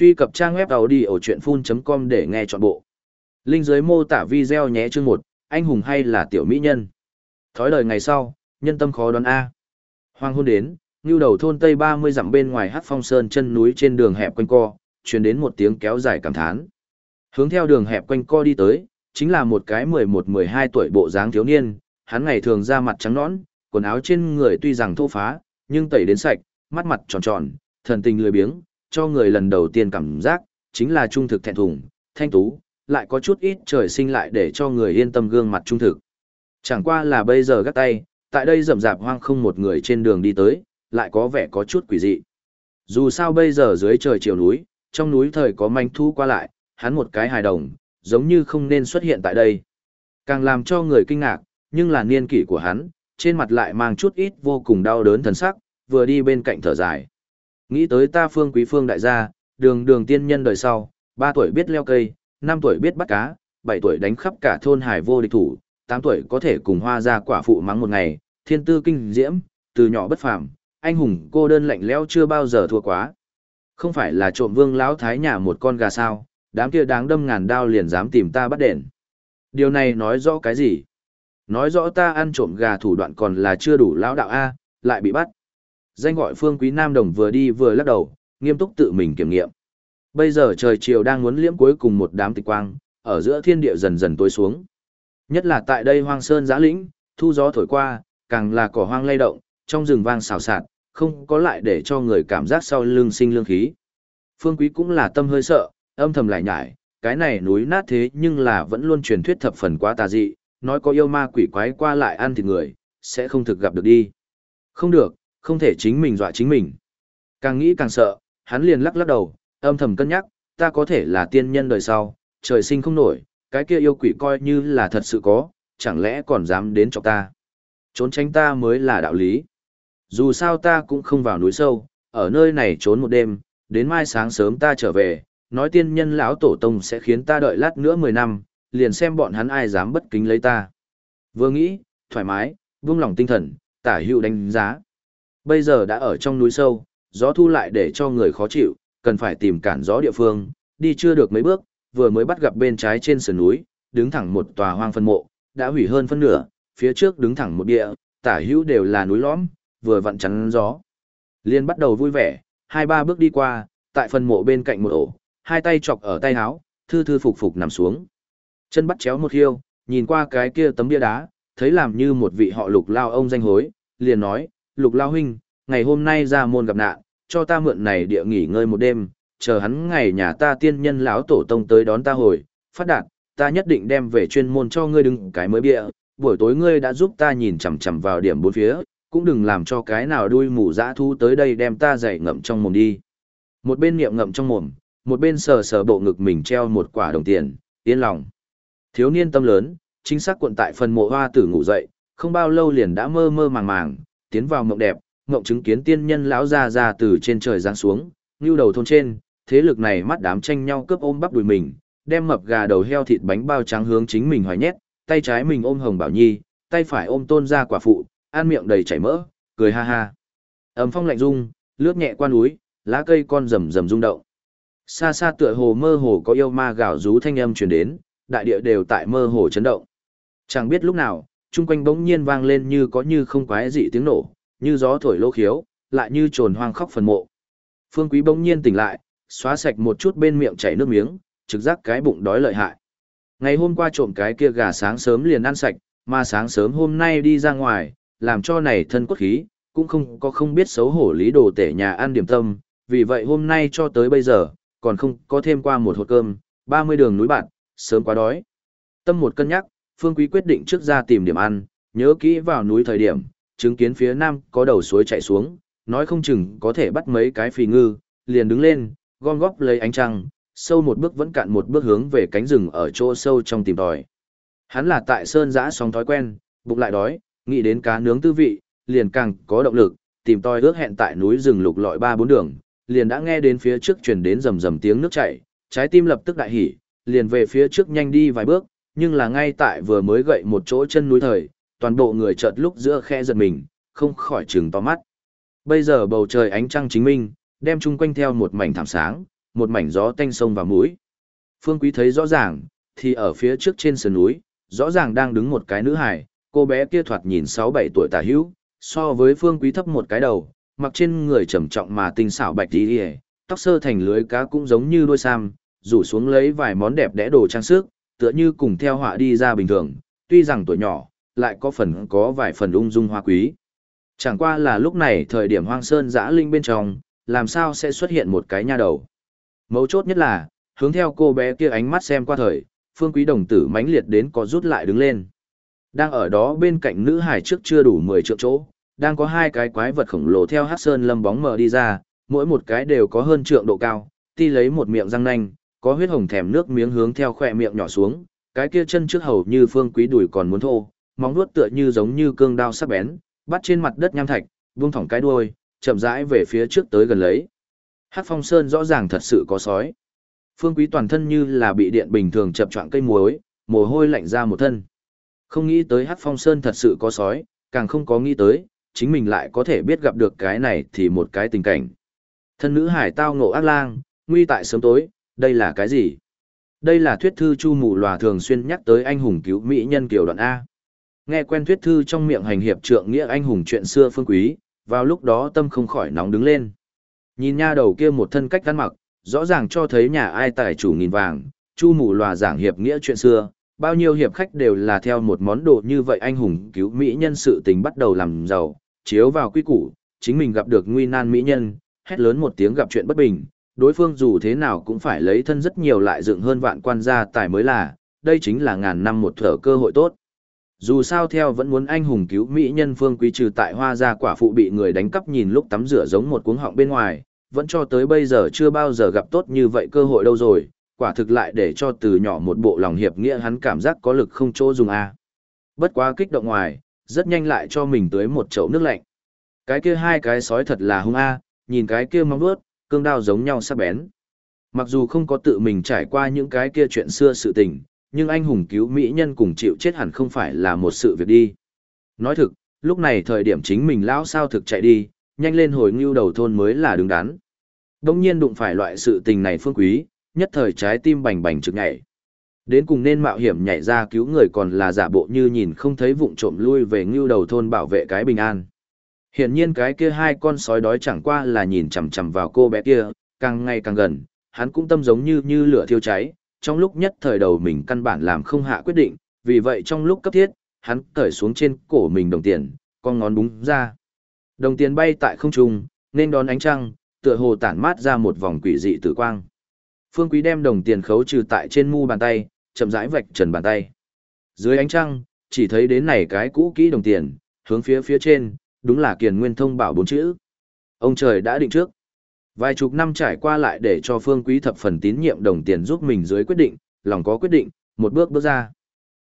Truy cập trang web đầu đi ở audiochuyenphun.com để nghe trọn bộ. Linh dưới mô tả video nhé chương một anh hùng hay là tiểu mỹ nhân. Thói lời ngày sau, nhân tâm khó đoán A. Hoàng hôn đến, như đầu thôn Tây ba mươi dặm bên ngoài hát phong sơn chân núi trên đường hẹp quanh co, truyền đến một tiếng kéo dài cảm thán. Hướng theo đường hẹp quanh co đi tới, chính là một cái mười một mười hai tuổi bộ dáng thiếu niên, hắn ngày thường da mặt trắng nõn, quần áo trên người tuy rằng thô phá, nhưng tẩy đến sạch, mắt mặt tròn tròn, thần tình lười biếng, cho người lần đầu tiên cảm giác, chính là trung thực thẹn thùng, thanh tú, lại có chút ít trời sinh lại để cho người yên tâm gương mặt trung thực. Chẳng qua là bây giờ gắt tay, tại đây rậm rạp hoang không một người trên đường đi tới, lại có vẻ có chút quỷ dị. Dù sao bây giờ dưới trời chiều núi, trong núi thời có manh thu qua lại, hắn một cái hài đồng, giống như không nên xuất hiện tại đây. Càng làm cho người kinh ngạc, nhưng là niên kỷ của hắn, trên mặt lại mang chút ít vô cùng đau đớn thần sắc, vừa đi bên cạnh thở dài. Nghĩ tới ta phương quý phương đại gia, đường đường tiên nhân đời sau, 3 tuổi biết leo cây, 5 tuổi biết bắt cá, 7 tuổi đánh khắp cả thôn hải vô địch thủ, 8 tuổi có thể cùng hoa ra quả phụ mắng một ngày, thiên tư kinh diễm, từ nhỏ bất phàm, anh hùng cô đơn lạnh lẽo chưa bao giờ thua quá. Không phải là trộm vương lão thái nhà một con gà sao, đám kia đáng đâm ngàn đao liền dám tìm ta bắt đền. Điều này nói rõ cái gì? Nói rõ ta ăn trộm gà thủ đoạn còn là chưa đủ lão đạo A, lại bị bắt. Danh gọi Phương Quý Nam Đồng vừa đi vừa lắc đầu, nghiêm túc tự mình kiểm nghiệm. Bây giờ trời chiều đang muốn liễm cuối cùng một đám tịch quang, ở giữa thiên địa dần dần tối xuống. Nhất là tại đây hoang sơn giã lĩnh, thu gió thổi qua, càng là cỏ hoang lay động, trong rừng vang xào xạc, không có lại để cho người cảm giác sau lưng sinh lương khí. Phương Quý cũng là tâm hơi sợ, âm thầm lại nhải, cái này núi nát thế nhưng là vẫn luôn truyền thuyết thập phần quá tà dị, nói có yêu ma quỷ quái qua lại ăn thịt người, sẽ không thực gặp được đi. Không được, không thể chính mình dọa chính mình. Càng nghĩ càng sợ, hắn liền lắc lắc đầu, âm thầm cân nhắc, ta có thể là tiên nhân đời sau, trời sinh không nổi, cái kia yêu quỷ coi như là thật sự có, chẳng lẽ còn dám đến cho ta. Trốn tránh ta mới là đạo lý. Dù sao ta cũng không vào núi sâu, ở nơi này trốn một đêm, đến mai sáng sớm ta trở về, nói tiên nhân lão tổ tông sẽ khiến ta đợi lát nữa 10 năm, liền xem bọn hắn ai dám bất kính lấy ta. Vừa nghĩ, thoải mái, buông lòng tinh thần, tả hữu đánh giá. Bây giờ đã ở trong núi sâu, gió thu lại để cho người khó chịu, cần phải tìm cản gió địa phương, đi chưa được mấy bước, vừa mới bắt gặp bên trái trên sườn núi, đứng thẳng một tòa hoang phân mộ, đã hủy hơn phân nửa, phía trước đứng thẳng một địa, tả hữu đều là núi lõm, vừa vặn chắn gió. Liên bắt đầu vui vẻ, hai ba bước đi qua, tại phân mộ bên cạnh một ổ, hai tay chọc ở tay áo, thư thư phục phục nằm xuống. Chân bắt chéo một hiêu, nhìn qua cái kia tấm bia đá, thấy làm như một vị họ lục lao ông danh hối, liền nói, lục lao huynh, ngày hôm nay ra môn gặp nạn, cho ta mượn này địa nghỉ ngơi một đêm, chờ hắn ngày nhà ta tiên nhân lão tổ tông tới đón ta hồi, phát đạt, ta nhất định đem về chuyên môn cho ngươi đứng cái mới bịa, buổi tối ngươi đã giúp ta nhìn chằm chằm vào điểm bốn phía, cũng đừng làm cho cái nào đuôi mù dã thu tới đây đem ta dậy ngậm trong mồm đi. Một bên niệm ngậm trong mồm, một bên sờ sờ bộ ngực mình treo một quả đồng tiền, yên lòng. Thiếu niên tâm lớn, chính xác cuộn tại phần mộ hoa tử ngủ dậy, không bao lâu liền đã mơ mơ màng màng, tiến vào mộng đẹp, mộng chứng kiến tiên nhân lão ra ra từ trên trời giáng xuống, như đầu thôn trên, thế lực này mắt đám tranh nhau cướp ôm bắp đùi mình, đem mập gà đầu heo thịt bánh bao trắng hướng chính mình hoài nhét, tay trái mình ôm hồng bảo nhi, tay phải ôm tôn gia quả phụ, ăn miệng đầy chảy mỡ, cười ha ha. Ấm phong lạnh rung, lướt nhẹ qua núi, lá cây con rầm rầm rung động. Xa xa tựa hồ mơ hồ có yêu ma gào rú thanh âm truyền đến, đại địa đều tại mơ hồ chấn động. Chẳng biết lúc nào, chung quanh bỗng nhiên vang lên như có như không quái dị tiếng nổ, như gió thổi lô khiếu, lại như trồn hoang khóc phần mộ. Phương Quý bỗng nhiên tỉnh lại, xóa sạch một chút bên miệng chảy nước miếng, trực giác cái bụng đói lợi hại. Ngày hôm qua trộm cái kia gà sáng sớm liền ăn sạch, mà sáng sớm hôm nay đi ra ngoài, làm cho này thân cốt khí, cũng không có không biết xấu hổ lý đồ tể nhà ăn điểm tâm, vì vậy hôm nay cho tới bây giờ, còn không có thêm qua một hột cơm, 30 đường núi bạn, sớm quá đói. Tâm một cân nhắc, Phương Quý quyết định trước ra tìm điểm ăn, nhớ kỹ vào núi thời điểm, chứng kiến phía nam có đầu suối chảy xuống, nói không chừng có thể bắt mấy cái phì ngư, liền đứng lên, gom góp lấy ánh trăng, sâu một bước vẫn cạn một bước hướng về cánh rừng ở chỗ sâu trong tìm tòi. Hắn là tại sơn giã sóng thói quen, bụng lại đói, nghĩ đến cá nướng tư vị, liền càng có động lực, tìm tòi ước hẹn tại núi rừng lục lọi ba bốn đường, liền đã nghe đến phía trước truyền đến rầm rầm tiếng nước chảy, trái tim lập tức đại hỉ, liền về phía trước nhanh đi vài bước, nhưng là ngay tại vừa mới gậy một chỗ chân núi thời, toàn bộ người chợt lúc giữa khe giật mình, không khỏi trừng to mắt. Bây giờ bầu trời ánh trăng chính minh, đem chung quanh theo một mảnh thảm sáng, một mảnh gió tanh sông vào mũi. Phương Quý thấy rõ ràng, thì ở phía trước trên sườn núi, rõ ràng đang đứng một cái nữ hài, cô bé kia thoạt nhìn 6-7 tuổi tả hữu, so với Phương Quý thấp một cái đầu, mặc trên người trầm trọng mà tinh xảo bạch đi tóc sơ thành lưới cá cũng giống như đuôi sam, rủ xuống lấy vài món đẹp đẽ đồ trang sức, tựa như cùng theo họa đi ra bình thường, tuy rằng tuổi nhỏ, lại có phần có vài phần ung dung hoa quý. Chẳng qua là lúc này thời điểm hoang sơn dã linh bên trong, làm sao sẽ xuất hiện một cái nha đầu. Mấu chốt nhất là, hướng theo cô bé kia ánh mắt xem qua thời, phương quý đồng tử mãnh liệt đến có rút lại đứng lên. Đang ở đó bên cạnh nữ hải trước chưa đủ 10 triệu chỗ, đang có hai cái quái vật khổng lồ theo hát sơn lâm bóng mờ đi ra, mỗi một cái đều có hơn trượng độ cao, ti lấy một miệng răng nanh, có huyết hồng thèm nước miếng hướng theo khỏe miệng nhỏ xuống, cái kia chân trước hầu như phương quý đùi còn muốn thô, móng vuốt tựa như giống như cương đao sắc bén, bắt trên mặt đất nham thạch, buông thỏng cái đuôi, chậm rãi về phía trước tới gần lấy. Hắc Phong Sơn rõ ràng thật sự có sói. Phương Quý toàn thân như là bị điện bình thường chập choạng cây muối, mồ hôi lạnh ra một thân. Không nghĩ tới Hắc Phong Sơn thật sự có sói, càng không có nghĩ tới, chính mình lại có thể biết gặp được cái này thì một cái tình cảnh. Thân nữ hải tao ngộ ác lang, nguy tại sớm tối, đây là cái gì? Đây là thuyết thư chu mù lòa thường xuyên nhắc tới anh hùng cứu mỹ nhân kiều đoạn A. Nghe quen thuyết thư trong miệng hành hiệp trượng nghĩa anh hùng chuyện xưa phương quý, vào lúc đó tâm không khỏi nóng đứng lên. Nhìn nha đầu kia một thân cách ăn mặc, rõ ràng cho thấy nhà ai tài chủ nghìn vàng, chu mù lòa giảng hiệp nghĩa chuyện xưa, bao nhiêu hiệp khách đều là theo một món đồ như vậy anh hùng cứu mỹ nhân sự tình bắt đầu làm giàu, chiếu vào quy củ, chính mình gặp được nguy nan mỹ nhân, hét lớn một tiếng gặp chuyện bất bình, đối phương dù thế nào cũng phải lấy thân rất nhiều lại dựng hơn vạn quan gia tài mới là, đây chính là ngàn năm một thở cơ hội tốt. Dù sao theo vẫn muốn anh hùng cứu mỹ nhân phương quý trừ tại hoa gia quả phụ bị người đánh cắp nhìn lúc tắm rửa giống một cuống họng bên ngoài, vẫn cho tới bây giờ chưa bao giờ gặp tốt như vậy cơ hội đâu rồi, quả thực lại để cho từ nhỏ một bộ lòng hiệp nghĩa hắn cảm giác có lực không chỗ dùng a. Bất quá kích động ngoài, rất nhanh lại cho mình tới một chậu nước lạnh. Cái kia hai cái sói thật là hung a, nhìn cái kia mong vuốt, cương đao giống nhau sắc bén. Mặc dù không có tự mình trải qua những cái kia chuyện xưa sự tình, nhưng anh hùng cứu mỹ nhân cùng chịu chết hẳn không phải là một sự việc đi. Nói thực, lúc này thời điểm chính mình lão sao thực chạy đi, nhanh lên hồi ngưu đầu thôn mới là đứng đắn. Đông nhiên đụng phải loại sự tình này phương quý, nhất thời trái tim bành bành trực nhảy. Đến cùng nên mạo hiểm nhảy ra cứu người còn là giả bộ như nhìn không thấy vụng trộm lui về ngưu đầu thôn bảo vệ cái bình an. Hiển nhiên cái kia hai con sói đói chẳng qua là nhìn chằm chằm vào cô bé kia, càng ngày càng gần, hắn cũng tâm giống như như lửa thiêu cháy, trong lúc nhất thời đầu mình căn bản làm không hạ quyết định, vì vậy trong lúc cấp thiết, hắn cởi xuống trên cổ mình đồng tiền, con ngón búng ra. Đồng tiền bay tại không trung, nên đón ánh trăng, tựa hồ tản mát ra một vòng quỷ dị tử quang. Phương Quý đem đồng tiền khấu trừ tại trên mu bàn tay, chậm rãi vạch trần bàn tay. Dưới ánh trăng, chỉ thấy đến này cái cũ kỹ đồng tiền, hướng phía phía trên, đúng là kiền nguyên thông bảo bốn chữ. Ông trời đã định trước. Vài chục năm trải qua lại để cho Phương Quý thập phần tín nhiệm đồng tiền giúp mình dưới quyết định, lòng có quyết định, một bước bước ra.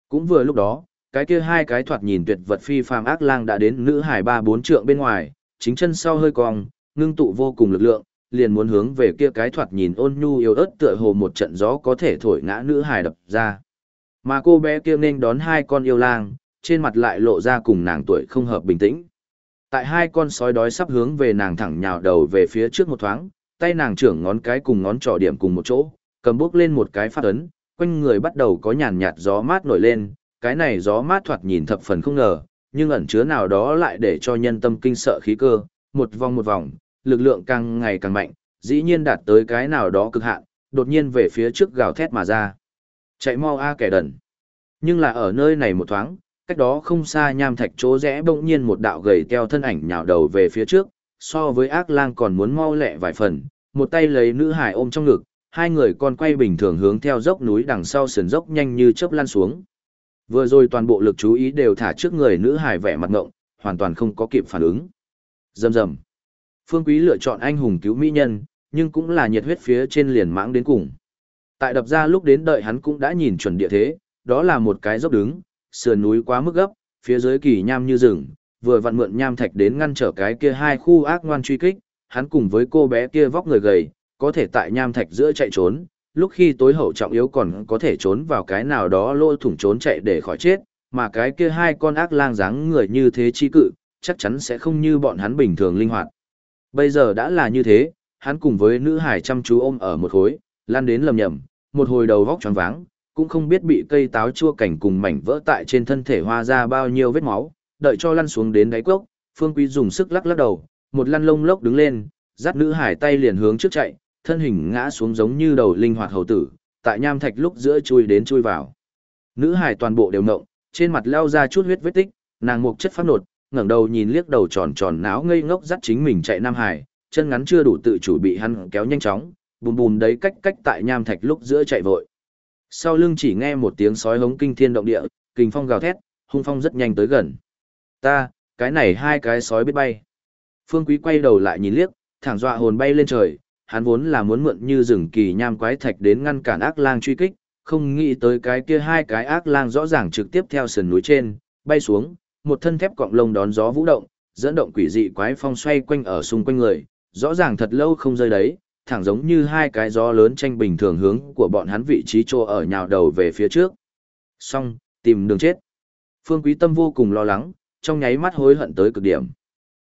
Cũng vừa lúc đó, cái kia hai cái thoạt nhìn tuyệt vật phi phàm ác lang đã đến nữ hải ba bốn trượng bên ngoài, chính chân sau hơi cong, ngưng tụ vô cùng lực lượng, liền muốn hướng về kia cái thoạt nhìn ôn nhu yếu ớt tựa hồ một trận gió có thể thổi ngã nữ hải đập ra. Mà cô bé kia nên đón hai con yêu lang, trên mặt lại lộ ra cùng nàng tuổi không hợp bình tĩnh. Tại hai con sói đói sắp hướng về nàng thẳng nhào đầu về phía trước một thoáng, tay nàng trưởng ngón cái cùng ngón trỏ điểm cùng một chỗ, cầm bước lên một cái phát ấn, quanh người bắt đầu có nhàn nhạt gió mát nổi lên, cái này gió mát thoạt nhìn thập phần không ngờ, nhưng ẩn chứa nào đó lại để cho nhân tâm kinh sợ khí cơ, một vòng một vòng, lực lượng càng ngày càng mạnh, dĩ nhiên đạt tới cái nào đó cực hạn, đột nhiên về phía trước gào thét mà ra. Chạy mau a kẻ đần. Nhưng là ở nơi này một thoáng, cách đó không xa nham thạch chỗ rẽ bỗng nhiên một đạo gầy teo thân ảnh nhào đầu về phía trước, so với ác lang còn muốn mau lẹ vài phần, một tay lấy nữ hải ôm trong ngực, hai người con quay bình thường hướng theo dốc núi đằng sau sườn dốc nhanh như chớp lan xuống. Vừa rồi toàn bộ lực chú ý đều thả trước người nữ hải vẻ mặt ngộng, hoàn toàn không có kịp phản ứng. Rầm rầm. Phương Quý lựa chọn anh hùng cứu mỹ nhân, nhưng cũng là nhiệt huyết phía trên liền mãng đến cùng. Tại đập ra lúc đến đợi hắn cũng đã nhìn chuẩn địa thế, đó là một cái dốc đứng, sườn núi quá mức gấp, phía dưới kỳ nham như rừng, vừa vặn mượn nham thạch đến ngăn trở cái kia hai khu ác ngoan truy kích, hắn cùng với cô bé kia vóc người gầy, có thể tại nham thạch giữa chạy trốn, lúc khi tối hậu trọng yếu còn có thể trốn vào cái nào đó lỗ thủng trốn chạy để khỏi chết, mà cái kia hai con ác lang dáng người như thế chi cự, chắc chắn sẽ không như bọn hắn bình thường linh hoạt. Bây giờ đã là như thế, hắn cùng với nữ hải chăm chú ôm ở một khối, lan đến lầm nhầm, một hồi đầu vóc choáng váng, cũng không biết bị cây táo chua cảnh cùng mảnh vỡ tại trên thân thể hoa ra bao nhiêu vết máu, đợi cho lăn xuống đến đáy cốc, Phương Quý dùng sức lắc lắc đầu, một lăn lông lốc đứng lên, dắt nữ hải tay liền hướng trước chạy, thân hình ngã xuống giống như đầu linh hoạt hầu tử, tại nham thạch lúc giữa chui đến chui vào. Nữ hải toàn bộ đều ngộng, trên mặt leo ra chút huyết vết tích, nàng mục chất phát nột, ngẩng đầu nhìn liếc đầu tròn tròn náo ngây ngốc dắt chính mình chạy Nam Hải, chân ngắn chưa đủ tự chủ bị hắn kéo nhanh chóng, bùm bùm đấy cách cách tại nham thạch lúc giữa chạy vội. Sau lưng chỉ nghe một tiếng sói hống kinh thiên động địa, kình phong gào thét, hung phong rất nhanh tới gần. Ta, cái này hai cái sói biết bay. Phương Quý quay đầu lại nhìn liếc, thẳng dọa hồn bay lên trời, hắn vốn là muốn mượn như rừng kỳ nham quái thạch đến ngăn cản ác lang truy kích, không nghĩ tới cái kia hai cái ác lang rõ ràng trực tiếp theo sườn núi trên, bay xuống, một thân thép cọng lông đón gió vũ động, dẫn động quỷ dị quái phong xoay quanh ở xung quanh người, rõ ràng thật lâu không rơi đấy, thẳng giống như hai cái gió lớn tranh bình thường hướng của bọn hắn vị trí trô ở nhào đầu về phía trước. Xong, tìm đường chết. Phương Quý Tâm vô cùng lo lắng, trong nháy mắt hối hận tới cực điểm.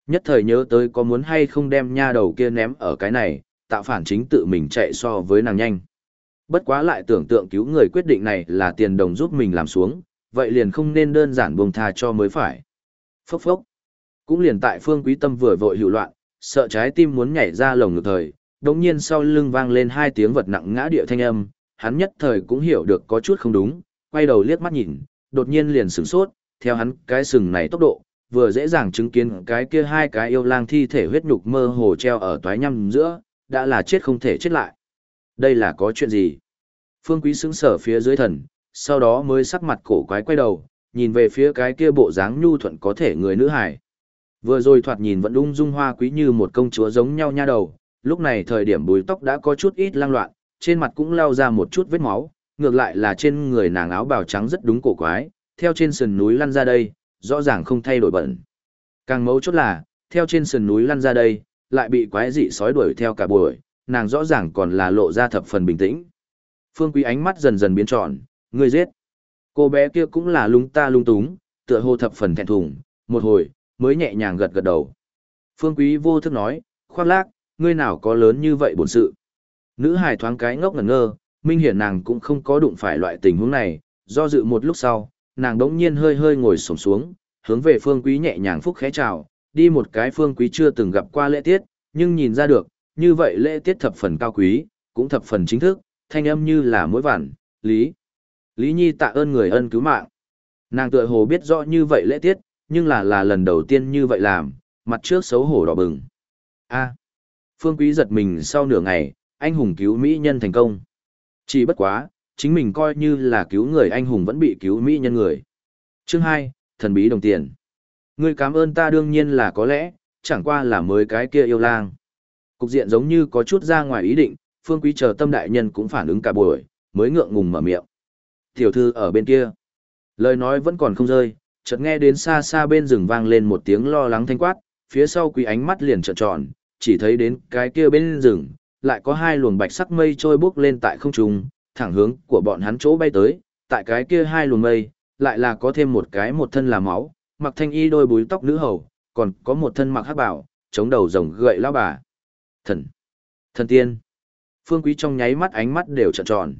Nhất thời nhớ tới có muốn hay không đem nha đầu kia ném ở cái này, tạo phản chính tự mình chạy so với nàng nhanh. Bất quá lại tưởng tượng cứu người quyết định này là tiền đồng giúp mình làm xuống, vậy liền không nên đơn giản buông tha cho mới phải. Phốc phốc. Cũng liền tại phương quý tâm vừa vội hữu loạn, sợ trái tim muốn nhảy ra lồng ngực thời, đống nhiên sau lưng vang lên hai tiếng vật nặng ngã địa thanh âm, hắn nhất thời cũng hiểu được có chút không đúng, quay đầu liếc mắt nhìn, đột nhiên liền sửng sốt, theo hắn cái sừng này tốc độ, vừa dễ dàng chứng kiến cái kia hai cái yêu lang thi thể huyết nhục mơ hồ treo ở toái nhăm giữa, đã là chết không thể chết lại. Đây là có chuyện gì? Phương Quý sững sở phía dưới thần, sau đó mới sắc mặt cổ quái quay đầu, nhìn về phía cái kia bộ dáng nhu thuận có thể người nữ hải. Vừa rồi thoạt nhìn vẫn ung dung hoa quý như một công chúa giống nhau nha đầu, lúc này thời điểm bùi tóc đã có chút ít lang loạn, trên mặt cũng lao ra một chút vết máu, ngược lại là trên người nàng áo bào trắng rất đúng cổ quái, theo trên sườn núi lăn ra đây, rõ ràng không thay đổi bẩn. Càng mấu chốt là, theo trên sườn núi lăn ra đây, lại bị quái dị sói đuổi theo cả buổi, nàng rõ ràng còn là lộ ra thập phần bình tĩnh. Phương Quý ánh mắt dần dần biến tròn, ngươi giết. Cô bé kia cũng là lung ta lung túng, tựa hồ thập phần thẹn thùng, một hồi, mới nhẹ nhàng gật gật đầu. Phương Quý vô thức nói, khoan lác, ngươi nào có lớn như vậy bổn sự. Nữ hài thoáng cái ngốc ngẩn ngơ, minh hiển nàng cũng không có đụng phải loại tình huống này, do dự một lúc sau, nàng đống nhiên hơi hơi ngồi sổng xuống, hướng về Phương Quý nhẹ nhàng phúc khẽ chào, đi một cái Phương Quý chưa từng gặp qua lễ tiết, nhưng nhìn ra được, như vậy lễ tiết thập phần cao quý, cũng thập phần chính thức, thanh âm như là mỗi vản, lý. Lý Nhi tạ ơn người ân cứu mạng. Nàng tựa hồ biết rõ như vậy lễ tiết, nhưng là là lần đầu tiên như vậy làm, mặt trước xấu hổ đỏ bừng. A. Phương Quý giật mình sau nửa ngày, anh hùng cứu mỹ nhân thành công. Chỉ bất quá, chính mình coi như là cứu người anh hùng vẫn bị cứu mỹ nhân người. Chương 2, thần bí đồng tiền. Ngươi cảm ơn ta đương nhiên là có lẽ, chẳng qua là mới cái kia yêu lang. Cục diện giống như có chút ra ngoài ý định, Phương Quý chờ tâm đại nhân cũng phản ứng cả buổi, mới ngượng ngùng mở miệng. Tiểu thư ở bên kia. Lời nói vẫn còn không rơi, chợt nghe đến xa xa bên rừng vang lên một tiếng lo lắng thanh quát, phía sau quý ánh mắt liền trợn tròn, chỉ thấy đến cái kia bên rừng, lại có hai luồng bạch sắc mây trôi bốc lên tại không trung, thẳng hướng của bọn hắn chỗ bay tới, tại cái kia hai luồng mây, lại là có thêm một cái một thân là máu, mặc thanh y đôi búi tóc nữ hầu, còn có một thân mặc hắc bảo, chống đầu rồng gậy lao bà. Thần! Thần tiên! Phương Quý trong nháy mắt ánh mắt đều trợn tròn.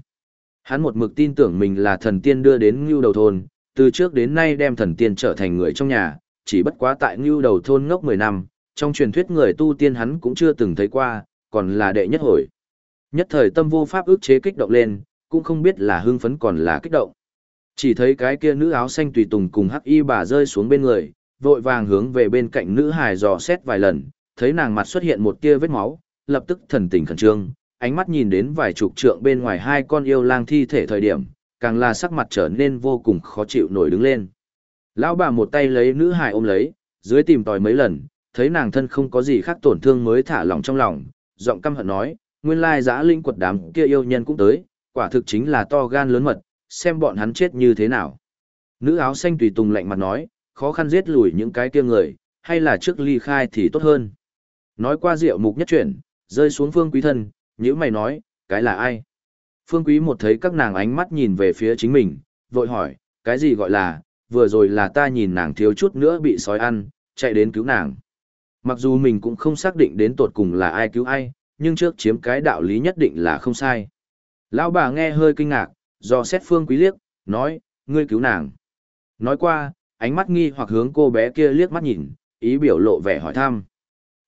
Hắn một mực tin tưởng mình là thần tiên đưa đến Ngưu Đầu Thôn, từ trước đến nay đem thần tiên trở thành người trong nhà, chỉ bất quá tại Ngưu Đầu Thôn ngốc 10 năm, trong truyền thuyết người tu tiên hắn cũng chưa từng thấy qua, còn là đệ nhất hồi. Nhất thời tâm vô pháp ức chế kích động lên, cũng không biết là hưng phấn còn là kích động. Chỉ thấy cái kia nữ áo xanh tùy tùng cùng hắc y bà rơi xuống bên người, vội vàng hướng về bên cạnh nữ hài dò xét vài lần, thấy nàng mặt xuất hiện một tia vết máu, lập tức thần tình khẩn trương, ánh mắt nhìn đến vài chục trượng bên ngoài hai con yêu lang thi thể thời điểm, càng là sắc mặt trở nên vô cùng khó chịu nổi đứng lên. Lão bà một tay lấy nữ hài ôm lấy, dưới tìm tòi mấy lần, thấy nàng thân không có gì khác tổn thương mới thả lòng trong lòng, giọng căm hận nói, nguyên lai giã linh quật đám kia yêu nhân cũng tới, quả thực chính là to gan lớn mật, xem bọn hắn chết như thế nào. Nữ áo xanh tùy tùng lạnh mặt nói, khó khăn giết lùi những cái kia người, hay là trước ly khai thì tốt hơn. Nói qua rượu mục nhất chuyển, rơi xuống phương quý thân, nhữ mày nói, cái là ai? Phương quý một thấy các nàng ánh mắt nhìn về phía chính mình, vội hỏi, cái gì gọi là, vừa rồi là ta nhìn nàng thiếu chút nữa bị sói ăn, chạy đến cứu nàng. Mặc dù mình cũng không xác định đến tột cùng là ai cứu ai, nhưng trước chiếm cái đạo lý nhất định là không sai. Lão bà nghe hơi kinh ngạc, do xét phương quý liếc, nói, ngươi cứu nàng. Nói qua, ánh mắt nghi hoặc hướng cô bé kia liếc mắt nhìn, ý biểu lộ vẻ hỏi thăm.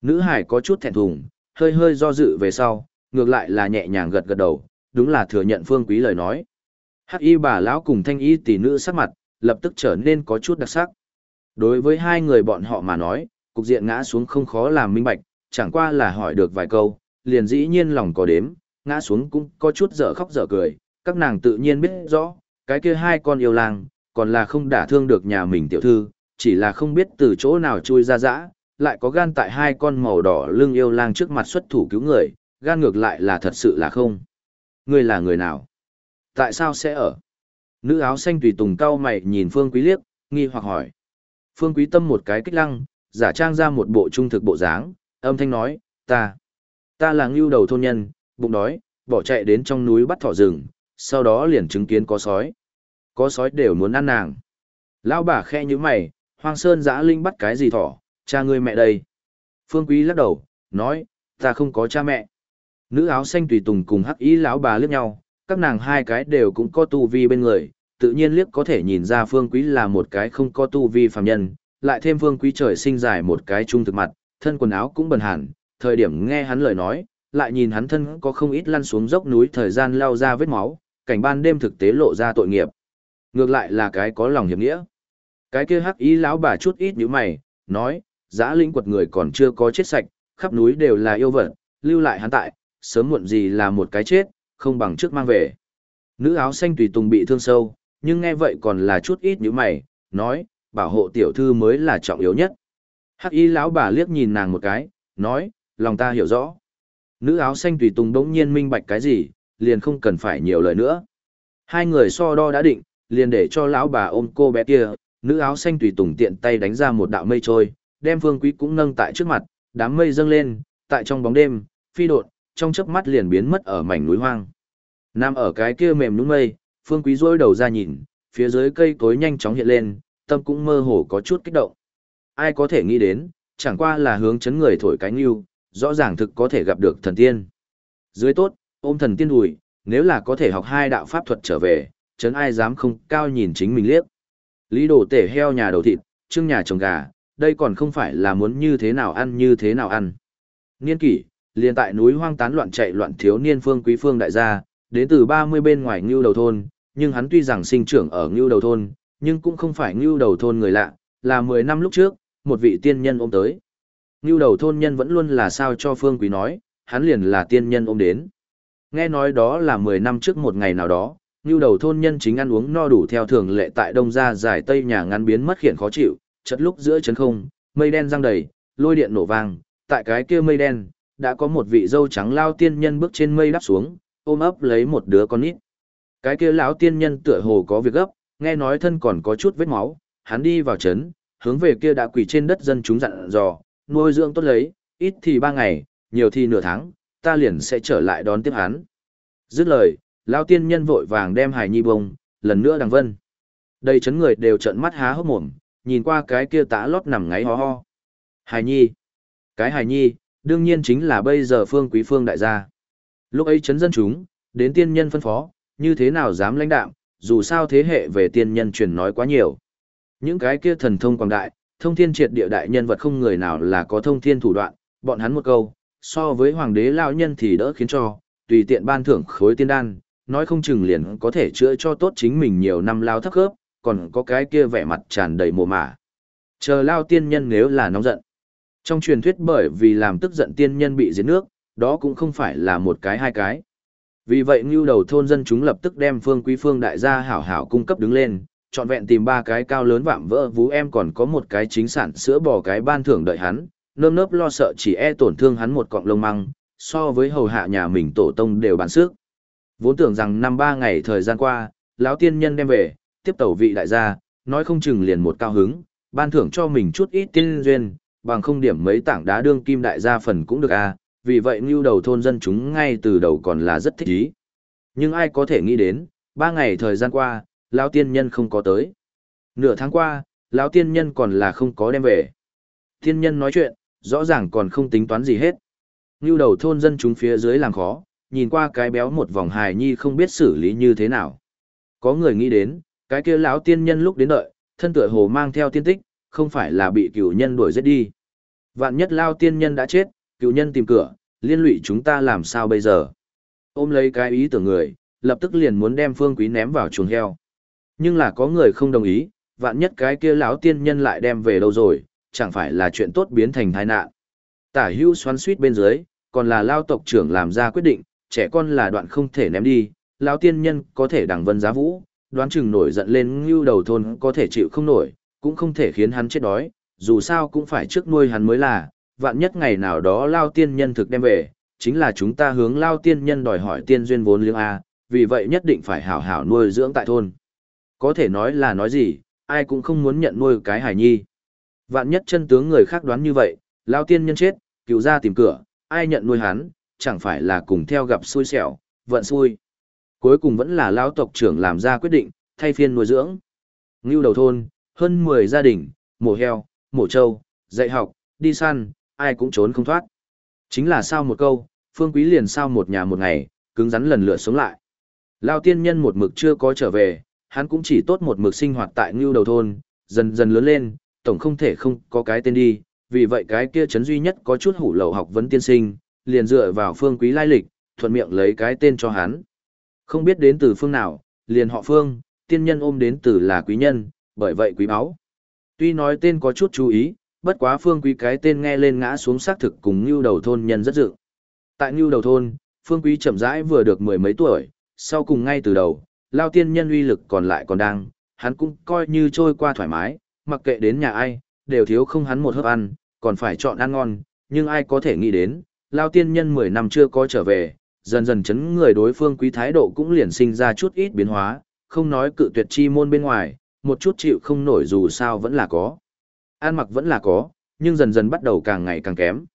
Nữ hải có chút thẹn thùng, hơi hơi do dự về sau, ngược lại là nhẹ nhàng gật gật đầu, đúng là thừa nhận phương quý lời nói. Hắc y bà lão cùng thanh y tỷ nữ sắc mặt, lập tức trở nên có chút đặc sắc. Đối với hai người bọn họ mà nói, cục diện ngã xuống không khó làm minh bạch, chẳng qua là hỏi được vài câu, liền dĩ nhiên lòng có đếm, ngã xuống cũng có chút dở khóc dở cười, các nàng tự nhiên biết rõ, cái kia hai con yêu lang, còn là không đả thương được nhà mình tiểu thư, chỉ là không biết từ chỗ nào chui ra dã, lại có gan tại hai con màu đỏ lưng yêu lang trước mặt xuất thủ cứu người, gan ngược lại là thật sự là không. Ngươi là người nào? Tại sao sẽ ở? Nữ áo xanh tùy tùng cao mày nhìn Phương Quý liếc, nghi hoặc hỏi. Phương Quý tâm một cái kích lăng, giả trang ra một bộ trung thực bộ dáng, âm thanh nói, ta, ta là ngưu đầu thôn nhân, bụng đói, bỏ chạy đến trong núi bắt thỏ rừng, sau đó liền chứng kiến có sói. Có sói đều muốn ăn nàng. Lão bà khe như mày, hoang sơn giã linh bắt cái gì thỏ, cha ngươi mẹ đây. Phương Quý lắc đầu, nói, ta không có cha mẹ. Nữ áo xanh tùy tùng cùng hắc ý lão bà liếc nhau, các nàng hai cái đều cũng có tu vi bên người, tự nhiên liếc có thể nhìn ra Phương Quý là một cái không có tu vi phàm nhân, lại thêm vương Quý trời sinh dài một cái trung thực mặt, thân quần áo cũng bần hẳn, thời điểm nghe hắn lời nói, lại nhìn hắn thân có không ít lăn xuống dốc núi thời gian lao ra vết máu, cảnh ban đêm thực tế lộ ra tội nghiệp. Ngược lại là cái có lòng hiệp nghĩa. Cái kia hắc ý lão bà chút ít như mày, nói, giã linh quật người còn chưa có chết sạch, khắp núi đều là yêu vật, lưu lại hắn tại, sớm muộn gì là một cái chết, không bằng trước mang về. Nữ áo xanh tùy tùng bị thương sâu, nhưng nghe vậy còn là chút ít như mày, nói, bảo hộ tiểu thư mới là trọng yếu nhất. Hắc y lão bà liếc nhìn nàng một cái, nói, lòng ta hiểu rõ. Nữ áo xanh tùy tùng đống nhiên minh bạch cái gì, liền không cần phải nhiều lời nữa. Hai người so đo đã định, liền để cho lão bà ôm cô bé kia, nữ áo xanh tùy tùng tiện tay đánh ra một đạo mây trôi, đem phương quý cũng nâng tại trước mặt, đám mây dâng lên, tại trong bóng đêm, phi đột, trong chớp mắt liền biến mất ở mảnh núi hoang. Nam ở cái kia mềm nhũn mây, phương quý rôi đầu ra nhìn, phía dưới cây cối nhanh chóng hiện lên, tâm cũng mơ hồ có chút kích động. Ai có thể nghĩ đến, chẳng qua là hướng chấn người thổi cánh yêu, rõ ràng thực có thể gặp được thần tiên. Dưới tốt, ôm thần tiên đùi, nếu là có thể học hai đạo pháp thuật trở về, chấn ai dám không cao nhìn chính mình liếc. Lý đồ tể heo nhà đầu thịt, trưng nhà trồng gà, đây còn không phải là muốn như thế nào ăn như thế nào ăn. Niên kỷ, liền tại núi hoang tán loạn chạy loạn thiếu niên phương quý phương đại gia, đến từ 30 bên ngoài ngưu đầu thôn, nhưng hắn tuy rằng sinh trưởng ở ngưu đầu thôn, nhưng cũng không phải ngưu đầu thôn người lạ, là 10 năm lúc trước, một vị tiên nhân ôm tới. Ngưu đầu thôn nhân vẫn luôn là sao cho phương quý nói, hắn liền là tiên nhân ôm đến. Nghe nói đó là 10 năm trước một ngày nào đó, Ngưu đầu thôn nhân chính ăn uống no đủ theo thường lệ tại đông gia giải tây nhà ngăn biến mất khiển khó chịu, chật lúc giữa chấn không, mây đen răng đầy, lôi điện nổ vang, tại cái kia mây đen, đã có một vị dâu trắng lao tiên nhân bước trên mây đáp xuống, ôm ấp lấy một đứa con nít. Cái kia lão tiên nhân tựa hồ có việc gấp, nghe nói thân còn có chút vết máu, hắn đi vào trấn, hướng về kia đã quỳ trên đất dân chúng dặn dò, nuôi dưỡng tốt lấy, ít thì ba ngày, nhiều thì nửa tháng, ta liền sẽ trở lại đón tiếp hắn. Dứt lời, lão tiên nhân vội vàng đem hải nhi bông, lần nữa đằng vân. Đây chấn người đều trợn mắt há hốc mồm, nhìn qua cái kia tã lót nằm ngáy ho ho. hải nhi. Cái hải nhi, đương nhiên chính là bây giờ phương quý phương đại gia. Lúc ấy chấn dân chúng, đến tiên nhân phân phó, như thế nào dám lãnh đạm, dù sao thế hệ về tiên nhân truyền nói quá nhiều. Những cái kia thần thông quảng đại, thông thiên triệt địa đại nhân vật không người nào là có thông thiên thủ đoạn, bọn hắn một câu, so với hoàng đế lão nhân thì đỡ khiến cho, tùy tiện ban thưởng khối tiên đan, nói không chừng liền có thể chữa cho tốt chính mình nhiều năm lao thấp khớp, còn có cái kia vẻ mặt tràn đầy mồ mả. Chờ lao tiên nhân nếu là nóng giận. Trong truyền thuyết bởi vì làm tức giận tiên nhân bị giết nước, đó cũng không phải là một cái hai cái. Vì vậy ngưu đầu thôn dân chúng lập tức đem phương quý phương đại gia hảo hảo cung cấp đứng lên, chọn vẹn tìm ba cái cao lớn vạm vỡ vú em còn có một cái chính sản sữa bò cái ban thưởng đợi hắn, nơm nớp lo sợ chỉ e tổn thương hắn một cọng lông măng, so với hầu hạ nhà mình tổ tông đều bán sức. Vốn tưởng rằng năm ba ngày thời gian qua, lão tiên nhân đem về, tiếp tẩu vị đại gia, nói không chừng liền một cao hứng, ban thưởng cho mình chút ít tiên duyên, bằng không điểm mấy tảng đá đương kim đại gia phần cũng được a à vì vậy ngưu đầu thôn dân chúng ngay từ đầu còn là rất thích ý. Nhưng ai có thể nghĩ đến, ba ngày thời gian qua, lão tiên nhân không có tới. Nửa tháng qua, lão tiên nhân còn là không có đem về. Tiên nhân nói chuyện, rõ ràng còn không tính toán gì hết. Ngưu đầu thôn dân chúng phía dưới làm khó, nhìn qua cái béo một vòng hài nhi không biết xử lý như thế nào. Có người nghĩ đến, cái kia lão tiên nhân lúc đến đợi, thân tựa hồ mang theo tiên tích, không phải là bị cửu nhân đuổi giết đi. Vạn nhất lao tiên nhân đã chết, Cựu nhân tìm cửa, liên lụy chúng ta làm sao bây giờ? Ôm lấy cái ý tưởng người, lập tức liền muốn đem phương quý ném vào chuồng heo. Nhưng là có người không đồng ý, vạn nhất cái kia lão tiên nhân lại đem về đâu rồi, chẳng phải là chuyện tốt biến thành tai nạn. Tả hưu xoắn suýt bên dưới, còn là lao tộc trưởng làm ra quyết định, trẻ con là đoạn không thể ném đi, lão tiên nhân có thể đằng vân giá vũ, đoán chừng nổi giận lên ngưu đầu thôn có thể chịu không nổi, cũng không thể khiến hắn chết đói, dù sao cũng phải trước nuôi hắn mới là, vạn nhất ngày nào đó lao tiên nhân thực đem về, chính là chúng ta hướng lao tiên nhân đòi hỏi tiên duyên vốn liếng A, vì vậy nhất định phải hảo hảo nuôi dưỡng tại thôn. Có thể nói là nói gì, ai cũng không muốn nhận nuôi cái hải nhi. Vạn nhất chân tướng người khác đoán như vậy, lao tiên nhân chết, cứu ra tìm cửa, ai nhận nuôi hắn, chẳng phải là cùng theo gặp xui xẻo, vận xui. Cuối cùng vẫn là lao tộc trưởng làm ra quyết định, thay phiên nuôi dưỡng. Ngưu đầu thôn, hơn 10 gia đình, mổ heo, mổ trâu, dạy học, đi săn, ai cũng trốn không thoát. Chính là sao một câu, phương quý liền sao một nhà một ngày, cứng rắn lần lượt sống lại. Lao tiên nhân một mực chưa có trở về, hắn cũng chỉ tốt một mực sinh hoạt tại ngưu đầu thôn, dần dần lớn lên, tổng không thể không có cái tên đi, vì vậy cái kia chấn duy nhất có chút hủ lậu học vấn tiên sinh, liền dựa vào phương quý lai lịch, thuận miệng lấy cái tên cho hắn. Không biết đến từ phương nào, liền họ phương, tiên nhân ôm đến từ là quý nhân, bởi vậy quý báu. Tuy nói tên có chút chú ý, bất quá phương quý cái tên nghe lên ngã xuống xác thực cùng như Đầu Thôn nhân rất dự. Tại như Đầu Thôn, phương quý chậm rãi vừa được mười mấy tuổi, sau cùng ngay từ đầu, lao tiên nhân uy lực còn lại còn đang, hắn cũng coi như trôi qua thoải mái, mặc kệ đến nhà ai, đều thiếu không hắn một hớp ăn, còn phải chọn ăn ngon, nhưng ai có thể nghĩ đến, lao tiên nhân 10 năm chưa có trở về, dần dần chấn người đối phương quý thái độ cũng liền sinh ra chút ít biến hóa, không nói cự tuyệt chi môn bên ngoài, một chút chịu không nổi dù sao vẫn là có. Ăn mặc vẫn là có, nhưng dần dần bắt đầu càng ngày càng kém.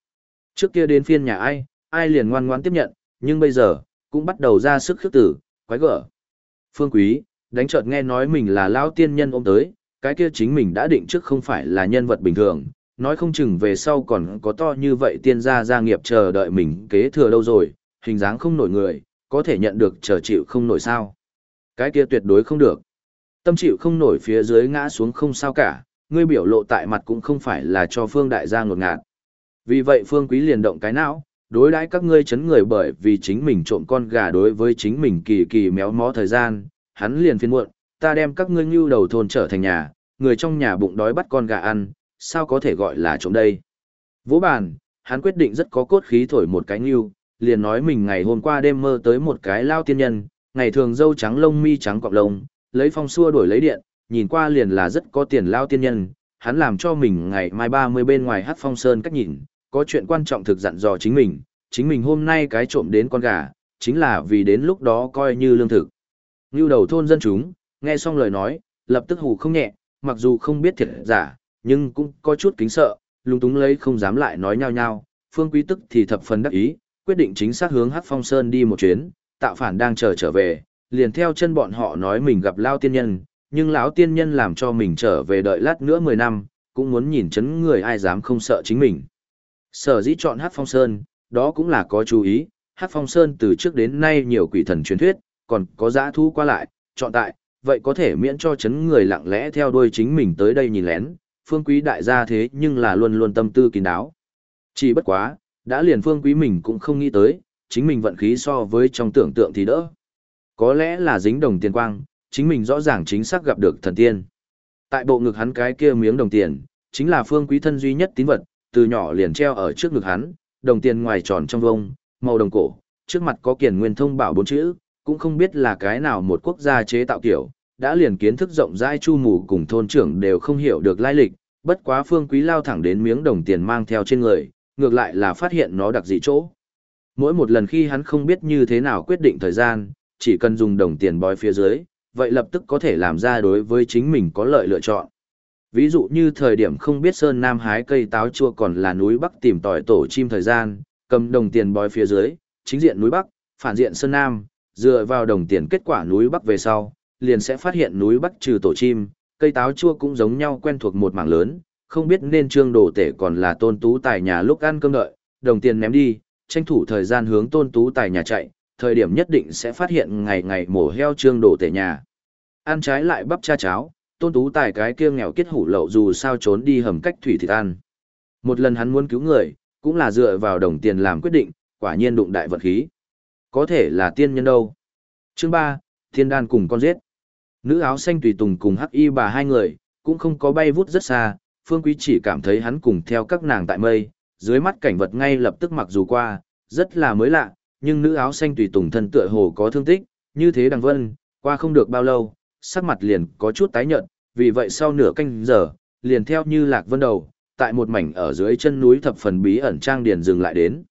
Trước kia đến phiên nhà ai, ai liền ngoan ngoãn tiếp nhận, nhưng bây giờ, cũng bắt đầu ra sức khước tử, quái gở. Phương Quý, đánh chợt nghe nói mình là lão tiên nhân ôm tới, cái kia chính mình đã định trước không phải là nhân vật bình thường, nói không chừng về sau còn có to như vậy tiên gia gia nghiệp chờ đợi mình kế thừa đâu rồi, hình dáng không nổi người, có thể nhận được chờ chịu không nổi sao. Cái kia tuyệt đối không được. Tâm chịu không nổi phía dưới ngã xuống không sao cả, ngươi biểu lộ tại mặt cũng không phải là cho phương đại gia ngột ngạt. Vì vậy phương quý liền động cái não, đối đãi các ngươi chấn người bởi vì chính mình trộm con gà đối với chính mình kỳ kỳ méo mó thời gian, hắn liền phiền muộn, ta đem các ngươi ngưu đầu thôn trở thành nhà, người trong nhà bụng đói bắt con gà ăn, sao có thể gọi là trộm đây. Vũ bàn, hắn quyết định rất có cốt khí thổi một cái ngưu, liền nói mình ngày hôm qua đêm mơ tới một cái lao tiên nhân, ngày thường dâu trắng lông mi trắng cọp lông, lấy phong xua đổi lấy điện, nhìn qua liền là rất có tiền lao tiên nhân, hắn làm cho mình ngày mai 30 bên ngoài hát phong sơn cách nhìn, có chuyện quan trọng thực dặn dò chính mình, chính mình hôm nay cái trộm đến con gà, chính là vì đến lúc đó coi như lương thực. Ngưu đầu thôn dân chúng, nghe xong lời nói, lập tức hù không nhẹ, mặc dù không biết thiệt giả, nhưng cũng có chút kính sợ, lung túng lấy không dám lại nói nhau nhau, phương quý tức thì thập phần đắc ý, quyết định chính xác hướng hát phong sơn đi một chuyến, tạo phản đang chờ trở về, liền theo chân bọn họ nói mình gặp lao tiên nhân, nhưng lão tiên nhân làm cho mình trở về đợi lát nữa 10 năm, cũng muốn nhìn chấn người ai dám không sợ chính mình. Sở dĩ chọn hát phong sơn, đó cũng là có chú ý, hát phong sơn từ trước đến nay nhiều quỷ thần truyền thuyết, còn có giã thu qua lại, chọn tại, vậy có thể miễn cho chấn người lặng lẽ theo đuôi chính mình tới đây nhìn lén, phương quý đại gia thế nhưng là luôn luôn tâm tư kín đáo. Chỉ bất quá, đã liền phương quý mình cũng không nghĩ tới, chính mình vận khí so với trong tưởng tượng thì đỡ. Có lẽ là dính đồng tiền quang, chính mình rõ ràng chính xác gặp được thần tiên. Tại bộ ngực hắn cái kia miếng đồng tiền, chính là phương quý thân duy nhất tín vật, từ nhỏ liền treo ở trước ngực hắn, đồng tiền ngoài tròn trong vông, màu đồng cổ, trước mặt có kiền nguyên thông bảo bốn chữ, cũng không biết là cái nào một quốc gia chế tạo kiểu, đã liền kiến thức rộng rãi chu mù cùng thôn trưởng đều không hiểu được lai lịch, bất quá phương quý lao thẳng đến miếng đồng tiền mang theo trên người, ngược lại là phát hiện nó đặc dị chỗ. Mỗi một lần khi hắn không biết như thế nào quyết định thời gian, chỉ cần dùng đồng tiền bói phía dưới, vậy lập tức có thể làm ra đối với chính mình có lợi lựa chọn. Ví dụ như thời điểm không biết Sơn Nam hái cây táo chua còn là núi Bắc tìm tỏi tổ chim thời gian, cầm đồng tiền bói phía dưới, chính diện núi Bắc, phản diện Sơn Nam, dựa vào đồng tiền kết quả núi Bắc về sau, liền sẽ phát hiện núi Bắc trừ tổ chim, cây táo chua cũng giống nhau quen thuộc một mảng lớn, không biết nên trương đồ tể còn là tôn tú tài nhà lúc ăn cơm đợi, đồng tiền ném đi, tranh thủ thời gian hướng tôn tú tài nhà chạy, thời điểm nhất định sẽ phát hiện ngày ngày mổ heo trương đổ tể nhà. Ăn trái lại bắp cha cháo, tôn tú tài cái kia nghèo kết hủ lậu dù sao trốn đi hầm cách thủy thịt ăn. Một lần hắn muốn cứu người, cũng là dựa vào đồng tiền làm quyết định, quả nhiên đụng đại vật khí. Có thể là tiên nhân đâu. Chương 3, Thiên đan cùng con giết. Nữ áo xanh tùy tùng cùng hắc y bà hai người, cũng không có bay vút rất xa, Phương Quý chỉ cảm thấy hắn cùng theo các nàng tại mây, dưới mắt cảnh vật ngay lập tức mặc dù qua, rất là mới lạ, nhưng nữ áo xanh tùy tùng thân tựa hồ có thương tích, như thế đằng vân, qua không được bao lâu, sắc mặt liền có chút tái nhợt, vì vậy sau nửa canh giờ, liền theo như lạc vân đầu, tại một mảnh ở dưới chân núi thập phần bí ẩn trang điền dừng lại đến.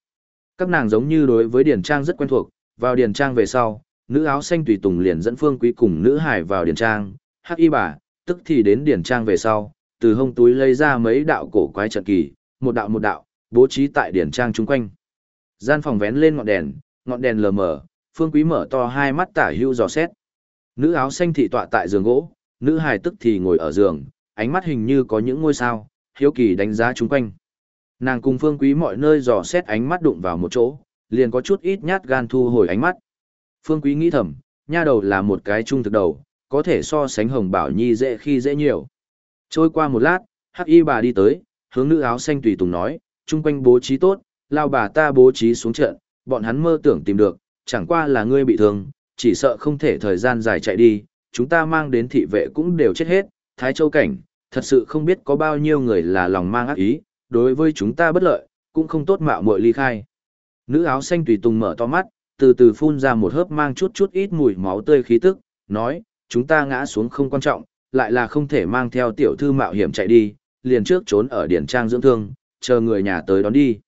Các nàng giống như đối với điền trang rất quen thuộc, vào điền trang về sau, nữ áo xanh tùy tùng liền dẫn phương quý cùng nữ hải vào điền trang, hắc y bà, tức thì đến điền trang về sau, từ hông túi lấy ra mấy đạo cổ quái trận kỳ, một đạo một đạo, bố trí tại điền trang chung quanh. Gian phòng vén lên ngọn đèn, ngọn đèn lờ mờ, phương quý mở to hai mắt tả hưu dò xét. Nữ áo xanh thị tọa tại giường gỗ, nữ hài tức thì ngồi ở giường, ánh mắt hình như có những ngôi sao, hiếu kỳ đánh giá chung quanh. Nàng cùng phương quý mọi nơi dò xét ánh mắt đụng vào một chỗ, liền có chút ít nhát gan thu hồi ánh mắt. Phương quý nghĩ thầm, nha đầu là một cái trung thực đầu, có thể so sánh hồng bảo nhi dễ khi dễ nhiều. Trôi qua một lát, hắc y bà đi tới, hướng nữ áo xanh tùy tùng nói, chung quanh bố trí tốt, lao bà ta bố trí xuống trận, bọn hắn mơ tưởng tìm được, chẳng qua là ngươi bị thương, chỉ sợ không thể thời gian dài chạy đi, chúng ta mang đến thị vệ cũng đều chết hết, Thái Châu Cảnh, thật sự không biết có bao nhiêu người là lòng mang ác ý, đối với chúng ta bất lợi, cũng không tốt mạo muội ly khai. Nữ áo xanh tùy tùng mở to mắt, từ từ phun ra một hớp mang chút chút ít mùi máu tươi khí tức, nói, chúng ta ngã xuống không quan trọng, lại là không thể mang theo tiểu thư mạo hiểm chạy đi, liền trước trốn ở điển trang dưỡng thương, chờ người nhà tới đón đi.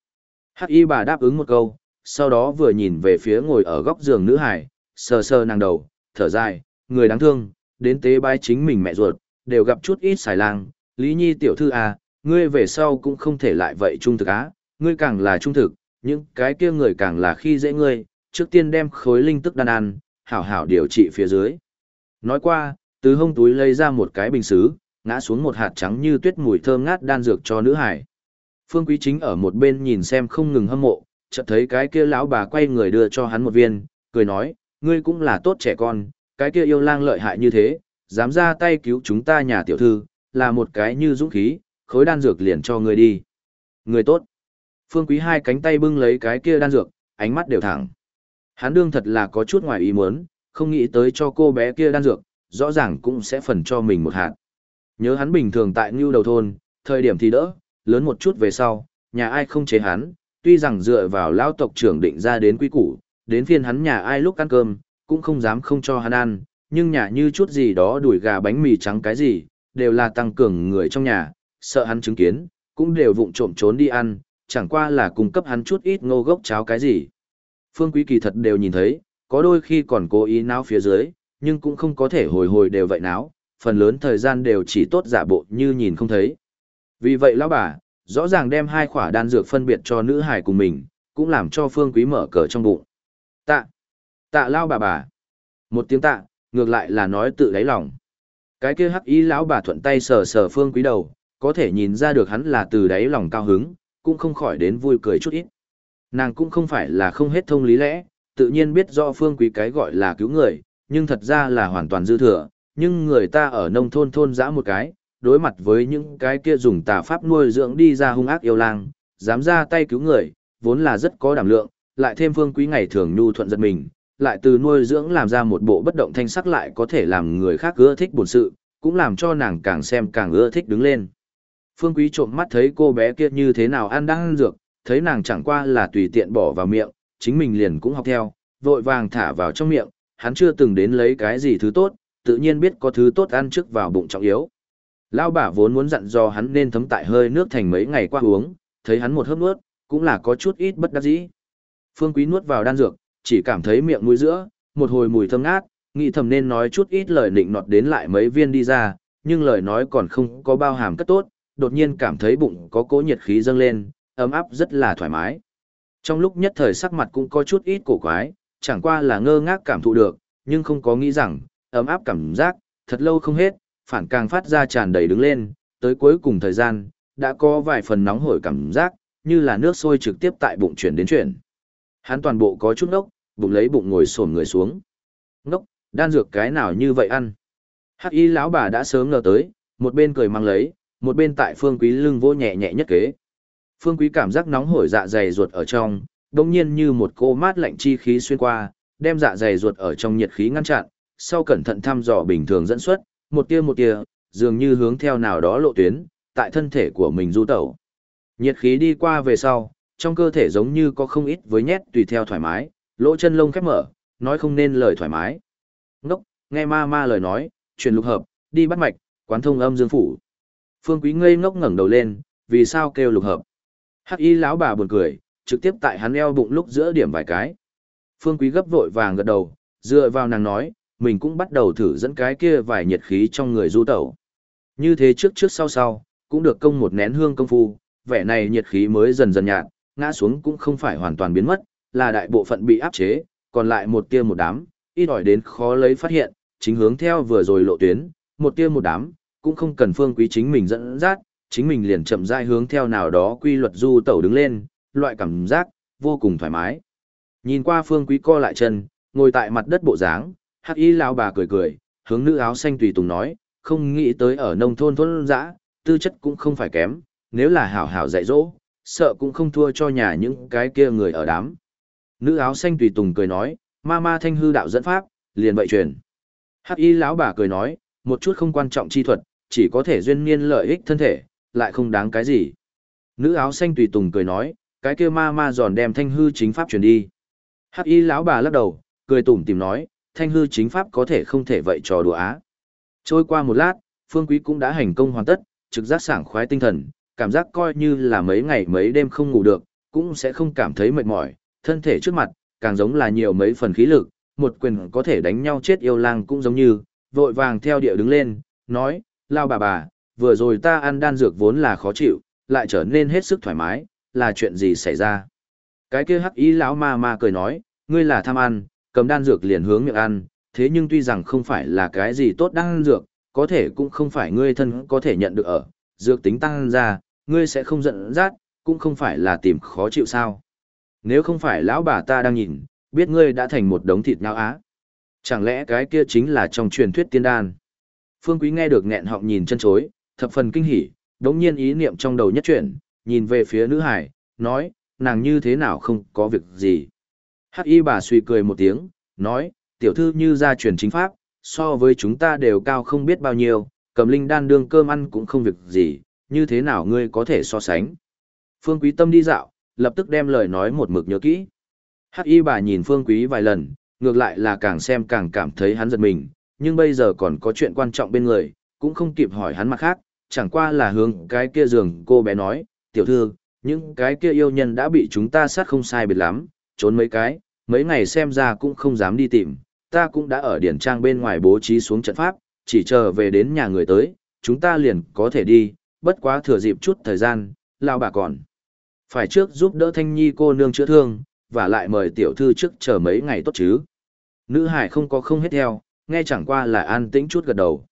Hắc y bà đáp ứng một câu, sau đó vừa nhìn về phía ngồi ở góc giường nữ hải, sờ sờ nàng đầu, thở dài, người đáng thương, đến tế bái chính mình mẹ ruột, đều gặp chút ít xài lang, Lý Nhi tiểu thư à, ngươi về sau cũng không thể lại vậy trung thực á, ngươi càng là trung thực, những cái kia người càng là khi dễ ngươi, trước tiên đem khối linh tức đan ăn, hảo hảo điều trị phía dưới. Nói qua, từ hông túi lấy ra một cái bình xứ, ngã xuống một hạt trắng như tuyết mùi thơm ngát đan dược cho nữ hải. Phương Quý Chính ở một bên nhìn xem không ngừng hâm mộ, chợt thấy cái kia lão bà quay người đưa cho hắn một viên, cười nói, ngươi cũng là tốt trẻ con, cái kia yêu lang lợi hại như thế, dám ra tay cứu chúng ta nhà tiểu thư, là một cái như dũng khí, khối đan dược liền cho ngươi đi. Người tốt. Phương Quý hai cánh tay bưng lấy cái kia đan dược, ánh mắt đều thẳng. Hắn đương thật là có chút ngoài ý muốn, không nghĩ tới cho cô bé kia đan dược, rõ ràng cũng sẽ phần cho mình một hạt. Nhớ hắn bình thường tại Ngưu Đầu Thôn, thời điểm thì đỡ, lớn một chút về sau, nhà ai không chế hắn, tuy rằng dựa vào lao tộc trưởng định ra đến quy củ, đến phiên hắn nhà ai lúc ăn cơm, cũng không dám không cho hắn ăn, nhưng nhà như chút gì đó đuổi gà bánh mì trắng cái gì, đều là tăng cường người trong nhà, sợ hắn chứng kiến, cũng đều vụng trộm trốn đi ăn, chẳng qua là cung cấp hắn chút ít ngô gốc cháo cái gì. Phương Quý kỳ thật đều nhìn thấy, có đôi khi còn cố ý náo phía dưới, nhưng cũng không có thể hồi hồi đều vậy náo, phần lớn thời gian đều chỉ tốt giả bộ như nhìn không thấy. Vì vậy lão bà, rõ ràng đem hai khỏa đan dược phân biệt cho nữ hải cùng mình, cũng làm cho Phương Quý mở cờ trong bụng. Tạ, tạ lao bà bà. Một tiếng tạ, ngược lại là nói tự đáy lòng. Cái kia hắc ý lão bà thuận tay sờ sờ Phương Quý đầu, có thể nhìn ra được hắn là từ đáy lòng cao hứng, cũng không khỏi đến vui cười chút ít. Nàng cũng không phải là không hết thông lý lẽ, tự nhiên biết rõ Phương Quý cái gọi là cứu người, nhưng thật ra là hoàn toàn dư thừa, nhưng người ta ở nông thôn thôn dã một cái, đối mặt với những cái kia dùng tà pháp nuôi dưỡng đi ra hung ác yêu lang, dám ra tay cứu người, vốn là rất có đảm lượng, lại thêm phương quý ngày thường nhu thuận giật mình, lại từ nuôi dưỡng làm ra một bộ bất động thanh sắc lại có thể làm người khác ưa thích buồn sự, cũng làm cho nàng càng xem càng ưa thích đứng lên. Phương quý trộm mắt thấy cô bé kia như thế nào ăn đang ăn dược, thấy nàng chẳng qua là tùy tiện bỏ vào miệng, chính mình liền cũng học theo, vội vàng thả vào trong miệng, hắn chưa từng đến lấy cái gì thứ tốt, tự nhiên biết có thứ tốt ăn trước vào bụng trọng yếu. Lão bà vốn muốn dặn dò hắn nên thấm tại hơi nước thành mấy ngày qua uống, thấy hắn một hớp nuốt, cũng là có chút ít bất đắc dĩ. Phương Quý nuốt vào đan dược, chỉ cảm thấy miệng mũi giữa, một hồi mùi thơm ngát, nghĩ thầm nên nói chút ít lời nịnh nọt đến lại mấy viên đi ra, nhưng lời nói còn không có bao hàm cất tốt, đột nhiên cảm thấy bụng có cỗ nhiệt khí dâng lên, ấm áp rất là thoải mái. Trong lúc nhất thời sắc mặt cũng có chút ít cổ quái, chẳng qua là ngơ ngác cảm thụ được, nhưng không có nghĩ rằng, ấm áp cảm giác, thật lâu không hết, phản càng phát ra tràn đầy đứng lên, tới cuối cùng thời gian, đã có vài phần nóng hổi cảm giác, như là nước sôi trực tiếp tại bụng chuyển đến chuyển. Hắn toàn bộ có chút nốc, bụng lấy bụng ngồi xổm người xuống. Nốc, đan dược cái nào như vậy ăn? Hắc y lão bà đã sớm ngờ tới, một bên cười mang lấy, một bên tại phương quý lưng vô nhẹ nhẹ nhất kế. Phương quý cảm giác nóng hổi dạ dày ruột ở trong, đồng nhiên như một cô mát lạnh chi khí xuyên qua, đem dạ dày ruột ở trong nhiệt khí ngăn chặn, sau cẩn thận thăm dò bình thường dẫn xuất, một tia một tia, dường như hướng theo nào đó lộ tuyến, tại thân thể của mình du tẩu. Nhiệt khí đi qua về sau, trong cơ thể giống như có không ít với nhét tùy theo thoải mái, lỗ chân lông khép mở, nói không nên lời thoải mái. Ngốc, nghe ma ma lời nói, truyền lục hợp, đi bắt mạch, quán thông âm dương phủ. Phương Quý ngây ngốc ngẩng đầu lên, vì sao kêu lục hợp? Hắc y lão bà buồn cười, trực tiếp tại hắn eo bụng lúc giữa điểm vài cái. Phương Quý gấp vội vàng gật đầu, dựa vào nàng nói, mình cũng bắt đầu thử dẫn cái kia vài nhiệt khí trong người du tẩu. Như thế trước trước sau sau, cũng được công một nén hương công phu, vẻ này nhiệt khí mới dần dần nhạt, ngã xuống cũng không phải hoàn toàn biến mất, là đại bộ phận bị áp chế, còn lại một tia một đám, ít ỏi đến khó lấy phát hiện, chính hướng theo vừa rồi lộ tuyến, một tia một đám, cũng không cần phương quý chính mình dẫn dắt, chính mình liền chậm rãi hướng theo nào đó quy luật du tẩu đứng lên, loại cảm giác vô cùng thoải mái. Nhìn qua phương quý co lại chân, ngồi tại mặt đất bộ dáng, hắc y lão bà cười cười, hướng nữ áo xanh tùy tùng nói, không nghĩ tới ở nông thôn thôn dã, tư chất cũng không phải kém, nếu là hảo hảo dạy dỗ, sợ cũng không thua cho nhà những cái kia người ở đám. Nữ áo xanh tùy tùng cười nói, ma ma thanh hư đạo dẫn pháp, liền vậy truyền. Hắc y lão bà cười nói, một chút không quan trọng chi thuật, chỉ có thể duyên niên lợi ích thân thể, lại không đáng cái gì. Nữ áo xanh tùy tùng cười nói, cái kia ma ma giòn đem thanh hư chính pháp truyền đi. Hắc y lão bà lắc đầu, cười tủm tìm nói, thanh hư chính pháp có thể không thể vậy trò đùa á. Trôi qua một lát, phương quý cũng đã hành công hoàn tất, trực giác sảng khoái tinh thần, cảm giác coi như là mấy ngày mấy đêm không ngủ được, cũng sẽ không cảm thấy mệt mỏi, thân thể trước mặt, càng giống là nhiều mấy phần khí lực, một quyền có thể đánh nhau chết yêu lang cũng giống như, vội vàng theo địa đứng lên, nói, lao bà bà, vừa rồi ta ăn đan dược vốn là khó chịu, lại trở nên hết sức thoải mái, là chuyện gì xảy ra? Cái kia hắc ý lão ma ma cười nói, ngươi là tham ăn, cầm đan dược liền hướng miệng ăn, thế nhưng tuy rằng không phải là cái gì tốt đan dược, có thể cũng không phải ngươi thân có thể nhận được ở, dược tính tăng ra, ngươi sẽ không giận dắt, cũng không phải là tìm khó chịu sao. Nếu không phải lão bà ta đang nhìn, biết ngươi đã thành một đống thịt nhão á. Chẳng lẽ cái kia chính là trong truyền thuyết tiên đan? Phương Quý nghe được nghẹn họng nhìn chân chối, thập phần kinh hỉ, đống nhiên ý niệm trong đầu nhất chuyển, nhìn về phía nữ hải, nói, nàng như thế nào không có việc gì. Hắc y bà suy cười một tiếng, nói, tiểu thư như gia truyền chính pháp, so với chúng ta đều cao không biết bao nhiêu, cầm linh đan đương cơm ăn cũng không việc gì, như thế nào ngươi có thể so sánh. Phương Quý tâm đi dạo, lập tức đem lời nói một mực nhớ kỹ. Hắc y bà nhìn Phương Quý vài lần, ngược lại là càng xem càng cảm thấy hắn giật mình, nhưng bây giờ còn có chuyện quan trọng bên người, cũng không kịp hỏi hắn mặt khác, chẳng qua là hướng cái kia giường cô bé nói, tiểu thư, những cái kia yêu nhân đã bị chúng ta sát không sai biệt lắm, trốn mấy cái, mấy ngày xem ra cũng không dám đi tìm, ta cũng đã ở điển trang bên ngoài bố trí xuống trận pháp, chỉ chờ về đến nhà người tới, chúng ta liền có thể đi, bất quá thừa dịp chút thời gian, lao bà còn. Phải trước giúp đỡ thanh nhi cô nương chữa thương, và lại mời tiểu thư trước chờ mấy ngày tốt chứ. Nữ hải không có không hết theo, nghe chẳng qua là an tĩnh chút gật đầu.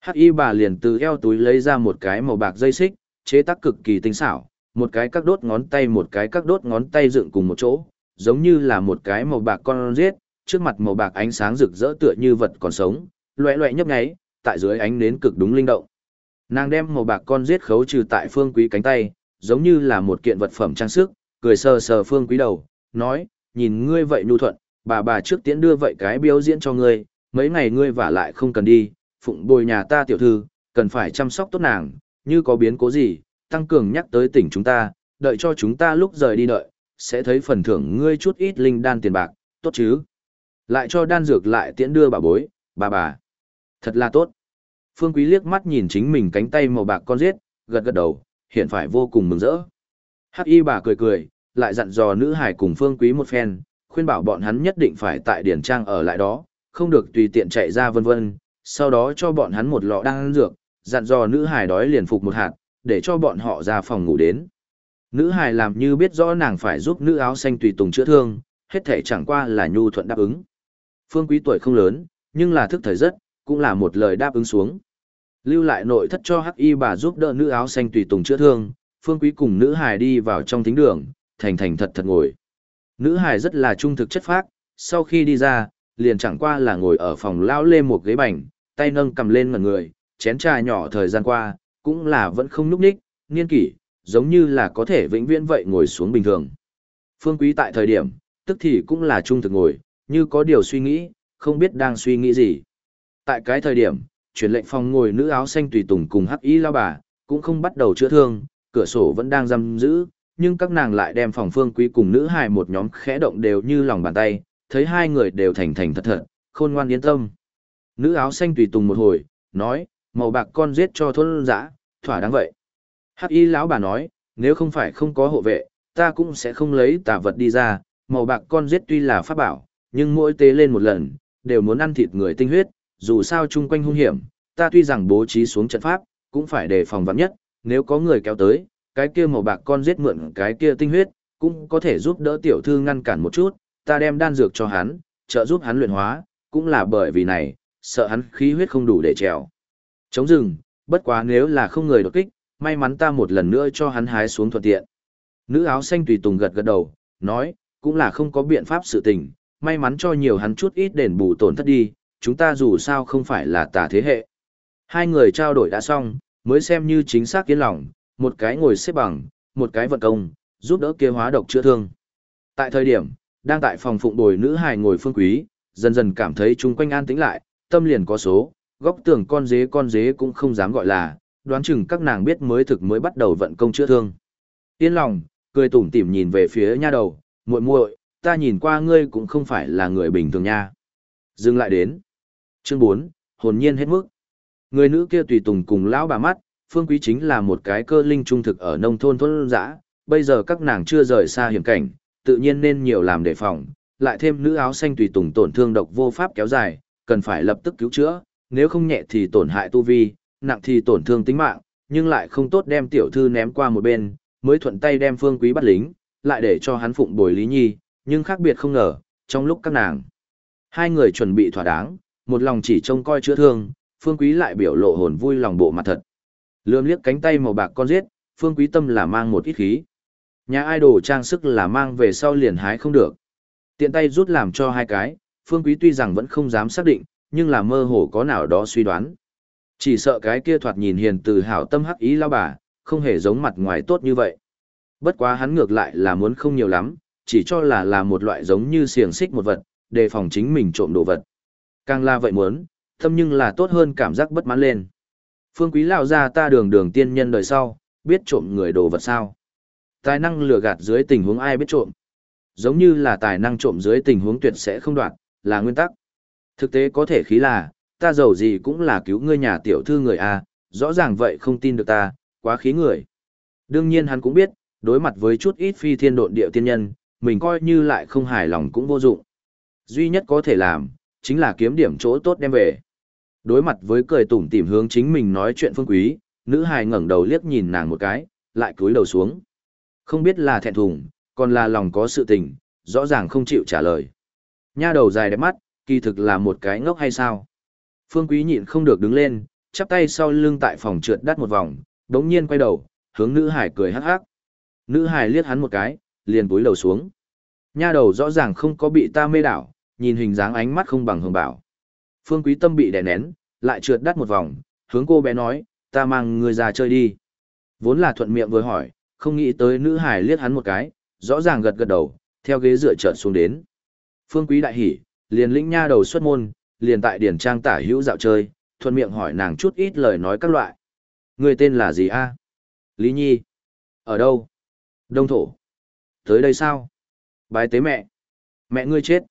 Hắc y bà liền từ eo túi lấy ra một cái màu bạc dây xích, chế tác cực kỳ tinh xảo, một cái các đốt ngón tay một cái các đốt ngón tay dựng cùng một chỗ, giống như là một cái màu bạc con rết trước mặt màu bạc ánh sáng rực rỡ tựa như vật còn sống, loẹ loẹ nhấp nháy, tại dưới ánh nến cực đúng linh động. Nàng đem màu bạc con rết khấu trừ tại phương quý cánh tay, giống như là một kiện vật phẩm trang sức, cười sờ sờ phương quý đầu, nói, nhìn ngươi vậy nhu thuận, bà bà trước tiễn đưa vậy cái biểu diễn cho ngươi, mấy ngày ngươi vả lại không cần đi, phụng bồi nhà ta tiểu thư, cần phải chăm sóc tốt nàng, như có biến cố gì, tăng cường nhắc tới tỉnh chúng ta, đợi cho chúng ta lúc rời đi đợi, sẽ thấy phần thưởng ngươi chút ít linh đan tiền bạc, tốt chứ. Lại cho đan dược lại tiễn đưa bà bối, bà bà. Thật là tốt. Phương Quý liếc mắt nhìn chính mình cánh tay màu bạc con giết, gật gật đầu, hiện phải vô cùng mừng rỡ. Hắc y bà cười cười, lại dặn dò nữ hải cùng Phương Quý một phen, khuyên bảo bọn hắn nhất định phải tại điển trang ở lại đó, không được tùy tiện chạy ra vân vân, sau đó cho bọn hắn một lọ đan dược, dặn dò nữ hải đói liền phục một hạt, để cho bọn họ ra phòng ngủ đến. Nữ hải làm như biết rõ nàng phải giúp nữ áo xanh tùy tùng chữa thương, hết thể chẳng qua là nhu thuận đáp ứng. Phương Quý tuổi không lớn, nhưng là thức thời rất, cũng là một lời đáp ứng xuống. Lưu lại nội thất cho Hắc Y bà giúp đỡ nữ áo xanh tùy tùng chữa thương, Phương Quý cùng nữ hài đi vào trong thính đường, thành thành thật thật ngồi. Nữ hải rất là trung thực chất phác, sau khi đi ra, liền chẳng qua là ngồi ở phòng lão lê một ghế bành, tay nâng cầm lên mặt người, chén trà nhỏ thời gian qua, cũng là vẫn không núp ních, niên kỷ, giống như là có thể vĩnh viễn vậy ngồi xuống bình thường. Phương Quý tại thời điểm, tức thì cũng là trung thực ngồi, như có điều suy nghĩ, không biết đang suy nghĩ gì. Tại cái thời điểm, chuyển lệnh phòng ngồi nữ áo xanh tùy tùng cùng hắc y lao bà, cũng không bắt đầu chữa thương, cửa sổ vẫn đang giam giữ, nhưng các nàng lại đem phòng phương quý cùng nữ hài một nhóm khẽ động đều như lòng bàn tay, thấy hai người đều thành thành thật thật, khôn ngoan yên tâm. Nữ áo xanh tùy tùng một hồi, nói, màu bạc con giết cho thôn dã, thỏa đáng vậy. Hắc y lão bà nói, nếu không phải không có hộ vệ, ta cũng sẽ không lấy tà vật đi ra, màu bạc con giết tuy là pháp bảo, nhưng mỗi tế lên một lần, đều muốn ăn thịt người tinh huyết, dù sao chung quanh hung hiểm, ta tuy rằng bố trí xuống trận pháp, cũng phải đề phòng vắng nhất, nếu có người kéo tới, cái kia màu bạc con giết mượn cái kia tinh huyết, cũng có thể giúp đỡ tiểu thư ngăn cản một chút, ta đem đan dược cho hắn, trợ giúp hắn luyện hóa, cũng là bởi vì này, sợ hắn khí huyết không đủ để trèo. Chống rừng, bất quá nếu là không người đột kích, may mắn ta một lần nữa cho hắn hái xuống thuận tiện. Nữ áo xanh tùy tùng gật gật đầu, nói, cũng là không có biện pháp sự tình, may mắn cho nhiều hắn chút ít đền bù tổn thất đi, chúng ta dù sao không phải là tà thế hệ. Hai người trao đổi đã xong, mới xem như chính xác kiến lòng, một cái ngồi xếp bằng, một cái vận công, giúp đỡ kia hóa độc chữa thương. Tại thời điểm, đang tại phòng phụng bồi nữ hài ngồi phương quý, dần dần cảm thấy chung quanh an tĩnh lại, tâm liền có số, góc tường con dế con dế cũng không dám gọi là, đoán chừng các nàng biết mới thực mới bắt đầu vận công chữa thương. Yên lòng, cười tủm tỉm nhìn về phía nha đầu, muội muội, ta nhìn qua ngươi cũng không phải là người bình thường nha. Dừng lại đến. Chương 4, hồn nhiên hết mức. Người nữ kia tùy tùng cùng lão bà mắt, Phương Quý chính là một cái cơ linh trung thực ở nông thôn thôn dã, bây giờ các nàng chưa rời xa hiểm cảnh, tự nhiên nên nhiều làm đề phòng, lại thêm nữ áo xanh tùy tùng tổn thương độc vô pháp kéo dài, cần phải lập tức cứu chữa, nếu không nhẹ thì tổn hại tu vi, nặng thì tổn thương tính mạng, nhưng lại không tốt đem tiểu thư ném qua một bên, mới thuận tay đem Phương Quý bắt lính, lại để cho hắn phụng bồi Lý Nhi, nhưng khác biệt không ngờ, trong lúc các nàng, hai người chuẩn bị thỏa đáng, một lòng chỉ trông coi chữa thương, Phương Quý lại biểu lộ hồn vui lòng bộ mặt thật. Lượm liếc cánh tay màu bạc con giết, Phương Quý tâm là mang một ít khí. Nhà idol trang sức là mang về sau liền hái không được. Tiện tay rút làm cho hai cái, Phương Quý tuy rằng vẫn không dám xác định, nhưng là mơ hồ có nào đó suy đoán. Chỉ sợ cái kia thoạt nhìn hiền từ hảo tâm hắc ý lao bà, không hề giống mặt ngoài tốt như vậy. Bất quá hắn ngược lại là muốn không nhiều lắm, chỉ cho là là một loại giống như xiềng xích một vật, đề phòng chính mình trộm đồ vật. Càng là vậy muốn, tâm nhưng là tốt hơn cảm giác bất mãn lên. Phương quý lão ra ta đường đường tiên nhân đời sau, biết trộm người đồ vật sao. Tài năng lừa gạt dưới tình huống ai biết trộm. Giống như là tài năng trộm dưới tình huống tuyệt sẽ không đoạt, là nguyên tắc. Thực tế có thể khí là, ta giàu gì cũng là cứu ngươi nhà tiểu thư người A, rõ ràng vậy không tin được ta, quá khí người. Đương nhiên hắn cũng biết, đối mặt với chút ít phi thiên độn địa tiên nhân, mình coi như lại không hài lòng cũng vô dụng. Duy nhất có thể làm, chính là kiếm điểm chỗ tốt đem về. Đối mặt với cười tủm tỉm hướng chính mình nói chuyện phương quý, nữ hài ngẩng đầu liếc nhìn nàng một cái, lại cúi đầu xuống. Không biết là thẹn thùng, còn là lòng có sự tình, rõ ràng không chịu trả lời. Nha đầu dài đẹp mắt, kỳ thực là một cái ngốc hay sao? Phương quý nhịn không được đứng lên, chắp tay sau lưng tại phòng trượt đắt một vòng, đống nhiên quay đầu, hướng nữ hải cười hắc hắc. Nữ hải liếc hắn một cái, liền cúi đầu xuống. Nha đầu rõ ràng không có bị ta mê đảo, nhìn hình dáng ánh mắt không bằng hồng bảo. Phương Quý Tâm bị đè nén, lại trượt đắt một vòng, hướng cô bé nói, ta mang người già chơi đi. Vốn là thuận miệng vừa hỏi, không nghĩ tới nữ hải liếc hắn một cái, rõ ràng gật gật đầu, theo ghế dựa trợn xuống đến. Phương Quý đại hỉ, liền lĩnh nha đầu xuất môn, liền tại điển trang tả hữu dạo chơi, thuận miệng hỏi nàng chút ít lời nói các loại. Người tên là gì a? Lý Nhi. Ở đâu? Đông thổ. Tới đây sao? Bái tế mẹ. Mẹ ngươi chết.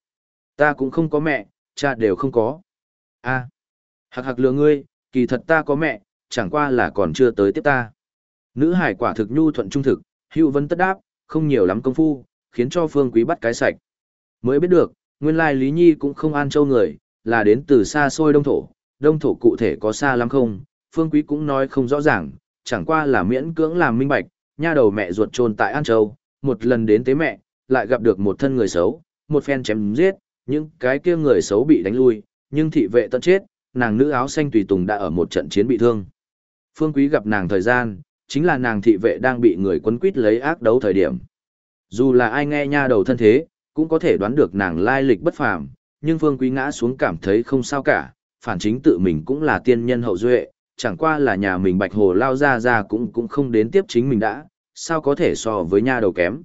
Ta cũng không có mẹ, cha đều không có a à, hạc hạc lừa ngươi, kỳ thật ta có mẹ, chẳng qua là còn chưa tới tiếp ta. Nữ hải quả thực nhu thuận trung thực, hữu vấn tất đáp, không nhiều lắm công phu, khiến cho phương quý bắt cái sạch. Mới biết được, nguyên lai Lý Nhi cũng không an châu người, là đến từ xa xôi đông thổ, đông thổ cụ thể có xa lắm không, phương quý cũng nói không rõ ràng, chẳng qua là miễn cưỡng làm minh bạch, nha đầu mẹ ruột trôn tại An Châu, một lần đến tế mẹ, lại gặp được một thân người xấu, một phen chém giết, những cái kia người xấu bị đánh lui, nhưng thị vệ tận chết, nàng nữ áo xanh tùy tùng đã ở một trận chiến bị thương. Phương Quý gặp nàng thời gian, chính là nàng thị vệ đang bị người quấn quýt lấy ác đấu thời điểm. Dù là ai nghe nha đầu thân thế, cũng có thể đoán được nàng lai lịch bất phàm, nhưng Phương Quý ngã xuống cảm thấy không sao cả, phản chính tự mình cũng là tiên nhân hậu duệ, chẳng qua là nhà mình bạch hồ lao ra ra cũng cũng không đến tiếp chính mình đã, sao có thể so với nha đầu kém.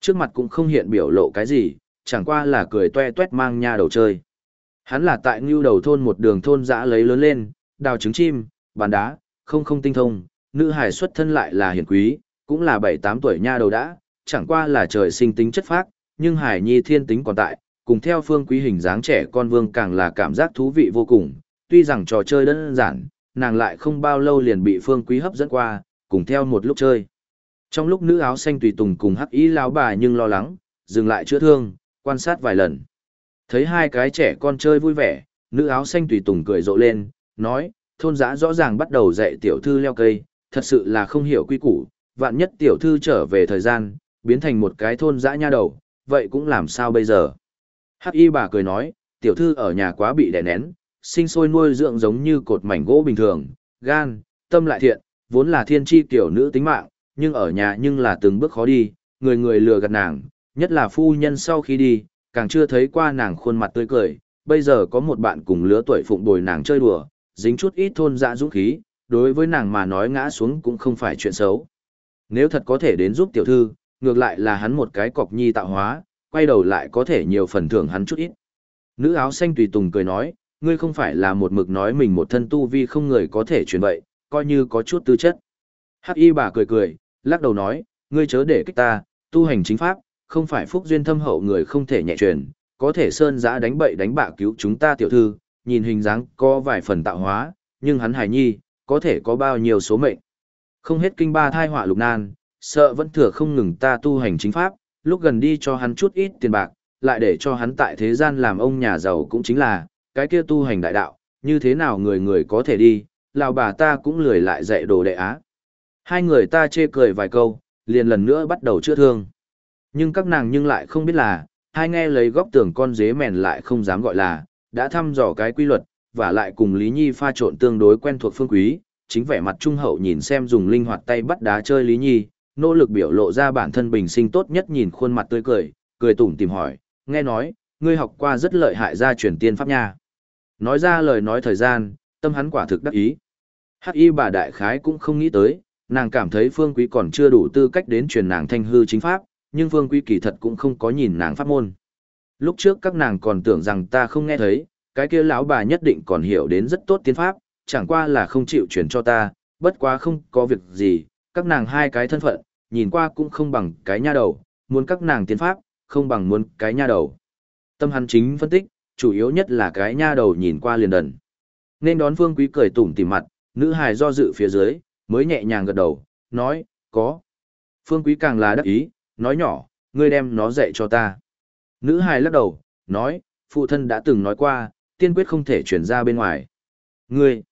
Trước mặt cũng không hiện biểu lộ cái gì, chẳng qua là cười toe toét mang nha đầu chơi. Hắn là tại ngưu đầu thôn một đường thôn dã lấy lớn lên, đào trứng chim, bàn đá, không không tinh thông, nữ hài xuất thân lại là hiển quý, cũng là 7-8 tuổi nha đầu đã, chẳng qua là trời sinh tính chất phác, nhưng hải nhi thiên tính còn tại, cùng theo phương quý hình dáng trẻ con vương càng là cảm giác thú vị vô cùng, tuy rằng trò chơi đơn giản, nàng lại không bao lâu liền bị phương quý hấp dẫn qua, cùng theo một lúc chơi. Trong lúc nữ áo xanh tùy tùng cùng hắc ý lão bà nhưng lo lắng, dừng lại chữa thương, quan sát vài lần. Thấy hai cái trẻ con chơi vui vẻ, nữ áo xanh tùy tùng cười rộ lên, nói, thôn giã rõ ràng bắt đầu dạy tiểu thư leo cây, thật sự là không hiểu quy củ, vạn nhất tiểu thư trở về thời gian, biến thành một cái thôn dã nha đầu, vậy cũng làm sao bây giờ? Hắc y bà cười nói, tiểu thư ở nhà quá bị đè nén, sinh sôi nuôi dưỡng giống như cột mảnh gỗ bình thường, gan, tâm lại thiện, vốn là thiên tri tiểu nữ tính mạng, nhưng ở nhà nhưng là từng bước khó đi, người người lừa gạt nàng, nhất là phu nhân sau khi đi, càng chưa thấy qua nàng khuôn mặt tươi cười, bây giờ có một bạn cùng lứa tuổi phụng bồi nàng chơi đùa, dính chút ít thôn dã dũng khí, đối với nàng mà nói ngã xuống cũng không phải chuyện xấu. Nếu thật có thể đến giúp tiểu thư, ngược lại là hắn một cái cọc nhi tạo hóa, quay đầu lại có thể nhiều phần thưởng hắn chút ít. Nữ áo xanh tùy tùng cười nói, ngươi không phải là một mực nói mình một thân tu vi không người có thể truyền vậy, coi như có chút tư chất. Hắc y bà cười cười, lắc đầu nói, ngươi chớ để kích ta, tu hành chính pháp, không phải phúc duyên thâm hậu người không thể nhẹ truyền, có thể sơn giã đánh bậy đánh bạ cứu chúng ta tiểu thư, nhìn hình dáng có vài phần tạo hóa, nhưng hắn hài nhi, có thể có bao nhiêu số mệnh. Không hết kinh ba thai họa lục nan, sợ vẫn thừa không ngừng ta tu hành chính pháp, lúc gần đi cho hắn chút ít tiền bạc, lại để cho hắn tại thế gian làm ông nhà giàu cũng chính là, cái kia tu hành đại đạo, như thế nào người người có thể đi, lão bà ta cũng lười lại dạy đồ đệ á. Hai người ta chê cười vài câu, liền lần nữa bắt đầu chữa thương. Nhưng các nàng nhưng lại không biết là, hai nghe lấy góc tường con dế mèn lại không dám gọi là, đã thăm dò cái quy luật, và lại cùng Lý Nhi pha trộn tương đối quen thuộc phương quý, chính vẻ mặt trung hậu nhìn xem dùng linh hoạt tay bắt đá chơi Lý Nhi, nỗ lực biểu lộ ra bản thân bình sinh tốt nhất nhìn khuôn mặt tươi cười, cười tủm tìm hỏi, nghe nói, ngươi học qua rất lợi hại gia truyền tiên pháp nha. Nói ra lời nói thời gian, tâm hắn quả thực đắc ý. Hắc y bà đại khái cũng không nghĩ tới, nàng cảm thấy phương quý còn chưa đủ tư cách đến truyền nàng thanh hư chính pháp, nhưng phương quý kỳ thật cũng không có nhìn nàng pháp môn. Lúc trước các nàng còn tưởng rằng ta không nghe thấy, cái kia lão bà nhất định còn hiểu đến rất tốt tiên pháp, chẳng qua là không chịu truyền cho ta, bất quá không có việc gì, các nàng hai cái thân phận, nhìn qua cũng không bằng cái nha đầu, muốn các nàng tiên pháp, không bằng muốn cái nha đầu. Tâm hắn chính phân tích, chủ yếu nhất là cái nha đầu nhìn qua liền đần. Nên đón Phương Quý cười tủm tỉm mặt, nữ hài do dự phía dưới, mới nhẹ nhàng gật đầu, nói, có. Phương Quý càng là đắc ý, nói nhỏ, ngươi đem nó dạy cho ta. Nữ hài lắc đầu, nói, phụ thân đã từng nói qua, tiên quyết không thể chuyển ra bên ngoài. Ngươi,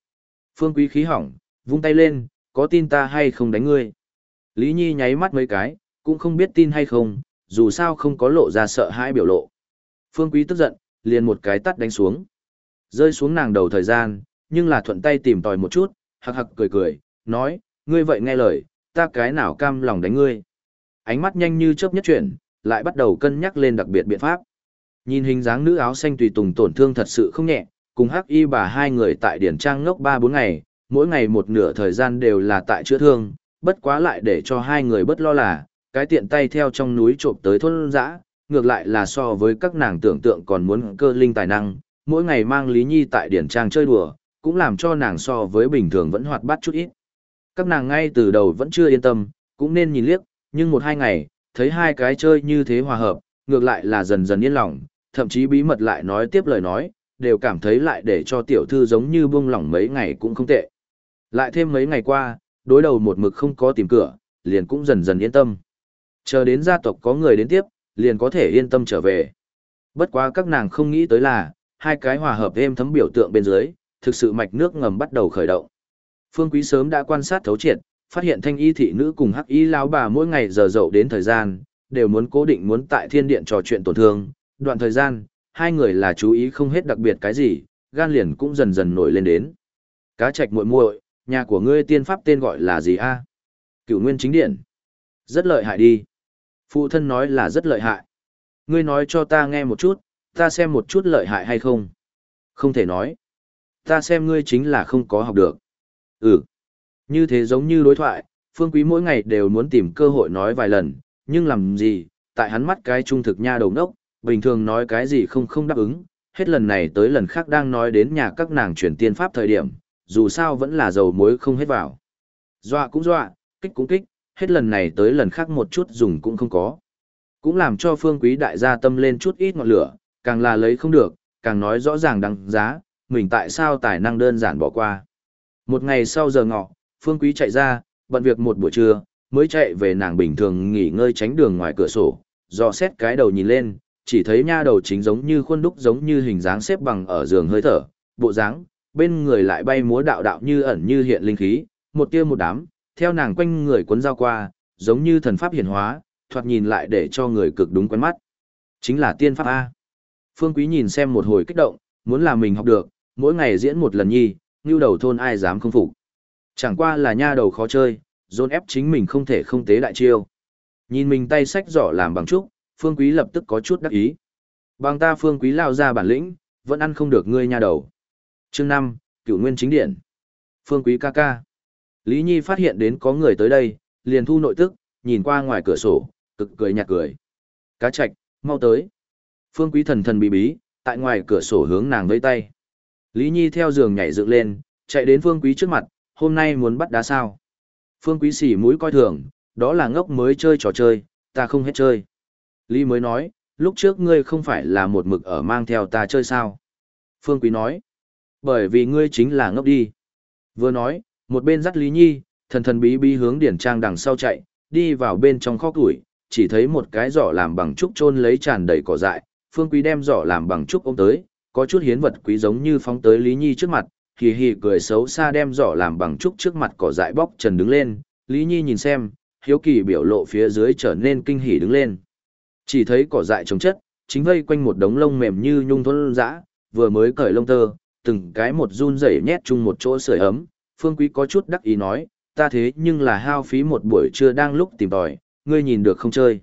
Phương Quý khí hỏng, vung tay lên, có tin ta hay không đánh ngươi. Lý Nhi nháy mắt mấy cái, cũng không biết tin hay không, dù sao không có lộ ra sợ hãi biểu lộ. Phương Quý tức giận, liền một cái tắt đánh xuống. Rơi xuống nàng đầu thời gian, nhưng là thuận tay tìm tòi một chút, hặc hặc cười cười, nói, ngươi vậy nghe lời, ta cái nào cam lòng đánh ngươi. Ánh mắt nhanh như chớp nhất chuyển, lại bắt đầu cân nhắc lên đặc biệt biện pháp. Nhìn hình dáng nữ áo xanh tùy tùng tổn thương thật sự không nhẹ, cùng hắc y bà hai người tại điển trang ngốc 3-4 ngày, mỗi ngày một nửa thời gian đều là tại chữa thương, bất quá lại để cho hai người bất lo là, cái tiện tay theo trong núi trộm tới thôn dã, ngược lại là so với các nàng tưởng tượng còn muốn cơ linh tài năng, mỗi ngày mang Lý Nhi tại điển trang chơi đùa, cũng làm cho nàng so với bình thường vẫn hoạt bát chút ít. Các nàng ngay từ đầu vẫn chưa yên tâm, cũng nên nhìn liếc, nhưng một hai ngày, thấy hai cái chơi như thế hòa hợp, ngược lại là dần dần yên lòng, thậm chí bí mật lại nói tiếp lời nói, đều cảm thấy lại để cho tiểu thư giống như buông lỏng mấy ngày cũng không tệ. Lại thêm mấy ngày qua, đối đầu một mực không có tìm cửa, liền cũng dần dần yên tâm. Chờ đến gia tộc có người đến tiếp, liền có thể yên tâm trở về. Bất quá các nàng không nghĩ tới là, hai cái hòa hợp êm thấm biểu tượng bên dưới, thực sự mạch nước ngầm bắt đầu khởi động. Phương Quý sớm đã quan sát thấu triệt, phát hiện thanh y thị nữ cùng hắc y lão bà mỗi ngày giờ dậu đến thời gian, đều muốn cố định muốn tại thiên điện trò chuyện tổn thương, đoạn thời gian, hai người là chú ý không hết đặc biệt cái gì, gan liền cũng dần dần nổi lên đến. Cá trạch muội muội, nhà của ngươi tiên pháp tên gọi là gì a? Cựu Nguyên Chính Điện. Rất lợi hại đi. Phụ thân nói là rất lợi hại. Ngươi nói cho ta nghe một chút, ta xem một chút lợi hại hay không. Không thể nói. Ta xem ngươi chính là không có học được. Ừ. Như thế giống như đối thoại, Phương Quý mỗi ngày đều muốn tìm cơ hội nói vài lần, nhưng làm gì, tại hắn mắt cái trung thực nha đầu nốc, bình thường nói cái gì không không đáp ứng, hết lần này tới lần khác đang nói đến nhà các nàng chuyển tiên pháp thời điểm, dù sao vẫn là dầu muối không hết vào. Dọa cũng dọa, kích cũng kích, hết lần này tới lần khác một chút dùng cũng không có. Cũng làm cho phương quý đại gia tâm lên chút ít ngọn lửa, càng là lấy không được, càng nói rõ ràng đăng giá, mình tại sao tài năng đơn giản bỏ qua. Một ngày sau giờ ngọ, phương quý chạy ra, bận việc một buổi trưa, mới chạy về nàng bình thường nghỉ ngơi tránh đường ngoài cửa sổ, dò xét cái đầu nhìn lên, chỉ thấy nha đầu chính giống như khuôn đúc giống như hình dáng xếp bằng ở giường hơi thở, bộ dáng, bên người lại bay múa đạo đạo như ẩn như hiện linh khí, một tia một đám, theo nàng quanh người cuốn giao qua, giống như thần pháp hiển hóa, thoạt nhìn lại để cho người cực đúng quen mắt. Chính là tiên pháp A. Phương Quý nhìn xem một hồi kích động, muốn là mình học được, mỗi ngày diễn một lần nhi, như đầu thôn ai dám không phục. Chẳng qua là nha đầu khó chơi, dồn ép chính mình không thể không tế đại chiêu. Nhìn mình tay sách giỏ làm bằng trúc, Phương Quý lập tức có chút đắc ý. Bằng ta Phương Quý lao ra bản lĩnh, vẫn ăn không được ngươi nha đầu. Chương năm cựu Nguyên Chính Điện. Phương Quý ca ca. Lý Nhi phát hiện đến có người tới đây, liền thu nội tức, nhìn qua ngoài cửa sổ, cực cười nhạt cười. Cá Trạch, mau tới. Phương Quý thần thần bí bí, tại ngoài cửa sổ hướng nàng vẫy tay. Lý Nhi theo giường nhảy dựng lên, chạy đến Phương Quý trước mặt, hôm nay muốn bắt đá sao. Phương Quý xỉ mũi coi thường, đó là ngốc mới chơi trò chơi, ta không hết chơi. Lý mới nói, lúc trước ngươi không phải là một mực ở mang theo ta chơi sao. Phương Quý nói, bởi vì ngươi chính là ngốc đi. Vừa nói, một bên dắt Lý Nhi, thần thần bí bí hướng điển trang đằng sau chạy, đi vào bên trong kho củi, chỉ thấy một cái giỏ làm bằng trúc chôn lấy tràn đầy cỏ dại, Phương Quý đem giỏ làm bằng trúc ôm tới, có chút hiến vật quý giống như phóng tới Lý Nhi trước mặt, hì hì cười xấu xa đem giỏ làm bằng trúc trước mặt cỏ dại bóc trần đứng lên, Lý Nhi nhìn xem, hiếu kỳ biểu lộ phía dưới trở nên kinh hỉ đứng lên. Chỉ thấy cỏ dại trồng chất, chính vây quanh một đống lông mềm như nhung thôn dã, vừa mới cởi lông tơ, từng cái một run rẩy nhét chung một chỗ sưởi ấm, Phương Quý có chút đắc ý nói, ta thế nhưng là hao phí một buổi trưa đang lúc tìm tòi, ngươi nhìn được không chơi.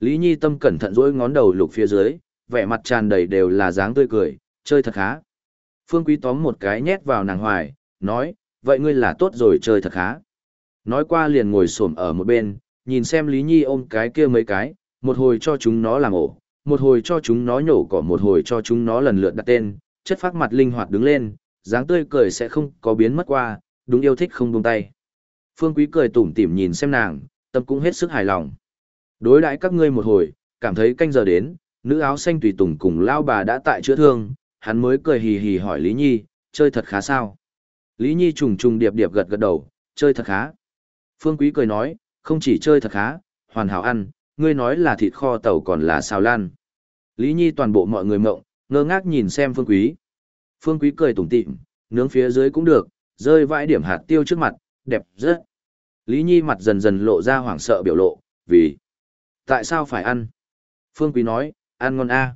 Lý Nhi Tâm cẩn thận dỗi ngón đầu lục phía dưới, vẻ mặt tràn đầy đều là dáng tươi cười, chơi thật khá. Phương Quý tóm một cái nhét vào nàng hoài, nói, vậy ngươi là tốt rồi chơi thật khá. Nói qua liền ngồi xổm ở một bên, nhìn xem Lý Nhi ôm cái kia mấy cái, một hồi cho chúng nó làm ổ, một hồi cho chúng nó nhổ cỏ một hồi cho chúng nó lần lượt đặt tên, chất phát mặt linh hoạt đứng lên, dáng tươi cười sẽ không có biến mất qua, đúng yêu thích không buông tay. Phương Quý cười tủm tỉm nhìn xem nàng, tâm cũng hết sức hài lòng. Đối đãi các ngươi một hồi, cảm thấy canh giờ đến, nữ áo xanh tùy tùng cùng lao bà đã tại chữa thương, hắn mới cười hì hì hỏi Lý Nhi, chơi thật khá sao? Lý Nhi trùng trùng điệp điệp gật gật đầu, chơi thật khá. Phương Quý cười nói, không chỉ chơi thật khá, hoàn hảo ăn, ngươi nói là thịt kho tàu còn là xào lan. Lý Nhi toàn bộ mọi người mộng, ngơ ngác nhìn xem Phương Quý. Phương Quý cười tủm tỉm, nướng phía dưới cũng được, rơi vãi điểm hạt tiêu trước mặt, đẹp rất. Lý Nhi mặt dần dần lộ ra hoảng sợ biểu lộ, vì tại sao phải ăn? Phương Quý nói, ăn ngon a.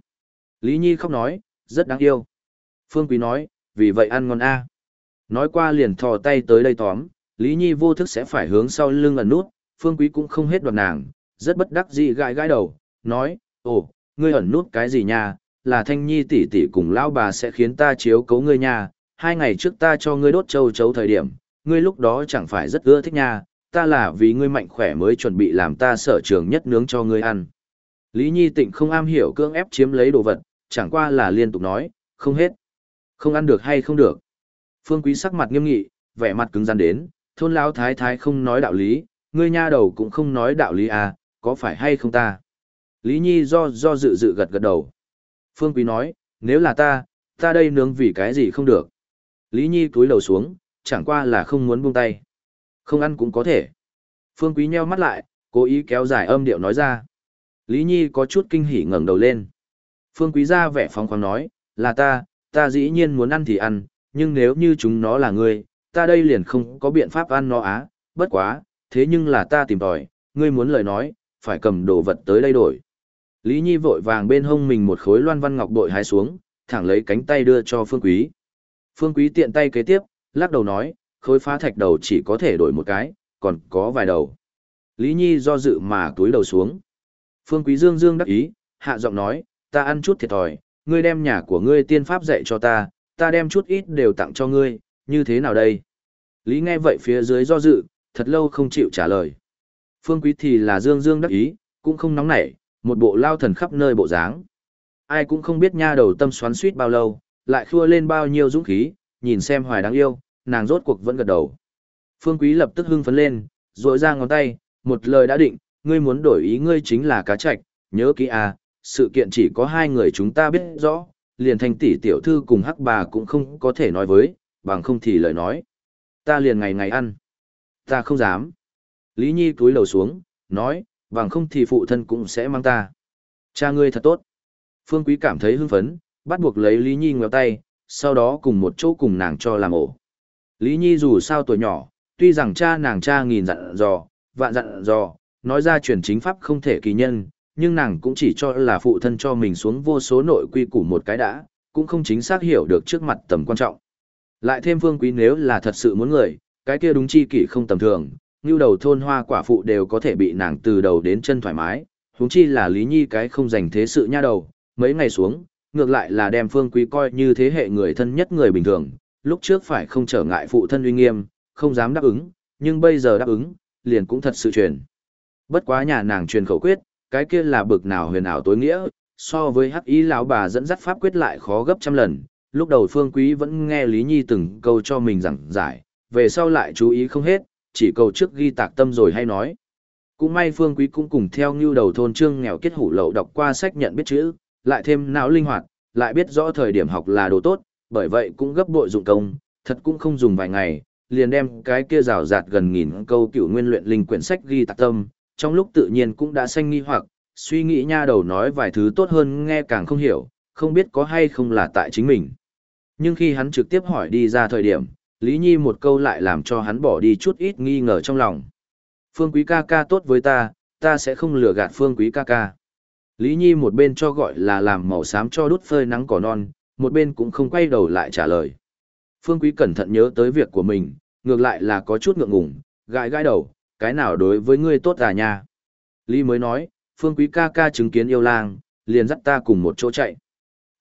Lý Nhi khóc nói, rất đáng yêu. Phương Quý nói, vì vậy ăn ngon a. Nói qua liền thò tay tới đây tóm, Lý Nhi vô thức sẽ phải hướng sau lưng ẩn nút, Phương Quý cũng không hết đoạt nàng, rất bất đắc dĩ gãi gãi đầu, nói, ồ, ngươi ẩn nút cái gì nha, là Thanh Nhi tỷ tỷ cùng lão bà sẽ khiến ta chiếu cấu ngươi nha, hai ngày trước ta cho ngươi đốt châu chấu thời điểm, ngươi lúc đó chẳng phải rất ưa thích nha, ta là vì ngươi mạnh khỏe mới chuẩn bị làm ta sở trường nhất nướng cho ngươi ăn. Lý Nhi Tịnh không am hiểu cưỡng ép chiếm lấy đồ vật, chẳng qua là liên tục nói, không hết. Không ăn được hay không được. Phương Quý sắc mặt nghiêm nghị, vẻ mặt cứng rắn đến, thôn lão thái thái không nói đạo lý, ngươi nha đầu cũng không nói đạo lý à, có phải hay không ta? Lý Nhi do do dự dự gật gật đầu. Phương Quý nói, nếu là ta, ta đây nướng vì cái gì không được. Lý Nhi túi lầu xuống, chẳng qua là không muốn buông tay. Không ăn cũng có thể. Phương Quý nheo mắt lại, cố ý kéo dài âm điệu nói ra. Lý Nhi có chút kinh hỉ ngẩng đầu lên. Phương Quý ra vẻ phóng khoáng nói, là ta, ta dĩ nhiên muốn ăn thì ăn, nhưng nếu như chúng nó là ngươi, ta đây liền không có biện pháp ăn nó á, bất quá, thế nhưng là ta tìm tòi, ngươi muốn lời nói, phải cầm đồ vật tới đây đổi. Lý Nhi vội vàng bên hông mình một khối loan văn ngọc bội hái xuống, thẳng lấy cánh tay đưa cho Phương Quý. Phương Quý tiện tay kế tiếp, lắc đầu nói, khối phá thạch đầu chỉ có thể đổi một cái, còn có vài đầu. Lý Nhi do dự mà túi đầu xuống. Phương Quý Dương Dương đắc ý, hạ giọng nói, ta ăn chút thiệt thòi, ngươi đem nhà của ngươi tiên pháp dạy cho ta, ta đem chút ít đều tặng cho ngươi, như thế nào đây? Lý nghe vậy phía dưới do dự, thật lâu không chịu trả lời. Phương Quý thì là dương dương đắc ý, cũng không nóng nảy, một bộ lao thần khắp nơi bộ dáng. Ai cũng không biết nha đầu tâm xoắn suýt bao lâu, lại khua lên bao nhiêu dũng khí, nhìn xem hoài đáng yêu, nàng rốt cuộc vẫn gật đầu. Phương Quý lập tức hưng phấn lên, rội ra ngón tay, một lời đã định, ngươi muốn đổi ý ngươi chính là cá trạch, nhớ kỹ à, sự kiện chỉ có hai người chúng ta biết rõ, liền thành tỷ tiểu thư cùng hắc bà cũng không có thể nói với, bằng không thì lời nói. Ta liền ngày ngày ăn. Ta không dám. Lý Nhi túi lầu xuống, nói, bằng không thì phụ thân cũng sẽ mang ta. Cha ngươi thật tốt. Phương Quý cảm thấy hưng phấn, bắt buộc lấy Lý Nhi ngéo tay, sau đó cùng một chỗ cùng nàng cho làm ổ. Lý Nhi dù sao tuổi nhỏ, tuy rằng cha nàng cha nghìn dặn dò, vạn dặn dò, nói ra truyền chính pháp không thể kỳ nhân, nhưng nàng cũng chỉ cho là phụ thân cho mình xuống vô số nội quy củ một cái đã, cũng không chính xác hiểu được trước mặt tầm quan trọng. Lại thêm phương quý nếu là thật sự muốn người, cái kia đúng chi kỷ không tầm thường, ngưu đầu thôn hoa quả phụ đều có thể bị nàng từ đầu đến chân thoải mái, huống chi là Lý Nhi cái không dành thế sự nha đầu, mấy ngày xuống, ngược lại là đem phương quý coi như thế hệ người thân nhất người bình thường, lúc trước phải không trở ngại phụ thân uy nghiêm, không dám đáp ứng, nhưng bây giờ đáp ứng, liền cũng thật sự truyền. Bất quá nhà nàng truyền khẩu quyết, cái kia là bực nào huyền ảo tối nghĩa, so với hắc ý lão bà dẫn dắt pháp quyết lại khó gấp trăm lần. Lúc đầu Phương Quý vẫn nghe Lý Nhi từng câu cho mình giảng giải, về sau lại chú ý không hết, chỉ cầu trước ghi tạc tâm rồi hay nói. Cũng may Phương Quý cũng cùng theo như đầu thôn trương nghèo kết hủ lậu đọc qua sách nhận biết chữ, lại thêm não linh hoạt, lại biết rõ thời điểm học là đồ tốt, bởi vậy cũng gấp bội dụng công, thật cũng không dùng vài ngày, liền đem cái kia rào rạt gần nghìn câu cựu nguyên luyện linh quyển sách ghi tạc tâm, trong lúc tự nhiên cũng đã sanh nghi hoặc, suy nghĩ nha đầu nói vài thứ tốt hơn nghe càng không hiểu, không biết có hay không là tại chính mình. Nhưng khi hắn trực tiếp hỏi đi ra thời điểm, Lý Nhi một câu lại làm cho hắn bỏ đi chút ít nghi ngờ trong lòng. Phương Quý ca ca tốt với ta, ta sẽ không lừa gạt Phương Quý ca ca. Lý Nhi một bên cho gọi là làm màu xám cho đút phơi nắng cỏ non, một bên cũng không quay đầu lại trả lời. Phương Quý cẩn thận nhớ tới việc của mình, ngược lại là có chút ngượng ngùng, gãi gãi đầu, cái nào đối với ngươi tốt à nha. Lý mới nói, Phương Quý ca ca chứng kiến yêu lang, liền dắt ta cùng một chỗ chạy.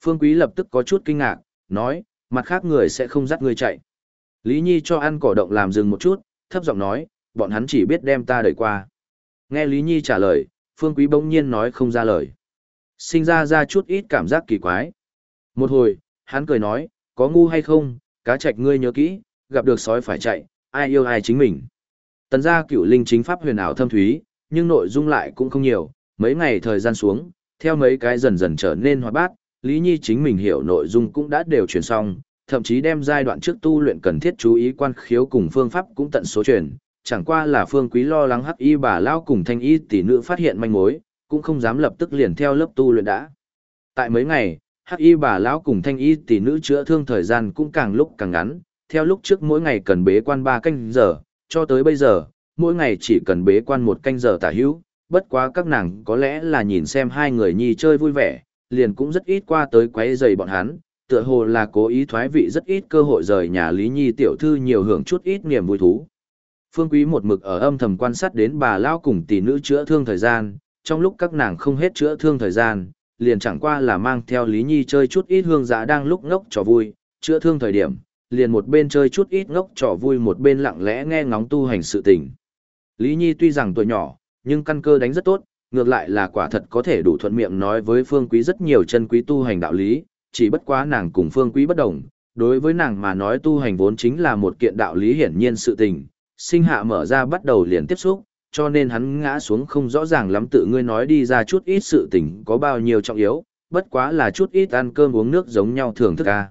Phương Quý lập tức có chút kinh ngạc, nói, mặt khác người sẽ không dắt ngươi chạy. Lý Nhi cho ăn cỏ động làm dừng một chút, thấp giọng nói, bọn hắn chỉ biết đem ta đẩy qua. Nghe Lý Nhi trả lời, Phương Quý bỗng nhiên nói không ra lời. Sinh ra ra chút ít cảm giác kỳ quái. Một hồi, hắn cười nói, có ngu hay không, cá trạch ngươi nhớ kỹ, gặp được sói phải chạy, ai yêu ai chính mình. Tần gia cựu linh chính pháp huyền ảo thâm thúy, nhưng nội dung lại cũng không nhiều, mấy ngày thời gian xuống, theo mấy cái dần dần trở nên hoạt bát, Lý Nhi chính mình hiểu nội dung cũng đã đều truyền xong, thậm chí đem giai đoạn trước tu luyện cần thiết chú ý quan khiếu cùng phương pháp cũng tận số truyền, chẳng qua là phương quý lo lắng hắc y bà lao cùng thanh y tỷ nữ phát hiện manh mối, cũng không dám lập tức liền theo lớp tu luyện đã. Tại mấy ngày, hắc y bà lão cùng thanh y tỷ nữ chữa thương thời gian cũng càng lúc càng ngắn, theo lúc trước mỗi ngày cần bế quan 3 canh giờ, cho tới bây giờ, mỗi ngày chỉ cần bế quan một canh giờ tả hữu, bất quá các nàng có lẽ là nhìn xem hai người nhi chơi vui vẻ, liền cũng rất ít qua tới quấy giày bọn hắn, tựa hồ là cố ý thoái vị rất ít cơ hội rời nhà Lý Nhi tiểu thư nhiều hưởng chút ít niềm vui thú. Phương Quý một mực ở âm thầm quan sát đến bà lao cùng tỷ nữ chữa thương thời gian, trong lúc các nàng không hết chữa thương thời gian, liền chẳng qua là mang theo Lý Nhi chơi chút ít hương dạ đang lúc ngốc trò vui, chữa thương thời điểm, liền một bên chơi chút ít ngốc trò vui một bên lặng lẽ nghe ngóng tu hành sự tình. Lý Nhi tuy rằng tuổi nhỏ, nhưng căn cơ đánh rất tốt, ngược lại là quả thật có thể đủ thuận miệng nói với Phương Quý rất nhiều chân quý tu hành đạo lý, chỉ bất quá nàng cùng Phương Quý bất đồng, đối với nàng mà nói tu hành vốn chính là một kiện đạo lý hiển nhiên sự tình, sinh hạ mở ra bắt đầu liền tiếp xúc, cho nên hắn ngã xuống không rõ ràng lắm tự ngươi nói đi ra chút ít sự tình có bao nhiêu trọng yếu, bất quá là chút ít ăn cơm uống nước giống nhau thường thức ca.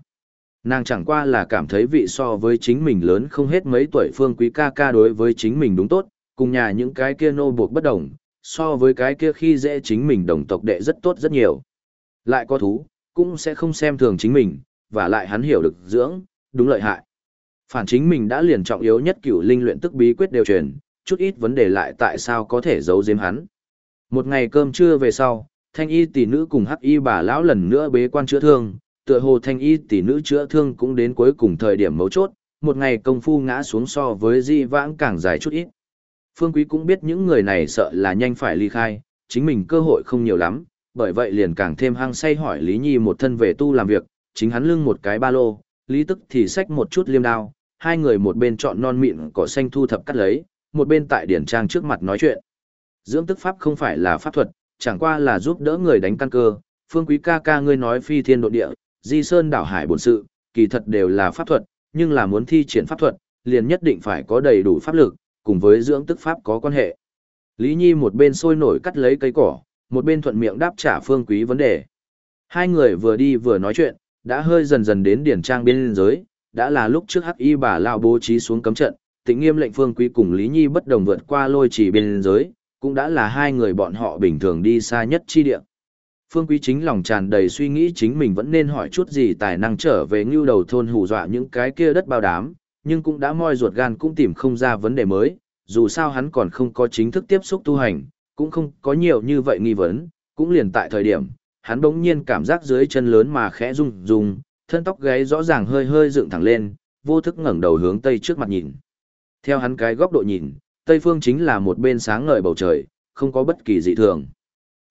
Nàng chẳng qua là cảm thấy vị so với chính mình lớn không hết mấy tuổi phương quý ca ca đối với chính mình đúng tốt, cùng nhà những cái kia nô buộc bất đồng, so với cái kia khi dễ chính mình đồng tộc đệ rất tốt rất nhiều. Lại có thú, cũng sẽ không xem thường chính mình, và lại hắn hiểu được dưỡng, đúng lợi hại. Phản chính mình đã liền trọng yếu nhất cửu linh luyện tức bí quyết đều truyền, chút ít vấn đề lại tại sao có thể giấu giếm hắn. Một ngày cơm trưa về sau, thanh y tỷ nữ cùng hắc y bà lão lần nữa bế quan chữa thương, tựa hồ thanh y tỷ nữ chữa thương cũng đến cuối cùng thời điểm mấu chốt, một ngày công phu ngã xuống so với di vãng càng dài chút ít. Phương Quý cũng biết những người này sợ là nhanh phải ly khai, chính mình cơ hội không nhiều lắm, bởi vậy liền càng thêm hăng say hỏi Lý Nhi một thân về tu làm việc, chính hắn lưng một cái ba lô, Lý Tức thì xách một chút liêm đao, hai người một bên chọn non mịn cỏ xanh thu thập cắt lấy, một bên tại điển trang trước mặt nói chuyện. Dưỡng tức pháp không phải là pháp thuật, chẳng qua là giúp đỡ người đánh căn cơ, phương quý ca ca ngươi nói phi thiên độ địa, di sơn đảo hải bổn sự, kỳ thật đều là pháp thuật, nhưng là muốn thi triển pháp thuật, liền nhất định phải có đầy đủ pháp lực, cùng với dưỡng tức pháp có quan hệ. Lý Nhi một bên sôi nổi cắt lấy cây cỏ, một bên thuận miệng đáp trả phương quý vấn đề. Hai người vừa đi vừa nói chuyện, đã hơi dần dần đến điển trang biên giới, đã là lúc trước hắc y bà lao bố trí xuống cấm trận, tịnh nghiêm lệnh phương quý cùng Lý Nhi bất đồng vượt qua lôi chỉ biên giới, cũng đã là hai người bọn họ bình thường đi xa nhất chi địa. Phương Quý chính lòng tràn đầy suy nghĩ chính mình vẫn nên hỏi chút gì tài năng trở về ngưu đầu thôn hù dọa những cái kia đất bao đám, nhưng cũng đã moi ruột gan cũng tìm không ra vấn đề mới, dù sao hắn còn không có chính thức tiếp xúc tu hành, cũng không có nhiều như vậy nghi vấn, cũng liền tại thời điểm, hắn bỗng nhiên cảm giác dưới chân lớn mà khẽ rung rung, thân tóc gáy rõ ràng hơi hơi dựng thẳng lên, vô thức ngẩng đầu hướng tây trước mặt nhìn. Theo hắn cái góc độ nhìn, tây phương chính là một bên sáng ngời bầu trời, không có bất kỳ dị thường.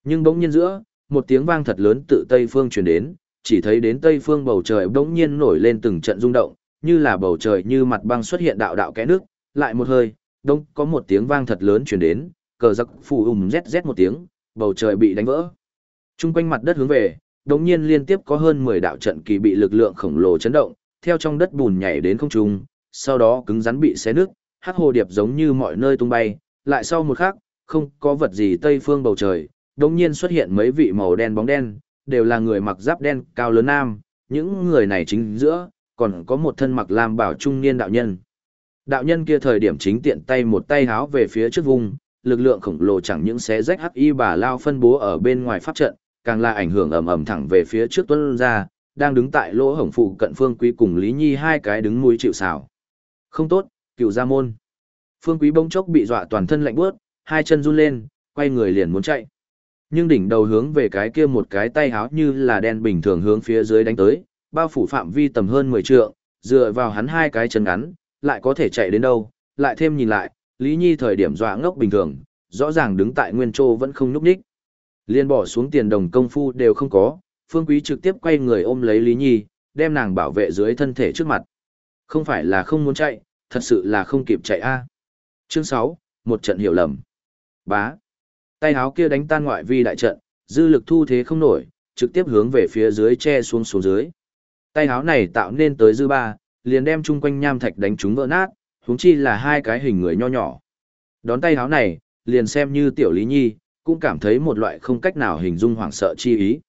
Nhưng bỗng nhiên giữa, một tiếng vang thật lớn tự tây phương truyền đến, chỉ thấy đến tây phương bầu trời bỗng nhiên nổi lên từng trận rung động, như là bầu trời như mặt băng xuất hiện đạo đạo kẽ nước, lại một hơi, đông có một tiếng vang thật lớn truyền đến, cờ giặc phù ùm rét rét một tiếng, bầu trời bị đánh vỡ. Trung quanh mặt đất hướng về, đống nhiên liên tiếp có hơn 10 đạo trận kỳ bị lực lượng khổng lồ chấn động, theo trong đất bùn nhảy đến không trung, sau đó cứng rắn bị xé nước, hắc hồ điệp giống như mọi nơi tung bay, lại sau một khắc, không có vật gì tây phương bầu trời, đống nhiên xuất hiện mấy vị màu đen bóng đen, đều là người mặc giáp đen cao lớn nam, những người này chính giữa, còn có một thân mặc lam bảo trung niên đạo nhân. Đạo nhân kia thời điểm chính tiện tay một tay háo về phía trước vùng, lực lượng khổng lồ chẳng những xé rách hắc y bà lao phân bố ở bên ngoài pháp trận, càng là ảnh hưởng ầm ầm thẳng về phía trước tuân ra, đang đứng tại lỗ hổng phụ cận phương quý cùng Lý Nhi hai cái đứng mũi chịu xào. Không tốt, cựu gia môn. Phương quý bỗng chốc bị dọa toàn thân lạnh bước, hai chân run lên, quay người liền muốn chạy. Nhưng đỉnh đầu hướng về cái kia một cái tay háo như là đen bình thường hướng phía dưới đánh tới, bao phủ phạm vi tầm hơn 10 trượng, dựa vào hắn hai cái chân ngắn, lại có thể chạy đến đâu, lại thêm nhìn lại, Lý Nhi thời điểm dọa ngốc bình thường, rõ ràng đứng tại nguyên trô vẫn không nhúc nhích. Liên bỏ xuống tiền đồng công phu đều không có, Phương Quý trực tiếp quay người ôm lấy Lý Nhi, đem nàng bảo vệ dưới thân thể trước mặt. Không phải là không muốn chạy, thật sự là không kịp chạy a. À. Chương 6, một trận hiểu lầm. Bá. Tay háo kia đánh tan ngoại vi đại trận, dư lực thu thế không nổi, trực tiếp hướng về phía dưới che xuống xuống dưới. Tay háo này tạo nên tới dư ba, liền đem chung quanh nham thạch đánh chúng vỡ nát, huống chi là hai cái hình người nho nhỏ. Đón tay háo này, liền xem như tiểu Lý Nhi, cũng cảm thấy một loại không cách nào hình dung hoảng sợ chi ý.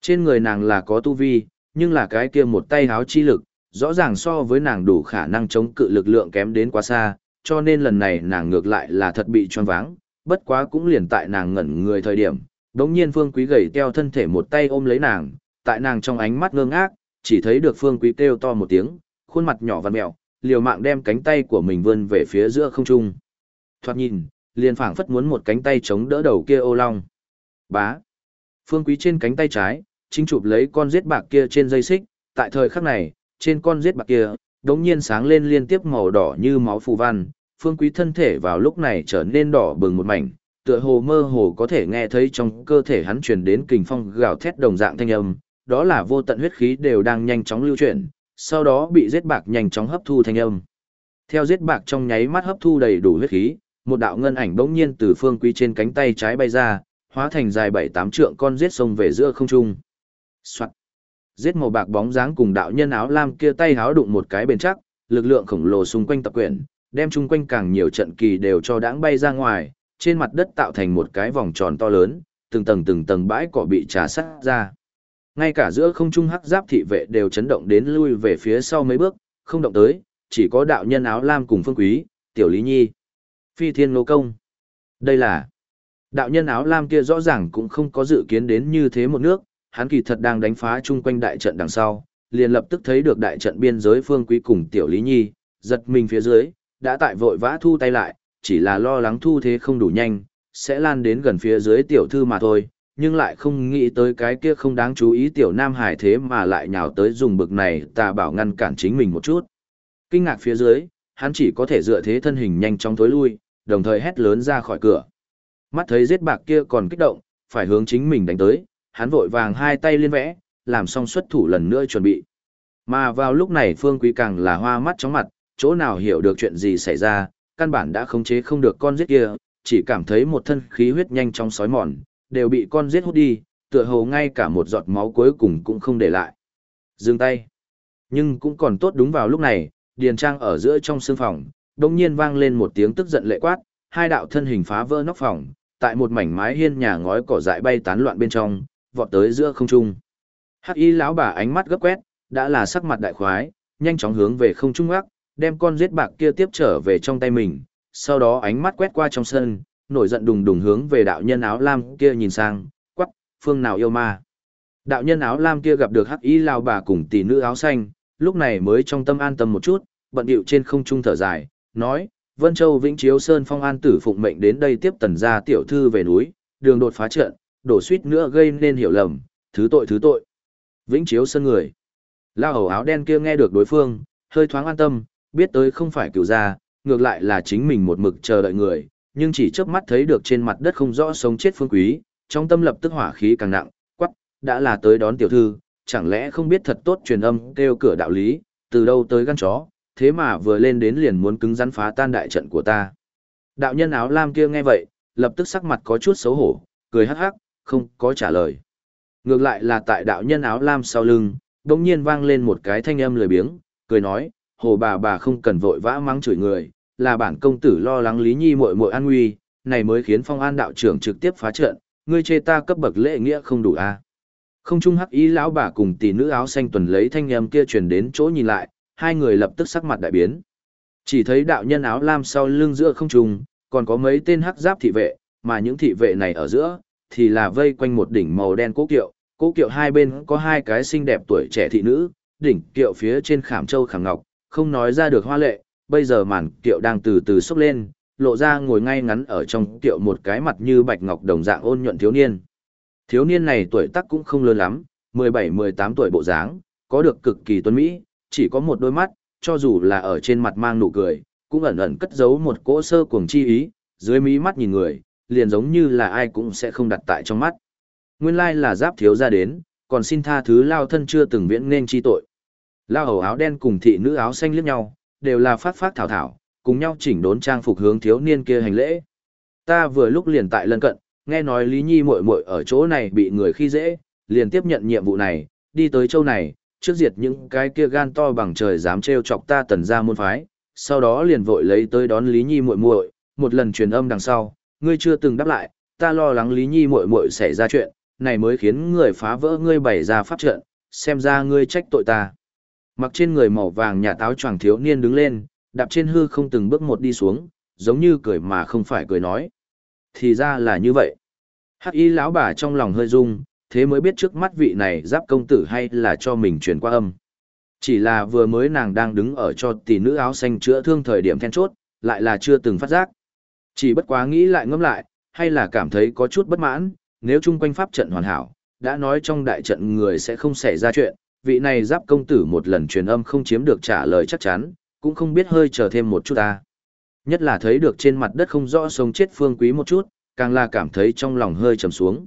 Trên người nàng là có tu vi, nhưng là cái kia một tay háo chi lực, rõ ràng so với nàng đủ khả năng chống cự lực lượng kém đến quá xa, cho nên lần này nàng ngược lại là thật bị choáng váng, bất quá cũng liền tại nàng ngẩn người thời điểm, đống nhiên Phương Quý gầy teo thân thể một tay ôm lấy nàng, tại nàng trong ánh mắt ngơ ngác, chỉ thấy được Phương Quý kêu to một tiếng, khuôn mặt nhỏ và mèo liều mạng đem cánh tay của mình vươn về phía giữa không trung. Thoạt nhìn, liền phảng phất muốn một cánh tay chống đỡ đầu kia ô long. Bá. Phương Quý trên cánh tay trái, chính chụp lấy con giết bạc kia trên dây xích, tại thời khắc này, trên con giết bạc kia, đống nhiên sáng lên liên tiếp màu đỏ như máu phù văn, Phương Quý thân thể vào lúc này trở nên đỏ bừng một mảnh, tựa hồ mơ hồ có thể nghe thấy trong cơ thể hắn truyền đến kình phong gào thét đồng dạng thanh âm, đó là vô tận huyết khí đều đang nhanh chóng lưu chuyển, sau đó bị giết bạc nhanh chóng hấp thu thanh âm. Theo giết bạc trong nháy mắt hấp thu đầy đủ huyết khí, một đạo ngân ảnh bỗng nhiên từ phương quý trên cánh tay trái bay ra, hóa thành dài bảy tám trượng con giết sông về giữa không trung. Soạn. Giết màu bạc bóng dáng cùng đạo nhân áo lam kia tay háo đụng một cái bền chắc, lực lượng khổng lồ xung quanh tập quyển, đem chung quanh càng nhiều trận kỳ đều cho đãng bay ra ngoài, trên mặt đất tạo thành một cái vòng tròn to lớn, từng tầng từng tầng bãi cỏ bị trà sát ra. Ngay cả giữa không trung hắc giáp thị vệ đều chấn động đến lui về phía sau mấy bước, không động tới, chỉ có đạo nhân áo lam cùng phương quý, tiểu lý nhi. Phi thiên nô công. Đây là... Đạo nhân áo lam kia rõ ràng cũng không có dự kiến đến như thế một nước, hắn kỳ thật đang đánh phá chung quanh đại trận đằng sau, liền lập tức thấy được đại trận biên giới phương quý cùng tiểu lý nhi, giật mình phía dưới, đã tại vội vã thu tay lại, chỉ là lo lắng thu thế không đủ nhanh, sẽ lan đến gần phía dưới tiểu thư mà thôi, nhưng lại không nghĩ tới cái kia không đáng chú ý tiểu nam hải thế mà lại nhào tới dùng bực này tà bảo ngăn cản chính mình một chút. Kinh ngạc phía dưới, hắn chỉ có thể dựa thế thân hình nhanh chóng tối lui, đồng thời hét lớn ra khỏi cửa. Mắt thấy giết bạc kia còn kích động, phải hướng chính mình đánh tới, hắn vội vàng hai tay liên vẽ, làm xong xuất thủ lần nữa chuẩn bị. Mà vào lúc này Phương Quý càng là hoa mắt chóng mặt, chỗ nào hiểu được chuyện gì xảy ra, căn bản đã khống chế không được con giết kia, chỉ cảm thấy một thân khí huyết nhanh chóng sói mòn, đều bị con giết hút đi, tựa hồ ngay cả một giọt máu cuối cùng cũng không để lại. Dừng tay. Nhưng cũng còn tốt đúng vào lúc này, Điền Trang ở giữa trong sương phòng, đột nhiên vang lên một tiếng tức giận lệ quát, hai đạo thân hình phá vỡ nóc phòng, tại một mảnh mái hiên nhà ngói cỏ dại bay tán loạn bên trong, vọt tới giữa không trung. Hắc y lão bà ánh mắt gấp quét, đã là sắc mặt đại khoái, nhanh chóng hướng về không trung ngoắc, đem con giết bạc kia tiếp trở về trong tay mình, sau đó ánh mắt quét qua trong sân, nổi giận đùng đùng hướng về đạo nhân áo lam kia nhìn sang, quắc, phương nào yêu ma. Đạo nhân áo lam kia gặp được hắc y lao bà cùng tỷ nữ áo xanh, lúc này mới trong tâm an tâm một chút, bận điệu trên không trung thở dài, nói, Vân Châu Vĩnh Chiếu Sơn Phong An tử phụng mệnh đến đây tiếp tần gia tiểu thư về núi, đường đột phá trận, đổ suýt nữa gây nên hiểu lầm, thứ tội thứ tội. Vĩnh Chiếu Sơn người. Lao hầu áo đen kia nghe được đối phương, hơi thoáng an tâm, biết tới không phải cửu gia, ngược lại là chính mình một mực chờ đợi người, nhưng chỉ chớp mắt thấy được trên mặt đất không rõ sống chết phương quý, trong tâm lập tức hỏa khí càng nặng, quắc, đã là tới đón tiểu thư, chẳng lẽ không biết thật tốt truyền âm kêu cửa đạo lý, từ đâu tới gan chó, thế mà vừa lên đến liền muốn cứng rắn phá tan đại trận của ta. Đạo nhân áo lam kia nghe vậy, lập tức sắc mặt có chút xấu hổ, cười hắc hắc, không có trả lời. Ngược lại là tại đạo nhân áo lam sau lưng, đột nhiên vang lên một cái thanh âm lười biếng, cười nói, hồ bà bà không cần vội vã mắng chửi người, là bản công tử lo lắng Lý Nhi muội muội an nguy, này mới khiến phong an đạo trưởng trực tiếp phá trận, ngươi chê ta cấp bậc lễ nghĩa không đủ a à? Không trung hắc ý lão bà cùng tỷ nữ áo xanh tuần lấy thanh âm kia truyền đến chỗ nhìn lại, hai người lập tức sắc mặt đại biến. Chỉ thấy đạo nhân áo lam sau lưng giữa không trung, còn có mấy tên hắc giáp thị vệ, mà những thị vệ này ở giữa, thì là vây quanh một đỉnh màu đen cố kiệu, cố kiệu hai bên có hai cái xinh đẹp tuổi trẻ thị nữ, đỉnh kiệu phía trên khảm châu khảm ngọc, không nói ra được hoa lệ, bây giờ màn kiệu đang từ từ xốc lên, lộ ra ngồi ngay ngắn ở trong kiệu một cái mặt như bạch ngọc đồng dạng ôn nhuận thiếu niên. Thiếu niên này tuổi tác cũng không lớn lắm, 17-18 tuổi bộ dáng, có được cực kỳ tuấn mỹ, chỉ có một đôi mắt, cho dù là ở trên mặt mang nụ cười, cũng ẩn ẩn cất giấu một cỗ sơ cuồng chi ý, dưới mí mắt nhìn người, liền giống như là ai cũng sẽ không đặt tại trong mắt. Nguyên lai là giáp thiếu ra đến, còn xin tha thứ lao thân chưa từng viễn nên chi tội. Lao hầu áo đen cùng thị nữ áo xanh liếc nhau, đều là phát phát thảo thảo, cùng nhau chỉnh đốn trang phục hướng thiếu niên kia hành lễ. Ta vừa lúc liền tại lân cận, nghe nói Lý Nhi muội muội ở chỗ này bị người khi dễ, liền tiếp nhận nhiệm vụ này, đi tới châu này, trước diệt những cái kia gan to bằng trời dám trêu chọc ta tần ra môn phái, sau đó liền vội lấy tới đón Lý Nhi muội muội, một lần truyền âm đằng sau, ngươi chưa từng đáp lại, ta lo lắng Lý Nhi muội muội xảy ra chuyện, này mới khiến người phá vỡ ngươi bày ra pháp trận, xem ra ngươi trách tội ta. Mặc trên người màu vàng nhà táo choàng thiếu niên đứng lên, đạp trên hư không từng bước một đi xuống, giống như cười mà không phải cười nói. Thì ra là như vậy. Hắc y lão bà trong lòng hơi rung, thế mới biết trước mắt vị này giáp công tử hay là cho mình truyền qua âm. Chỉ là vừa mới nàng đang đứng ở cho tỷ nữ áo xanh chữa thương thời điểm then chốt, lại là chưa từng phát giác. Chỉ bất quá nghĩ lại ngẫm lại, hay là cảm thấy có chút bất mãn, nếu chung quanh pháp trận hoàn hảo, đã nói trong đại trận người sẽ không xảy ra chuyện, vị này giáp công tử một lần truyền âm không chiếm được trả lời chắc chắn, cũng không biết hơi chờ thêm một chút ta. Nhất là thấy được trên mặt đất không rõ sống chết phương quý một chút, càng là cảm thấy trong lòng hơi trầm xuống.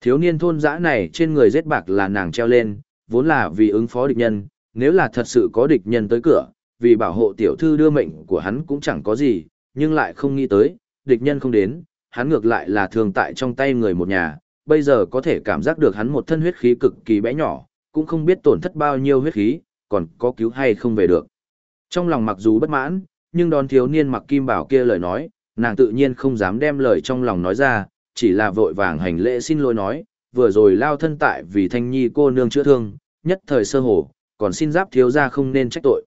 Thiếu niên thôn dã này trên người giết bạc là nàng treo lên, vốn là vì ứng phó địch nhân, nếu là thật sự có địch nhân tới cửa, vì bảo hộ tiểu thư đưa mệnh của hắn cũng chẳng có gì, nhưng lại không nghĩ tới, địch nhân không đến, hắn ngược lại là thường tại trong tay người một nhà, bây giờ có thể cảm giác được hắn một thân huyết khí cực kỳ bé nhỏ, cũng không biết tổn thất bao nhiêu huyết khí, còn có cứu hay không về được. Trong lòng mặc dù bất mãn, nhưng đón thiếu niên mặc kim bảo kia lời nói, nàng tự nhiên không dám đem lời trong lòng nói ra, chỉ là vội vàng hành lễ xin lỗi nói, vừa rồi lao thân tại vì thanh nhi cô nương chữa thương, nhất thời sơ hổ, còn xin giáp thiếu ra không nên trách tội.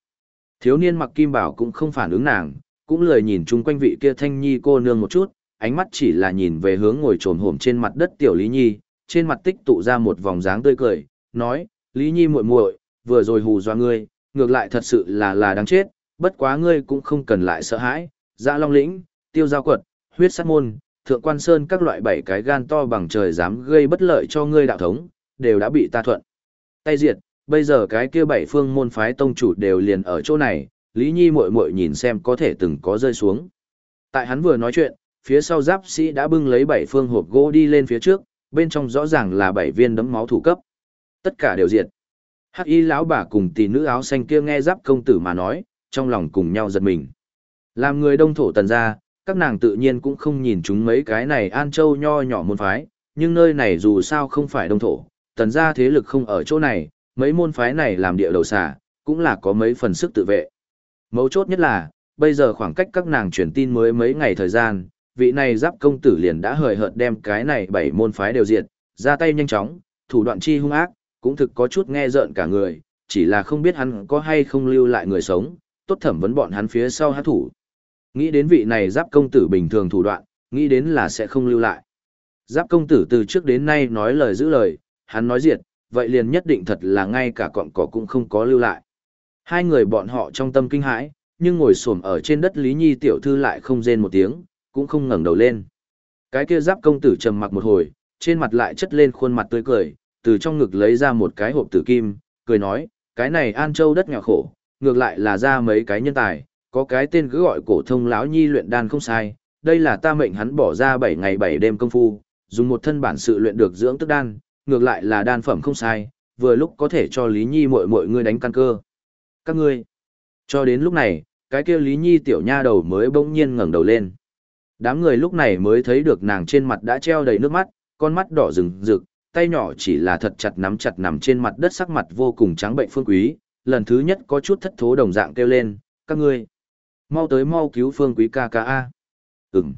Thiếu niên mặc kim bảo cũng không phản ứng nàng, cũng lời nhìn chung quanh vị kia thanh nhi cô nương một chút, ánh mắt chỉ là nhìn về hướng ngồi trồn hổm trên mặt đất tiểu Lý Nhi, trên mặt tích tụ ra một vòng dáng tươi cười, nói, Lý Nhi muội muội, vừa rồi hù dọa ngươi, ngược lại thật sự là là đáng chết, bất quá ngươi cũng không cần lại sợ hãi, dạ long lĩnh, tiêu giao quật, huyết sát môn, thượng quan sơn các loại bảy cái gan to bằng trời dám gây bất lợi cho ngươi đạo thống, đều đã bị ta thuận. Tay diệt, bây giờ cái kia bảy phương môn phái tông chủ đều liền ở chỗ này, Lý Nhi muội muội nhìn xem có thể từng có rơi xuống. Tại hắn vừa nói chuyện, phía sau giáp sĩ đã bưng lấy bảy phương hộp gỗ đi lên phía trước, bên trong rõ ràng là bảy viên đấm máu thủ cấp. Tất cả đều diệt. Hắc y lão bà cùng tỷ nữ áo xanh kia nghe giáp công tử mà nói, trong lòng cùng nhau giật mình. Làm người đông thổ tần gia, các nàng tự nhiên cũng không nhìn chúng mấy cái này an châu nho nhỏ môn phái, nhưng nơi này dù sao không phải đông thổ, tần gia thế lực không ở chỗ này, mấy môn phái này làm địa đầu xà, cũng là có mấy phần sức tự vệ. Mấu chốt nhất là, bây giờ khoảng cách các nàng truyền tin mới mấy ngày thời gian, vị này giáp công tử liền đã hời hợt đem cái này bảy môn phái đều diệt, ra tay nhanh chóng, thủ đoạn chi hung ác, cũng thực có chút nghe rợn cả người, chỉ là không biết hắn có hay không lưu lại người sống, tốt thẩm vấn bọn hắn phía sau hát thủ. Nghĩ đến vị này giáp công tử bình thường thủ đoạn, nghĩ đến là sẽ không lưu lại. Giáp công tử từ trước đến nay nói lời giữ lời, hắn nói diệt, vậy liền nhất định thật là ngay cả cọng cỏ cũng không có lưu lại. Hai người bọn họ trong tâm kinh hãi, nhưng ngồi xổm ở trên đất Lý Nhi tiểu thư lại không rên một tiếng, cũng không ngẩng đầu lên. Cái kia giáp công tử trầm mặc một hồi, trên mặt lại chất lên khuôn mặt tươi cười, từ trong ngực lấy ra một cái hộp tử kim, cười nói, cái này An Châu đất nghèo khổ, ngược lại là ra mấy cái nhân tài, có cái tên cứ gọi cổ thông lão nhi luyện đan không sai, đây là ta mệnh hắn bỏ ra 7 ngày 7 đêm công phu, dùng một thân bản sự luyện được dưỡng tức đan, ngược lại là đan phẩm không sai, vừa lúc có thể cho Lý Nhi muội muội ngươi đánh căn cơ. Các ngươi. Cho đến lúc này, cái kia Lý Nhi tiểu nha đầu mới bỗng nhiên ngẩng đầu lên. Đám người lúc này mới thấy được nàng trên mặt đã treo đầy nước mắt, con mắt đỏ rừng rực, tay nhỏ chỉ là thật chặt nắm chặt nằm trên mặt đất sắc mặt vô cùng trắng bệnh phương quý, lần thứ nhất có chút thất thố đồng dạng kêu lên, các ngươi, mau tới mau cứu phương quý ca ca a. Ừm.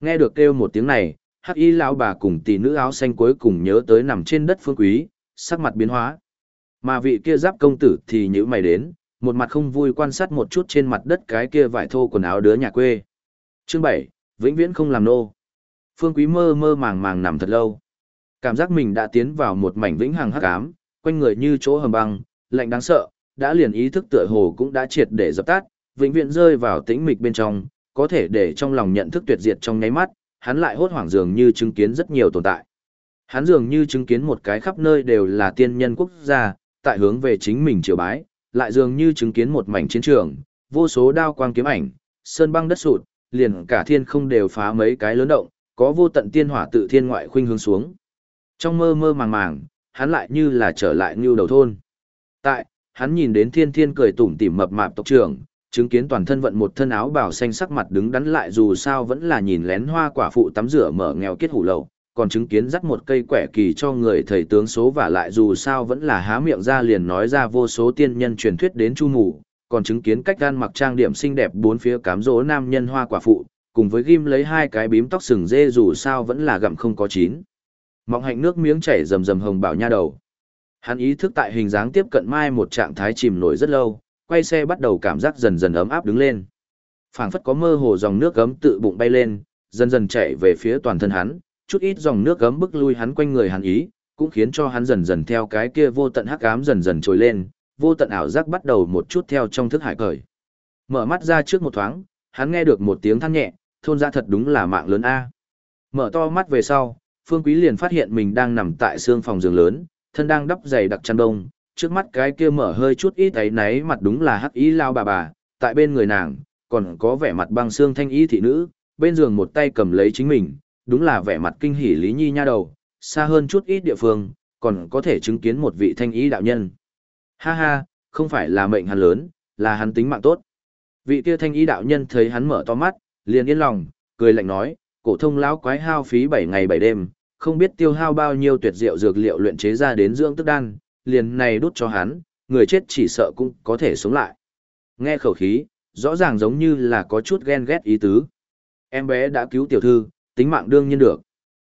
Nghe được kêu một tiếng này, hắc y lão bà cùng tỷ nữ áo xanh cuối cùng nhớ tới nằm trên đất phương quý, sắc mặt biến hóa. Mà vị kia giáp công tử thì nhữ mày đến, một mặt không vui quan sát một chút trên mặt đất cái kia vải thô quần áo đứa nhà quê. Chương 7, vĩnh viễn không làm nô. Phương Quý mơ mơ màng màng nằm thật lâu. Cảm giác mình đã tiến vào một mảnh vĩnh hằng hắc ám, quanh người như chỗ hầm băng, lạnh đáng sợ, đã liền ý thức tựa hồ cũng đã triệt để dập tắt, vĩnh viễn rơi vào tĩnh mịch bên trong, có thể để trong lòng nhận thức tuyệt diệt trong nháy mắt, hắn lại hốt hoảng dường như chứng kiến rất nhiều tồn tại. Hắn dường như chứng kiến một cái khắp nơi đều là tiên nhân quốc gia, tại hướng về chính mình triều bái, lại dường như chứng kiến một mảnh chiến trường, vô số đao quang kiếm ảnh, sơn băng đất sụt, liền cả thiên không đều phá mấy cái lớn động, có vô tận tiên hỏa tự thiên ngoại khuynh hướng xuống. Trong mơ mơ màng màng, hắn lại như là trở lại như đầu thôn. Tại, hắn nhìn đến thiên thiên cười tủm tỉm mập mạp tộc trưởng, chứng kiến toàn thân vận một thân áo bảo xanh sắc mặt đứng đắn lại dù sao vẫn là nhìn lén hoa quả phụ tắm rửa mở nghèo kết hủ lậu, còn chứng kiến dắt một cây quẻ kỳ cho người thầy tướng số và lại dù sao vẫn là há miệng ra liền nói ra vô số tiên nhân truyền thuyết đến chu mù, còn chứng kiến cách gan mặc trang điểm xinh đẹp bốn phía cám dỗ nam nhân hoa quả phụ, cùng với ghim lấy hai cái bím tóc sừng dê dù sao vẫn là gặm không có chín. Mọng hạnh nước miếng chảy rầm rầm hồng bảo nha đầu. Hắn ý thức tại hình dáng tiếp cận mai một trạng thái chìm nổi rất lâu, quay xe bắt đầu cảm giác dần dần ấm áp đứng lên. phảng phất có mơ hồ dòng nước gấm tự bụng bay lên, dần dần chạy về phía toàn thân hắn, chút ít dòng nước gấm bức lui hắn quanh người hắn ý, cũng khiến cho hắn dần dần theo cái kia vô tận hắc ám dần dần trồi lên, vô tận ảo giác bắt đầu một chút theo trong thức hải cởi. Mở mắt ra trước một thoáng, hắn nghe được một tiếng than nhẹ, thôn ra thật đúng là mạng lớn A. Mở to mắt về sau, Phương Quý liền phát hiện mình đang nằm tại xương phòng giường lớn, thân đang đắp giày đặc chăn đông, trước mắt cái kia mở hơi chút ít ấy náy mặt đúng là hắc ý lao bà bà, tại bên người nàng, còn có vẻ mặt băng xương thanh ý thị nữ, bên giường một tay cầm lấy chính mình, đúng là vẻ mặt kinh hỉ Lý Nhi nha đầu, xa hơn chút ít địa phương, còn có thể chứng kiến một vị thanh ý đạo nhân. Ha ha, không phải là mệnh hắn lớn, là hắn tính mạng tốt. Vị kia thanh ý đạo nhân thấy hắn mở to mắt, liền yên lòng, cười lạnh nói, cổ thông lão quái hao phí 7 ngày 7 đêm, không biết tiêu hao bao nhiêu tuyệt diệu dược liệu luyện chế ra đến dưỡng tức đan, liền này đút cho hắn, người chết chỉ sợ cũng có thể sống lại. Nghe khẩu khí, rõ ràng giống như là có chút ghen ghét ý tứ. Em bé đã cứu tiểu thư, tính mạng đương nhiên được.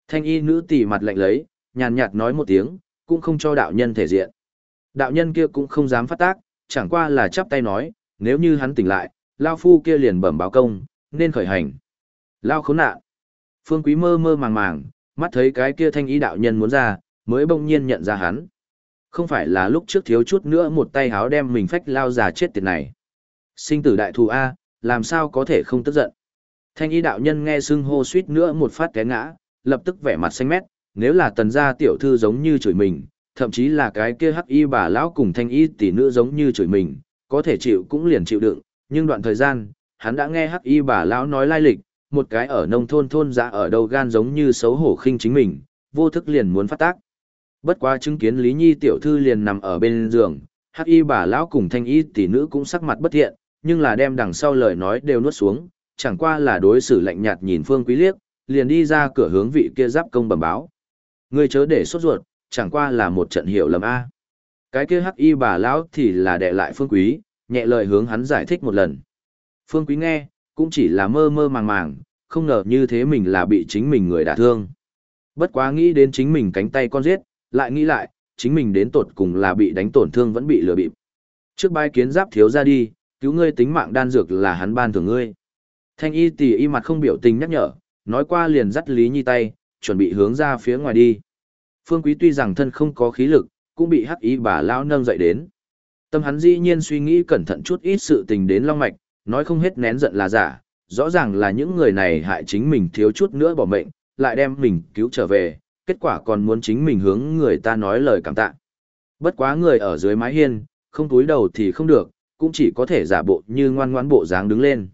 Thanh y nữ tỷ mặt lạnh lấy, nhàn nhạt nói một tiếng, cũng không cho đạo nhân thể diện. Đạo nhân kia cũng không dám phát tác, chẳng qua là chắp tay nói, nếu như hắn tỉnh lại, Lao Phu kia liền bẩm báo công, nên khởi hành. Lao khốn nạn. Phương Quý mơ mơ màng màng, mắt thấy cái kia thanh ý đạo nhân muốn ra, mới bỗng nhiên nhận ra hắn. Không phải là lúc trước thiếu chút nữa một tay háo đem mình phách lao già chết tiệt này. Sinh tử đại thù A, làm sao có thể không tức giận. Thanh ý đạo nhân nghe xưng hô suýt nữa một phát té ngã, lập tức vẻ mặt xanh mét, nếu là tần gia tiểu thư giống như chửi mình, thậm chí là cái kia hắc y bà lão cùng thanh y tỷ nữ giống như chửi mình, có thể chịu cũng liền chịu đựng, nhưng đoạn thời gian, hắn đã nghe hắc y bà lão nói lai lịch, một cái ở nông thôn thôn dã ở đâu gan giống như xấu hổ khinh chính mình, vô thức liền muốn phát tác. Bất quá chứng kiến Lý Nhi tiểu thư liền nằm ở bên giường, hắc y bà lão cùng thanh y tỷ nữ cũng sắc mặt bất thiện, nhưng là đem đằng sau lời nói đều nuốt xuống, chẳng qua là đối xử lạnh nhạt nhìn Phương Quý liếc, liền đi ra cửa hướng vị kia giáp công bẩm báo. Ngươi chớ để sốt ruột, chẳng qua là một trận hiểu lầm a. Cái kia hắc y bà lão thì là đệ lại Phương Quý, nhẹ lời hướng hắn giải thích một lần. Phương Quý nghe, cũng chỉ là mơ mơ màng màng, không ngờ như thế mình là bị chính mình người đả thương. Bất quá nghĩ đến chính mình cánh tay con giết, lại nghĩ lại, chính mình đến tột cùng là bị đánh tổn thương vẫn bị lừa bịp. Trước bai kiến giáp thiếu ra đi, cứu ngươi tính mạng đan dược là hắn ban thưởng ngươi. Thanh y tỷ y mặt không biểu tình nhắc nhở, nói qua liền dắt Lý Nhi tay, chuẩn bị hướng ra phía ngoài đi. Phương Quý tuy rằng thân không có khí lực, cũng bị hắc y bà lão nâng dậy đến. Tâm hắn dĩ nhiên suy nghĩ cẩn thận chút ít sự tình đến long mạch, nói không hết nén giận là giả, rõ ràng là những người này hại chính mình thiếu chút nữa bỏ mệnh, lại đem mình cứu trở về, kết quả còn muốn chính mình hướng người ta nói lời cảm tạ. Bất quá người ở dưới mái hiên, không túi đầu thì không được, cũng chỉ có thể giả bộ như ngoan ngoãn bộ dáng đứng lên.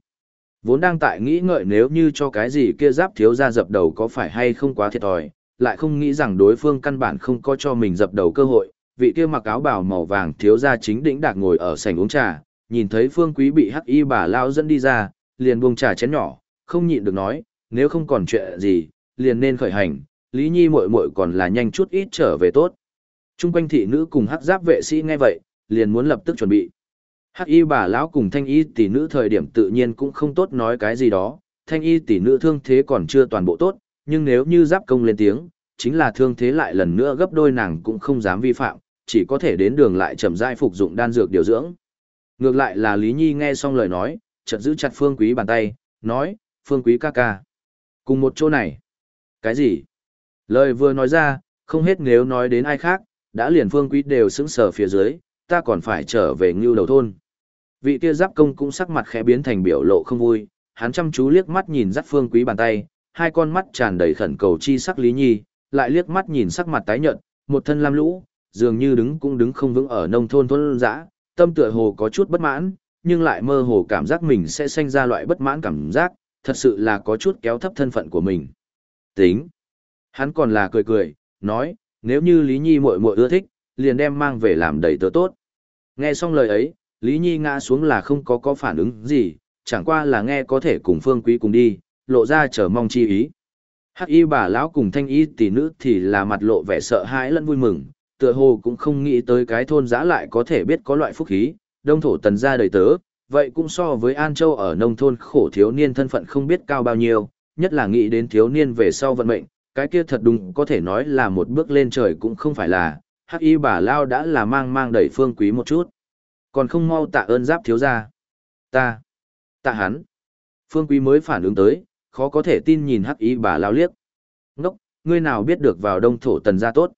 Vốn đang tại nghĩ ngợi nếu như cho cái gì kia giáp thiếu ra dập đầu có phải hay không quá thiệt thòi, lại không nghĩ rằng đối phương căn bản không có cho mình dập đầu cơ hội, vị kia mặc áo bào màu vàng thiếu ra chính đỉnh đạc ngồi ở sảnh uống trà, nhìn thấy phương quý bị hắc y bà lao dẫn đi ra, liền buông trà chén nhỏ, không nhịn được nói, nếu không còn chuyện gì, liền nên khởi hành, Lý Nhi muội muội còn là nhanh chút ít trở về tốt. Trung quanh thị nữ cùng hắc giáp vệ sĩ nghe vậy, liền muốn lập tức chuẩn bị. Hắc y bà lão cùng thanh y tỷ nữ thời điểm tự nhiên cũng không tốt nói cái gì đó, thanh y tỷ nữ thương thế còn chưa toàn bộ tốt, nhưng nếu như giáp công lên tiếng, chính là thương thế lại lần nữa gấp đôi nàng cũng không dám vi phạm, chỉ có thể đến đường lại chậm rãi phục dụng đan dược điều dưỡng. Ngược lại là Lý Nhi nghe xong lời nói, chợt giữ chặt Phương Quý bàn tay, nói, Phương Quý ca ca. Cùng một chỗ này. Cái gì? Lời vừa nói ra, không hết nếu nói đến ai khác, đã liền Phương Quý đều sững sờ phía dưới, ta còn phải trở về ngưu đầu thôn. Vị kia giáp công cũng sắc mặt khẽ biến thành biểu lộ không vui, hắn chăm chú liếc mắt nhìn dắt Phương Quý bàn tay, hai con mắt tràn đầy khẩn cầu chi sắc Lý Nhi, lại liếc mắt nhìn sắc mặt tái nhợt, một thân lam lũ, dường như đứng cũng đứng không vững ở nông thôn thôn dã, tâm tựa hồ có chút bất mãn, nhưng lại mơ hồ cảm giác mình sẽ sinh ra loại bất mãn cảm giác, thật sự là có chút kéo thấp thân phận của mình. Tính. Hắn còn là cười cười, nói, nếu như Lý Nhi muội muội ưa thích, liền đem mang về làm đầy tớ tốt. Nghe xong lời ấy, Lý Nhi ngã xuống là không có có phản ứng gì, chẳng qua là nghe có thể cùng Phương Quý cùng đi, lộ ra chờ mong chi ý. Hắc y bà lão cùng thanh y tỷ nữ thì là mặt lộ vẻ sợ hãi lẫn vui mừng, tựa hồ cũng không nghĩ tới cái thôn giã lại có thể biết có loại phúc khí, đông thổ tần gia đời tớ, vậy cũng so với An Châu ở nông thôn khổ thiếu niên thân phận không biết cao bao nhiêu, nhất là nghĩ đến thiếu niên về sau vận mệnh, cái kia thật đúng có thể nói là một bước lên trời cũng không phải là, hắc y bà lao đã là mang mang đẩy phương quý một chút. Còn không mau tạ ơn giáp thiếu gia. Ta. Tạ hắn. Phương quý mới phản ứng tới, khó có thể tin nhìn hắc y bà lao liếc. Ngốc, ngươi nào biết được vào đông thổ tần gia tốt.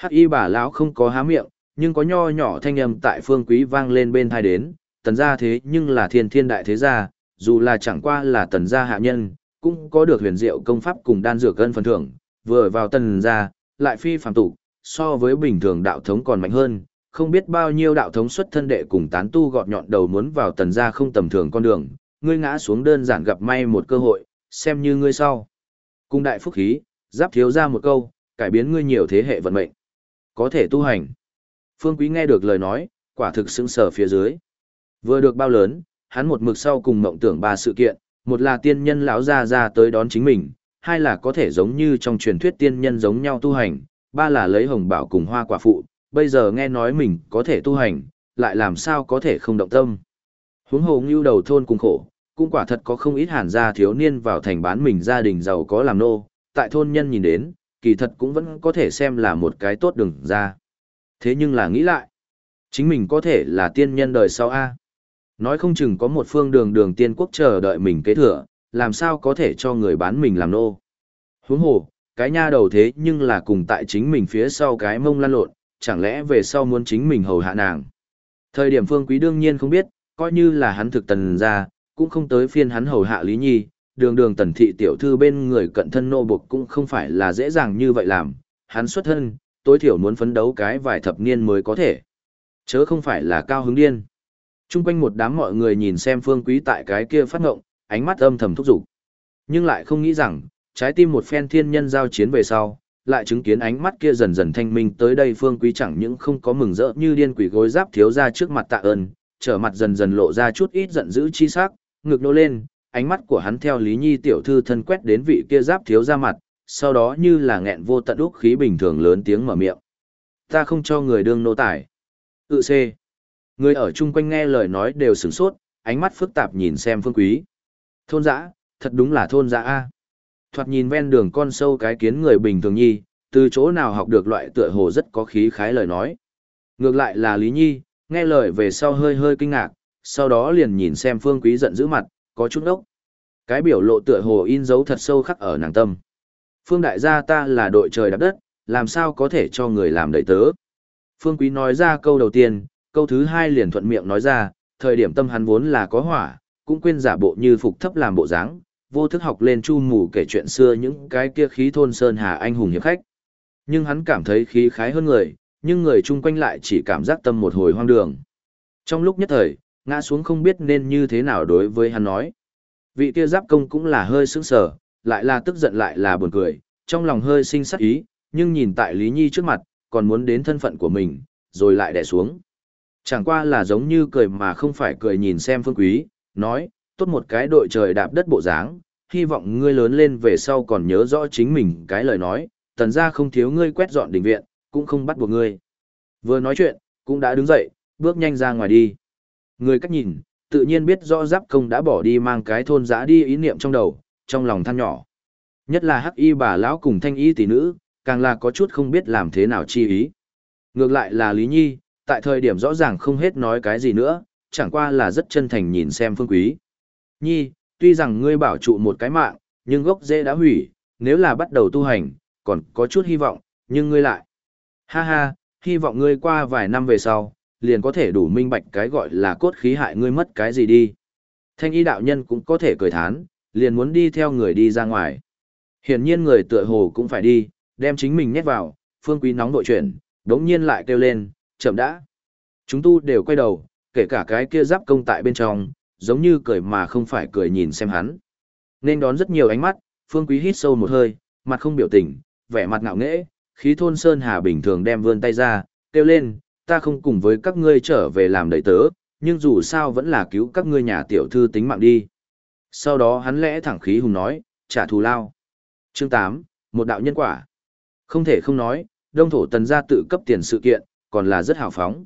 Hắc y bà lão không có há miệng, nhưng có nho nhỏ thanh âm tại phương quý vang lên bên thai đến, tần gia thế nhưng là thiên thiên đại thế gia, dù là chẳng qua là tần gia hạ nhân, cũng có được huyền diệu công pháp cùng đan dược gân phần thưởng, vừa vào tần gia, lại phi phàm tục, so với bình thường đạo thống còn mạnh hơn, không biết bao nhiêu đạo thống xuất thân đệ cùng tán tu gọt nhọn đầu muốn vào tần gia không tầm thường con đường, ngươi ngã xuống đơn giản gặp may một cơ hội, xem như ngươi sau. Cung đại phúc khí, giáp thiếu ra một câu, cải biến ngươi nhiều thế hệ vận mệnh. Có thể tu hành. Phương Quý nghe được lời nói, quả thực sững sờ phía dưới. Vừa được bao lớn, hắn một mực sau cùng mộng tưởng ba sự kiện, một là tiên nhân lão gia ra tới đón chính mình, hai là có thể giống như trong truyền thuyết tiên nhân giống nhau tu hành, ba là lấy hồng bảo cùng hoa quả phụ, bây giờ nghe nói mình có thể tu hành, lại làm sao có thể không động tâm. Huống hồ ngưu đầu thôn cùng khổ, cũng quả thật có không ít hàn gia thiếu niên vào thành bán mình gia đình giàu có làm nô, tại thôn nhân nhìn đến, kỳ thật cũng vẫn có thể xem là một cái tốt đường ra. Thế nhưng là nghĩ lại, chính mình có thể là tiên nhân đời sau A. Nói không chừng có một phương đường đường tiên quốc chờ đợi mình kế thừa, làm sao có thể cho người bán mình làm nô. Huống hồ, cái nha đầu thế nhưng là cùng tại chính mình phía sau cái mông lăn lộn, chẳng lẽ về sau muốn chính mình hầu hạ nàng. Thời điểm phương quý đương nhiên không biết, coi như là hắn thực tần ra, cũng không tới phiên hắn hầu hạ Lý Nhi, đường đường tần thị tiểu thư bên người cận thân nô buộc cũng không phải là dễ dàng như vậy làm, hắn xuất thân, tối thiểu muốn phấn đấu cái vài thập niên mới có thể. Chớ không phải là cao hứng điên. Trung quanh một đám mọi người nhìn xem phương quý tại cái kia phát ngộng, ánh mắt âm thầm thúc giục. Nhưng lại không nghĩ rằng, trái tim một phen thiên nhân giao chiến về sau, lại chứng kiến ánh mắt kia dần dần thanh minh tới đây phương quý chẳng những không có mừng rỡ như điên quỷ gối giáp thiếu ra trước mặt tạ ơn, trở mặt dần dần lộ ra chút ít giận dữ chi sắc, ngực nô lên, ánh mắt của hắn theo Lý Nhi tiểu thư thân quét đến vị kia giáp thiếu ra mặt, sau đó như là nghẹn vô tận úc khí bình thường lớn tiếng mở miệng. Ta không cho người đương nô tải. Tự C. Người ở chung quanh nghe lời nói đều sửng sốt, ánh mắt phức tạp nhìn xem phương quý. Thôn dã, thật đúng là thôn dã A. Thoạt nhìn ven đường con sâu cái kiến người bình thường nhi, từ chỗ nào học được loại tựa hồ rất có khí khái lời nói. Ngược lại là Lý Nhi, nghe lời về sau hơi hơi kinh ngạc, sau đó liền nhìn xem phương quý giận dữ mặt, có chút ốc. Cái biểu lộ tựa hồ in dấu thật sâu khắc ở nàng tâm. Phương đại gia ta là đội trời đạp đất, làm sao có thể cho người làm đầy tớ. Phương quý nói ra câu đầu tiên, câu thứ hai liền thuận miệng nói ra, thời điểm tâm hắn vốn là có hỏa, cũng quên giả bộ như phục thấp làm bộ dáng, vô thức học lên chu mù kể chuyện xưa những cái kia khí thôn sơn hà anh hùng hiệp khách. Nhưng hắn cảm thấy khí khái hơn người, nhưng người chung quanh lại chỉ cảm giác tâm một hồi hoang đường. Trong lúc nhất thời, ngã xuống không biết nên như thế nào đối với hắn nói. Vị kia giáp công cũng là hơi sững sờ, lại là tức giận lại là buồn cười, trong lòng hơi sinh sắc ý, nhưng nhìn tại Lý Nhi trước mặt, còn muốn đến thân phận của mình, rồi lại đè xuống. Chẳng qua là giống như cười mà không phải cười nhìn xem phương quý, nói, tốt một cái đội trời đạp đất bộ dáng, hy vọng ngươi lớn lên về sau còn nhớ rõ chính mình cái lời nói, tần ra không thiếu ngươi quét dọn đình viện, cũng không bắt buộc ngươi. Vừa nói chuyện, cũng đã đứng dậy, bước nhanh ra ngoài đi. Người cách nhìn, tự nhiên biết rõ giáp công đã bỏ đi mang cái thôn giã đi ý niệm trong đầu, trong lòng than nhỏ. Nhất là hắc y bà lão cùng thanh y tỷ nữ, càng là có chút không biết làm thế nào chi ý. Ngược lại là Lý Nhi, tại thời điểm rõ ràng không hết nói cái gì nữa, chẳng qua là rất chân thành nhìn xem phương quý. Nhi, tuy rằng ngươi bảo trụ một cái mạng, nhưng gốc rễ đã hủy, nếu là bắt đầu tu hành, còn có chút hy vọng, nhưng ngươi lại. Ha ha, hy vọng ngươi qua vài năm về sau, liền có thể đủ minh bạch cái gọi là cốt khí hại ngươi mất cái gì đi. Thanh y đạo nhân cũng có thể cười thán, liền muốn đi theo người đi ra ngoài. Hiển nhiên người tựa hồ cũng phải đi, đem chính mình nhét vào, phương quý nóng đội chuyển, đống nhiên lại kêu lên, chậm đã. Chúng tu đều quay đầu, kể cả cái kia giáp công tại bên trong, giống như cười mà không phải cười nhìn xem hắn. Nên đón rất nhiều ánh mắt, phương quý hít sâu một hơi, mặt không biểu tình, vẻ mặt ngạo nghễ, khí thôn sơn hà bình thường đem vươn tay ra, kêu lên, ta không cùng với các ngươi trở về làm đầy tớ, nhưng dù sao vẫn là cứu các ngươi nhà tiểu thư tính mạng đi. Sau đó hắn lẽ thẳng khí hùng nói, trả thù lao. Chương 8, một đạo nhân quả. Không thể không nói, đông thổ tần gia tự cấp tiền sự kiện, còn là rất hào phóng.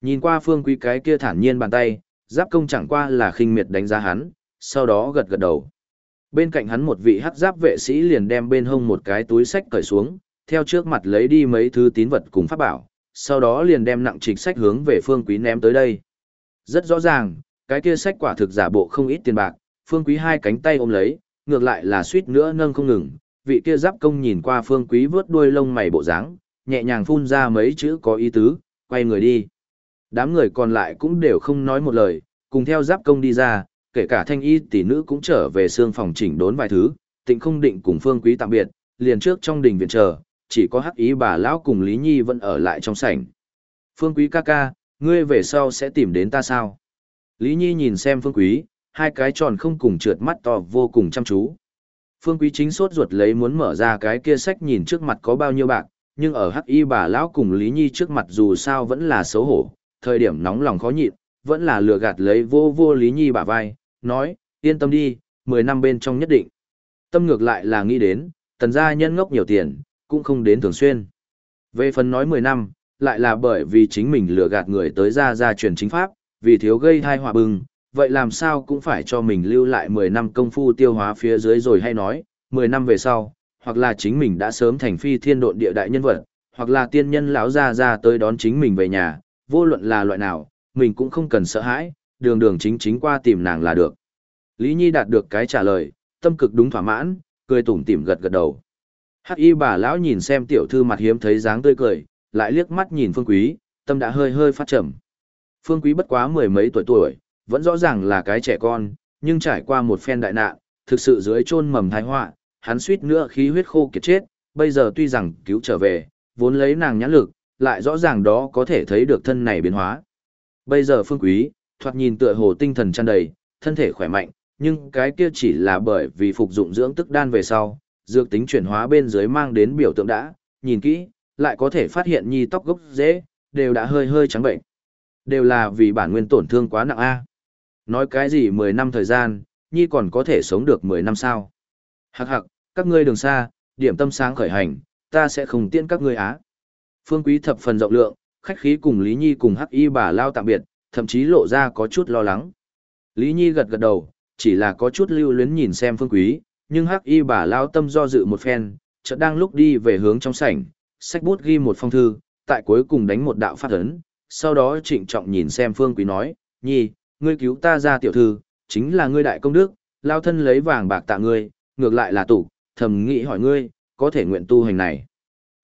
Nhìn qua phương quý cái kia thản nhiên bàn tay, giáp công chẳng qua là khinh miệt đánh giá hắn, sau đó gật gật đầu. Bên cạnh hắn một vị hắc giáp vệ sĩ liền đem bên hông một cái túi sách cởi xuống, theo trước mặt lấy đi mấy thứ tín vật cùng pháp bảo, sau đó liền đem nặng trịch sách hướng về phương quý ném tới đây. Rất rõ ràng, cái kia sách quả thực giả bộ không ít tiền bạc, phương quý hai cánh tay ôm lấy, ngược lại là suýt nữa nâng không ngừng, vị kia giáp công nhìn qua phương quý vớt đuôi lông mày bộ dáng, nhẹ nhàng phun ra mấy chữ có ý tứ, quay người đi. Đám người còn lại cũng đều không nói một lời, cùng theo giáp công đi ra, kể cả thanh y tỷ nữ cũng trở về xương phòng chỉnh đốn vài thứ, tịnh không định cùng phương quý tạm biệt, liền trước trong đình viện chờ, chỉ có hắc ý bà lão cùng Lý Nhi vẫn ở lại trong sảnh. Phương quý ca ca, ngươi về sau sẽ tìm đến ta sao? Lý Nhi nhìn xem phương quý, hai cái tròn không cùng trượt mắt to vô cùng chăm chú. Phương quý chính sốt ruột lấy muốn mở ra cái kia sách nhìn trước mặt có bao nhiêu bạc, nhưng ở hắc y bà lão cùng Lý Nhi trước mặt dù sao vẫn là xấu hổ, thời điểm nóng lòng khó nhịn, vẫn là lừa gạt lấy vô vô Lý Nhi bả vai, nói, yên tâm đi, 10 năm bên trong nhất định. Tâm ngược lại là nghĩ đến, tần gia nhân ngốc nhiều tiền, cũng không đến thường xuyên. Về phần nói 10 năm, lại là bởi vì chính mình lừa gạt người tới ra ra truyền chính pháp, vì thiếu gây thai họa bừng, vậy làm sao cũng phải cho mình lưu lại 10 năm công phu tiêu hóa phía dưới rồi hay nói, 10 năm về sau, hoặc là chính mình đã sớm thành phi thiên độn địa đại nhân vật, hoặc là tiên nhân lão ra ra tới đón chính mình về nhà, vô luận là loại nào, mình cũng không cần sợ hãi, đường đường chính chính qua tìm nàng là được. Lý Nhi đạt được cái trả lời, tâm cực đúng thỏa mãn, cười tủm tỉm gật gật đầu. Hắc y bà lão nhìn xem tiểu thư mặt hiếm thấy dáng tươi cười, lại liếc mắt nhìn Phương Quý, tâm đã hơi hơi phát trầm. Phương Quý bất quá mười mấy tuổi tuổi, vẫn rõ ràng là cái trẻ con, nhưng trải qua một phen đại nạn, thực sự dưới chôn mầm thái họa, hắn suýt nữa khí huyết khô kiệt chết, bây giờ tuy rằng cứu trở về, vốn lấy nàng nhãn lực, lại rõ ràng đó có thể thấy được thân này biến hóa. Bây giờ Phương Quý, thoạt nhìn tựa hồ tinh thần tràn đầy, thân thể khỏe mạnh, nhưng cái kia chỉ là bởi vì phục dụng dưỡng tức đan về sau, dược tính chuyển hóa bên dưới mang đến biểu tượng đã, nhìn kỹ, lại có thể phát hiện nhi tóc gốc dễ, đều đã hơi hơi trắng bệnh. Đều là vì bản nguyên tổn thương quá nặng a. Nói cái gì 10 năm thời gian, nhi còn có thể sống được 10 năm sao? Hắc hắc, các ngươi đường xa, điểm tâm sáng khởi hành, ta sẽ không tiễn các ngươi á. Phương Quý thập phần rộng lượng, khách khí cùng Lý Nhi cùng Hắc Y bà lao tạm biệt, thậm chí lộ ra có chút lo lắng. Lý Nhi gật gật đầu, chỉ là có chút lưu luyến nhìn xem Phương Quý, nhưng Hắc Y bà lao tâm do dự một phen, chợt đang lúc đi về hướng trong sảnh, sách bút ghi một phong thư, tại cuối cùng đánh một đạo phát ấn, sau đó trịnh trọng nhìn xem Phương Quý nói, Nhi, ngươi cứu ta ra tiểu thư, chính là ngươi đại công đức, lao thân lấy vàng bạc tạ ngươi, ngược lại là tủ, thầm nghĩ hỏi ngươi, có thể nguyện tu hành này.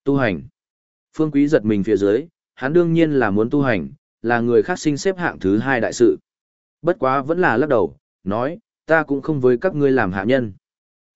Tu hành. Phương Quý giật mình phía dưới, hắn đương nhiên là muốn tu hành, là người khác sinh xếp hạng thứ hai đại sự. Bất quá vẫn là lắc đầu, nói, ta cũng không với các ngươi làm hạ nhân.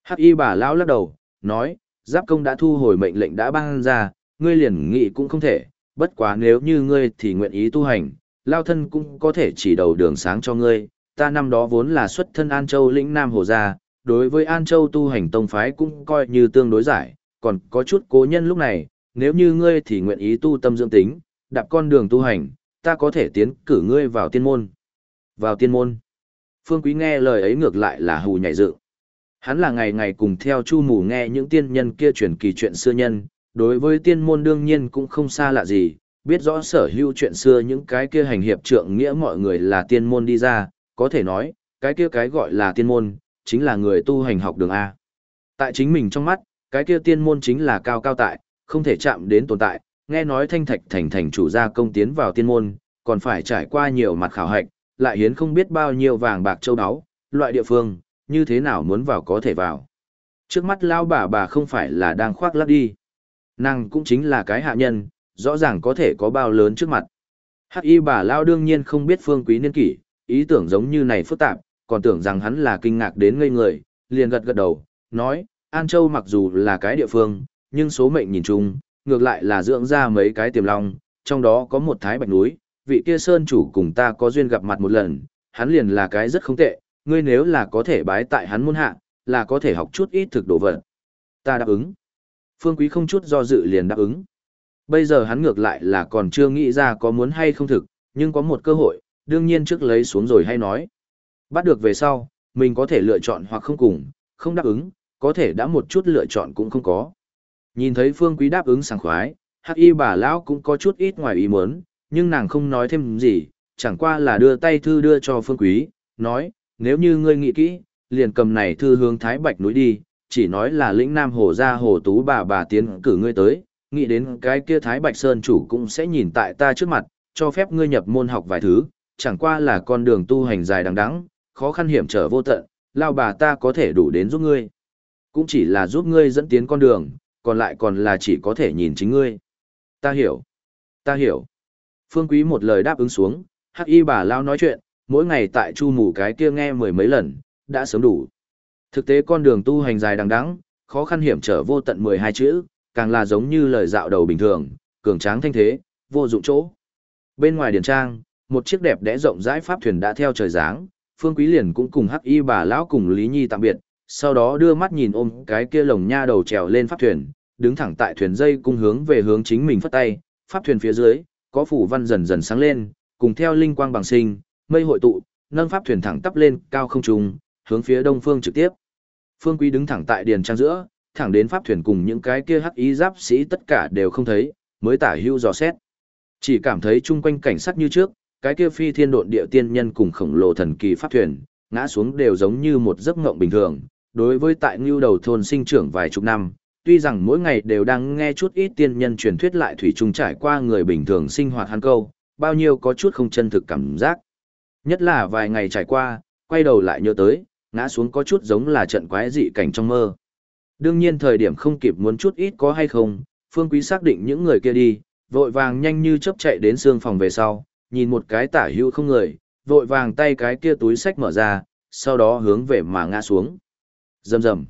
Hắc y bà lão lắc đầu, nói, giáp công đã thu hồi mệnh lệnh đã ban ra, ngươi liền nghị cũng không thể, bất quá nếu như ngươi thì nguyện ý tu hành, lao thân cũng có thể chỉ đầu đường sáng cho ngươi, ta năm đó vốn là xuất thân An Châu lĩnh Nam Hồ Gia, đối với An Châu tu hành tông phái cũng coi như tương đối giải, còn có chút cố nhân lúc này, nếu như ngươi thì nguyện ý tu tâm dưỡng tính, đạp con đường tu hành, ta có thể tiến cử ngươi vào tiên môn. Vào tiên môn. Phương Quý nghe lời ấy ngược lại là hù nhảy dựng. Hắn là ngày ngày cùng theo Chu Mù nghe những tiên nhân kia truyền kỳ chuyện xưa nhân, đối với tiên môn đương nhiên cũng không xa lạ gì, biết rõ sở hữu chuyện xưa những cái kia hành hiệp trượng nghĩa mọi người là tiên môn đi ra, có thể nói, cái kia cái gọi là tiên môn, chính là người tu hành học đường A. Tại chính mình trong mắt, cái kia tiên môn chính là cao cao tại, không thể chạm đến tồn tại, nghe nói thanh thạch thành thành chủ gia công tiến vào tiên môn, còn phải trải qua nhiều mặt khảo hạch, lại hiến không biết bao nhiêu vàng bạc châu áo, loại địa phương, như thế nào muốn vào có thể vào. Trước mắt lao bà bà không phải là đang khoác lắp đi. Nàng cũng chính là cái hạ nhân, rõ ràng có thể có bao lớn trước mặt. Hắc y bà lao đương nhiên không biết phương quý niên kỷ, ý tưởng giống như này phức tạp, còn tưởng rằng hắn là kinh ngạc đến ngây người, liền gật gật đầu, nói, An Châu mặc dù là cái địa phương, nhưng số mệnh nhìn chung, ngược lại là dưỡng ra mấy cái tiềm long, trong đó có một thái bạch núi, vị kia sơn chủ cùng ta có duyên gặp mặt một lần, hắn liền là cái rất không tệ, ngươi nếu là có thể bái tại hắn môn hạ, là có thể học chút ít thực đồ vật. Ta đáp ứng. Phương Quý không chút do dự liền đáp ứng. Bây giờ hắn ngược lại là còn chưa nghĩ ra có muốn hay không thực, nhưng có một cơ hội, đương nhiên trước lấy xuống rồi hay nói. Bắt được về sau, mình có thể lựa chọn hoặc không cùng, không đáp ứng, có thể đã một chút lựa chọn cũng không có. Nhìn thấy Phương Quý đáp ứng sảng khoái, Hắc Y bà lão cũng có chút ít ngoài ý muốn, nhưng nàng không nói thêm gì, chẳng qua là đưa tay thư đưa cho Phương Quý, nói, nếu như ngươi nghĩ kỹ, liền cầm này thư hướng Thái Bạch núi đi, chỉ nói là lĩnh Nam Hồ ra Hồ Tú bà bà tiến cử ngươi tới, nghĩ đến cái kia Thái Bạch Sơn chủ cũng sẽ nhìn tại ta trước mặt, cho phép ngươi nhập môn học vài thứ, chẳng qua là con đường tu hành dài đằng đẵng, khó khăn hiểm trở vô tận, lao bà ta có thể đủ đến giúp ngươi. Cũng chỉ là giúp ngươi dẫn tiến con đường, còn lại còn là chỉ có thể nhìn chính ngươi. Ta hiểu. Ta hiểu. Phương Quý một lời đáp ứng xuống, hắc y bà lao nói chuyện, mỗi ngày tại chu mù cái kia nghe mười mấy lần, đã sớm đủ. Thực tế con đường tu hành dài đằng đẵng, khó khăn hiểm trở vô tận 12 chữ, càng là giống như lời dạo đầu bình thường, cường tráng thanh thế, vô dụng chỗ. Bên ngoài điền trang, một chiếc đẹp đẽ rộng rãi pháp thuyền đã theo trời dáng, Phương Quý liền cũng cùng Hắc Y bà lão cùng Lý Nhi tạm biệt, sau đó đưa mắt nhìn ôm cái kia lồng nha đầu trèo lên pháp thuyền, đứng thẳng tại thuyền dây cung hướng về hướng chính mình phất tay, pháp thuyền phía dưới, có phủ văn dần dần sáng lên, cùng theo linh quang bằng sinh, mây hội tụ, nâng pháp thuyền thẳng tắp lên, cao không trung, hướng phía đông phương trực tiếp. Phương Quý đứng thẳng tại điền trang giữa, thẳng đến pháp thuyền cùng những cái kia hắc y giáp sĩ tất cả đều không thấy, mới tả hưu dò xét. Chỉ cảm thấy chung quanh cảnh sắc như trước, cái kia phi thiên độn địa tiên nhân cùng khổng lồ thần kỳ pháp thuyền, ngã xuống đều giống như một giấc ngộng bình thường. Đối với tại ngưu đầu thôn sinh trưởng vài chục năm, tuy rằng mỗi ngày đều đang nghe chút ít tiên nhân truyền thuyết lại thủy chung trải qua người bình thường sinh hoạt hắn câu, bao nhiêu có chút không chân thực cảm giác. Nhất là vài ngày trải qua, quay đầu lại nhớ tới, ngã xuống có chút giống là trận quái dị cảnh trong mơ. Đương nhiên thời điểm không kịp muốn chút ít có hay không, Phương Quý xác định những người kia đi, vội vàng nhanh như chớp chạy đến xương phòng về sau, nhìn một cái tả hữu không người, vội vàng tay cái kia túi sách mở ra, sau đó hướng về mà ngã xuống. Rầm rầm.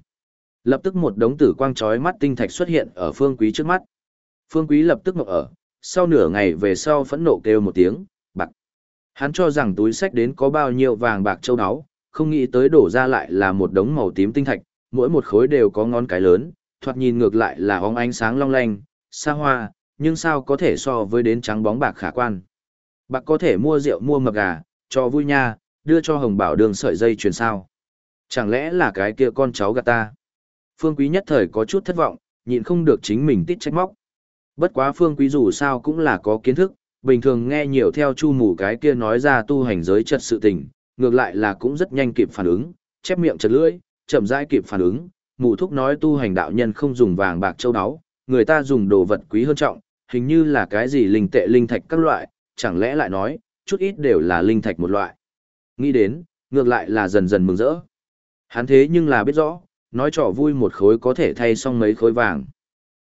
Lập tức một đống tử quang chói mắt tinh thạch xuất hiện ở Phương Quý trước mắt. Phương Quý lập tức ngọc ở, sau nửa ngày về sau phẫn nộ kêu một tiếng. Hắn cho rằng túi sách đến có bao nhiêu vàng bạc châu áo, không nghĩ tới đổ ra lại là một đống màu tím tinh thạch, mỗi một khối đều có ngón cái lớn, thoạt nhìn ngược lại là óng ánh sáng long lanh, xa hoa, nhưng sao có thể so với đến trắng bóng bạc khả quan. Bạc có thể mua rượu mua mập gà, cho vui nha, đưa cho hồng bảo đường sợi dây chuyền sao. Chẳng lẽ là cái kia con cháu gạt ta? Phương Quý nhất thời có chút thất vọng, nhịn không được chính mình tít trách móc. Bất quá Phương Quý dù sao cũng là có kiến thức, bình thường nghe nhiều theo chu mù cái kia nói ra tu hành giới trật sự tình, ngược lại là cũng rất nhanh kịp phản ứng, chép miệng chật lưỡi, chậm rãi kịp phản ứng, mù thúc nói tu hành đạo nhân không dùng vàng bạc châu áo, người ta dùng đồ vật quý hơn trọng, hình như là cái gì linh tệ linh thạch các loại, chẳng lẽ lại nói, chút ít đều là linh thạch một loại. Nghĩ đến, ngược lại là dần dần mừng rỡ. Hắn thế nhưng là biết rõ, nói trò vui một khối có thể thay xong mấy khối vàng.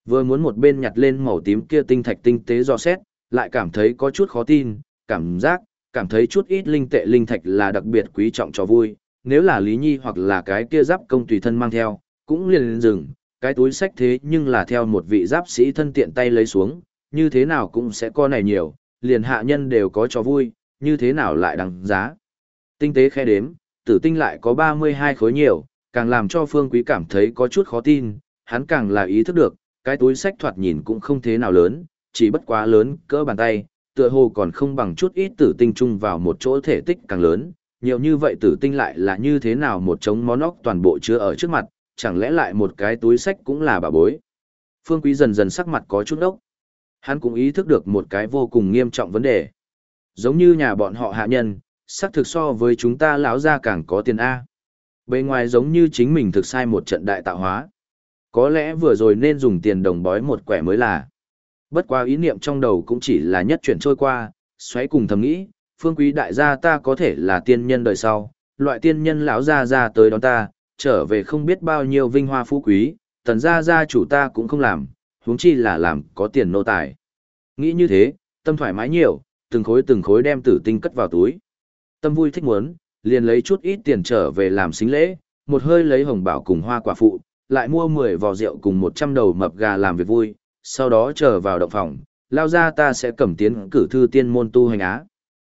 Vừa muốn một bên nhặt lên màu tím kia tinh thạch tinh tế do xét, lại cảm thấy có chút khó tin, cảm giác, cảm thấy chút ít linh tệ linh thạch là đặc biệt quý trọng cho vui. Nếu là Lý Nhi hoặc là cái kia giáp công tùy thân mang theo, cũng liền lên rừng, cái túi sách thế nhưng là theo một vị giáp sĩ thân tiện tay lấy xuống, như thế nào cũng sẽ có này nhiều, liền hạ nhân đều có cho vui, như thế nào lại đăng giá. Tinh tế khe đếm, tử tinh lại có 32 khối nhiều, càng làm cho Phương Quý cảm thấy có chút khó tin, hắn càng là ý thức được, cái túi sách thoạt nhìn cũng không thế nào lớn, chỉ bất quá lớn, cỡ bàn tay, tựa hồ còn không bằng chút ít tử tinh chung vào một chỗ thể tích càng lớn, nhiều như vậy tử tinh lại là như thế nào một trống món óc toàn bộ chứa ở trước mặt, chẳng lẽ lại một cái túi sách cũng là bà bối. Phương Quý dần dần sắc mặt có chút ốc. Hắn cũng ý thức được một cái vô cùng nghiêm trọng vấn đề. Giống như nhà bọn họ hạ nhân, sắc thực so với chúng ta lão ra càng có tiền A. Bên ngoài giống như chính mình thực sai một trận đại tạo hóa. Có lẽ vừa rồi nên dùng tiền đồng bói một quẻ mới là. Bất quá ý niệm trong đầu cũng chỉ là nhất chuyển trôi qua, xoáy cùng thầm nghĩ, phương quý đại gia ta có thể là tiên nhân đời sau, loại tiên nhân lão gia gia tới đón ta, trở về không biết bao nhiêu vinh hoa phú quý, tần gia gia chủ ta cũng không làm, huống chi là làm có tiền nô tài. Nghĩ như thế, tâm thoải mái nhiều, từng khối từng khối đem tử tinh cất vào túi. Tâm vui thích muốn, liền lấy chút ít tiền trở về làm xính lễ, một hơi lấy hồng bảo cùng hoa quả phụ, lại mua 10 vò rượu cùng 100 đầu mập gà làm việc vui, sau đó trở vào động phòng, lao ra ta sẽ cầm tiến cử thư tiên môn tu hành á.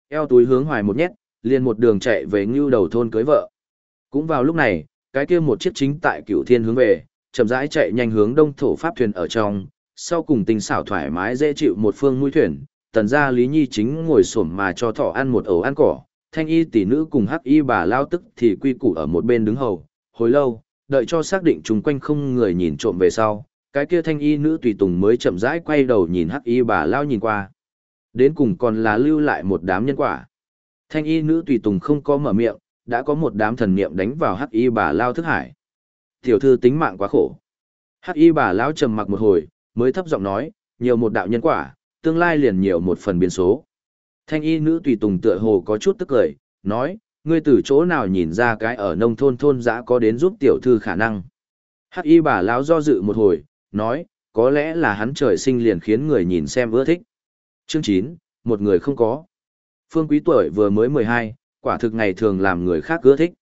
Eo túi hướng hoài một nhét, liền một đường chạy về ngưu đầu thôn cưới vợ. Cũng vào lúc này, cái kia một chiếc chính tại cửu thiên hướng về, chậm rãi chạy nhanh hướng đông thổ pháp thuyền ở trong, sau cùng tình xảo thoải mái dễ chịu một phương mũi thuyền, tần gia Lý Nhi chính ngồi xổm mà cho thỏ ăn một ổ ăn cỏ, thanh y tỷ nữ cùng hắc y bà lao tức thì quy củ ở một bên đứng hầu, hồi lâu, đợi cho xác định chung quanh không người nhìn trộm về sau, cái kia thanh y nữ tùy tùng mới chậm rãi quay đầu nhìn hắc y bà lao nhìn qua. Đến cùng còn là lưu lại một đám nhân quả. Thanh y nữ tùy tùng không có mở miệng, đã có một đám thần niệm đánh vào hắc y bà lao thức hải. Tiểu thư tính mạng quá khổ. Hắc y bà lao trầm mặc một hồi, mới thấp giọng nói, nhiều một đạo nhân quả, tương lai liền nhiều một phần biến số. Thanh y nữ tùy tùng tựa hồ có chút tức cười, nói, ngươi từ chỗ nào nhìn ra cái ở nông thôn thôn dã có đến giúp tiểu thư khả năng. Hắc y bà lão do dự một hồi, nói, có lẽ là hắn trời sinh liền khiến người nhìn xem ưa thích. Chương 9, một người không có. Phương quý tuổi vừa mới 12, quả thực ngày thường làm người khác ưa thích.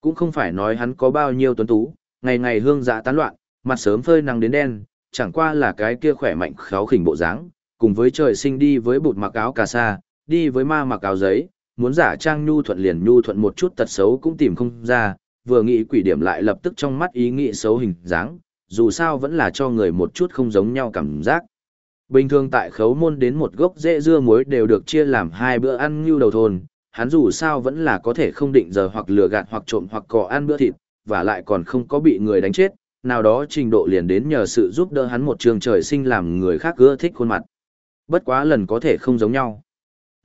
Cũng không phải nói hắn có bao nhiêu tuấn tú, ngày ngày hương dạ tán loạn, mặt sớm phơi nắng đến đen, chẳng qua là cái kia khỏe mạnh khéo khỉnh bộ dáng, cùng với trời sinh đi với bụt mặc áo cà sa, đi với ma mặc áo giấy, muốn giả trang nhu thuận liền nhu thuận một chút tật xấu cũng tìm không ra, vừa nghĩ quỷ điểm lại lập tức trong mắt ý nghĩ xấu hình dáng, dù sao vẫn là cho người một chút không giống nhau cảm giác. Bình thường tại khấu môn đến một gốc rễ dưa muối đều được chia làm hai bữa ăn như đầu thôn, hắn dù sao vẫn là có thể không định giờ hoặc lừa gạt hoặc trộm hoặc cò ăn bữa thịt, và lại còn không có bị người đánh chết, nào đó trình độ liền đến nhờ sự giúp đỡ hắn một trường trời sinh làm người khác ưa thích khuôn mặt. Bất quá lần có thể không giống nhau.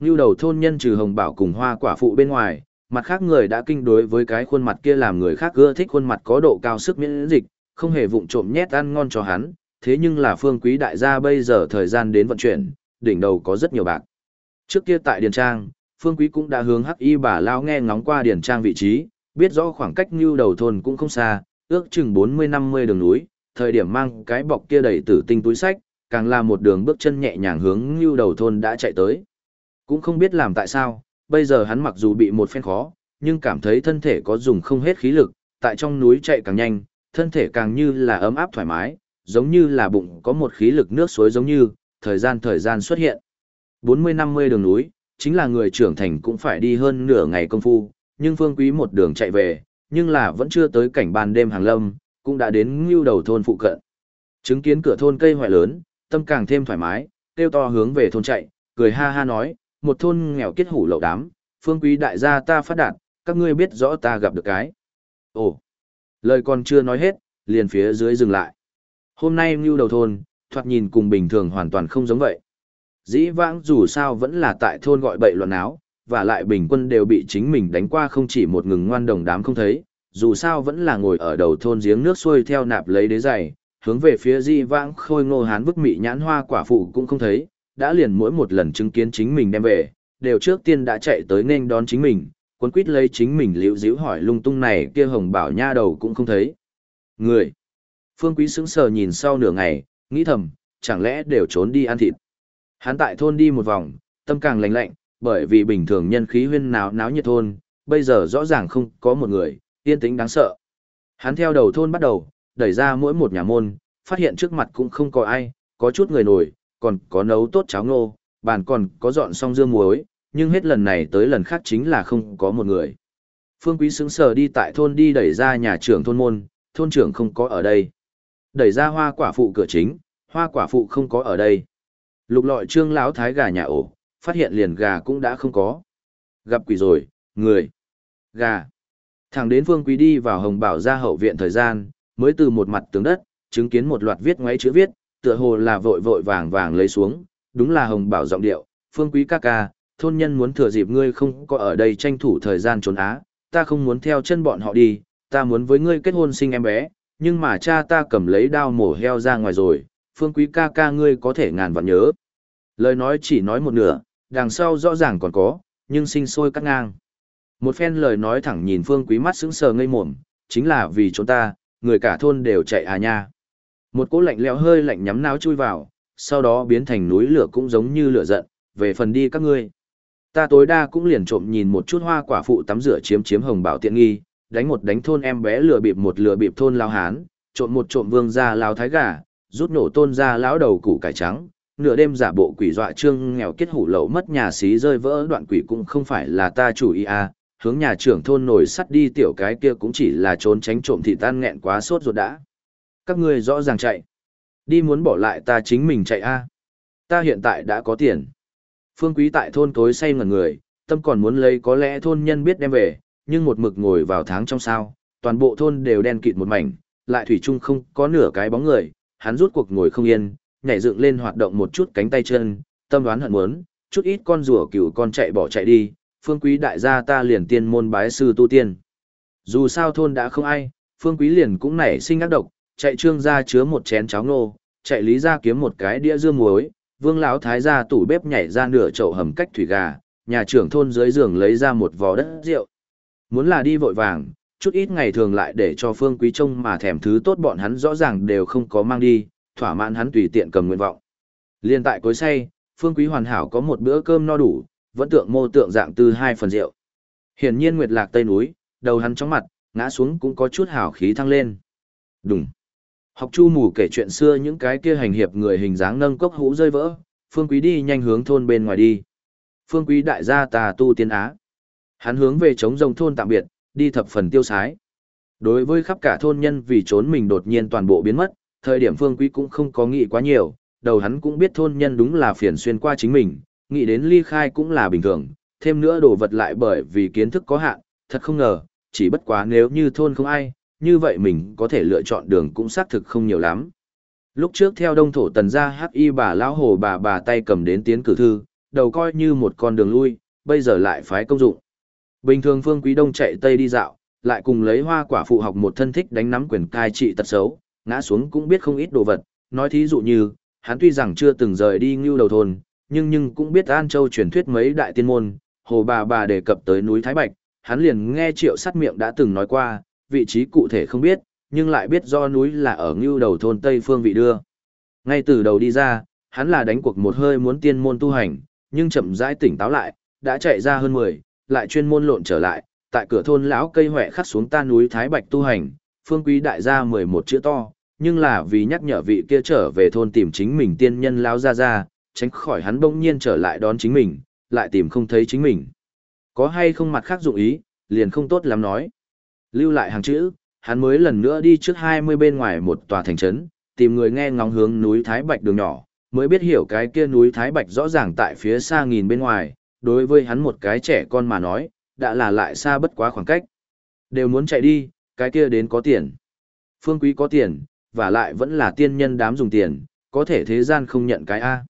Như đầu thôn nhân trừ hồng bảo cùng hoa quả phụ bên ngoài, mặt khác người đã kinh đối với cái khuôn mặt kia làm người khác ưa thích khuôn mặt có độ cao sức miễn dịch, không hề vụng trộm nhét ăn ngon cho hắn, thế nhưng là phương quý đại gia bây giờ thời gian đến vận chuyển, đỉnh đầu có rất nhiều bạc. Trước kia tại Điền Trang, phương quý cũng đã hướng hắc y bà lao nghe ngóng qua Điền Trang vị trí, biết rõ khoảng cách như đầu thôn cũng không xa, ước chừng 40-50 đường núi, thời điểm mang cái bọc kia đầy tử tinh túi sách, càng là một đường bước chân nhẹ nhàng hướng như đầu thôn đã chạy tới. Cũng không biết làm tại sao, bây giờ hắn mặc dù bị một phen khó, nhưng cảm thấy thân thể có dùng không hết khí lực, tại trong núi chạy càng nhanh, thân thể càng như là ấm áp thoải mái, giống như là bụng có một khí lực nước suối giống như, thời gian thời gian xuất hiện. 40-50 đường núi, chính là người trưởng thành cũng phải đi hơn nửa ngày công phu, nhưng phương quý một đường chạy về, nhưng là vẫn chưa tới cảnh ban đêm hàng lâm, cũng đã đến ngưu đầu thôn phụ cận. Chứng kiến cửa thôn cây hoại lớn, tâm càng thêm thoải mái, kêu to hướng về thôn chạy, cười ha ha nói, một thôn nghèo kết hủ lậu đám, phương quý đại gia ta phát đạt, các ngươi biết rõ ta gặp được cái. Ồ, lời còn chưa nói hết, liền phía dưới dừng lại. Hôm nay ngưu đầu thôn, thoạt nhìn cùng bình thường hoàn toàn không giống vậy. Dĩ vãng dù sao vẫn là tại thôn gọi bậy loạn áo, và lại bình quân đều bị chính mình đánh qua không chỉ một ngừng ngoan đồng đám không thấy, dù sao vẫn là ngồi ở đầu thôn giếng nước xuôi theo nạp lấy đế giày, hướng về phía Dĩ vãng khôi ngô hán vức mị nhãn hoa quả phụ cũng không thấy, đã liền mỗi một lần chứng kiến chính mình đem về, đều trước tiên đã chạy tới nên đón chính mình, cuốn quýt lấy chính mình liễu díu hỏi lung tung này kia hồng bảo nha đầu cũng không thấy. Người! Phương Quý sững sờ nhìn sau nửa ngày, nghĩ thầm, chẳng lẽ đều trốn đi ăn thịt. Hắn tại thôn đi một vòng, tâm càng lạnh lạnh, bởi vì bình thường nhân khí huyên náo náo nhiệt thôn, bây giờ rõ ràng không có một người, yên tĩnh đáng sợ. Hắn theo đầu thôn bắt đầu, đẩy ra mỗi một nhà môn, phát hiện trước mặt cũng không có ai, có chút người nổi, còn có nấu tốt cháo ngô, bàn còn có dọn xong dưa muối, nhưng hết lần này tới lần khác chính là không có một người. Phương Quý sững sờ đi tại thôn đi đẩy ra nhà trưởng thôn môn, thôn trưởng không có ở đây. Đẩy ra hoa quả phụ cửa chính, hoa quả phụ không có ở đây. Lục lọi trương lão thái gà nhà ổ, phát hiện liền gà cũng đã không có. Gặp quỷ rồi, người, gà. Thẳng đến Phương Quý đi vào Hồng Bảo ra hậu viện thời gian, mới từ một mặt tường đất, chứng kiến một loạt viết ngoáy chữ viết, tựa hồ là vội vội vàng vàng lấy xuống, đúng là Hồng Bảo giọng điệu, Phương Quý ca ca, thôn nhân muốn thừa dịp ngươi không có ở đây tranh thủ thời gian trốn á, ta không muốn theo chân bọn họ đi, ta muốn với ngươi kết hôn sinh em bé, nhưng mà cha ta cầm lấy đao mổ heo ra ngoài rồi, Phương Quý ca ca ngươi có thể ngàn vạn nhớ. Lời nói chỉ nói một nửa, đằng sau rõ ràng còn có, nhưng sinh sôi cắt ngang. Một phen lời nói thẳng nhìn Phương Quý mắt sững sờ ngây mồm, chính là vì chúng ta, người cả thôn đều chạy à nha. Một cỗ lạnh lẽo hơi lạnh nhắm náo chui vào, sau đó biến thành núi lửa cũng giống như lửa giận, về phần đi các ngươi. Ta tối đa cũng liền trộm nhìn một chút hoa quả phụ tắm rửa chiếm chiếm hồng bảo tiện nghi, đánh một đánh thôn em bé lừa bịp một lừa bịp thôn lao hán, trộm một trộm vương gia lao thái gà, rút nổ tôn ra lão đầu củ cải trắng, nửa đêm giả bộ quỷ dọa trương nghèo kết hủ lậu mất nhà xí rơi vỡ đoạn quỷ cũng không phải là ta chủ ý à, hướng nhà trưởng thôn nổi sắt đi tiểu cái kia cũng chỉ là trốn tránh trộm thị tan nghẹn quá sốt ruột đã. Các ngươi rõ ràng chạy. Đi muốn bỏ lại ta chính mình chạy a à. Ta hiện tại đã có tiền. Phương quý tại thôn tối say ngẩn người, tâm còn muốn lấy có lẽ thôn nhân biết đem về, nhưng một mực ngồi vào tháng trong sao, toàn bộ thôn đều đen kịt một mảnh, lại thủy chung không có nửa cái bóng người, hắn rút cuộc ngồi không yên, nhảy dựng lên hoạt động một chút cánh tay chân, tâm đoán hận muốn, chút ít con rùa cừu con chạy bỏ chạy đi, phương quý đại gia ta liền tiên môn bái sư tu tiên. Dù sao thôn đã không ai, phương quý liền cũng nảy sinh ác độc, chạy trương ra chứa một chén cháo ngô, chạy lý ra kiếm một cái đĩa dưa muối, vương lão thái ra tủ bếp nhảy ra nửa chậu hầm cách thủy gà, nhà trưởng thôn dưới giường lấy ra một vò đất rượu. Muốn là đi vội vàng, chút ít ngày thường lại để cho phương quý trông mà thèm thứ tốt bọn hắn rõ ràng đều không có mang đi, thỏa mãn hắn tùy tiện cầm nguyện vọng. Liên tại cối say, phương quý hoàn hảo có một bữa cơm no đủ, vẫn tượng mô tượng dạng từ hai phần rượu. Hiển nhiên nguyệt lạc tây núi, đầu hắn chóng mặt, ngã xuống cũng có chút hào khí thăng lên. Đúng. Học chu mù kể chuyện xưa những cái kia hành hiệp người hình dáng nâng cốc hũ rơi vỡ, phương quý đi nhanh hướng thôn bên ngoài đi. Phương quý đại gia tà tu tiên á. Hắn hướng về chống rồng thôn tạm biệt, đi thập phần tiêu sái. Đối với khắp cả thôn nhân vì trốn mình đột nhiên toàn bộ biến mất, thời điểm phương quý cũng không có nghĩ quá nhiều, đầu hắn cũng biết thôn nhân đúng là phiền xuyên qua chính mình, nghĩ đến ly khai cũng là bình thường, thêm nữa đồ vật lại bởi vì kiến thức có hạn, thật không ngờ, chỉ bất quá nếu như thôn không ai, như vậy mình có thể lựa chọn đường cũng xác thực không nhiều lắm. Lúc trước theo đông thổ tần gia hắc y bà lão hồ bà bà tay cầm đến tiến cử thư, đầu coi như một con đường lui, bây giờ lại phái công dụng. Bình thường Phương Quý Đông chạy Tây đi dạo, lại cùng lấy hoa quả phụ học một thân thích đánh nắm quyền cai trị tật xấu, ngã xuống cũng biết không ít đồ vật, nói thí dụ như, hắn tuy rằng chưa từng rời đi ngưu đầu thôn, nhưng nhưng cũng biết An Châu truyền thuyết mấy đại tiên môn, hồ bà bà đề cập tới núi Thái Bạch, hắn liền nghe triệu sát miệng đã từng nói qua, vị trí cụ thể không biết, nhưng lại biết do núi là ở ngưu đầu thôn Tây Phương vị đưa. Ngay từ đầu đi ra, hắn là đánh cuộc một hơi muốn tiên môn tu hành, nhưng chậm rãi tỉnh táo lại, đã chạy ra hơn 10, lại chuyên môn lộn trở lại, tại cửa thôn lão cây hoẹ khắc xuống ta núi Thái Bạch tu hành, phương quý đại gia 11 chữ to, nhưng là vì nhắc nhở vị kia trở về thôn tìm chính mình tiên nhân lão ra ra, tránh khỏi hắn bỗng nhiên trở lại đón chính mình, lại tìm không thấy chính mình. Có hay không mặt khác dụng ý, liền không tốt lắm nói. Lưu lại hàng chữ, hắn mới lần nữa đi trước 20 bên ngoài một tòa thành trấn, tìm người nghe ngóng hướng núi Thái Bạch đường nhỏ, mới biết hiểu cái kia núi Thái Bạch rõ ràng tại phía xa nghìn bên ngoài, đối với hắn một cái trẻ con mà nói, đã là lại xa bất quá khoảng cách. Đều muốn chạy đi, cái kia đến có tiền. Phương Quý có tiền, và lại vẫn là tiên nhân đám dùng tiền, có thể thế gian không nhận cái A.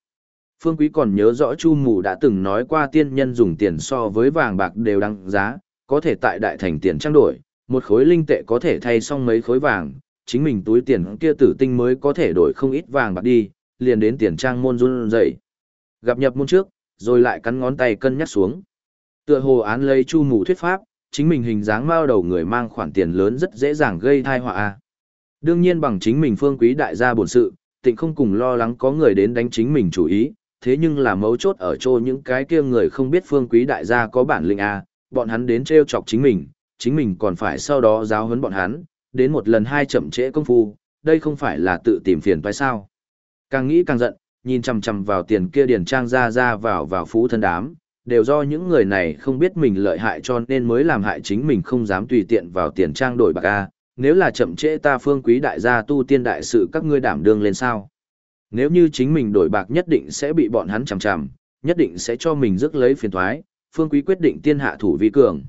Phương Quý còn nhớ rõ Chu Mù đã từng nói qua tiên nhân dùng tiền so với vàng bạc đều đăng giá, có thể tại đại thành tiền trang đổi, một khối linh tệ có thể thay xong mấy khối vàng, chính mình túi tiền kia tử tinh mới có thể đổi không ít vàng bạc đi, liền đến tiền trang môn run dậy. Gặp nhập môn trước, rồi lại cắn ngón tay cân nhắc xuống. Tựa hồ án lấy Chu Mù thuyết pháp, chính mình hình dáng mao đầu người mang khoản tiền lớn rất dễ dàng gây thai họa a. Đương nhiên bằng chính mình phương quý đại gia bổn sự, tịnh không cùng lo lắng có người đến đánh chính mình chủ ý, thế nhưng là mấu chốt ở chỗ những cái kia người không biết phương quý đại gia có bản lĩnh A, bọn hắn đến treo chọc chính mình, chính mình còn phải sau đó giáo huấn bọn hắn, đến một lần hai chậm trễ công phu, đây không phải là tự tìm phiền phải sao. Càng nghĩ càng giận, nhìn chằm chằm vào tiền kia điền trang ra ra vào vào phú thân đám, đều do những người này không biết mình lợi hại cho nên mới làm hại chính mình không dám tùy tiện vào tiền trang đổi bạc A, nếu là chậm trễ ta phương quý đại gia tu tiên đại sự các ngươi đảm đương lên sao. Nếu như chính mình đổi bạc nhất định sẽ bị bọn hắn chằm chằm, nhất định sẽ cho mình rước lấy phiền thoái, phương quý quyết định tiên hạ thủ vi cường.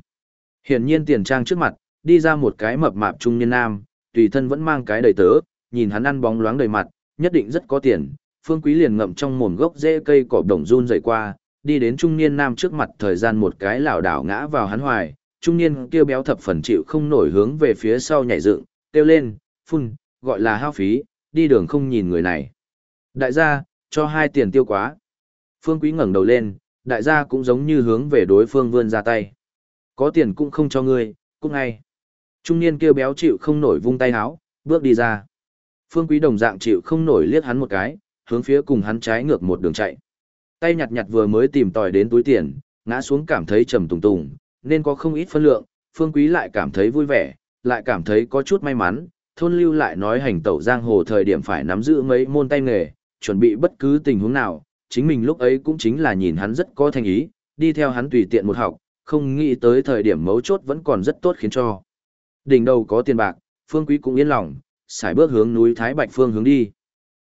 Hiển nhiên tiền trang trước mặt, đi ra một cái mập mạp trung niên nam, tùy thân vẫn mang cái đầy tớ, nhìn hắn ăn bóng loáng đầy mặt, nhất định rất có tiền, phương quý liền ngậm trong mồm gốc rễ cây cỏ đồng run rẩy qua, đi đến trung niên nam trước mặt thời gian một cái lảo đảo ngã vào hắn hoài, trung niên kia béo thập phần chịu không nổi hướng về phía sau nhảy dựng, kêu lên, phun, gọi là hao phí, đi đường không nhìn người này. Đại gia, cho hai tiền tiêu quá. Phương Quý ngẩng đầu lên, đại gia cũng giống như hướng về đối phương vươn ra tay. Có tiền cũng không cho ngươi, cũng ngay. Trung niên kia béo chịu không nổi vung tay háo, bước đi ra. Phương Quý đồng dạng chịu không nổi liếc hắn một cái, hướng phía cùng hắn trái ngược một đường chạy. Tay nhặt nhặt vừa mới tìm tòi đến túi tiền, ngã xuống cảm thấy trầm tùng tùng, nên có không ít phân lượng, Phương Quý lại cảm thấy vui vẻ, lại cảm thấy có chút may mắn, thôn lưu lại nói hành tẩu giang hồ thời điểm phải nắm giữ mấy môn tay nghề, chuẩn bị bất cứ tình huống nào, chính mình lúc ấy cũng chính là nhìn hắn rất có thành ý, đi theo hắn tùy tiện một học, không nghĩ tới thời điểm mấu chốt vẫn còn rất tốt khiến cho. Đỉnh đầu có tiền bạc, Phương Quý cũng yên lòng, xài bước hướng núi Thái Bạch Phương hướng đi.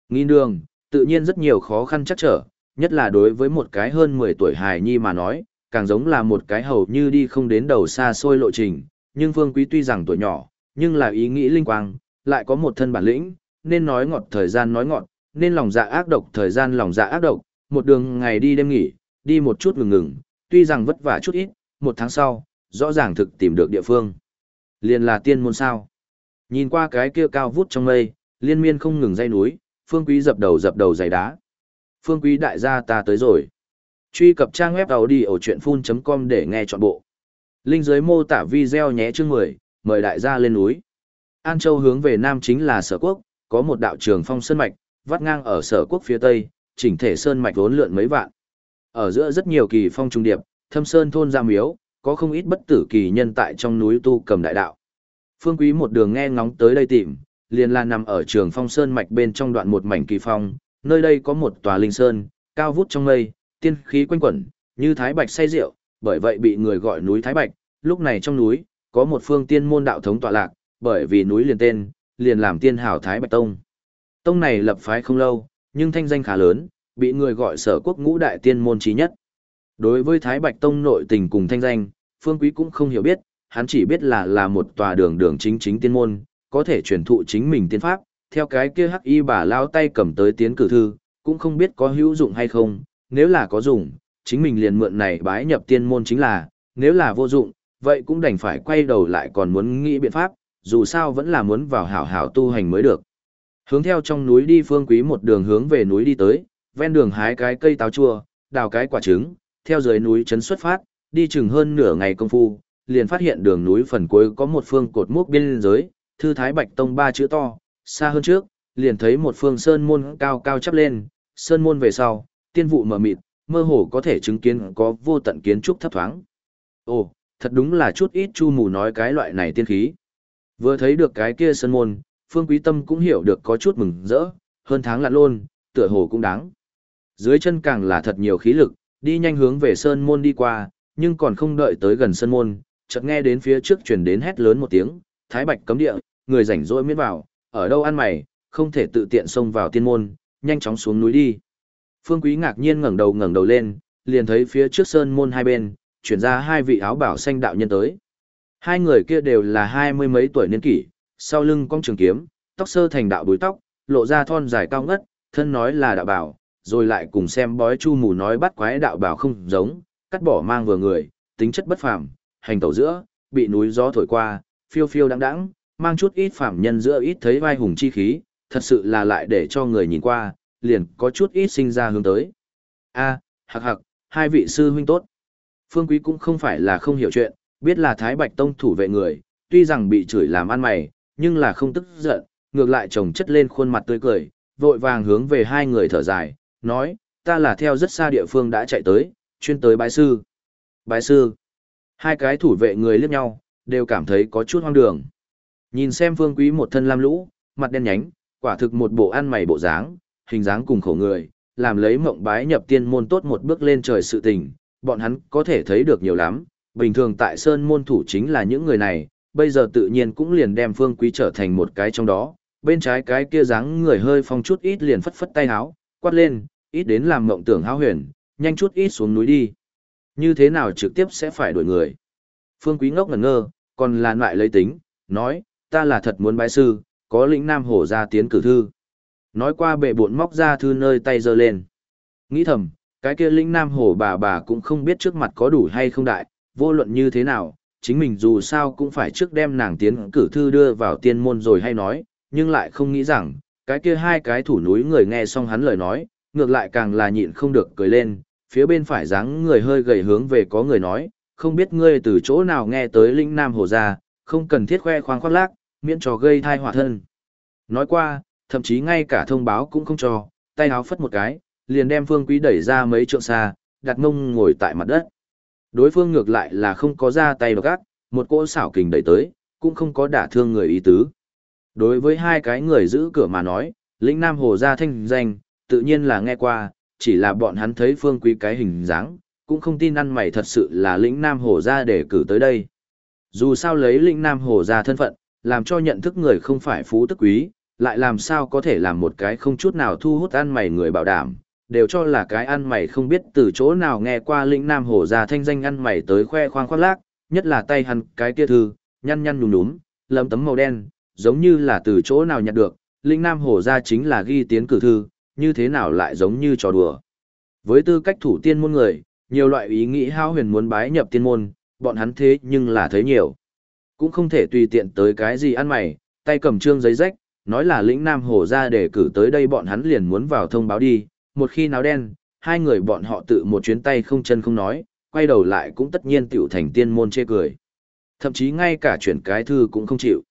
Nghi đường, tự nhiên rất nhiều khó khăn chắc trở, nhất là đối với một cái hơn 10 tuổi hài nhi mà nói, càng giống là một cái hầu như đi không đến đầu xa xôi lộ trình, nhưng Phương Quý tuy rằng tuổi nhỏ, nhưng là ý nghĩ linh quang, lại có một thân bản lĩnh, nên nói ngọt thời gian nói ngọt, nên lòng dạ ác độc thời gian lòng dạ ác độc, một đường ngày đi đêm nghỉ, đi một chút ngừng ngừng, tuy rằng vất vả chút ít, một tháng sau, rõ ràng thực tìm được địa phương. Liền là tiên môn sao. Nhìn qua cái kia cao vút trong mây, liên miên không ngừng dây núi, phương quý dập đầu dập đầu giày đá. Phương quý đại gia ta tới rồi. Truy cập trang web đầu đi ở chuyện full.com để nghe trọn bộ. Linh dưới mô tả video nhé chương 10, mời đại gia lên núi. An Châu hướng về Nam chính là sở quốc, có một đạo trường phong sơn mạch, vắt ngang ở sở quốc phía Tây, chỉnh thể sơn mạch vốn lượn mấy vạn. Ở giữa rất nhiều kỳ phong trung điệp, thâm sơn thôn gia miếu, có không ít bất tử kỳ nhân tại trong núi tu cầm đại đạo. Phương Quý một đường nghe ngóng tới đây tìm, liền là nằm ở trường phong sơn mạch bên trong đoạn một mảnh kỳ phong, nơi đây có một tòa linh sơn, cao vút trong mây, tiên khí quanh quẩn, như thái bạch say rượu, bởi vậy bị người gọi núi thái bạch. Lúc này trong núi, có một phương tiên môn đạo thống tọa lạc, bởi vì núi liền tên, liền làm tiên hảo thái bạch tông. Tông này lập phái không lâu, nhưng thanh danh khá lớn, bị người gọi sở quốc ngũ đại tiên môn trí nhất. Đối với Thái Bạch Tông nội tình cùng thanh danh, Phương Quý cũng không hiểu biết, hắn chỉ biết là là một tòa đường đường chính chính tiên môn, có thể truyền thụ chính mình tiên pháp, theo cái kia hắc y bà lao tay cầm tới tiến cử thư, cũng không biết có hữu dụng hay không, nếu là có dụng, chính mình liền mượn này bái nhập tiên môn chính là, nếu là vô dụng, vậy cũng đành phải quay đầu lại còn muốn nghĩ biện pháp, dù sao vẫn là muốn vào hảo hảo tu hành mới được. Hướng theo trong núi đi phương quý một đường hướng về núi đi tới, ven đường hái cái cây táo chua, đào cái quả trứng, theo dưới núi trấn xuất phát, đi chừng hơn nửa ngày công phu, liền phát hiện đường núi phần cuối có một phương cột mốc biên giới, thư thái bạch tông ba chữ to, xa hơn trước, liền thấy một phương sơn môn cao cao chắp lên, sơn môn về sau, tiên vụ mờ mịt, mơ hồ có thể chứng kiến có vô tận kiến trúc thấp thoáng. Ồ, thật đúng là chút ít chu mù nói cái loại này tiên khí. Vừa thấy được cái kia sơn môn, Phương Quý Tâm cũng hiểu được có chút mừng rỡ, hơn tháng lặn luôn, tựa hồ cũng đáng. Dưới chân càng là thật nhiều khí lực, đi nhanh hướng về Sơn Môn đi qua, nhưng còn không đợi tới gần Sơn Môn, chợt nghe đến phía trước truyền đến hét lớn một tiếng, Thái Bạch cấm địa, người rảnh rỗi miết vào, ở đâu ăn mày, không thể tự tiện xông vào tiên môn, nhanh chóng xuống núi đi. Phương Quý ngạc nhiên ngẩng đầu ngẩng đầu lên, liền thấy phía trước sơn môn hai bên, chuyển ra hai vị áo bảo xanh đạo nhân tới. Hai người kia đều là hai mươi mấy tuổi niên kỷ, sau lưng cong trường kiếm, tóc sơ thành đạo búi tóc, lộ ra thon dài cao ngất, thân nói là đạo bảo, rồi lại cùng xem bói chu mù nói bắt quái đạo bảo không giống, cắt bỏ mang vừa người, tính chất bất phàm, hành tẩu giữa, bị núi gió thổi qua, phiêu phiêu đắng đắng, mang chút ít phàm nhân giữa ít thấy vai hùng chi khí, thật sự là lại để cho người nhìn qua, liền có chút ít sinh ra hướng tới. A, à, hạc hạc, hai vị sư huynh tốt. Phương Quý cũng không phải là không hiểu chuyện, biết là Thái Bạch Tông thủ vệ người, tuy rằng bị chửi làm ăn mày, nhưng là không tức giận, ngược lại chồng chất lên khuôn mặt tươi cười, vội vàng hướng về hai người thở dài, nói, ta là theo rất xa địa phương đã chạy tới, chuyên tới bái sư. Bái sư. Hai cái thủ vệ người liếc nhau, đều cảm thấy có chút hoang đường. Nhìn xem phương quý một thân lam lũ, mặt đen nhánh, quả thực một bộ ăn mày bộ dáng, hình dáng cùng khổ người, làm lấy mộng bái nhập tiên môn tốt một bước lên trời sự tình, bọn hắn có thể thấy được nhiều lắm, bình thường tại sơn môn thủ chính là những người này, bây giờ tự nhiên cũng liền đem phương quý trở thành một cái trong đó, bên trái cái kia dáng người hơi phong chút ít liền phất phất tay háo, quát lên, ít đến làm mộng tưởng hao huyền, nhanh chút ít xuống núi đi. Như thế nào trực tiếp sẽ phải đuổi người. Phương Quý ngốc ngẩn ngơ, còn là lại lấy tính, nói, ta là thật muốn bái sư, có lĩnh nam hổ ra tiến cử thư. Nói qua bệ bộn móc ra thư nơi tay giơ lên. Nghĩ thầm, cái kia lĩnh nam hổ bà bà cũng không biết trước mặt có đủ hay không đại, vô luận như thế nào, chính mình dù sao cũng phải trước đem nàng tiến cử thư đưa vào tiên môn rồi hay nói, nhưng lại không nghĩ rằng, cái kia hai cái thủ núi người nghe xong hắn lời nói, ngược lại càng là nhịn không được cười lên, phía bên phải dáng người hơi gầy hướng về có người nói, không biết ngươi từ chỗ nào nghe tới linh nam hồ gia, không cần thiết khoe khoang khoác lác, miễn cho gây thai họa thân. Nói qua, thậm chí ngay cả thông báo cũng không cho, tay áo phất một cái, liền đem phương quý đẩy ra mấy trượng xa, đặt mông ngồi tại mặt đất. Đối phương ngược lại là không có ra tay độc ác, một cỗ xảo kình đẩy tới, cũng không có đả thương người ý tứ. Đối với hai cái người giữ cửa mà nói, lĩnh Nam Hồ gia thanh danh, tự nhiên là nghe qua, chỉ là bọn hắn thấy phương quý cái hình dáng, cũng không tin ăn mày thật sự là lĩnh Nam Hồ gia để cử tới đây. Dù sao lấy lĩnh Nam Hồ gia thân phận, làm cho nhận thức người không phải phú tức quý, lại làm sao có thể làm một cái không chút nào thu hút ăn mày người bảo đảm, đều cho là cái ăn mày không biết từ chỗ nào nghe qua lĩnh Nam Hồ gia thanh danh ăn mày tới khoe khoang khoác lác, nhất là tay hắn cái kia thư, nhăn nhăn nhúm nhúm, lấm tấm màu đen, giống như là từ chỗ nào nhặt được, Linh Nam Hồ gia chính là ghi tiến cử thư, như thế nào lại giống như trò đùa. Với tư cách thủ tiên môn người, nhiều loại ý nghĩ hao huyền muốn bái nhập tiên môn, bọn hắn thế nhưng là thấy nhiều. Cũng không thể tùy tiện tới cái gì ăn mày, tay cầm trương giấy rách, nói là lĩnh Nam Hồ gia để cử tới đây bọn hắn liền muốn vào thông báo đi, một khi náo đen, hai người bọn họ tự một chuyến tay không chân không nói, quay đầu lại cũng tất nhiên tiểu thành tiên môn chê cười. Thậm chí ngay cả chuyển cái thư cũng không chịu.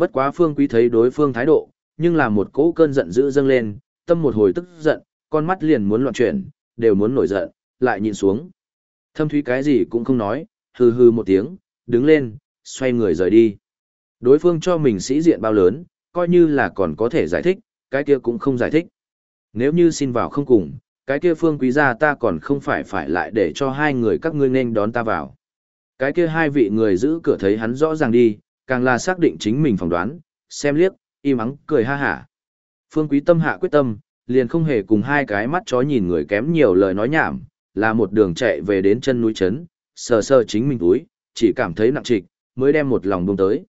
Bất quá phương quý thấy đối phương thái độ, nhưng là một cỗ cơn giận dữ dâng lên, tâm một hồi tức giận, con mắt liền muốn loạn chuyển, đều muốn nổi giận, lại nhìn xuống. Thâm thúy cái gì cũng không nói, hừ hừ một tiếng, đứng lên, xoay người rời đi. Đối phương cho mình sĩ diện bao lớn, coi như là còn có thể giải thích, cái kia cũng không giải thích. Nếu như xin vào không cùng, cái kia phương quý gia ta còn không phải phải lại để cho hai người các ngươi nên đón ta vào. Cái kia hai vị người giữ cửa thấy hắn rõ ràng đi, càng là xác định chính mình phỏng đoán, xem liếc, im ắng, cười ha hả. Phương Quý Tâm hạ quyết tâm, liền không hề cùng hai cái mắt chó nhìn người kém nhiều lời nói nhảm, là một đường chạy về đến chân núi chấn, sờ sờ chính mình túi, chỉ cảm thấy nặng trịch, mới đem một lòng buông tới.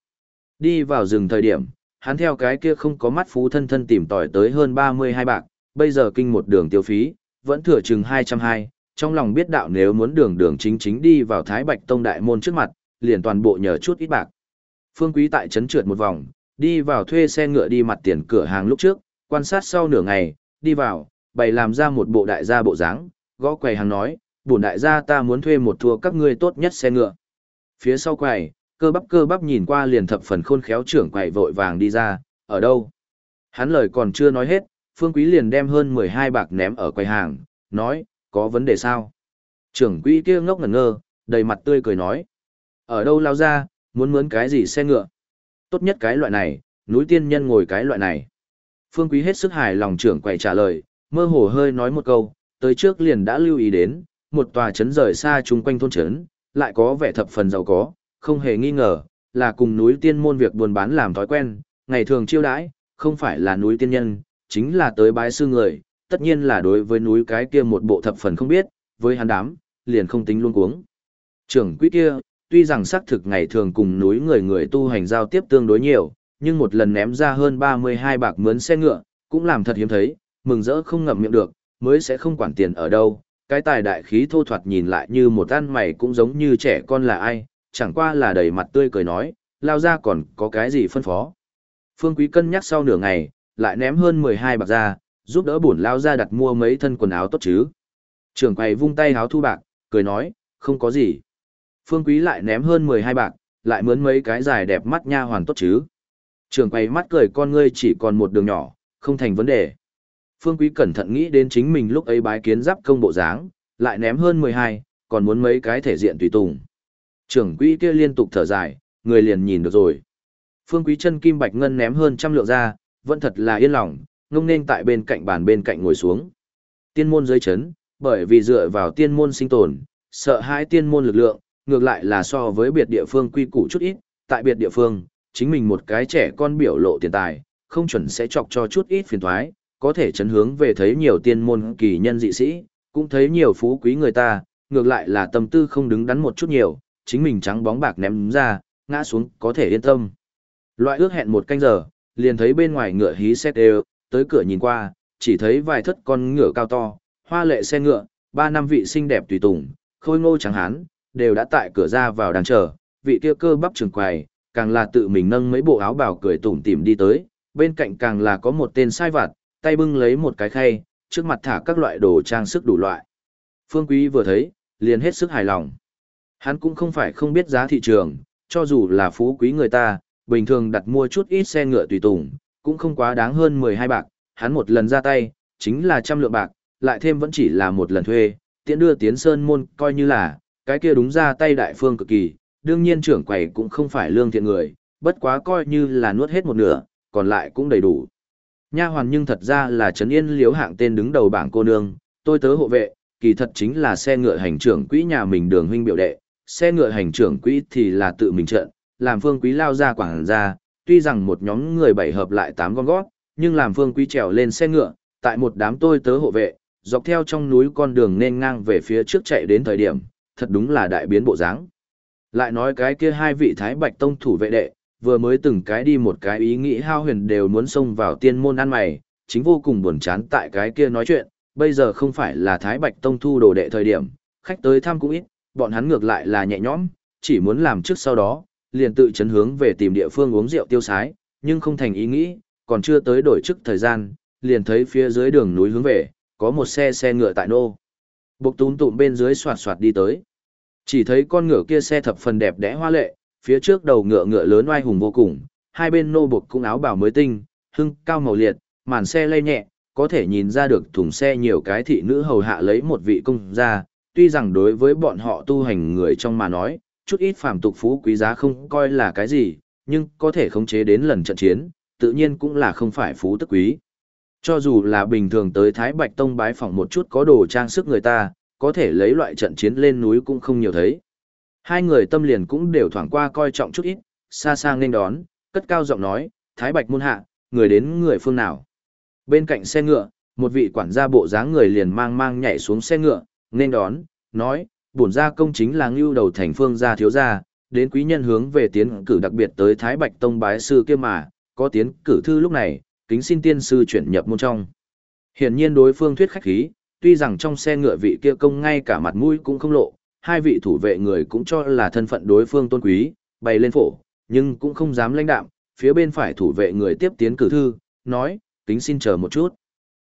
Đi vào rừng thời điểm, hắn theo cái kia không có mắt phú thân thân tìm tỏi tới hơn 32 bạc, bây giờ kinh một đường tiêu phí, vẫn thừa chừng 220, trong lòng biết đạo nếu muốn đường đường chính chính đi vào Thái Bạch Tông đại môn trước mặt, liền toàn bộ nhờ chút ít bạc. Phương Quý tại trấn trượt một vòng, đi vào thuê xe ngựa đi mặt tiền cửa hàng lúc trước, quan sát sau nửa ngày, đi vào, bày làm ra một bộ đại gia bộ dáng, gõ quầy hàng nói, bổn đại gia ta muốn thuê một thua các ngươi tốt nhất xe ngựa. Phía sau quầy, cơ bắp cơ bắp nhìn qua liền thập phần khôn khéo trưởng quầy vội vàng đi ra, ở đâu? Hắn lời còn chưa nói hết, Phương Quý liền đem hơn 12 bạc ném ở quầy hàng, nói, có vấn đề sao? Trưởng quỹ kia ngốc ngẩn ngơ, đầy mặt tươi cười nói, ở đâu lao ra, Muốn mướn cái gì xe ngựa? Tốt nhất cái loại này, núi tiên nhân ngồi cái loại này. Phương Quý hết sức hài lòng trưởng quầy trả lời, mơ hồ hơi nói một câu, tới trước liền đã lưu ý đến, một tòa trấn rời xa chung quanh thôn trấn, lại có vẻ thập phần giàu có, không hề nghi ngờ, là cùng núi tiên môn việc buôn bán làm thói quen, ngày thường chiêu đãi, không phải là núi tiên nhân, chính là tới bái sư người, tất nhiên là đối với núi cái kia một bộ thập phần không biết, với hắn đám, liền không tính luôn cuống. Trưởng quý kia, tuy rằng xác thực ngày thường cùng núi người người tu hành giao tiếp tương đối nhiều, nhưng một lần ném ra hơn 32 bạc mướn xe ngựa, cũng làm thật hiếm thấy, mừng rỡ không ngậm miệng được, mới sẽ không quản tiền ở đâu. Cái tài đại khí thô thoạt nhìn lại như một ăn mày cũng giống như trẻ con là ai, chẳng qua là đầy mặt tươi cười nói, lao ra còn có cái gì phân phó. Phương Quý cân nhắc sau nửa ngày, lại ném hơn 12 bạc ra, giúp đỡ bổn lao ra đặt mua mấy thân quần áo tốt chứ. Trưởng quầy vung tay háo thu bạc, cười nói, không có gì. Phương Quý lại ném hơn 12 bạc, lại mướn mấy cái dài đẹp mắt nha hoàn tốt chứ. Trường quay mắt cười con ngươi chỉ còn một đường nhỏ, không thành vấn đề. Phương Quý cẩn thận nghĩ đến chính mình lúc ấy bái kiến giáp công bộ dáng, lại ném hơn 12, còn muốn mấy cái thể diện tùy tùng. Trưởng quỹ kia liên tục thở dài, người liền nhìn được rồi. Phương Quý chân kim bạch ngân ném hơn trăm lượng ra, vẫn thật là yên lòng, ngông nên tại bên cạnh bàn bên cạnh ngồi xuống. Tiên môn dưới chấn, bởi vì dựa vào tiên môn sinh tồn, sợ hãi tiên môn lực lượng, ngược lại là so với biệt địa phương quy củ chút ít, tại biệt địa phương, chính mình một cái trẻ con biểu lộ tiền tài, không chuẩn sẽ chọc cho chút ít phiền thoái, có thể chấn hướng về thấy nhiều tiên môn kỳ nhân dị sĩ, cũng thấy nhiều phú quý người ta, ngược lại là tâm tư không đứng đắn một chút nhiều, chính mình trắng bóng bạc ném ra, ngã xuống có thể yên tâm. Loại ước hẹn một canh giờ, liền thấy bên ngoài ngựa hí xét đều, tới cửa nhìn qua, chỉ thấy vài thất con ngựa cao to, hoa lệ xe ngựa, ba năm vị xinh đẹp tùy tùng, khôi ngô trắng hán, đều đã tại cửa ra vào đang chờ, vị kia cơ bắp trường quầy, càng là tự mình nâng mấy bộ áo bào cười tủm tỉm đi tới, bên cạnh càng là có một tên sai vặt, tay bưng lấy một cái khay, trước mặt thả các loại đồ trang sức đủ loại. Phương Quý vừa thấy, liền hết sức hài lòng. Hắn cũng không phải không biết giá thị trường, cho dù là phú quý người ta, bình thường đặt mua chút ít xe ngựa tùy tùng, cũng không quá đáng hơn 12 bạc, hắn một lần ra tay, chính là trăm lượng bạc, lại thêm vẫn chỉ là một lần thuê, tiện đưa tiến sơn môn coi như là, cái kia đúng ra tay đại phương cực kỳ, đương nhiên trưởng quầy cũng không phải lương thiện người, bất quá coi như là nuốt hết một nửa, còn lại cũng đầy đủ. Nha hoàn nhưng thật ra là Trấn Yên liếu hạng tên đứng đầu bảng cô nương, tôi tớ hộ vệ, kỳ thật chính là xe ngựa hành trưởng quỹ nhà mình đường huynh biểu đệ, xe ngựa hành trưởng quỹ thì là tự mình trận, làm phương quý lao ra quảng ra, tuy rằng một nhóm người bảy hợp lại tám con gót, nhưng làm phương quý trèo lên xe ngựa, tại một đám tôi tớ hộ vệ, dọc theo trong núi con đường nên ngang về phía trước chạy đến thời điểm, thật đúng là đại biến bộ dáng. Lại nói cái kia hai vị Thái Bạch Tông thủ vệ đệ, vừa mới từng cái đi một cái ý nghĩ hao huyền đều muốn xông vào tiên môn ăn mày, chính vô cùng buồn chán tại cái kia nói chuyện, bây giờ không phải là Thái Bạch Tông thu đồ đệ thời điểm, khách tới thăm cũng ít, bọn hắn ngược lại là nhẹ nhõm, chỉ muốn làm trước sau đó, liền tự chấn hướng về tìm địa phương uống rượu tiêu sái, nhưng không thành ý nghĩ, còn chưa tới đổi chức thời gian, liền thấy phía dưới đường núi hướng về, có một xe xe ngựa tại nô. Bục túm tụm bên dưới soạt soạt đi tới. Chỉ thấy con ngựa kia xe thập phần đẹp đẽ hoa lệ, phía trước đầu ngựa ngựa lớn oai hùng vô cùng, hai bên nô buộc cũng áo bào mới tinh, hưng cao màu liệt, màn xe lay nhẹ, có thể nhìn ra được thùng xe nhiều cái thị nữ hầu hạ lấy một vị công gia, tuy rằng đối với bọn họ tu hành người trong mà nói, chút ít phàm tục phú quý giá không coi là cái gì, nhưng có thể khống chế đến lần trận chiến, tự nhiên cũng là không phải phú tức quý. Cho dù là bình thường tới Thái Bạch Tông bái phỏng một chút có đồ trang sức người ta, có thể lấy loại trận chiến lên núi cũng không nhiều thấy. Hai người tâm liền cũng đều thoảng qua coi trọng chút ít, xa xa nên đón, cất cao giọng nói, Thái Bạch môn hạ, người đến người phương nào. Bên cạnh xe ngựa, một vị quản gia bộ dáng người liền mang mang nhảy xuống xe ngựa, nên đón, nói, bổn gia công chính là ngưu đầu thành phương gia thiếu gia, đến quý nhân hướng về tiến cử đặc biệt tới Thái Bạch Tông bái sư kia mà, có tiến cử thư lúc này, kính xin tiên sư chuyển nhập môn trong. Hiển nhiên đối phương thuyết khách khí, tuy rằng trong xe ngựa vị kia công ngay cả mặt mũi cũng không lộ, hai vị thủ vệ người cũng cho là thân phận đối phương tôn quý, bày lên phổ, nhưng cũng không dám lãnh đạm, phía bên phải thủ vệ người tiếp tiến cử thư, nói, kính xin chờ một chút.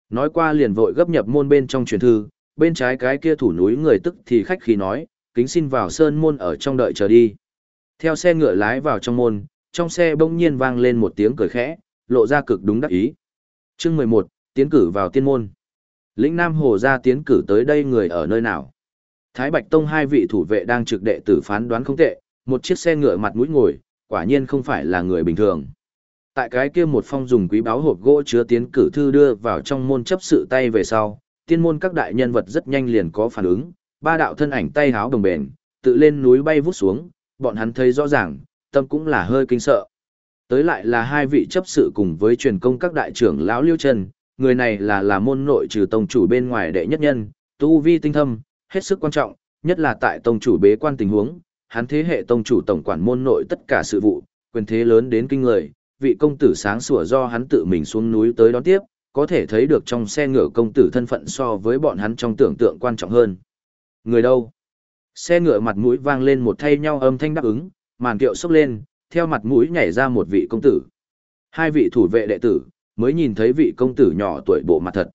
Nói qua liền vội gấp nhập môn bên trong truyền thư, bên trái cái kia thủ núi người tức thì khách khí nói, kính xin vào sơn môn ở trong đợi chờ đi. Theo xe ngựa lái vào trong môn, trong xe bỗng nhiên vang lên một tiếng cười khẽ, lộ ra cực đúng đắc ý. Chương 11, tiến cử vào tiên môn. Lĩnh Nam Hồ ra tiến cử tới đây người ở nơi nào? Thái Bạch Tông hai vị thủ vệ đang trực đệ tử phán đoán không tệ, một chiếc xe ngựa mặt mũi ngồi, quả nhiên không phải là người bình thường. Tại cái kia một phong dùng quý báo hộp gỗ chứa tiến cử thư đưa vào trong môn chấp sự tay về sau, tiên môn các đại nhân vật rất nhanh liền có phản ứng, ba đạo thân ảnh tay háo đồng bền, tự lên núi bay vút xuống, bọn hắn thấy rõ ràng, tâm cũng là hơi kinh sợ. Tới lại là hai vị chấp sự cùng với truyền công các đại trưởng lão Liêu Trần, người này là là môn nội trừ tông chủ bên ngoài đệ nhất nhân, tu vi tinh thâm, hết sức quan trọng, nhất là tại tông chủ bế quan tình huống, hắn thế hệ tông chủ tổng quản môn nội tất cả sự vụ, quyền thế lớn đến kinh người, vị công tử sáng sủa do hắn tự mình xuống núi tới đón tiếp, có thể thấy được trong xe ngựa công tử thân phận so với bọn hắn trong tưởng tượng quan trọng hơn. Người đâu? Xe ngựa mặt mũi vang lên một thay nhau âm thanh đáp ứng, màn kiệu sốc lên, theo mặt mũi nhảy ra một vị công tử. Hai vị thủ vệ đệ tử, mới nhìn thấy vị công tử nhỏ tuổi bộ mặt thật.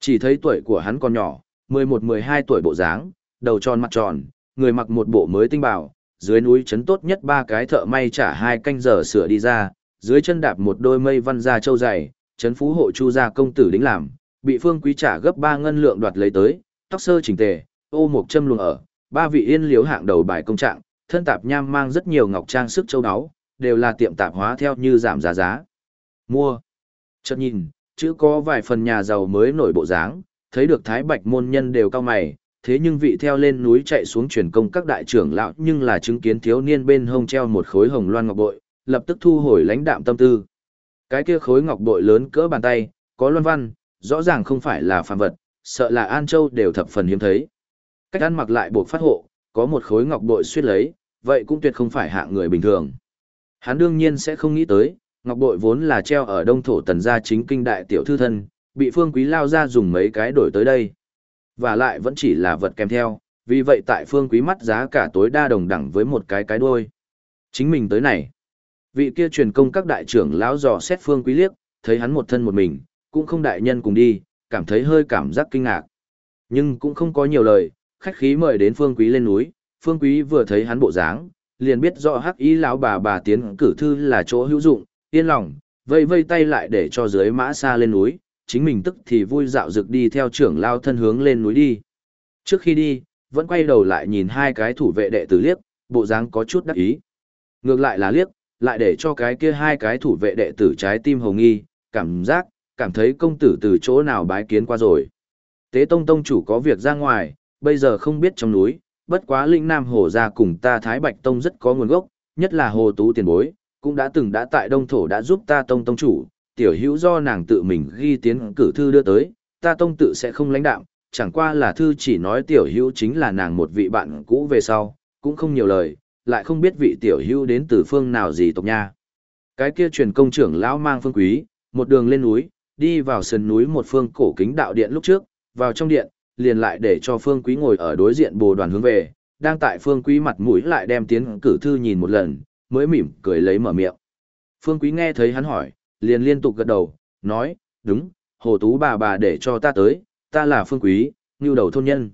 Chỉ thấy tuổi của hắn còn nhỏ, 11-12 tuổi bộ dáng, đầu tròn mặt tròn, người mặc một bộ mới tinh bào, dưới núi chấn tốt nhất ba cái thợ may trả hai canh giờ sửa đi ra, dưới chân đạp một đôi mây văn ra châu dày, chấn phú hộ chu gia công tử đính làm, bị phương quý trả gấp ba ngân lượng đoạt lấy tới, tóc sơ chỉnh tề, ô một châm luồng ở, ba vị yên liếu hạng đầu bài công trạng, thân tạp nham mang rất nhiều ngọc trang sức châu áo, đều là tiệm tạp hóa theo như giảm giá giá. Mua. Chợt nhìn, chữ có vài phần nhà giàu mới nổi bộ dáng, thấy được thái bạch môn nhân đều cao mày, thế nhưng vị theo lên núi chạy xuống truyền công các đại trưởng lão nhưng là chứng kiến thiếu niên bên hông treo một khối hồng loan ngọc bội, lập tức thu hồi lãnh đạm tâm tư. Cái kia khối ngọc bội lớn cỡ bàn tay, có loan văn, rõ ràng không phải là phàm vật, sợ là An Châu đều thập phần hiếm thấy. Cách ăn mặc lại buộc phát hộ, có một khối ngọc bội suýt lấy, vậy cũng tuyệt không phải hạng người bình thường. Hắn đương nhiên sẽ không nghĩ tới, ngọc bội vốn là treo ở đông thổ tần gia chính kinh đại tiểu thư thân, bị phương quý lao ra dùng mấy cái đổi tới đây. Và lại vẫn chỉ là vật kèm theo, vì vậy tại phương quý mắt giá cả tối đa đồng đẳng với một cái cái đuôi. Chính mình tới này. Vị kia truyền công các đại trưởng lão dò xét phương quý liếc, thấy hắn một thân một mình, cũng không đại nhân cùng đi, cảm thấy hơi cảm giác kinh ngạc. Nhưng cũng không có nhiều lời, khách khí mời đến phương quý lên núi, phương quý vừa thấy hắn bộ dáng, liền biết rõ hắc ý lão bà bà tiến cử thư là chỗ hữu dụng, yên lòng, vây vây tay lại để cho dưới mã xa lên núi, chính mình tức thì vui dạo dực đi theo trưởng lao thân hướng lên núi đi. Trước khi đi, vẫn quay đầu lại nhìn hai cái thủ vệ đệ tử liếc, bộ dáng có chút đắc ý. Ngược lại là liếc, lại để cho cái kia hai cái thủ vệ đệ tử trái tim hồng nghi, cảm giác, cảm thấy công tử từ chỗ nào bái kiến qua rồi. Tế Tông Tông chủ có việc ra ngoài, bây giờ không biết trong núi, bất quá linh nam hồ ra cùng ta Thái Bạch Tông rất có nguồn gốc, nhất là hồ tú tiền bối, cũng đã từng đã tại Đông Thổ đã giúp ta Tông Tông chủ, tiểu hữu do nàng tự mình ghi tiến cử thư đưa tới, ta Tông tự sẽ không lãnh đạm chẳng qua là thư chỉ nói tiểu hữu chính là nàng một vị bạn cũ về sau, cũng không nhiều lời, lại không biết vị tiểu hữu đến từ phương nào gì tộc nha. Cái kia truyền công trưởng lão mang phương quý, một đường lên núi, đi vào sườn núi một phương cổ kính đạo điện lúc trước, vào trong điện, liền lại để cho phương quý ngồi ở đối diện bồ đoàn hướng về, đang tại phương quý mặt mũi lại đem tiến cử thư nhìn một lần, mới mỉm cười lấy mở miệng. Phương quý nghe thấy hắn hỏi, liền liên tục gật đầu, nói, đúng, hồ tú bà bà để cho ta tới, ta là phương quý, như đầu thôn nhân.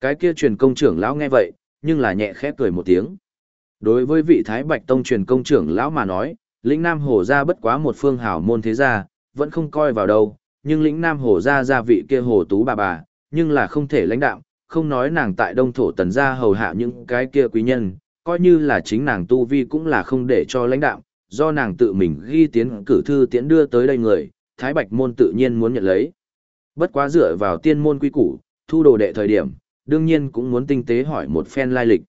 Cái kia truyền công trưởng lão nghe vậy, nhưng là nhẹ khẽ cười một tiếng. Đối với vị Thái Bạch Tông truyền công trưởng lão mà nói, lĩnh Nam Hồ gia bất quá một phương hảo môn thế gia, vẫn không coi vào đâu, nhưng lĩnh Nam Hồ gia gia vị kia hồ tú bà bà, nhưng là không thể lãnh đạo, không nói nàng tại đông thổ tần gia hầu hạ những cái kia quý nhân, coi như là chính nàng tu vi cũng là không để cho lãnh đạo, do nàng tự mình ghi tiến cử thư tiến đưa tới đây người, Thái Bạch môn tự nhiên muốn nhận lấy. Bất quá dựa vào tiên môn quy củ, thu đồ đệ thời điểm, đương nhiên cũng muốn tinh tế hỏi một phen lai lịch.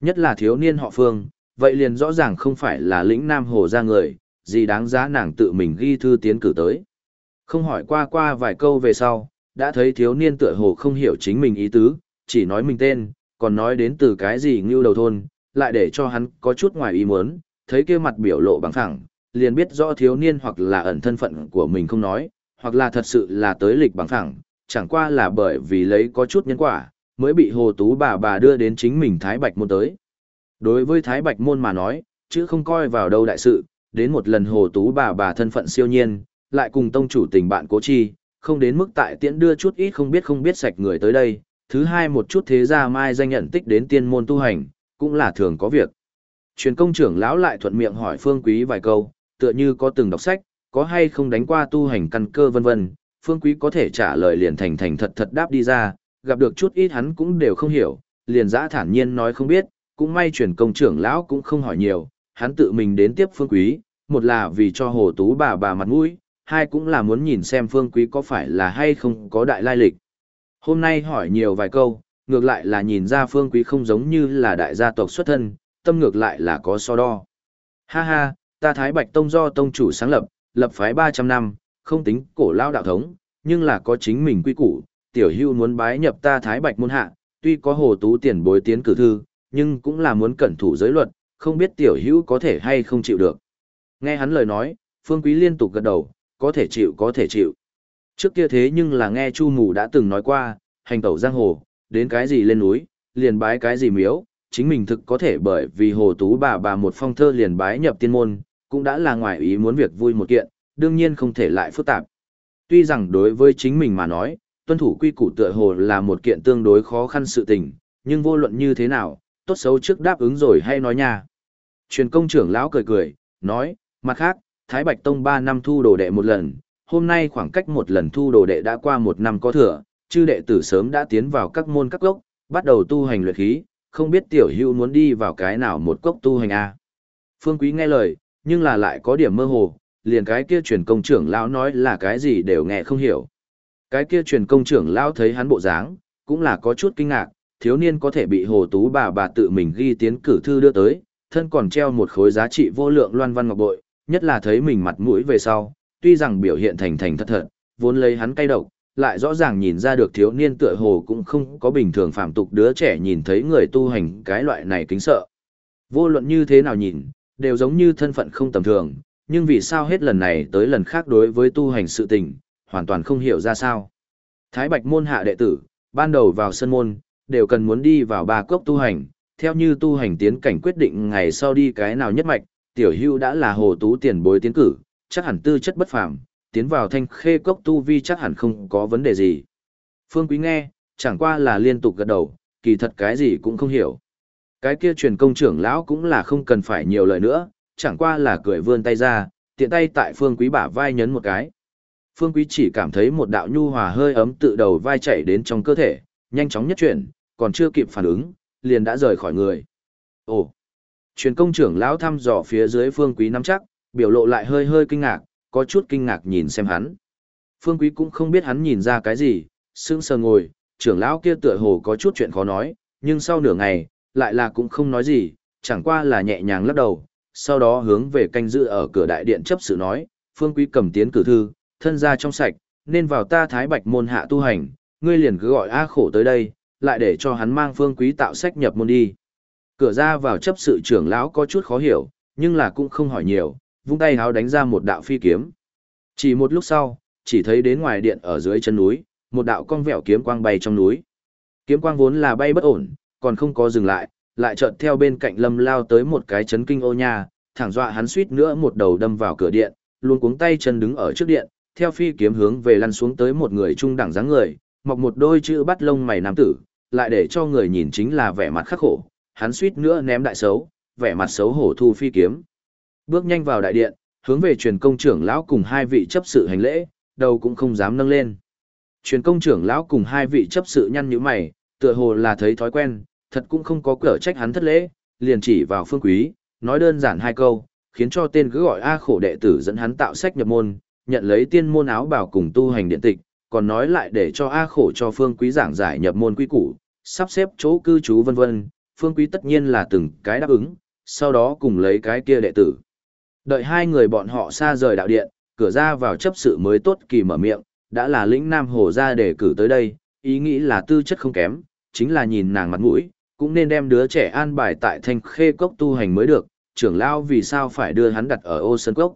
Nhất là thiếu niên họ Phương, vậy liền rõ ràng không phải là lĩnh Nam Hồ ra người, gì đáng giá nàng tự mình ghi thư tiến cử tới. Không hỏi qua qua vài câu về sau, đã thấy thiếu niên tựa hồ không hiểu chính mình ý tứ, chỉ nói mình tên, còn nói đến từ cái gì ngưu đầu thôn, lại để cho hắn có chút ngoài ý muốn, thấy kia mặt biểu lộ bằng thẳng, liền biết rõ thiếu niên hoặc là ẩn thân phận của mình không nói, hoặc là thật sự là tới lịch bằng thẳng, chẳng qua là bởi vì lấy có chút nhân quả, mới bị hồ tú bà bà đưa đến chính mình Thái Bạch Môn tới. Đối với Thái Bạch Môn mà nói, chứ không coi vào đâu đại sự, đến một lần hồ tú bà bà thân phận siêu nhiên, lại cùng tông chủ tình bạn cố chi, không đến mức tại tiễn đưa chút ít không biết không biết sạch người tới đây, thứ hai một chút thế gia mai danh nhận tích đến tiên môn tu hành, cũng là thường có việc. Truyền công trưởng lão lại thuận miệng hỏi Phương Quý vài câu, tựa như có từng đọc sách, có hay không đánh qua tu hành căn cơ vân vân, Phương Quý có thể trả lời liền thành thành thật thật đáp đi ra, gặp được chút ít hắn cũng đều không hiểu, liền dã thản nhiên nói không biết, cũng may truyền công trưởng lão cũng không hỏi nhiều, hắn tự mình đến tiếp Phương Quý, một là vì cho hồ tú bà bà mặt mũi, hai cũng là muốn nhìn xem Phương Quý có phải là hay không có đại lai lịch. Hôm nay hỏi nhiều vài câu, ngược lại là nhìn ra Phương Quý không giống như là đại gia tộc xuất thân, tâm ngược lại là có so đo. Ha ha, ta Thái Bạch Tông do tông chủ sáng lập, lập phái 300 năm, không tính cổ lao đạo thống, nhưng là có chính mình quy củ, tiểu hưu muốn bái nhập ta Thái Bạch môn hạ, tuy có hồ tú tiền bối tiến cử thư, nhưng cũng là muốn cẩn thủ giới luật, không biết tiểu hưu có thể hay không chịu được. Nghe hắn lời nói, Phương Quý liên tục gật đầu, có thể chịu có thể chịu. Trước kia thế nhưng là nghe Chu Mù đã từng nói qua, hành tẩu giang hồ, đến cái gì lên núi, liền bái cái gì miếu, chính mình thực có thể bởi vì hồ tú bà bà một phong thơ liền bái nhập tiên môn, cũng đã là ngoài ý muốn việc vui một kiện, đương nhiên không thể lại phức tạp. Tuy rằng đối với chính mình mà nói, tuân thủ quy củ tựa hồ là một kiện tương đối khó khăn sự tình, nhưng vô luận như thế nào, tốt xấu trước đáp ứng rồi hay nói nha. Truyền công trưởng lão cười cười, nói, mặt khác, Thái Bạch Tông 3 năm thu đồ đệ một lần, hôm nay khoảng cách một lần thu đồ đệ đã qua một năm có thừa, chư đệ tử sớm đã tiến vào các môn các gốc, bắt đầu tu hành luyện khí, không biết tiểu hưu muốn đi vào cái nào một cốc tu hành a Phương Quý nghe lời, nhưng là lại có điểm mơ hồ, liền cái kia truyền công trưởng lão nói là cái gì đều nghe không hiểu. Cái kia truyền công trưởng lão thấy hắn bộ dáng, cũng là có chút kinh ngạc, thiếu niên có thể bị hồ tú bà bà tự mình ghi tiến cử thư đưa tới, thân còn treo một khối giá trị vô lượng loan văn ngọc bội, nhất là thấy mình mặt mũi về sau, tuy rằng biểu hiện thành thành thật thật, vốn lấy hắn cay độc, lại rõ ràng nhìn ra được thiếu niên tựa hồ cũng không có bình thường phạm tục đứa trẻ nhìn thấy người tu hành cái loại này kính sợ. Vô luận như thế nào nhìn, đều giống như thân phận không tầm thường, nhưng vì sao hết lần này tới lần khác đối với tu hành sự tình, hoàn toàn không hiểu ra sao. Thái Bạch môn hạ đệ tử, ban đầu vào sân môn, đều cần muốn đi vào ba cốc tu hành, theo như tu hành tiến cảnh quyết định ngày sau đi cái nào nhất mạch, tiểu hưu đã là hồ tú tiền bối tiến cử, chắc hẳn tư chất bất phàm, tiến vào thanh khê cốc tu vi chắc hẳn không có vấn đề gì. Phương Quý nghe, chẳng qua là liên tục gật đầu, kỳ thật cái gì cũng không hiểu. Cái kia truyền công trưởng lão cũng là không cần phải nhiều lời nữa, chẳng qua là cười vươn tay ra, tiện tay tại Phương Quý bả vai nhấn một cái. Phương Quý chỉ cảm thấy một đạo nhu hòa hơi ấm tự đầu vai chạy đến trong cơ thể, nhanh chóng nhất chuyển, còn chưa kịp phản ứng, liền đã rời khỏi người. Ồ! Truyền công trưởng lão thăm dò phía dưới Phương Quý nắm chắc, biểu lộ lại hơi hơi kinh ngạc, có chút kinh ngạc nhìn xem hắn. Phương Quý cũng không biết hắn nhìn ra cái gì, sững sờ ngồi, trưởng lão kia tựa hồ có chút chuyện khó nói, nhưng sau nửa ngày, lại là cũng không nói gì, chẳng qua là nhẹ nhàng lắc đầu, sau đó hướng về canh giữ ở cửa đại điện chấp sự nói, Phương Quý cầm tiến cử thư, thân ra trong sạch, nên vào ta thái bạch môn hạ tu hành, ngươi liền cứ gọi A khổ tới đây, lại để cho hắn mang Phương Quý tạo sách nhập môn đi. Cửa ra vào chấp sự trưởng lão có chút khó hiểu, nhưng là cũng không hỏi nhiều, vung tay háo đánh ra một đạo phi kiếm. Chỉ một lúc sau, chỉ thấy đến ngoài điện ở dưới chân núi, một đạo cong vẹo kiếm quang bay trong núi. Kiếm quang vốn là bay bất ổn, còn không có dừng lại, lại chợt theo bên cạnh lâm lao tới một cái chấn kinh ô nha, thẳng dọa hắn suýt nữa một đầu đâm vào cửa điện, luôn cuống tay chân đứng ở trước điện, theo phi kiếm hướng về lăn xuống tới một người trung đẳng dáng người, mọc một đôi chữ bắt lông mày nam tử, lại để cho người nhìn chính là vẻ mặt khắc khổ, hắn suýt nữa ném đại xấu, vẻ mặt xấu hổ thu phi kiếm. Bước nhanh vào đại điện, hướng về truyền công trưởng lão cùng hai vị chấp sự hành lễ, đầu cũng không dám nâng lên. Truyền công trưởng lão cùng hai vị chấp sự nhăn nhíu mày, tựa hồ là thấy thói quen, thật cũng không có cửa trách hắn thất lễ, liền chỉ vào phương quý, nói đơn giản hai câu, khiến cho tên cứ gọi A khổ đệ tử dẫn hắn tạo sách nhập môn, nhận lấy tiên môn áo bảo cùng tu hành điện tịch, còn nói lại để cho A khổ cho phương quý giảng giải nhập môn quy củ, sắp xếp chỗ cư trú vân vân, phương quý tất nhiên là từng cái đáp ứng, sau đó cùng lấy cái kia đệ tử. Đợi hai người bọn họ xa rời đạo điện, cửa ra vào chấp sự mới tốt kỳ mở miệng, đã là lĩnh Nam Hồ ra để cử tới đây, ý nghĩ là tư chất không kém, chính là nhìn nàng mặt mũi, cũng nên đem đứa trẻ an bài tại thanh khê cốc tu hành mới được, trưởng lão vì sao phải đưa hắn đặt ở ô sân cốc.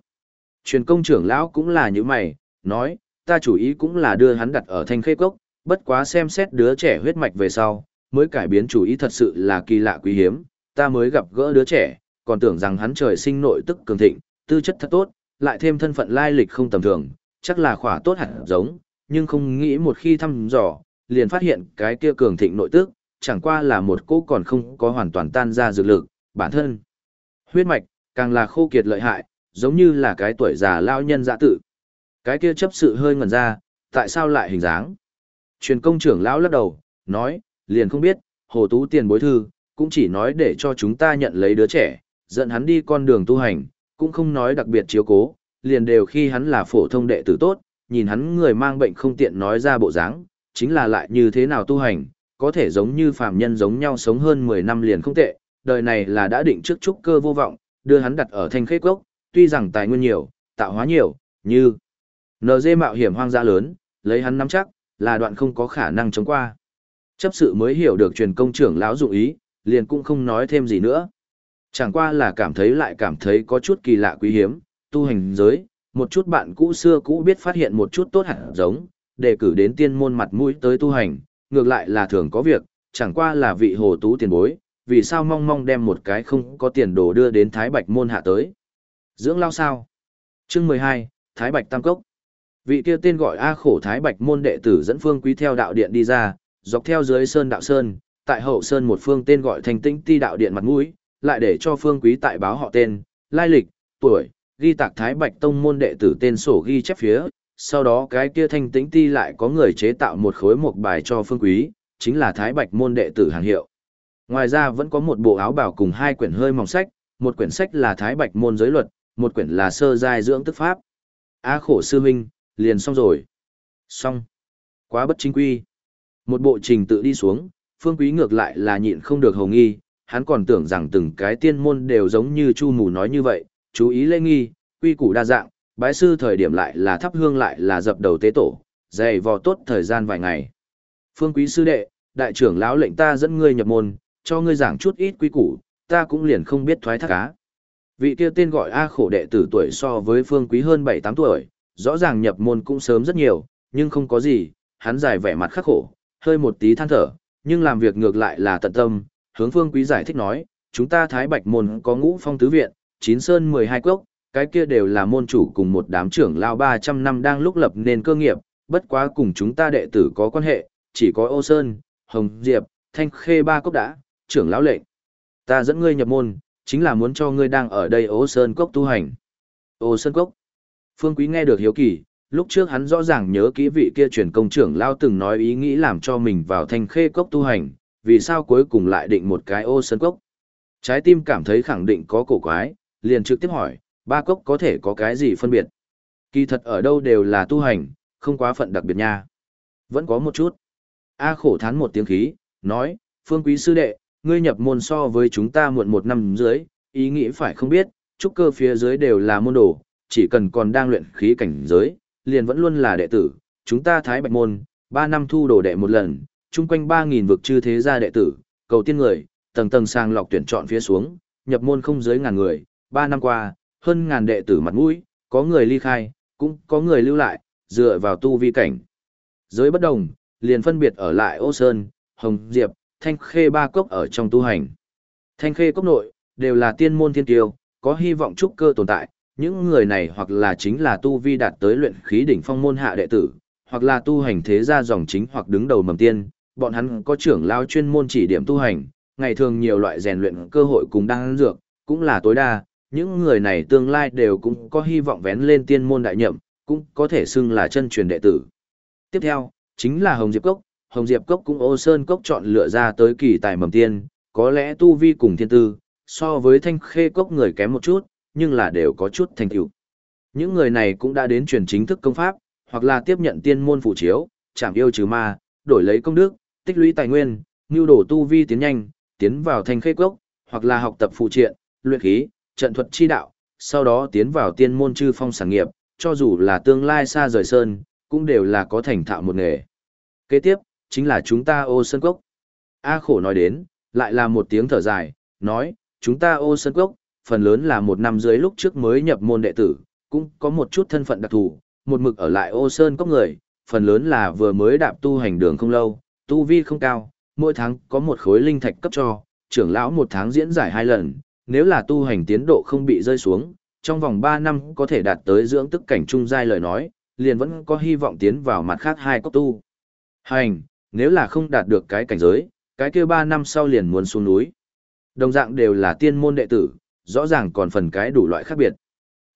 Truyền công trưởng lão cũng là như mày, nói, ta chủ ý cũng là đưa hắn đặt ở thanh khê cốc, bất quá xem xét đứa trẻ huyết mạch về sau, mới cải biến chủ ý thật sự là kỳ lạ quý hiếm, ta mới gặp gỡ đứa trẻ, còn tưởng rằng hắn trời sinh nội tức cường thịnh, tư chất thật tốt, lại thêm thân phận lai lịch không tầm thường, chắc là khỏa tốt hẳn giống, nhưng không nghĩ một khi thăm dò, liền phát hiện cái kia cường thịnh nội tức, chẳng qua là một cô còn không có hoàn toàn tan ra dược lực, bản thân. Huyết mạch, càng là khô kiệt lợi hại, giống như là cái tuổi già lao nhân dạ tự. Cái kia chấp sự hơi ngẩn ra, tại sao lại hình dáng? Truyền công trưởng lão lắc đầu, nói, liền không biết, hồ tú tiền bối thư, cũng chỉ nói để cho chúng ta nhận lấy đứa trẻ, dẫn hắn đi con đường tu hành, cũng không nói đặc biệt chiếu cố, liền đều khi hắn là phổ thông đệ tử tốt, nhìn hắn người mang bệnh không tiện nói ra bộ dáng, chính là lại như thế nào tu hành, có thể giống như phàm nhân giống nhau sống hơn 10 năm liền không tệ, đời này là đã định trước trúc cơ vô vọng, đưa hắn đặt ở thanh khế cốc, tuy rằng tài nguyên nhiều, tạo hóa nhiều, như NG mạo hiểm hoang dã lớn, lấy hắn nắm chắc, là đoạn không có khả năng chống qua. Chấp sự mới hiểu được truyền công trưởng lão dụng ý, liền cũng không nói thêm gì nữa. Chẳng qua là cảm thấy lại cảm thấy có chút kỳ lạ quý hiếm, tu hành giới, một chút bạn cũ xưa cũ biết phát hiện một chút tốt hẳn giống, đề cử đến tiên môn mặt mũi tới tu hành, ngược lại là thường có việc, chẳng qua là vị hồ tú tiền bối, vì sao mong mong đem một cái không có tiền đồ đưa đến Thái Bạch môn hạ tới. Dưỡng lao sao? Chương mười hai Thái Bạch Tam Cốc. Vị kia tên gọi A khổ Thái Bạch môn đệ tử dẫn phương quý theo đạo điện đi ra, dọc theo dưới sơn đạo sơn, tại hậu sơn một phương tên gọi thành tĩnh ti đạo điện mặt mũi, lại để cho phương quý tại báo họ tên, lai lịch, tuổi, ghi tạc Thái Bạch Tông môn đệ tử tên sổ ghi chép phía, sau đó cái kia thanh tĩnh ti lại có người chế tạo một khối một bài cho phương quý, chính là Thái Bạch môn đệ tử hàng hiệu. Ngoài ra vẫn có một bộ áo bào cùng hai quyển hơi mỏng sách, một quyển sách là Thái Bạch môn giới luật, một quyển là sơ giai dưỡng tức pháp. A khổ sư minh, liền xong rồi. Xong. Quá bất chính quy. Một bộ trình tự đi xuống, phương quý ngược lại là nhịn không được hồng nghi, hắn còn tưởng rằng từng cái tiên môn đều giống như chu mù nói như vậy, chú ý lễ nghi, quy củ đa dạng, bái sư thời điểm lại là thắp hương lại là dập đầu tế tổ, dày vò tốt thời gian vài ngày. Phương quý sư đệ, đại trưởng lão lệnh ta dẫn ngươi nhập môn, cho ngươi giảng chút ít quy củ, ta cũng liền không biết thoái thác cá. Vị kia tên gọi A khổ đệ tử tuổi so với phương quý hơn 7-8 tuổi, rõ ràng nhập môn cũng sớm rất nhiều, nhưng không có gì, hắn dài vẻ mặt khắc khổ, hơi một tí than thở, nhưng làm việc ngược lại là tận tâm, hướng phương quý giải thích nói, chúng ta Thái Bạch môn có ngũ phong tứ viện, chín sơn 12 quốc, cái kia đều là môn chủ cùng một đám trưởng lao 300 năm đang lúc lập nên cơ nghiệp, bất quá cùng chúng ta đệ tử có quan hệ, chỉ có Ô Sơn, Hồng Diệp, Thanh Khê ba cốc đã, trưởng lão lệnh. Ta dẫn ngươi nhập môn, chính là muốn cho ngươi đang ở đây Ô Sơn cốc tu hành. Ô Sơn cốc. Phương Quý nghe được hiếu kỳ, lúc trước hắn rõ ràng nhớ kỹ vị kia truyền công trưởng lao từng nói ý nghĩ làm cho mình vào Thanh Khê cốc tu hành, vì sao cuối cùng lại định một cái Ô Sơn cốc. Trái tim cảm thấy khẳng định có cổ quái, liền trực tiếp hỏi, ba cốc có thể có cái gì phân biệt? Kỳ thật ở đâu đều là tu hành, không quá phận đặc biệt nha. Vẫn có một chút. A khổ thán một tiếng khí, nói, phương quý sư đệ, ngươi nhập môn so với chúng ta muộn một năm dưới, ý nghĩ phải không biết, trúc cơ phía dưới đều là môn đồ, chỉ cần còn đang luyện khí cảnh giới, liền vẫn luôn là đệ tử, chúng ta thái bạch môn, ba năm thu đồ đệ một lần, chung quanh ba nghìn vực chư thế gia đệ tử, cầu tiên người, tầng tầng sang lọc tuyển chọn phía xuống, nhập môn không dưới ngàn người, ba năm qua, hơn ngàn đệ tử mặt mũi, có người ly khai, cũng có người lưu lại, dựa vào tu vi cảnh. Giới bất đồng, liền phân biệt ở lại Ô Sơn, Hồng Diệp, Thanh Khê ba cốc ở trong tu hành. Thanh Khê cốc nội, đều là tiên môn thiên tiêu, có hy vọng trúc cơ tồn tại, những người này hoặc là chính là tu vi đạt tới luyện khí đỉnh phong môn hạ đệ tử, hoặc là tu hành thế gia dòng chính hoặc đứng đầu mầm tiên, bọn hắn có trưởng lao chuyên môn chỉ điểm tu hành, ngày thường nhiều loại rèn luyện cơ hội cùng đang dược, cũng là tối đa, những người này tương lai đều cũng có hy vọng vén lên tiên môn đại nhậm, cũng có thể xưng là chân truyền đệ tử. Tiếp theo, chính là Hồng Diệp Cốc, Hồng Diệp Cốc cũng ô sơn cốc chọn lựa ra tới kỳ tài mầm tiên, có lẽ tu vi cùng thiên tư, so với thanh khê cốc người kém một chút, nhưng là đều có chút thành tựu. Những người này cũng đã đến truyền chính thức công pháp, hoặc là tiếp nhận tiên môn phụ chiếu, chẳng yêu trừ ma, đổi lấy công đức, tích lũy tài nguyên, nhu đổ tu vi tiến nhanh, tiến vào thành khê cốc, hoặc là học tập phụ triện, luyện khí, trận thuật chi đạo, sau đó tiến vào tiên môn chư phong sản nghiệp, cho dù là tương lai xa rời sơn, cũng đều là có thành thạo một nghề. Kế tiếp, chính là chúng ta ô sơn cốc. A khổ nói đến, lại là một tiếng thở dài, nói, chúng ta ô sơn cốc, phần lớn là một năm dưới lúc trước mới nhập môn đệ tử, cũng có một chút thân phận đặc thù, một mực ở lại ô sơn cốc người, phần lớn là vừa mới đạp tu hành đường không lâu, tu vi không cao, mỗi tháng có một khối linh thạch cấp cho, trưởng lão một tháng diễn giải hai lần, nếu là tu hành tiến độ không bị rơi xuống, trong vòng 3 năm có thể đạt tới dưỡng tức cảnh trung giai lời nói, liền vẫn có hy vọng tiến vào mặt khác hai cốc tu. Hành, nếu là không đạt được cái cảnh giới, cái kia 3 năm sau liền muốn xuống núi. Đồng dạng đều là tiên môn đệ tử, rõ ràng còn phần cái đủ loại khác biệt.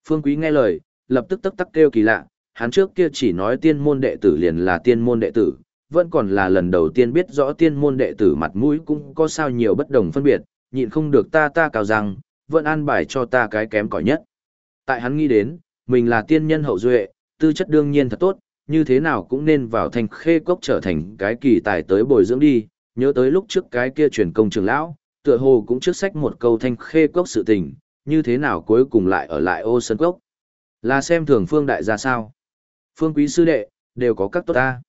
Phương Quý nghe lời, lập tức tức tắc kêu kỳ lạ, hắn trước kia chỉ nói tiên môn đệ tử liền là tiên môn đệ tử, vẫn còn là lần đầu tiên biết rõ tiên môn đệ tử mặt mũi cũng có sao nhiều bất đồng phân biệt, nhịn không được ta ta cào rằng, vẫn an bài cho ta cái kém cỏi nhất. Tại hắn nghĩ đến, mình là tiên nhân hậu duệ, tư chất đương nhiên thật tốt, như thế nào cũng nên vào thành khê cốc trở thành cái kỳ tài tới bồi dưỡng đi, nhớ tới lúc trước cái kia truyền công trường lão, Tựa hồ cũng trước sách một câu thanh khê cốc sự tình, như thế nào cuối cùng lại ở lại ô sơn cốc. Là xem thường phương đại gia sao. Phương quý sư đệ, đều có các tốt ta.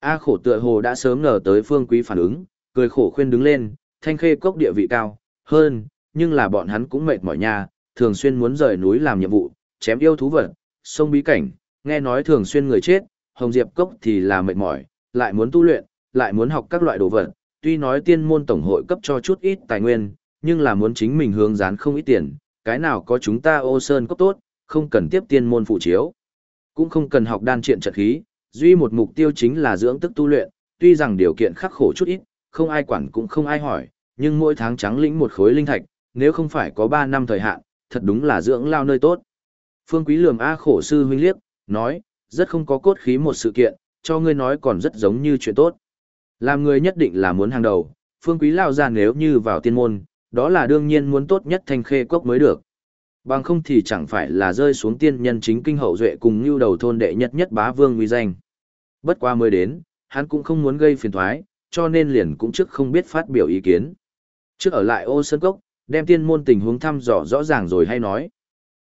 A khổ tựa hồ đã sớm ngờ tới phương quý phản ứng, cười khổ khuyên đứng lên, thanh khê cốc địa vị cao, hơn, nhưng là bọn hắn cũng mệt mỏi nha, thường xuyên muốn rời núi làm nhiệm vụ, chém yêu thú vật, sông bí cảnh, nghe nói thường xuyên người chết, hồng diệp cốc thì là mệt mỏi, lại muốn tu luyện, lại muốn học các loại đồ vật, tuy nói tiên môn tổng hội cấp cho chút ít tài nguyên, nhưng là muốn chính mình hướng dán không ít tiền, cái nào có chúng ta ô sơn cốc tốt, không cần tiếp tiên môn phụ chiếu. Cũng không cần học đan triện trận khí, duy một mục tiêu chính là dưỡng tức tu luyện, tuy rằng điều kiện khắc khổ chút ít, không ai quản cũng không ai hỏi, nhưng mỗi tháng trắng lĩnh một khối linh thạch, nếu không phải có 3 năm thời hạn, thật đúng là dưỡng lao nơi tốt. Phương Quý lườm A khổ sư huynh liếc, nói, rất không có cốt khí một sự kiện, cho ngươi nói còn rất giống như chuyện tốt. Làm người nhất định là muốn hàng đầu, Phương Quý lao ra nếu như vào tiên môn, đó là đương nhiên muốn tốt nhất thanh khê cốc mới được. Bằng không thì chẳng phải là rơi xuống tiên nhân chính kinh hậu duệ cùng như đầu thôn đệ nhất nhất bá vương uy danh. Bất qua mới đến, hắn cũng không muốn gây phiền thoái, cho nên liền cũng trước không biết phát biểu ý kiến. Trước ở lại ô sơn cốc, đem tiên môn tình huống thăm dò rõ ràng rồi hay nói.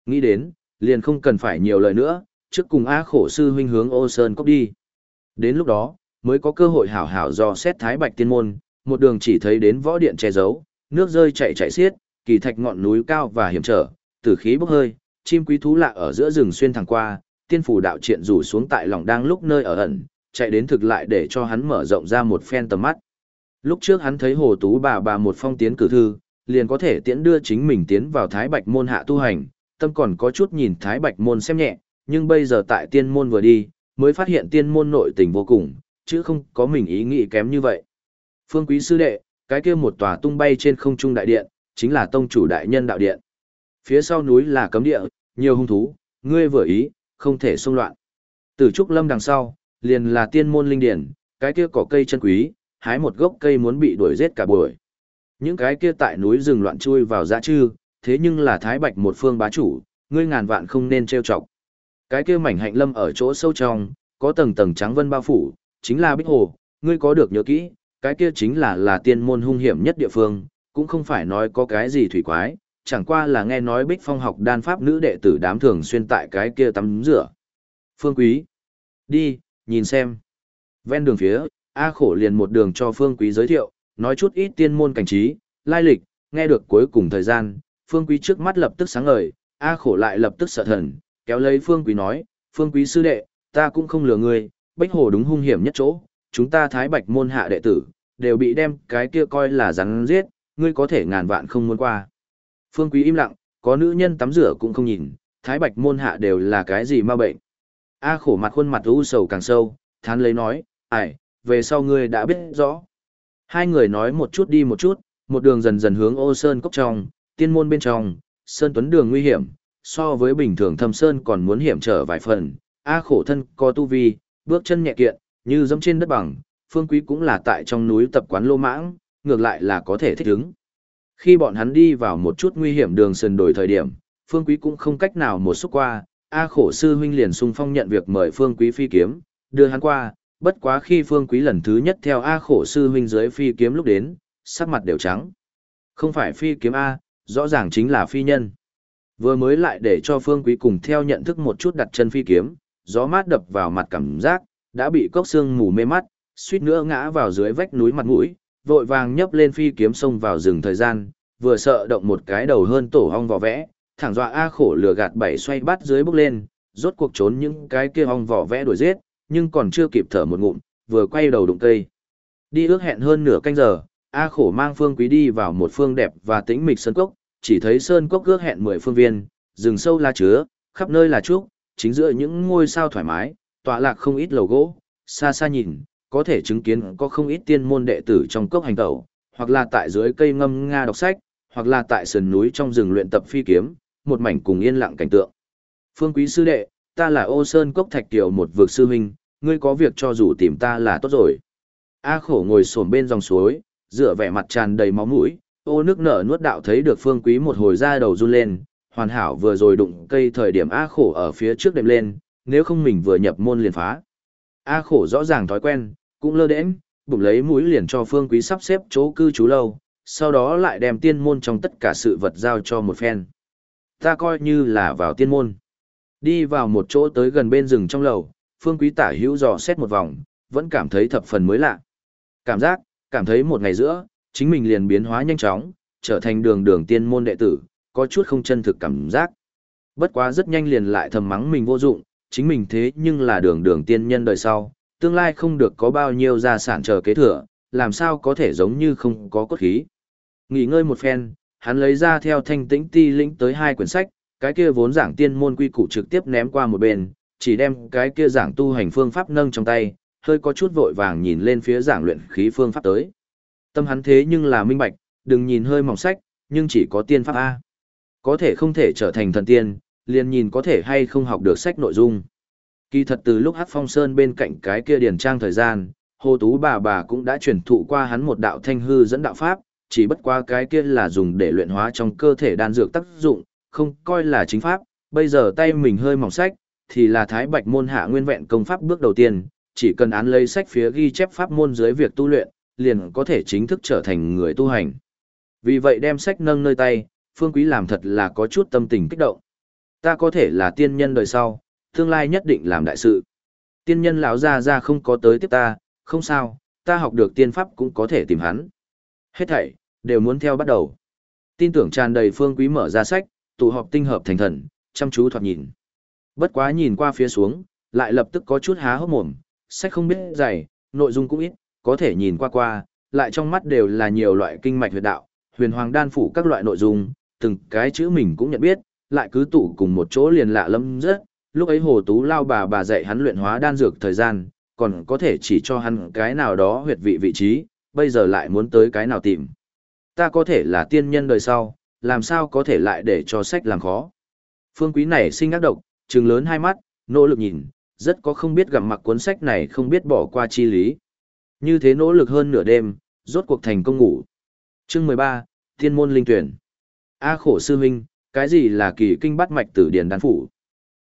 Nghĩ đến, liền không cần phải nhiều lời nữa, trước cùng A khổ sư huynh hướng ô sơn cốc đi. Đến lúc đó, mới có cơ hội hảo hảo do xét thái bạch tiên môn, một đường chỉ thấy đến võ điện che giấu, nước rơi chạy chạy xiết, kỳ thạch ngọn núi cao và hiểm trở, tử khí bốc hơi, chim quý thú lạ ở giữa rừng xuyên thẳng qua, tiên phủ đạo triện rủ xuống tại lòng đang lúc nơi ở ẩn, chạy đến thực lại để cho hắn mở rộng ra một phen tầm mắt. Lúc trước hắn thấy hồ tú bà bà một phong tiến cử thư, liền có thể tiễn đưa chính mình tiến vào thái bạch môn hạ tu hành, tâm còn có chút nhìn thái bạch môn xem nhẹ, nhưng bây giờ tại tiên môn vừa đi, mới phát hiện tiên môn nội tình vô cùng, chứ không có mình ý nghĩ kém như vậy. Phương quý sư đệ, cái kia một tòa tung bay trên không trung đại điện, chính là tông chủ đại nhân đạo điện. Phía sau núi là cấm địa, nhiều hung thú, ngươi vừa ý, không thể xông loạn. Từ trúc lâm đằng sau, liền là tiên môn linh điển, cái kia cỏ cây chân quý, hái một gốc cây muốn bị đuổi giết cả buổi. Những cái kia tại núi rừng loạn chui vào dã chư, thế nhưng là thái bạch một phương bá chủ, ngươi ngàn vạn không nên trêu chọc. Cái kia mảnh hạnh lâm ở chỗ sâu trong, có tầng tầng trắng vân bao phủ, chính là bích hồ, ngươi có được nhớ kỹ, cái kia chính là là tiên môn hung hiểm nhất địa phương, cũng không phải nói có cái gì thủy quái, chẳng qua là nghe nói bích phong học đan pháp nữ đệ tử đám thường xuyên tại cái kia tắm rửa. Phương Quý, đi, nhìn xem. Ven đường phía, A khổ liền một đường cho Phương Quý giới thiệu, nói chút ít tiên môn cảnh trí, lai lịch, nghe được cuối cùng thời gian, Phương Quý trước mắt lập tức sáng ngời, A khổ lại lập tức sợ thần, kéo lấy Phương Quý nói, Phương Quý sư đệ, ta cũng không lừa ngươi, bách hồ đúng hung hiểm nhất chỗ, chúng ta thái bạch môn hạ đệ tử, đều bị đem cái kia coi là rắn giết, ngươi có thể ngàn vạn không muốn qua. Phương Quý im lặng, có nữ nhân tắm rửa cũng không nhìn, thái bạch môn hạ đều là cái gì ma bệnh. A khổ mặt khuôn mặt u sầu càng sâu, thán lấy nói, ải, về sau ngươi đã biết rõ. Hai người nói một chút đi một chút, một đường dần dần hướng ô sơn cốc trong, tiên môn bên trong, sơn tuấn đường nguy hiểm, so với bình thường thâm sơn còn muốn hiểm trở vài phần. A khổ thân có tu vi, bước chân nhẹ kiện, như dẫm trên đất bằng, phương quý cũng là tại trong núi tập quán lô mãng, ngược lại là có thể thích ứng. Khi bọn hắn đi vào một chút nguy hiểm đường sườn đổi thời điểm, phương quý cũng không cách nào một xúc qua, A khổ sư huynh liền sung phong nhận việc mời phương quý phi kiếm, đưa hắn qua, bất quá khi phương quý lần thứ nhất theo A khổ sư huynh dưới phi kiếm lúc đến, sắc mặt đều trắng. Không phải phi kiếm A, rõ ràng chính là phi nhân. Vừa mới lại để cho phương quý cùng theo nhận thức một chút đặt chân phi kiếm, gió mát đập vào mặt cảm giác, đã bị cốc xương mù mê mắt, suýt nữa ngã vào dưới vách núi mặt mũi, vội vàng nhấp lên phi kiếm xông vào rừng thời gian, vừa sợ động một cái đầu hơn tổ hong vỏ vẽ, thẳng dọa A khổ lừa gạt bảy xoay bắt dưới bước lên, rốt cuộc trốn những cái kia hong vỏ vẽ đuổi giết, nhưng còn chưa kịp thở một ngụm, vừa quay đầu đụng cây. Đi ước hẹn hơn nửa canh giờ, A khổ mang phương quý đi vào một phương đẹp và tĩnh mịch sơn cốc, chỉ thấy sơn cốc ước hẹn mười phương viên, rừng sâu la chứa, khắp nơi là trúc, chính giữa những ngôi sao thoải mái, tọa lạc không ít lầu gỗ, xa xa nhìn, có thể chứng kiến có không ít tiên môn đệ tử trong cốc hành tẩu, hoặc là tại dưới cây ngâm nga đọc sách, hoặc là tại sườn núi trong rừng luyện tập phi kiếm, một mảnh cùng yên lặng cảnh tượng. Phương quý sư đệ, ta là ô sơn cốc thạch tiểu một vực sư huynh, ngươi có việc cho dù tìm ta là tốt rồi. A khổ ngồi sồn bên dòng suối, dựa vẻ mặt tràn đầy máu mũi, ô nước nở nuốt đạo thấy được phương quý một hồi ra đầu run lên, hoàn hảo vừa rồi đụng cây thời điểm A khổ ở phía trước đệm lên, nếu không mình vừa nhập môn liền phá. A khổ rõ ràng thói quen, cũng lơ đễnh, bụng lấy mũi liền cho phương quý sắp xếp chỗ cư trú lâu, sau đó lại đem tiên môn trong tất cả sự vật giao cho một phen. Ta coi như là vào tiên môn. Đi vào một chỗ tới gần bên rừng trong lầu, phương quý tả hữu dò xét một vòng, vẫn cảm thấy thập phần mới lạ. Cảm giác, cảm thấy một ngày giữa, chính mình liền biến hóa nhanh chóng, trở thành đường đường tiên môn đệ tử, có chút không chân thực cảm giác. Bất quá rất nhanh liền lại thầm mắng mình vô dụng, chính mình thế nhưng là đường đường tiên nhân đời sau, tương lai không được có bao nhiêu gia sản chờ kế thừa, làm sao có thể giống như không có cốt khí. Nghỉ ngơi một phen, hắn lấy ra theo thanh tĩnh ti lĩnh tới hai quyển sách, cái kia vốn giảng tiên môn quy củ trực tiếp ném qua một bên, chỉ đem cái kia giảng tu hành phương pháp nâng trong tay, hơi có chút vội vàng nhìn lên phía giảng luyện khí phương pháp tới. Tâm hắn thế nhưng là minh bạch, đừng nhìn hơi mỏng sách, nhưng chỉ có tiên pháp A. Có thể không thể trở thành thần tiên, liền nhìn có thể hay không học được sách nội dung. Kỳ thật từ lúc Hát Phong Sơn bên cạnh cái kia điển trang thời gian, Hồ Tú bà bà cũng đã truyền thụ qua hắn một đạo thanh hư dẫn đạo pháp, chỉ bất qua cái kia là dùng để luyện hóa trong cơ thể đan dược tác dụng, không coi là chính pháp, bây giờ tay mình hơi mỏng sách, thì là thái bạch môn hạ nguyên vẹn công pháp bước đầu tiên, chỉ cần án lấy sách phía ghi chép pháp môn dưới việc tu luyện, liền có thể chính thức trở thành người tu hành. Vì vậy đem sách nâng nơi tay, Phương Quý làm thật là có chút tâm tình kích động. Ta có thể là tiên nhân đời sau, tương lai nhất định làm đại sự. Tiên nhân lão ra ra không có tới tiếp ta, không sao, ta học được tiên pháp cũng có thể tìm hắn. Hết thảy, đều muốn theo bắt đầu. Tin tưởng tràn đầy Phương Quý mở ra sách, tụ họp tinh hợp thành thần, chăm chú thoạt nhìn. Bất quá nhìn qua phía xuống, lại lập tức có chút há hốc mồm, sách không biết dày, nội dung cũng ít, có thể nhìn qua qua, lại trong mắt đều là nhiều loại kinh mạch huyệt đạo, huyền hoàng đan phủ các loại nội dung, từng cái chữ mình cũng nhận biết, lại cứ tụ cùng một chỗ liền lạ lâm rất, lúc ấy hồ tú lao bà bà dạy hắn luyện hóa đan dược thời gian, còn có thể chỉ cho hắn cái nào đó huyệt vị vị trí, bây giờ lại muốn tới cái nào tìm. Ta có thể là tiên nhân đời sau, làm sao có thể lại để cho sách làm khó. Phương quý này sinh ác độc, trừng lớn hai mắt, nỗ lực nhìn, rất có không biết gặm mặc cuốn sách này không biết bỏ qua chi lý. Như thế nỗ lực hơn nửa đêm, rốt cuộc thành công ngủ. Chương 13, Thiên môn linh tuyển. A khổ sư huynh, cái gì là kỳ kinh bắt mạch tử điển đan phủ?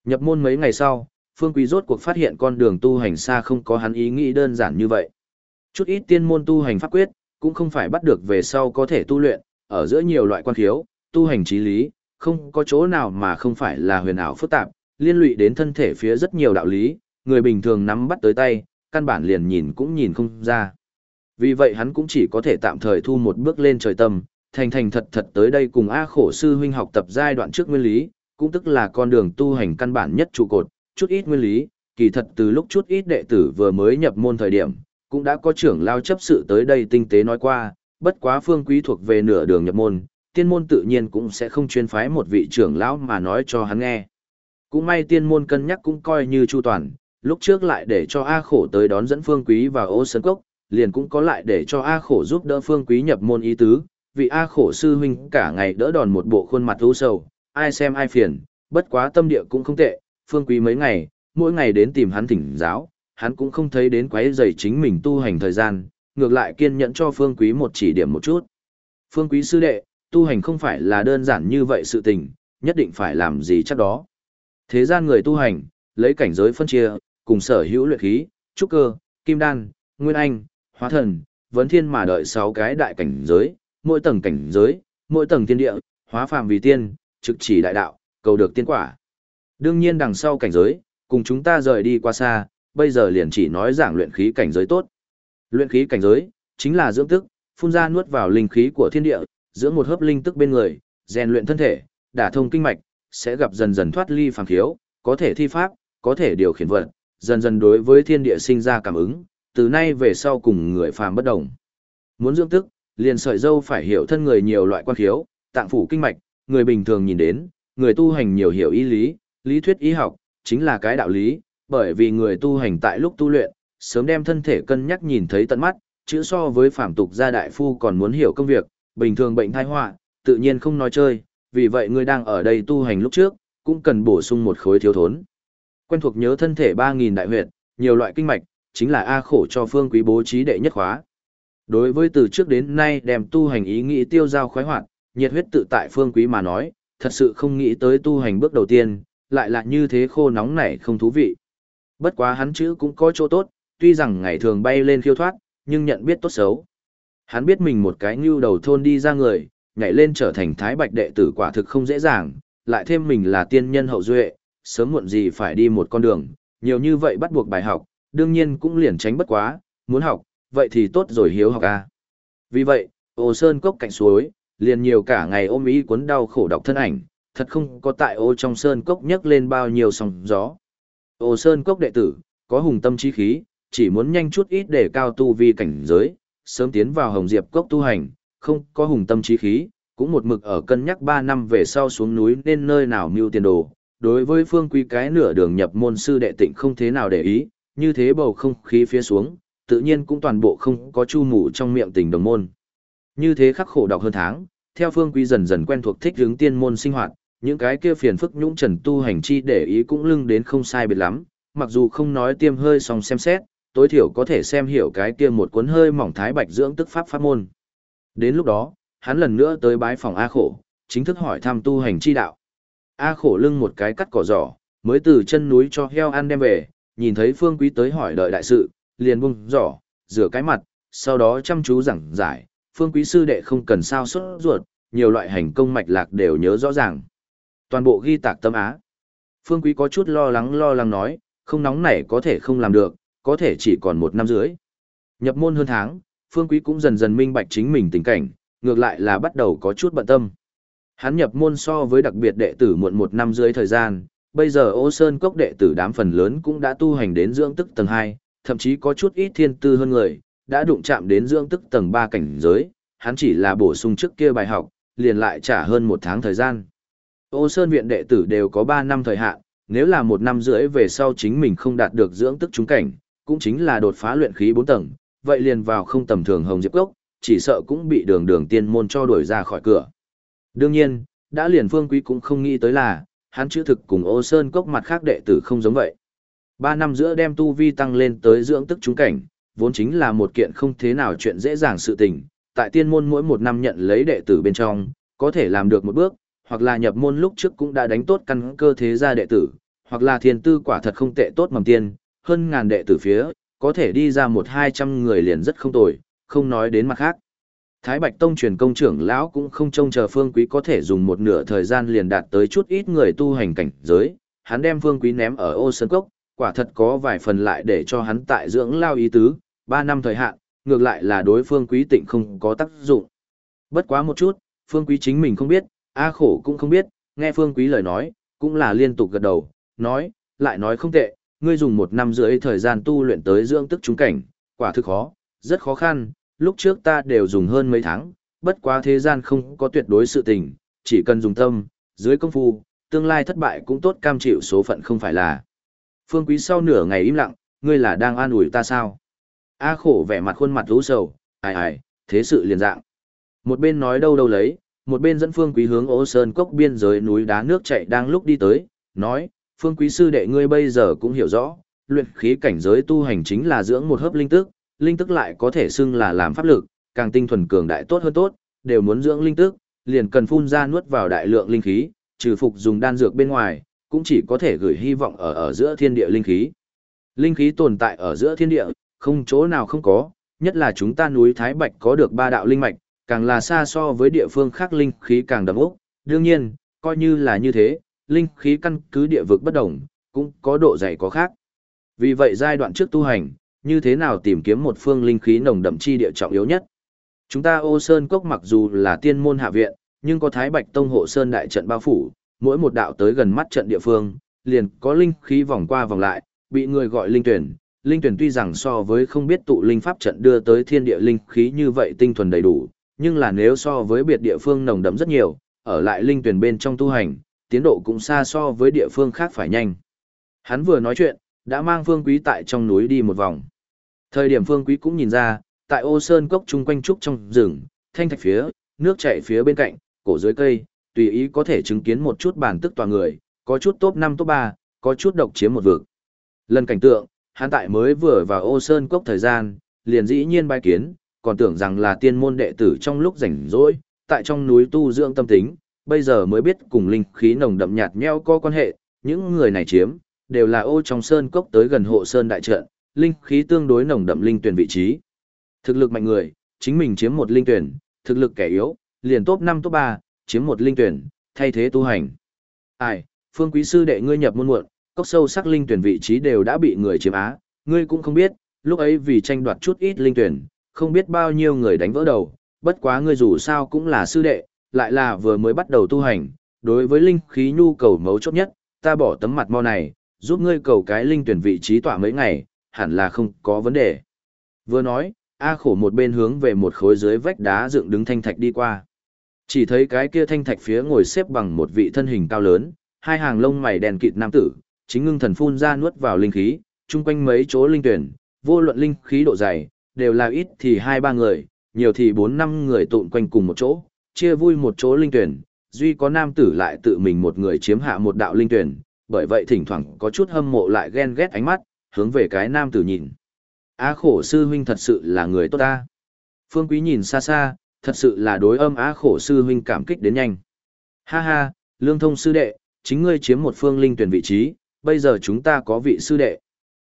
Nhập môn mấy ngày sau, Phương Quý rốt cuộc phát hiện con đường tu hành xa không có hắn ý nghĩ đơn giản như vậy. Chút ít tiên môn tu hành pháp quyết, cũng không phải bắt được về sau có thể tu luyện, ở giữa nhiều loại quan khiếu, tu hành trí lý, không có chỗ nào mà không phải là huyền ảo phức tạp, liên lụy đến thân thể phía rất nhiều đạo lý, người bình thường nắm bắt tới tay, căn bản liền nhìn cũng nhìn không ra. Vì vậy hắn cũng chỉ có thể tạm thời thu một bước lên trời tâm, thành thành thật thật tới đây cùng A khổ sư huynh học tập giai đoạn trước nguyên lý, cũng tức là con đường tu hành căn bản nhất trụ cột, chút ít nguyên lý, kỳ thật từ lúc chút ít đệ tử vừa mới nhập môn thời điểm, cũng đã có trưởng lao chấp sự tới đây tinh tế nói qua, bất quá phương quý thuộc về nửa đường nhập môn, tiên môn tự nhiên cũng sẽ không chuyên phái một vị trưởng lão mà nói cho hắn nghe. Cũng may tiên môn cân nhắc cũng coi như chu toàn, lúc trước lại để cho A khổ tới đón dẫn phương quý vào ô sân cốc, liền cũng có lại để cho A khổ giúp đỡ phương quý nhập môn ý tứ, vì A khổ sư huynh cả ngày đỡ đòn một bộ khuôn mặt u sầu, ai xem ai phiền, bất quá tâm địa cũng không tệ, phương quý mấy ngày, mỗi ngày đến tìm hắn thỉnh giáo, hắn cũng không thấy đến quấy rầy chính mình tu hành thời gian, ngược lại kiên nhẫn cho phương quý một chỉ điểm một chút. Phương quý sư đệ, tu hành không phải là đơn giản như vậy sự tình, nhất định phải làm gì chắc đó. Thế gian người tu hành, lấy cảnh giới phân chia, cùng sở hữu luyện khí, trúc cơ, kim đan, nguyên anh, hóa thần, vấn thiên mà đợi 6 cái đại cảnh giới, mỗi tầng cảnh giới, mỗi tầng thiên địa, hóa phàm vì tiên, trực chỉ đại đạo, cầu được tiên quả. Đương nhiên đằng sau cảnh giới, cùng chúng ta rời đi qua xa, bây giờ liền chỉ nói giảng luyện khí cảnh giới tốt. Luyện khí cảnh giới, chính là dưỡng tức, phun ra nuốt vào linh khí của thiên địa, dưỡng một hớp linh tức bên người, rèn luyện thân thể, đả thông kinh mạch, sẽ gặp dần dần thoát ly phàm khiếu, có thể thi pháp, có thể điều khiển vật, dần dần đối với thiên địa sinh ra cảm ứng, từ nay về sau cùng người phàm bất đồng. Muốn dưỡng tức, liền sợi dâu phải hiểu thân người nhiều loại quan khiếu, tạng phủ kinh mạch, người bình thường nhìn đến, người tu hành nhiều hiểu ý lý, lý thuyết y học, chính là cái đạo lý, bởi vì người tu hành tại lúc tu luyện, sớm đem thân thể cân nhắc nhìn thấy tận mắt, chữ so với phàm tục gia đại phu còn muốn hiểu công việc, bình thường bệnh thai họa, tự nhiên không nói chơi, vì vậy người đang ở đây tu hành lúc trước, cũng cần bổ sung một khối thiếu thốn. Quen thuộc nhớ thân thể 3.000 đại huyệt, nhiều loại kinh mạch, chính là A khổ cho phương quý bố trí đệ nhất khóa. Đối với từ trước đến nay đem tu hành ý nghĩ tiêu giao khoái hoạt, nhiệt huyết tự tại phương quý mà nói, thật sự không nghĩ tới tu hành bước đầu tiên, lại là như thế khô nóng này không thú vị. Bất quá hắn chữ cũng có chỗ tốt, tuy rằng ngày thường bay lên khiêu thoát, nhưng nhận biết tốt xấu. Hắn biết mình một cái như đầu thôn đi ra người, nhảy lên trở thành thái bạch đệ tử quả thực không dễ dàng, lại thêm mình là tiên nhân hậu duệ, sớm muộn gì phải đi một con đường, nhiều như vậy bắt buộc bài học, đương nhiên cũng liền tránh bất quá, muốn học, vậy thì tốt rồi hiếu học a. Vì vậy, ô sơn cốc cạnh suối, liền nhiều cả ngày ôm ý cuốn đau khổ đọc thân ảnh, thật không có tại ô trong sơn cốc nhấc lên bao nhiêu sóng gió. Ô sơn cốc đệ tử, có hùng tâm trí khí, chỉ muốn nhanh chút ít để cao tu vi cảnh giới, sớm tiến vào hồng diệp cốc tu hành, không có hùng tâm trí khí, cũng một mực ở cân nhắc 3 năm về sau xuống núi nên nơi nào mưu tiền đồ. Đối với phương quý cái nửa đường nhập môn sư đệ tịnh không thế nào để ý, như thế bầu không khí phía xuống, tự nhiên cũng toàn bộ không có chu mù trong miệng tình đồng môn. Như thế khắc khổ đọc hơn tháng, theo phương quý dần dần quen thuộc thích hướng tiên môn sinh hoạt, những cái kia phiền phức nhũng trần tu hành chi để ý cũng lưng đến không sai biệt lắm, mặc dù không nói tiêm hơi song xem xét, tối thiểu có thể xem hiểu cái kia một cuốn hơi mỏng thái bạch dưỡng tức pháp pháp môn. Đến lúc đó, hắn lần nữa tới bái phòng A khổ, chính thức hỏi thăm tu hành chi đạo. A khổ lưng một cái cắt cỏ giỏ, mới từ chân núi cho heo ăn đem về, nhìn thấy phương quý tới hỏi đợi đại sự, liền bung giỏ, rửa cái mặt, sau đó chăm chú giảng giải, phương quý sư đệ không cần sao xuất ruột, nhiều loại hành công mạch lạc đều nhớ rõ ràng. Toàn bộ ghi tạc tâm á. Phương quý có chút lo lắng lo lắng nói, không nóng nảy có thể không làm được, có thể chỉ còn một năm rưỡi. Nhập môn hơn tháng, Phương Quý cũng dần dần minh bạch chính mình tình cảnh, ngược lại là bắt đầu có chút bận tâm. Hắn nhập môn so với đặc biệt đệ tử muộn một năm dưới thời gian, bây giờ ô sơn cốc đệ tử đám phần lớn cũng đã tu hành đến dưỡng tức tầng 2, thậm chí có chút ít thiên tư hơn người, đã đụng chạm đến dưỡng tức tầng 3 cảnh giới, hắn chỉ là bổ sung trước kia bài học, liền lại trả hơn một tháng thời gian. Ô sơn viện đệ tử đều có 3 năm thời hạn, nếu là một năm rưỡi về sau chính mình không đạt được dưỡng tức trúng cảnh, cũng chính là đột phá luyện khí 4 tầng, vậy liền vào không tầm thường hồng diệp cốc, chỉ sợ cũng bị đường đường tiên môn cho đuổi ra khỏi cửa. Đương nhiên, đã liền phương quý cũng không nghĩ tới là, hắn chữ thực cùng ô sơn cốc mặt khác đệ tử không giống vậy. Ba năm giữa đem tu vi tăng lên tới dưỡng tức trúng cảnh, vốn chính là một kiện không thế nào chuyện dễ dàng sự tình, tại tiên môn mỗi một năm nhận lấy đệ tử bên trong, có thể làm được một bước, hoặc là nhập môn lúc trước cũng đã đánh tốt căn cơ thế gia đệ tử, hoặc là thiên tư quả thật không tệ tốt mầm tiên, hơn ngàn đệ tử phía, có thể đi ra một hai trăm người liền rất không tồi, không nói đến mặt khác. Thái Bạch Tông truyền công trưởng lão cũng không trông chờ Phương Quý có thể dùng một nửa thời gian liền đạt tới chút ít người tu hành cảnh giới, hắn đem Phương Quý ném ở ô sơn cốc, quả thật có vài phần lại để cho hắn tại dưỡng lao ý tứ, ba năm thời hạn, ngược lại là đối Phương Quý tịnh không có tác dụng. Bất quá một chút, Phương Quý chính mình không biết, A khổ cũng không biết, nghe Phương Quý lời nói, cũng là liên tục gật đầu, nói, lại nói không tệ, ngươi dùng một năm rưỡi thời gian tu luyện tới dưỡng tức trúng cảnh, quả thực khó, rất khó khăn, lúc trước ta đều dùng hơn mấy tháng, bất quá thế gian không có tuyệt đối sự tình, chỉ cần dùng tâm, dưới công phu, tương lai thất bại cũng tốt cam chịu số phận không phải là. Phương Quý sau nửa ngày im lặng, ngươi là đang an ủi ta sao? A khổ vẻ mặt khuôn mặt rũ sầu, ai ai, thế sự liền dạng. Một bên nói đâu đâu lấy, một bên dẫn Phương Quý hướng Ô Sơn cốc biên giới núi đá nước chảy đang lúc đi tới, nói, Phương Quý sư đệ ngươi bây giờ cũng hiểu rõ, luyện khí cảnh giới tu hành chính là dưỡng một hớp linh tức, linh tức lại có thể xưng là làm pháp lực, càng tinh thuần cường đại tốt hơn tốt, đều muốn dưỡng linh tức, liền cần phun ra nuốt vào đại lượng linh khí, trừ phục dùng đan dược bên ngoài, cũng chỉ có thể gửi hy vọng ở ở giữa thiên địa linh khí. Linh khí tồn tại ở giữa thiên địa, không chỗ nào không có, nhất là chúng ta núi Thái Bạch có được ba đạo linh mạch, càng là xa so với địa phương khác linh khí càng đậm ốc. Đương nhiên, coi như là như thế, linh khí căn cứ địa vực bất đồng, cũng có độ dày có khác. Vì vậy giai đoạn trước tu hành, như thế nào tìm kiếm một phương linh khí nồng đậm chi địa trọng yếu nhất. Chúng ta ô sơn cốc mặc dù là tiên môn hạ viện, nhưng có thái bạch tông hộ sơn đại trận bao phủ, mỗi một đạo tới gần mắt trận địa phương, liền có linh khí vòng qua vòng lại, bị người gọi linh tuyển. Linh tuyển tuy rằng so với không biết tụ linh pháp trận đưa tới thiên địa linh khí như vậy tinh thuần đầy đủ, nhưng là nếu so với biệt địa phương nồng đậm rất nhiều, ở lại linh tuyển bên trong tu hành, tiến độ cũng xa so với địa phương khác phải nhanh. Hắn vừa nói chuyện, đã mang Phương Quý tại trong núi đi một vòng. Thời điểm Phương Quý cũng nhìn ra, tại ô sơn cốc chung quanh trúc trong rừng, thanh thạch phía, nước chảy phía bên cạnh, cổ dưới cây, tùy ý có thể chứng kiến một chút bản tức tòa người, có chút top 5 top 3, có chút độc chiếm một vực. Lần cảnh tượng, hắn tại mới vừa vào ô sơn cốc thời gian, liền dĩ nhiên bái kiến, còn tưởng rằng là tiên môn đệ tử trong lúc rảnh rỗi, tại trong núi tu dưỡng tâm tính, bây giờ mới biết cùng linh khí nồng đậm nhạt nheo có quan hệ, những người này chiếm, đều là ô trong sơn cốc tới gần hộ sơn đại trận, linh khí tương đối nồng đậm linh tuyển vị trí. Thực lực mạnh người, chính mình chiếm một linh tuyển, thực lực kẻ yếu, liền top 5 top 3, chiếm một linh tuyển, thay thế tu hành. Ai, phương quý sư đệ ngươi nhập môn muộn, cốc sâu sắc linh tuyển vị trí đều đã bị người chiếm á, ngươi cũng không biết, lúc ấy vì tranh đoạt chút ít linh tuyển, không biết bao nhiêu người đánh vỡ đầu, bất quá ngươi dù sao cũng là sư đệ, lại là vừa mới bắt đầu tu hành, đối với linh khí nhu cầu mấu chốt nhất, ta bỏ tấm mặt mau này, giúp ngươi cầu cái linh tuyển vị trí tỏa mấy ngày, hẳn là không có vấn đề. Vừa nói, A khổ một bên hướng về một khối dưới vách đá dựng đứng thanh thạch đi qua. Chỉ thấy cái kia thanh thạch phía ngồi xếp bằng một vị thân hình cao lớn, hai hàng lông mày đèn kịt nam tử, chính ngưng thần phun ra nuốt vào linh khí, chung quanh mấy chỗ linh tuyển, vô luận linh khí độ dày, đều là ít thì hai ba người, nhiều thì bốn năm người tụn quanh cùng một chỗ, chia vui một chỗ linh tuyển, duy có nam tử lại tự mình một người chiếm hạ một đạo linh tuyển, bởi vậy thỉnh thoảng có chút hâm mộ lại ghen ghét ánh mắt, hướng về cái nam tử nhìn. Á khổ sư huynh thật sự là người tốt ta. Phương Quý nhìn xa xa, thật sự là đối âm á khổ sư huynh cảm kích đến nhanh. Ha ha, lương thông sư đệ, chính ngươi chiếm một phương linh tuyển vị trí, bây giờ chúng ta có vị sư đệ.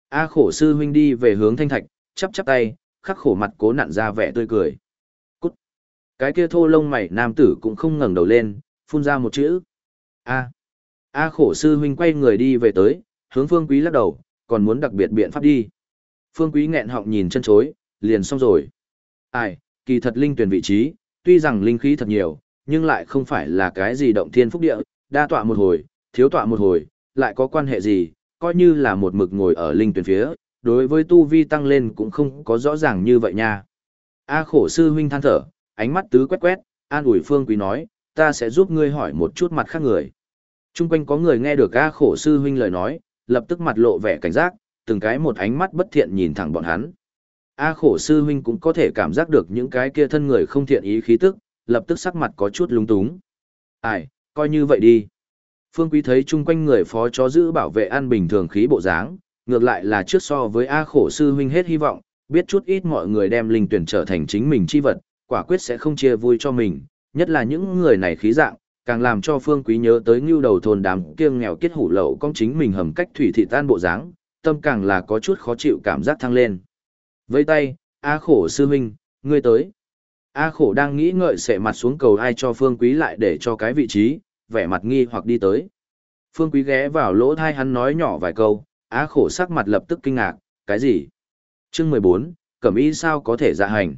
A khổ sư huynh đi về hướng thanh thạch, chắp chắp tay, khắc khổ mặt cố nặn ra vẻ tươi cười. Cút. Cái kia thô lông mày nam tử cũng không ngẩng đầu lên, phun ra một chữ. A. A khổ sư huynh quay người đi về tới, hướng phương quý lắc đầu, còn muốn đặc biệt biện pháp đi. Phương quý nghẹn họng nhìn chân chối, liền xong rồi. Ai, kỳ thật linh tuyển vị trí, tuy rằng linh khí thật nhiều, nhưng lại không phải là cái gì động thiên phúc địa, đa tọa một hồi, thiếu tọa một hồi, lại có quan hệ gì, coi như là một mực ngồi ở linh tuyển phía, đối với tu vi tăng lên cũng không có rõ ràng như vậy nha. A khổ sư huynh than thở, ánh mắt tứ quét quét, an ủi phương quý nói, ta sẽ giúp ngươi hỏi một chút mặt khác người. Trung quanh có người nghe được A khổ sư huynh lời nói, lập tức mặt lộ vẻ cảnh giác, từng cái một ánh mắt bất thiện nhìn thẳng bọn hắn. A khổ sư huynh cũng có thể cảm giác được những cái kia thân người không thiện ý khí tức, lập tức sắc mặt có chút lúng túng. Ai, coi như vậy đi. Phương Quý thấy chung quanh người phó chó giữ bảo vệ an bình thường khí bộ dáng, ngược lại là trước so với A khổ sư huynh hết hy vọng, biết chút ít mọi người đem linh tuyển trở thành chính mình chi vật, quả quyết sẽ không chia vui cho mình, nhất là những người này khí dạng, càng làm cho Phương Quý nhớ tới ngưu đầu thôn đám kiêng nghèo kết hủ lậu con chính mình hầm cách thủy thị tan bộ dáng, tâm càng là có chút khó chịu cảm giác thăng lên. Vây tay, A khổ sư huynh, ngươi tới. A khổ đang nghĩ ngợi sẽ mặt xuống cầu ai cho Phương Quý lại để cho cái vị trí, vẻ mặt nghi hoặc đi tới. Phương Quý ghé vào lỗ thai hắn nói nhỏ vài câu, á khổ sắc mặt lập tức kinh ngạc, cái gì? Chương 14, cẩm y sao có thể dạ hành?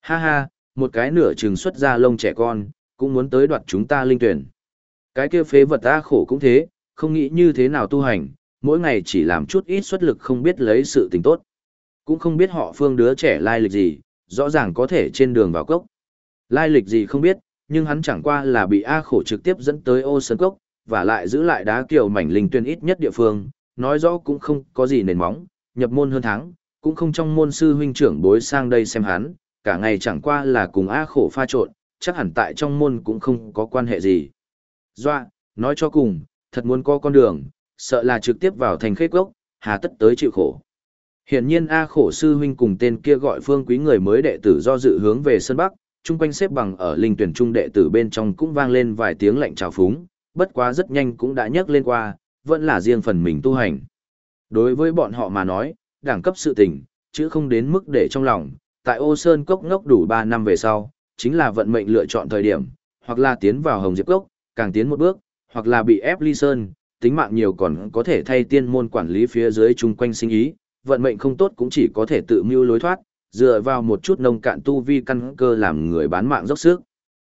Ha ha, một cái nửa trừng xuất ra lông trẻ con, cũng muốn tới đoạt chúng ta linh tuyển. Cái kia phế vật á khổ cũng thế, không nghĩ như thế nào tu hành, mỗi ngày chỉ làm chút ít xuất lực không biết lấy sự tình tốt. Cũng không biết họ phương đứa trẻ lai lịch gì, rõ ràng có thể trên đường vào cốc. Lai lịch gì không biết, nhưng hắn chẳng qua là bị A khổ trực tiếp dẫn tới ô sơn cốc, và lại giữ lại đá kiều mảnh linh tuyên ít nhất địa phương, nói rõ cũng không có gì nền móng, nhập môn hơn tháng, cũng không trong môn sư huynh trưởng bối sang đây xem hắn, cả ngày chẳng qua là cùng A khổ pha trộn, chắc hẳn tại trong môn cũng không có quan hệ gì. Doa, nói cho cùng, thật muốn có con đường, sợ là trực tiếp vào thành khế gốc, hà tất tới chịu khổ. Hiển nhiên A khổ sư huynh cùng tên kia gọi phương quý người mới đệ tử do dự hướng về Sơn Bắc, chung quanh xếp bằng ở linh tuyển trung đệ tử bên trong cũng vang lên vài tiếng lạnh trào phúng, bất quá rất nhanh cũng đã nhấc lên qua, vẫn là riêng phần mình tu hành. Đối với bọn họ mà nói, đẳng cấp sự tình, chứ không đến mức để trong lòng, tại ô sơn cốc ngốc đủ 3 năm về sau, chính là vận mệnh lựa chọn thời điểm, hoặc là tiến vào hồng diệp cốc, càng tiến một bước, hoặc là bị ép ly sơn, tính mạng nhiều còn có thể thay tiên môn quản lý phía dưới chung quanh sinh ý, vận mệnh không tốt cũng chỉ có thể tự mưu lối thoát, dựa vào một chút nông cạn tu vi căn cơ làm người bán mạng dốc sức.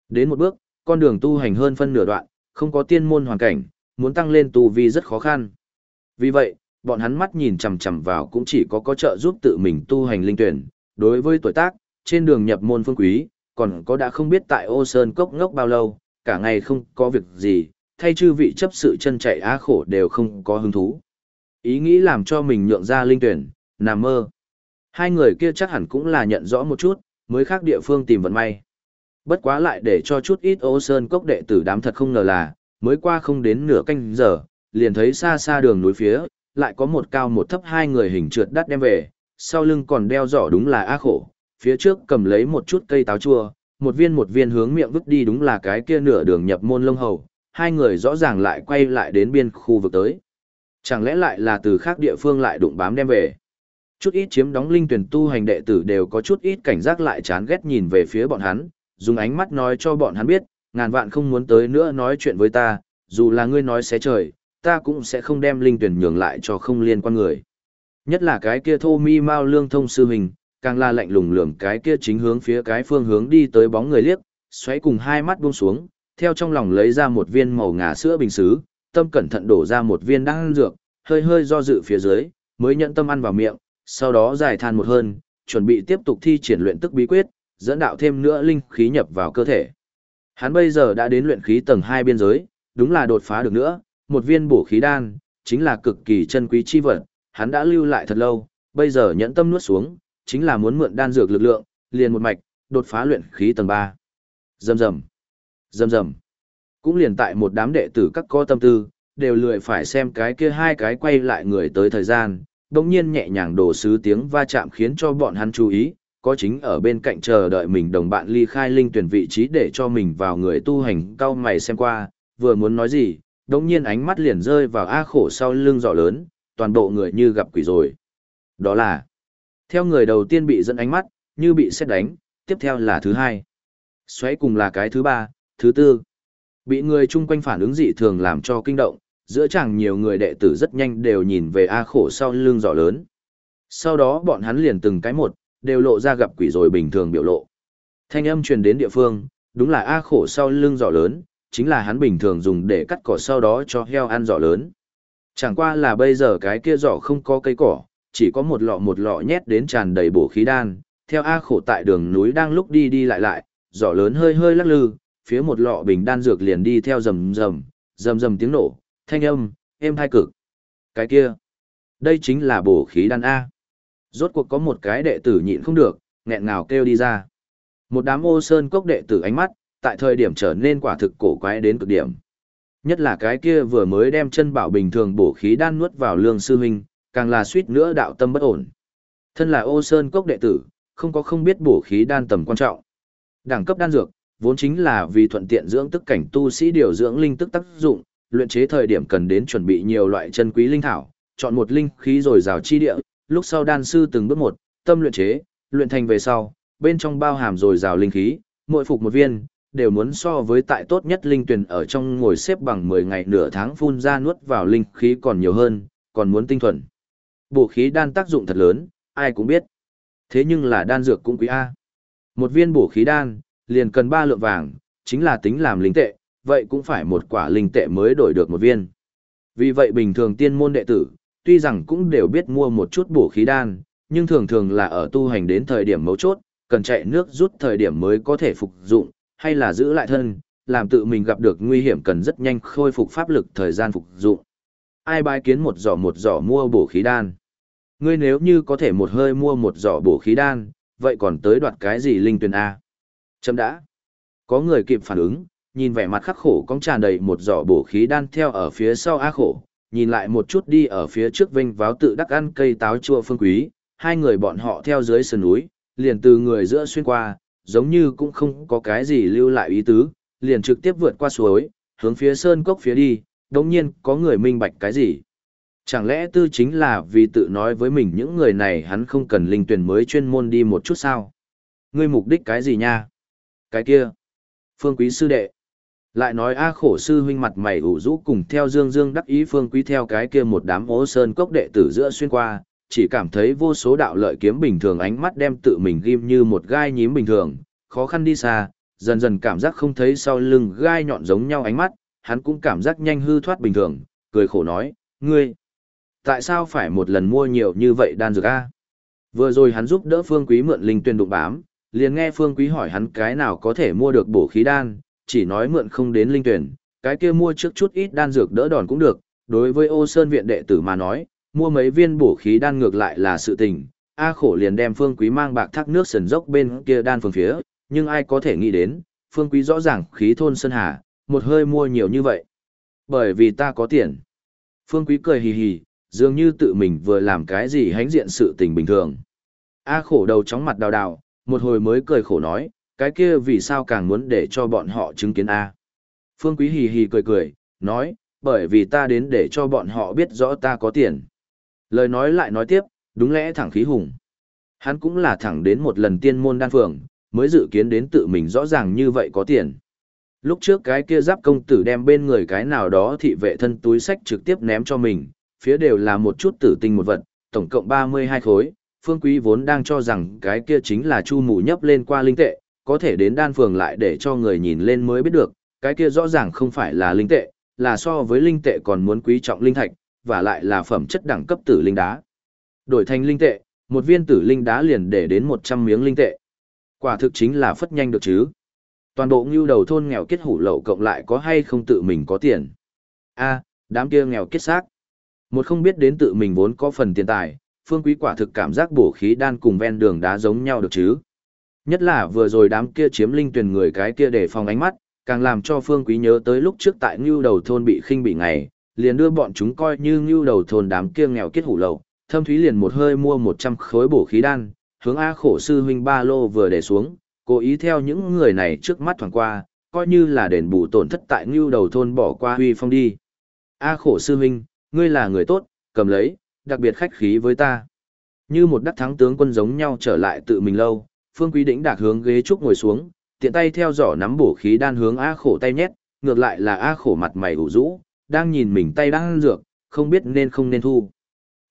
Đến một bước, con đường tu hành hơn phân nửa đoạn, không có tiên môn hoàn cảnh, muốn tăng lên tu vi rất khó khăn. Vì vậy, bọn hắn mắt nhìn chằm chằm vào cũng chỉ có có trợ giúp tự mình tu hành linh tuyển. Đối với tuổi tác, trên đường nhập môn phương quý, còn có đã không biết tại ô sơn cốc ngốc bao lâu, cả ngày không có việc gì, thay chư vị chấp sự chân chạy á khổ đều không có hứng thú. Ý nghĩ làm cho mình nhượng ra linh tuyển, nằm mơ. Hai người kia chắc hẳn cũng là nhận rõ một chút, mới khác địa phương tìm vận may. Bất quá lại để cho chút ít ô sơn cốc đệ tử đám thật không ngờ là, mới qua không đến nửa canh giờ, liền thấy xa xa đường núi phía, lại có một cao một thấp hai người hình trượt đắt đem về, sau lưng còn đeo giỏ đúng là ác khổ, phía trước cầm lấy một chút cây táo chua, một viên một viên hướng miệng vứt đi đúng là cái kia nửa đường nhập môn lông hầu, hai người rõ ràng lại quay lại đến biên khu vực tới. Chẳng lẽ lại là từ khác địa phương lại đụng bám đem về. Chút ít chiếm đóng linh tuyển tu hành đệ tử đều có chút ít cảnh giác lại chán ghét nhìn về phía bọn hắn, dùng ánh mắt nói cho bọn hắn biết, ngàn vạn không muốn tới nữa nói chuyện với ta, dù là ngươi nói xé trời, ta cũng sẽ không đem linh tuyển nhường lại cho không liên quan người. Nhất là cái kia thô mi mao lương thông sư hình, càng là lạnh lùng lường cái kia chính hướng phía cái phương hướng đi tới bóng người liếc, xoáy cùng hai mắt buông xuống, theo trong lòng lấy ra một viên màu ngà sữa bình xứ, tâm cẩn thận đổ ra một viên đan dược, hơi hơi do dự phía dưới, mới nhận tâm ăn vào miệng, sau đó giải than một hơn, chuẩn bị tiếp tục thi triển luyện tức bí quyết, dẫn đạo thêm nữa linh khí nhập vào cơ thể. Hắn bây giờ đã đến luyện khí tầng 2 biên giới, đúng là đột phá được nữa, một viên bổ khí đan, chính là cực kỳ chân quý chi vật, hắn đã lưu lại thật lâu, bây giờ nhẫn tâm nuốt xuống, chính là muốn mượn đan dược lực lượng, liền một mạch, đột phá luyện khí tầng 3. dầm dầm, dầm dầm, Cũng liền tại một đám đệ tử các co tâm tư, đều lười phải xem cái kia hai cái quay lại người tới thời gian, đồng nhiên nhẹ nhàng đổ sứ tiếng va chạm khiến cho bọn hắn chú ý, có chính ở bên cạnh chờ đợi mình đồng bạn ly khai linh tuyển vị trí để cho mình vào người tu hành cao mày xem qua, vừa muốn nói gì, đồng nhiên ánh mắt liền rơi vào A khổ sau lưng giỏ lớn, toàn bộ người như gặp quỷ rồi. Đó là, theo người đầu tiên bị dẫn ánh mắt, như bị xét đánh, tiếp theo là thứ hai. Xoáy cùng là cái thứ ba, thứ tư. Bị người chung quanh phản ứng dị thường làm cho kinh động, giữa chẳng nhiều người đệ tử rất nhanh đều nhìn về A khổ sau lưng giỏ lớn. Sau đó bọn hắn liền từng cái một, đều lộ ra gặp quỷ rồi bình thường biểu lộ. Thanh âm truyền đến địa phương, đúng là A khổ sau lưng giỏ lớn, chính là hắn bình thường dùng để cắt cỏ sau đó cho heo ăn giỏ lớn. Chẳng qua là bây giờ cái kia giỏ không có cây cỏ, chỉ có một lọ một lọ nhét đến tràn đầy bổ khí đan. Theo A khổ tại đường núi đang lúc đi đi lại lại, giỏ lớn hơi hơi lắc lư, phía một lọ bình đan dược liền đi theo rầm rầm, rầm rầm tiếng nổ, thanh âm, êm hai cực. Cái kia, đây chính là bổ khí đan A. Rốt cuộc có một cái đệ tử nhịn không được, nghẹn ngào kêu đi ra. Một đám ô sơn cốc đệ tử ánh mắt, tại thời điểm trở nên quả thực cổ quái đến cực điểm. Nhất là cái kia vừa mới đem chân bảo bình thường bổ khí đan nuốt vào lương sư huynh, càng là suýt nữa đạo tâm bất ổn. Thân là ô sơn cốc đệ tử, không có không biết bổ khí đan tầm quan trọng. Đẳng cấp đan dược, vốn chính là vì thuận tiện dưỡng tức cảnh tu sĩ điều dưỡng linh tức tác dụng, luyện chế thời điểm cần đến chuẩn bị nhiều loại chân quý linh thảo, chọn một linh khí rồi rào chi địa, lúc sau đan sư từng bước một, tâm luyện chế, luyện thành về sau, bên trong bao hàm rồi rào linh khí, mỗi phục một viên, đều muốn so với tại tốt nhất linh tuyển ở trong ngồi xếp bằng 10 ngày nửa tháng phun ra nuốt vào linh khí còn nhiều hơn, còn muốn tinh thuần. Bổ khí đan tác dụng thật lớn, ai cũng biết. Thế nhưng là đan dược cũng quý A. Một viên bổ khí đan, liền cần 3 lượng vàng, chính là tính làm linh tệ, vậy cũng phải một quả linh tệ mới đổi được một viên. Vì vậy bình thường tiên môn đệ tử, tuy rằng cũng đều biết mua một chút bổ khí đan, nhưng thường thường là ở tu hành đến thời điểm mấu chốt, cần chạy nước rút thời điểm mới có thể phục dụng, hay là giữ lại thân, làm tự mình gặp được nguy hiểm cần rất nhanh khôi phục pháp lực thời gian phục dụng. Ai bái kiến một giỏ một giỏ mua bổ khí đan. Ngươi nếu như có thể một hơi mua một giỏ bổ khí đan, vậy còn tới đoạt cái gì linh tuyển A? Chấm đã. Có người kịp phản ứng, nhìn vẻ mặt khắc khổ cong tràn đầy một giỏ bổ khí đan theo ở phía sau A khổ, nhìn lại một chút đi ở phía trước vinh váo tự đắc ăn cây táo chua phương quý, hai người bọn họ theo dưới sườn núi, liền từ người giữa xuyên qua, giống như cũng không có cái gì lưu lại ý tứ, liền trực tiếp vượt qua suối, hướng phía sơn cốc phía đi, đồng nhiên có người minh bạch cái gì. Chẳng lẽ tư chính là vì tự nói với mình những người này hắn không cần linh tuyển mới chuyên môn đi một chút sao? Ngươi mục đích cái gì nha? Cái kia. Phương quý sư đệ. Lại nói A khổ sư huynh mặt mày ủ rũ cùng theo dương dương đắc ý phương quý theo cái kia một đám ố sơn cốc đệ tử giữa xuyên qua, chỉ cảm thấy vô số đạo lợi kiếm bình thường ánh mắt đem tự mình ghim như một gai nhím bình thường, khó khăn đi xa, dần dần cảm giác không thấy sau lưng gai nhọn giống nhau ánh mắt, hắn cũng cảm giác nhanh hư thoát bình thường, cười khổ nói, ngươi, tại sao phải một lần mua nhiều như vậy đan dược a? Vừa rồi hắn giúp đỡ Phương Quý mượn linh tuyên đụng bám, liền nghe Phương Quý hỏi hắn cái nào có thể mua được bổ khí đan, chỉ nói mượn không đến linh tuyển, cái kia mua trước chút ít đan dược đỡ đòn cũng được, đối với ô sơn viện đệ tử mà nói, mua mấy viên bổ khí đan ngược lại là sự tình, A khổ liền đem phương quý mang bạc thác nước sần dốc bên kia đan phương phía, nhưng ai có thể nghĩ đến, phương quý rõ ràng khí thôn sơn hà, một hơi mua nhiều như vậy. Bởi vì ta có tiền. Phương quý cười hì hì, dường như tự mình vừa làm cái gì hánh diện sự tình bình thường. A khổ đầu chóng mặt đào đào, một hồi mới cười khổ nói, cái kia vì sao càng muốn để cho bọn họ chứng kiến A. Phương Quý hì hì cười cười, nói, bởi vì ta đến để cho bọn họ biết rõ ta có tiền. Lời nói lại nói tiếp, Đúng lẽ thẳng khí hùng. Hắn cũng là thẳng đến một lần tiên môn đan phường, mới dự kiến đến tự mình rõ ràng như vậy có tiền. Lúc trước cái kia giáp công tử đem bên người cái nào đó thị vệ thân túi sách trực tiếp ném cho mình, phía đều là một chút tử tinh một vật, tổng cộng 32 khối. Phương Quý vốn đang cho rằng cái kia chính là chu mù nhấp lên qua linh tệ, có thể đến đan phường lại để cho người nhìn lên mới biết được, cái kia rõ ràng không phải là linh tệ, là so với linh tệ còn muốn quý trọng linh thạch, và lại là phẩm chất đẳng cấp tử linh đá. Đổi thành linh tệ, một viên tử linh đá liền để đến 100 miếng linh tệ. Quả thực chính là phất nhanh được chứ. Toàn bộ ngưu đầu thôn nghèo kết hủ lậu cộng lại có hay không tự mình có tiền. a đám kia nghèo kết xác. Một không biết đến tự mình vốn có phần tiền tài, phương quý quả thực cảm giác bổ khí đan cùng ven đường đá giống nhau được chứ. Nhất là vừa rồi đám kia chiếm linh tuyển người cái kia để phòng ánh mắt, càng làm cho phương quý nhớ tới lúc trước tại ngưu đầu thôn bị khinh bị ngày, liền đưa bọn chúng coi như ngưu đầu thôn đám kia nghèo kết hủ lậu, thâm thúy liền một hơi mua 100 khối bổ khí đan, hướng A khổ sư huynh ba lô vừa để xuống, cố ý theo những người này trước mắt thoáng qua, coi như là đền bù tổn thất tại ngưu đầu thôn bỏ qua huy phong đi. A khổ sư huynh, ngươi là người tốt, cầm lấy, đặc biệt khách khí với ta. Như một đắc thắng tướng quân giống nhau trở lại tự mình lâu, phương quý đỉnh đạc hướng ghế trúc ngồi xuống, tiện tay theo giỏ nắm bổ khí đan hướng A khổ tay nhét, ngược lại là A khổ mặt mày ủ rũ, đang nhìn mình tay đang ăn dược, không biết nên không nên thu.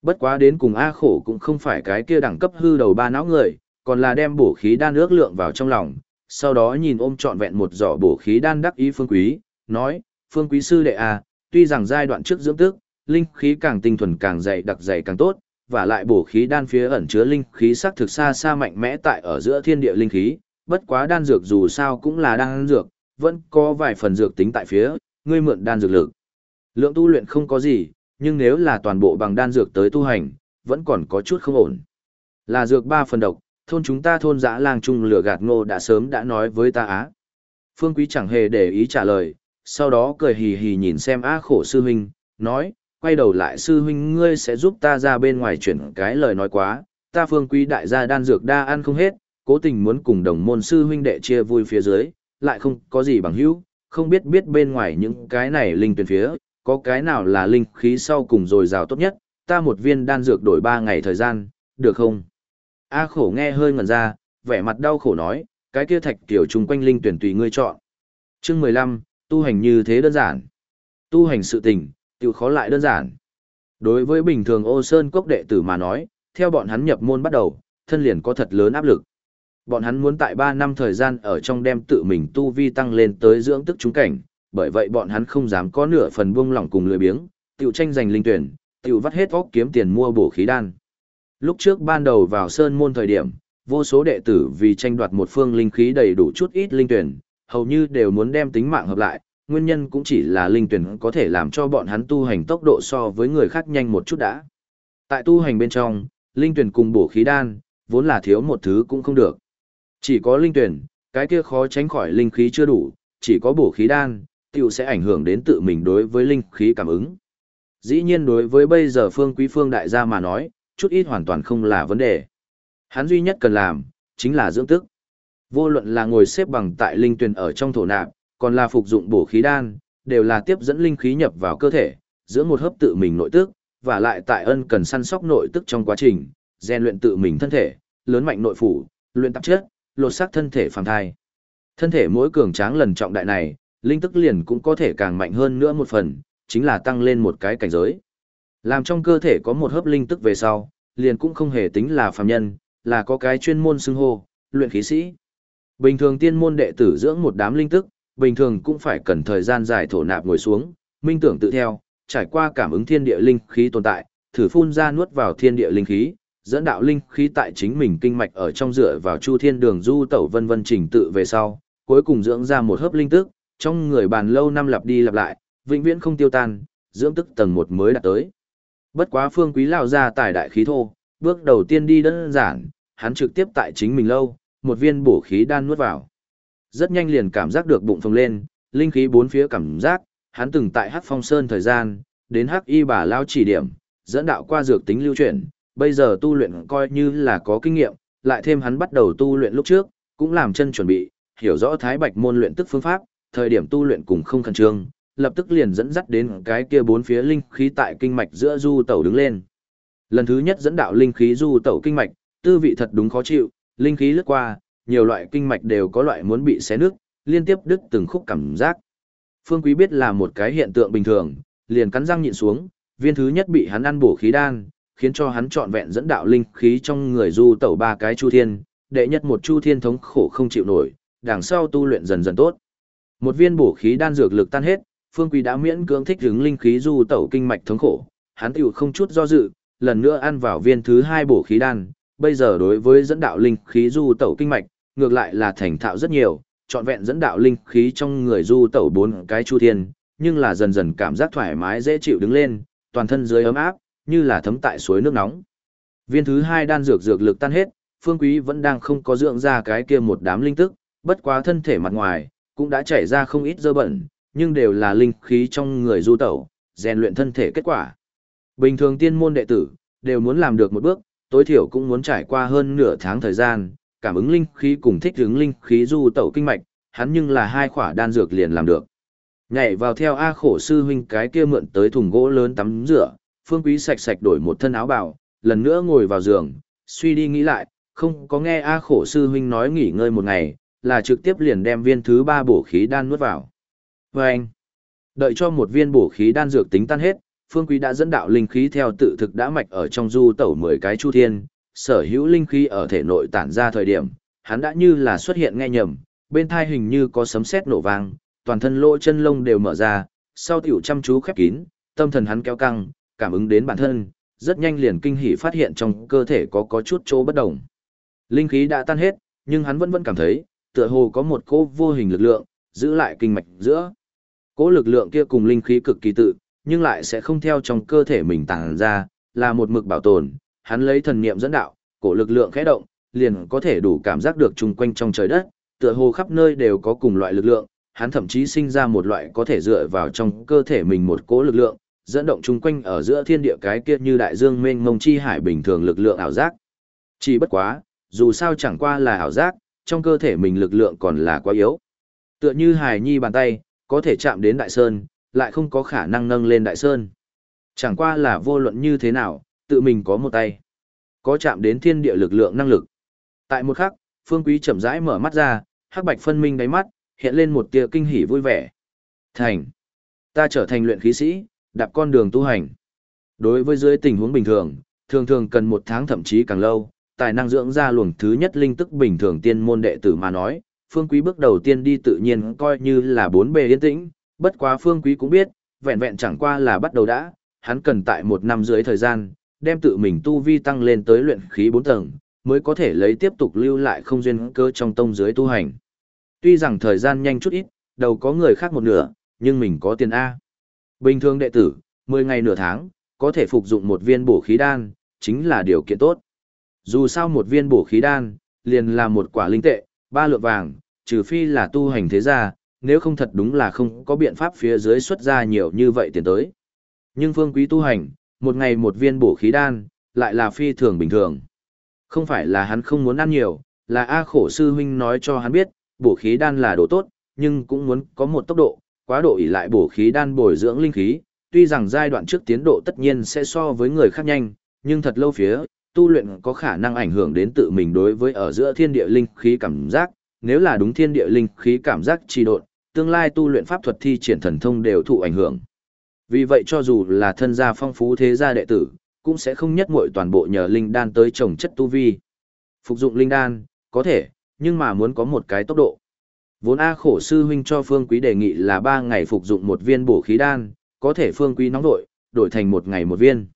Bất quá đến cùng A khổ cũng không phải cái kia đẳng cấp hư đầu ba não người, còn là đem bổ khí đan ước lượng vào trong lòng, sau đó nhìn ôm trọn vẹn một giỏ bổ khí đan đắc ý phương quý, nói, phương quý sư đệ A, tuy rằng giai đoạn trước dưỡng tức, linh khí càng tinh thuần càng dày đặc dày càng tốt, và lại bổ khí đan phía ẩn chứa linh khí sắc thực xa xa mạnh mẽ tại ở giữa thiên địa linh khí, bất quá đan dược dù sao cũng là đan dược, vẫn có vài phần dược tính tại phía, ngươi mượn đan dược lực. Lượng tu luyện không có gì, nhưng nếu là toàn bộ bằng đan dược tới tu hành, vẫn còn có chút không ổn. Là dược ba phần độc, thôn chúng ta thôn dã lang trung lửa gạt ngô đã sớm đã nói với ta á. Phương Quý chẳng hề để ý trả lời, sau đó cười hì hì nhìn xem á khổ sư huynh, nói, quay đầu lại sư huynh ngươi sẽ giúp ta ra bên ngoài chuyển cái lời nói quá, ta Phương Quý đại gia đan dược đa ăn không hết, cố tình muốn cùng đồng môn sư huynh đệ chia vui phía dưới, lại không có gì bằng hữu, không biết biết bên ngoài những cái này linh tuyển phía, có cái nào là linh khí sau cùng rồi rào tốt nhất, ta một viên đan dược đổi ba ngày thời gian, được không? A khổ nghe hơi ngẩn ra, vẻ mặt đau khổ nói, cái kia thạch tiểu chung quanh linh tuyển tùy ngươi chọn. Chương 15, tu hành như thế đơn giản. Tu hành sự tình, tiểu khó lại đơn giản. Đối với bình thường ô sơn cốc đệ tử mà nói, theo bọn hắn nhập môn bắt đầu, thân liền có thật lớn áp lực. Bọn hắn muốn tại 3 năm thời gian ở trong đem tự mình tu vi tăng lên tới dưỡng tức chúng cảnh, bởi vậy bọn hắn không dám có nửa phần buông lỏng cùng lười biếng, tiểu tranh giành linh tuyển, tiểu vắt hết óc kiếm tiền mua bổ khí đan. Lúc trước ban đầu vào sơn môn thời điểm, vô số đệ tử vì tranh đoạt một phương linh khí đầy đủ chút ít linh tuyển, hầu như đều muốn đem tính mạng hợp lại, nguyên nhân cũng chỉ là linh tuyển có thể làm cho bọn hắn tu hành tốc độ so với người khác nhanh một chút đã. Tại tu hành bên trong, linh tuyển cùng bổ khí đan, vốn là thiếu một thứ cũng không được. Chỉ có linh tuyển, cái kia khó tránh khỏi linh khí chưa đủ, chỉ có bổ khí đan, tiểu sẽ ảnh hưởng đến tự mình đối với linh khí cảm ứng. Dĩ nhiên đối với bây giờ phương quý phương đại gia mà nói, chút ít hoàn toàn không là vấn đề. Hắn duy nhất cần làm, chính là dưỡng tức. Vô luận là ngồi xếp bằng tại linh tuyển ở trong thổ nạp, còn là phục dụng bổ khí đan, đều là tiếp dẫn linh khí nhập vào cơ thể, dưỡng một hấp tự mình nội tức, và lại tại ân cần săn sóc nội tức trong quá trình, rèn luyện tự mình thân thể, lớn mạnh nội phủ, luyện tạp chất, lột xác thân thể phàm thai. Thân thể mỗi cường tráng lần trọng đại này, linh tức liền cũng có thể càng mạnh hơn nữa một phần, chính là tăng lên một cái cảnh giới. Làm trong cơ thể có một hớp linh tức về sau, liền cũng không hề tính là phàm nhân, là có cái chuyên môn xưng hô, luyện khí sĩ. Bình thường tiên môn đệ tử dưỡng một đám linh tức, bình thường cũng phải cần thời gian dài thổ nạp ngồi xuống, minh tưởng tự theo, trải qua cảm ứng thiên địa linh khí tồn tại, thử phun ra nuốt vào thiên địa linh khí, dẫn đạo linh khí tại chính mình kinh mạch ở trong dựa vào chu thiên đường du tẩu vân vân trình tự về sau, cuối cùng dưỡng ra một hớp linh tức, trong người bàn lâu năm lặp đi lặp lại, vĩnh viễn không tiêu tan, dưỡng tức tầng một mới đạt tới. Bất quá phương quý lao ra tài đại khí thô, bước đầu tiên đi đơn giản, hắn trực tiếp tại chính mình lâu, một viên bổ khí đan nuốt vào. Rất nhanh liền cảm giác được bụng phồng lên, linh khí bốn phía cảm giác, hắn từng tại Hắc Phong Sơn thời gian, đến Hắc Y bà lao chỉ điểm, dẫn đạo qua dược tính lưu chuyển, bây giờ tu luyện coi như là có kinh nghiệm, lại thêm hắn bắt đầu tu luyện lúc trước, cũng làm chân chuẩn bị, hiểu rõ Thái Bạch môn luyện tức phương pháp, thời điểm tu luyện cùng không khẩn trương, lập tức liền dẫn dắt đến cái kia bốn phía linh khí tại kinh mạch giữa du tẩu đứng lên. Lần thứ nhất dẫn đạo linh khí du tẩu kinh mạch, tư vị thật đúng khó chịu, linh khí lướt qua, nhiều loại kinh mạch đều có loại muốn bị xé nước, liên tiếp đứt từng khúc cảm giác. Phương Quý biết là một cái hiện tượng bình thường, liền cắn răng nhịn xuống, viên thứ nhất bị hắn ăn bổ khí đan, khiến cho hắn trọn vẹn dẫn đạo linh khí trong người du tẩu ba cái chu thiên, đệ nhất một chu thiên thống khổ không chịu nổi, đằng sau tu luyện dần dần tốt. Một viên bổ khí đan dược lực tan hết, Phương Quý đã miễn cưỡng thích ứng linh khí du tẩu kinh mạch thống khổ, hắn tiểu không chút do dự, lần nữa ăn vào viên thứ hai bổ khí đan, bây giờ đối với dẫn đạo linh khí du tẩu kinh mạch, ngược lại là thành thạo rất nhiều, trọn vẹn dẫn đạo linh khí trong người du tẩu bốn cái chu thiên, nhưng là dần dần cảm giác thoải mái dễ chịu đứng lên, toàn thân dưới ấm áp, như là thấm tại suối nước nóng. Viên thứ hai đan dược dược lực tan hết, Phương Quý vẫn đang không có dưỡng ra cái kia một đám linh tức, bất quá thân thể mặt ngoài cũng đã chảy ra không ít dơ bẩn, nhưng đều là linh khí trong người du tẩu, rèn luyện thân thể kết quả. Bình thường tiên môn đệ tử đều muốn làm được một bước, tối thiểu cũng muốn trải qua hơn nửa tháng thời gian, cảm ứng linh khí cùng thích ứng linh khí du tẩu kinh mạch, hắn nhưng là hai khỏa đan dược liền làm được. Nhảy vào theo A khổ sư huynh cái kia mượn tới thùng gỗ lớn tắm rửa, phương quý sạch sạch đổi một thân áo bào, lần nữa ngồi vào giường, suy đi nghĩ lại, không có nghe A khổ sư huynh nói nghỉ ngơi một ngày, là trực tiếp liền đem viên thứ ba bổ khí đan nuốt vào. Và anh, đợi cho một viên bổ khí đan dược tính tan hết, phương quý đã dẫn đạo linh khí theo tự thực đã mạch ở trong du tẩu 10 cái chu thiên, sở hữu linh khí ở thể nội tản ra thời điểm, hắn đã như là xuất hiện nghe nhầm, bên thai hình như có sấm sét nổ vang, toàn thân lỗ chân lông đều mở ra, sau tiểu chăm chú khép kín, tâm thần hắn kéo căng, cảm ứng đến bản thân, rất nhanh liền kinh hỉ phát hiện trong cơ thể có có chút chỗ bất động. Linh khí đã tan hết, nhưng hắn vẫn vẫn cảm thấy, tựa hồ có một cỗ vô hình lực lượng, giữ lại kinh mạch giữa. Cỗ lực lượng kia cùng linh khí cực kỳ tự, nhưng lại sẽ không theo trong cơ thể mình tàng ra, là một mực bảo tồn, hắn lấy thần niệm dẫn đạo, cổ lực lượng khẽ động, liền có thể đủ cảm giác được chung quanh trong trời đất, tựa hồ khắp nơi đều có cùng loại lực lượng, hắn thậm chí sinh ra một loại có thể dựa vào trong cơ thể mình một cỗ lực lượng, dẫn động chung quanh ở giữa thiên địa cái kia như đại dương mênh mông chi hải bình thường lực lượng ảo giác. Chỉ bất quá, dù sao chẳng qua là ảo giác, trong cơ thể mình lực lượng còn là quá yếu. Tựa như hài nhi bàn tay, có thể chạm đến đại sơn, lại không có khả năng nâng lên đại sơn. Chẳng qua là vô luận như thế nào, tự mình có một tay. Có chạm đến thiên địa lực lượng năng lực. Tại một khắc, Phương Quý chậm rãi mở mắt ra, hắc bạch phân minh đáy mắt, hiện lên một tia kinh hỉ vui vẻ. Thành. Ta trở thành luyện khí sĩ, đạp con đường tu hành. Đối với dưới tình huống bình thường, thường thường cần một tháng thậm chí càng lâu, tài năng dưỡng ra luồng thứ nhất linh tức bình thường tiên môn đệ tử mà nói, Phương Quý bước đầu tiên đi tự nhiên coi như là bốn bề yên tĩnh, bất quá Phương Quý cũng biết, vẹn vẹn chẳng qua là bắt đầu đã, hắn cần tại một năm dưới thời gian, đem tự mình tu vi tăng lên tới luyện khí 4 tầng, mới có thể lấy tiếp tục lưu lại không duyên cơ trong tông dưới tu hành. Tuy rằng thời gian nhanh chút ít, đầu có người khác một nửa, nhưng mình có tiền A. Bình thường đệ tử, 10 ngày nửa tháng, có thể phục dụng một viên bổ khí đan, chính là điều kiện tốt. Dù sao một viên bổ khí đan, liền là một quả linh tệ, ba lượng vàng, trừ phi là tu hành thế gia, nếu không thật đúng là không có biện pháp phía dưới xuất ra nhiều như vậy tiền tới. Nhưng phương quý tu hành, một ngày một viên bổ khí đan, lại là phi thường bình thường. Không phải là hắn không muốn ăn nhiều, là A khổ sư huynh nói cho hắn biết, bổ khí đan là đồ tốt, nhưng cũng muốn có một tốc độ, quá độ ỷ lại bổ khí đan bồi dưỡng linh khí, tuy rằng giai đoạn trước tiến độ tất nhiên sẽ so với người khác nhanh, nhưng thật lâu phía, tu luyện có khả năng ảnh hưởng đến tự mình đối với ở giữa thiên địa linh khí cảm giác, nếu là đúng thiên địa linh khí cảm giác trì độn, tương lai tu luyện pháp thuật thi triển thần thông đều thụ ảnh hưởng. Vì vậy cho dù là thân gia phong phú thế gia đệ tử, cũng sẽ không nhất muội toàn bộ nhờ linh đan tới trồng chất tu vi. Phục dụng linh đan, có thể, nhưng mà muốn có một cái tốc độ. Vốn A khổ sư huynh cho Phương Quý đề nghị là 3 ngày phục dụng một viên bổ khí đan, có thể Phương Quý nóng đội, đổi thành một ngày một viên.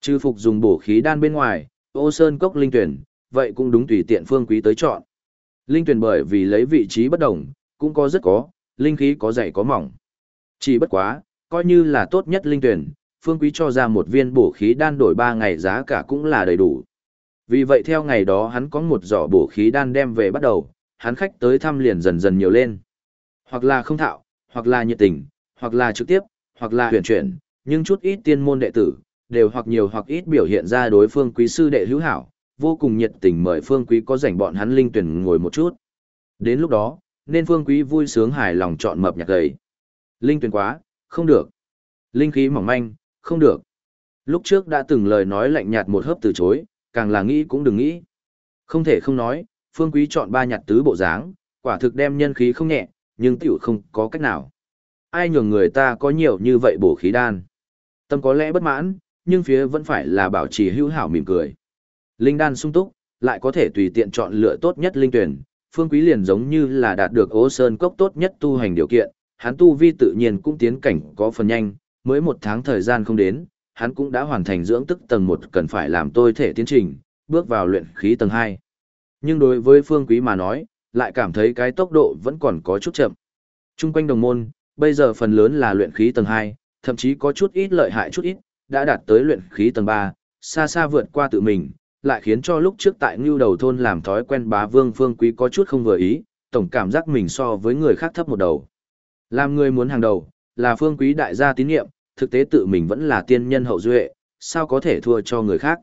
Trừ phục dùng bổ khí đan bên ngoài, ô sơn cốc linh tuyển, vậy cũng đúng tùy tiện Phương Quý tới chọn. Linh tuyển bởi vì lấy vị trí bất đồng, cũng có rất có, linh khí có dày có mỏng. Chỉ bất quá, coi như là tốt nhất linh tuyển, Phương Quý cho ra một viên bổ khí đan đổi 3 ngày giá cả cũng là đầy đủ. Vì vậy theo ngày đó hắn có một giỏ bổ khí đan đem về bắt đầu, hắn khách tới thăm liền dần dần nhiều lên. Hoặc là không thạo, hoặc là nhiệt tình, hoặc là trực tiếp, hoặc là huyền chuyển, nhưng chút ít tiên môn đệ tử, đều hoặc nhiều hoặc ít biểu hiện ra đối phương quý sư đệ hữu hảo, vô cùng nhiệt tình mời phương quý có rảnh bọn hắn linh tuyển ngồi một chút. Đến lúc đó, nên phương quý vui sướng hài lòng chọn mập nhạc gầy. Linh tuyển quá, không được. Linh khí mỏng manh, không được. Lúc trước đã từng lời nói lạnh nhạt một hớp từ chối, càng là nghĩ cũng đừng nghĩ. Không thể không nói, phương quý chọn ba nhặt tứ bộ dáng, quả thực đem nhân khí không nhẹ, nhưng tiểu không có cách nào. Ai nhường người ta có nhiều như vậy bổ khí đan. Tâm có lẽ bất mãn, nhưng phía vẫn phải là bảo trì hữu hảo mỉm cười. Linh đan sung túc, lại có thể tùy tiện chọn lựa tốt nhất linh tuyển, phương quý liền giống như là đạt được ố sơn cốc tốt nhất tu hành điều kiện, hắn tu vi tự nhiên cũng tiến cảnh có phần nhanh, mới một tháng thời gian không đến, hắn cũng đã hoàn thành dưỡng tức tầng 1 cần phải làm tôi thể tiến trình, bước vào luyện khí tầng 2. Nhưng đối với phương quý mà nói, lại cảm thấy cái tốc độ vẫn còn có chút chậm. Trung quanh đồng môn, bây giờ phần lớn là luyện khí tầng 2, thậm chí có chút ít lợi hại chút ít, đã đạt tới luyện khí tầng 3, xa xa vượt qua tự mình, lại khiến cho lúc trước tại Ngưu Đầu thôn làm thói quen bá vương phương quý có chút không vừa ý, tổng cảm giác mình so với người khác thấp một đầu. Làm người muốn hàng đầu, là phương quý đại gia tín nhiệm, thực tế tự mình vẫn là tiên nhân hậu duệ, sao có thể thua cho người khác.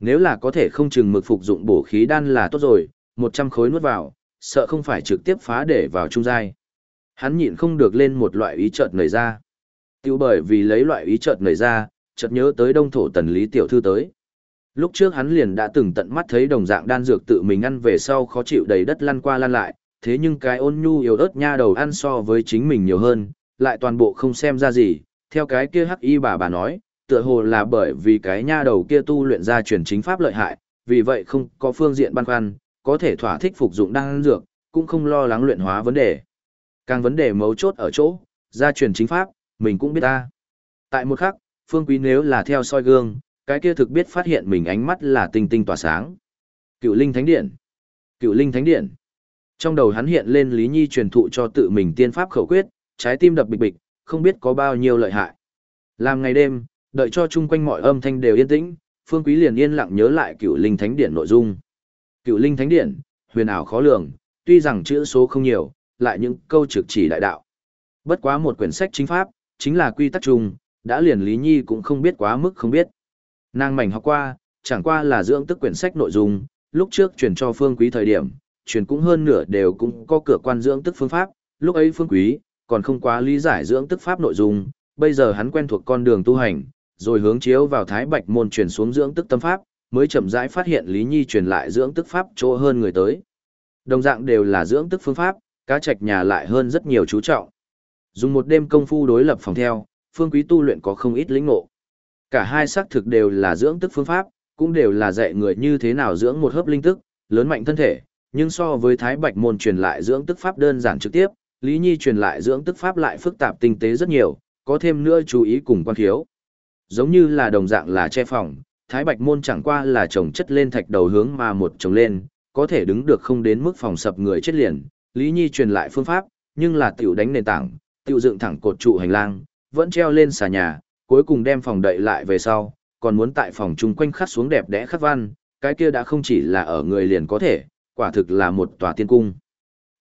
Nếu là có thể không chừng mực phục dụng bổ khí đan là tốt rồi, 100 khối nuốt vào, sợ không phải trực tiếp phá để vào trung giai. Hắn nhịn không được lên một loại ý chợt nảy ra. Tiêu bởi vì lấy loại ý chợt nảy ra, chợt nhớ tới đông thổ tần lý tiểu thư tới. Lúc trước hắn liền đã từng tận mắt thấy đồng dạng đan dược tự mình ăn về sau khó chịu đầy đất lăn qua lăn lại, thế nhưng cái ôn nhu yếu ớt nha đầu ăn so với chính mình nhiều hơn, lại toàn bộ không xem ra gì, theo cái kia hắc y bà bà nói, tựa hồ là bởi vì cái nha đầu kia tu luyện ra truyền chính pháp lợi hại, vì vậy không có phương diện băn khoăn, có thể thỏa thích phục dụng đan dược, cũng không lo lắng luyện hóa vấn đề. Càng vấn đề mấu chốt ở chỗ, gia truyền chính pháp, mình cũng biết ta. Tại một khắc, Phương Quý nếu là theo soi gương, cái kia thực biết phát hiện mình ánh mắt là tinh tinh tỏa sáng. Cựu Linh Thánh Điện. Cựu Linh Thánh Điện. Trong đầu hắn hiện lên Lý Nhi truyền thụ cho tự mình tiên pháp khẩu quyết, trái tim đập bịch bịch, không biết có bao nhiêu lợi hại. Làm ngày đêm, đợi cho chung quanh mọi âm thanh đều yên tĩnh, Phương Quý liền yên lặng nhớ lại Cựu Linh Thánh Điện nội dung. Cựu Linh Thánh Điện, huyền ảo khó lường, tuy rằng chữ số không nhiều, lại những câu trực chỉ đại đạo. Bất quá một quyển sách chính pháp, chính là quy tắc chung, đã liền Lý Nhi cũng không biết quá mức không biết. Nàng mảnh học qua, chẳng qua là dưỡng tức quyển sách nội dung, lúc trước truyền cho Phương Quý thời điểm, truyền cũng hơn nửa đều cũng có cửa quan dưỡng tức phương pháp, lúc ấy Phương Quý còn không quá lý giải dưỡng tức pháp nội dung, bây giờ hắn quen thuộc con đường tu hành, rồi hướng chiếu vào Thái Bạch môn truyền xuống dưỡng tức tâm pháp, mới chậm rãi phát hiện Lý Nhi truyền lại dưỡng tức pháp chỗ hơn người tới. Đồng dạng đều là dưỡng tức phương pháp, cá trạch nhà lại hơn rất nhiều chú trọng. Dùng một đêm công phu đối lập phòng theo, phương quý tu luyện có không ít lĩnh ngộ. Cả hai xác thực đều là dưỡng tức phương pháp, cũng đều là dạy người như thế nào dưỡng một hớp linh tức, lớn mạnh thân thể, nhưng so với Thái Bạch môn truyền lại dưỡng tức pháp đơn giản trực tiếp, Lý Nhi truyền lại dưỡng tức pháp lại phức tạp tinh tế rất nhiều, có thêm nữa chú ý cùng quan khiếu. Giống như là đồng dạng là che phòng, Thái Bạch môn chẳng qua là trồng chất lên thạch đầu hướng mà một trồng lên, có thể đứng được không đến mức phòng sập người chết liền. Lý Nhi truyền lại phương pháp, nhưng là tiểu đánh nền tảng, tiểu dựng thẳng cột trụ hành lang, vẫn treo lên xà nhà, cuối cùng đem phòng đậy lại về sau, còn muốn tại phòng chung quanh khắc xuống đẹp đẽ khắc văn, cái kia đã không chỉ là ở người liền có thể, quả thực là một tòa tiên cung.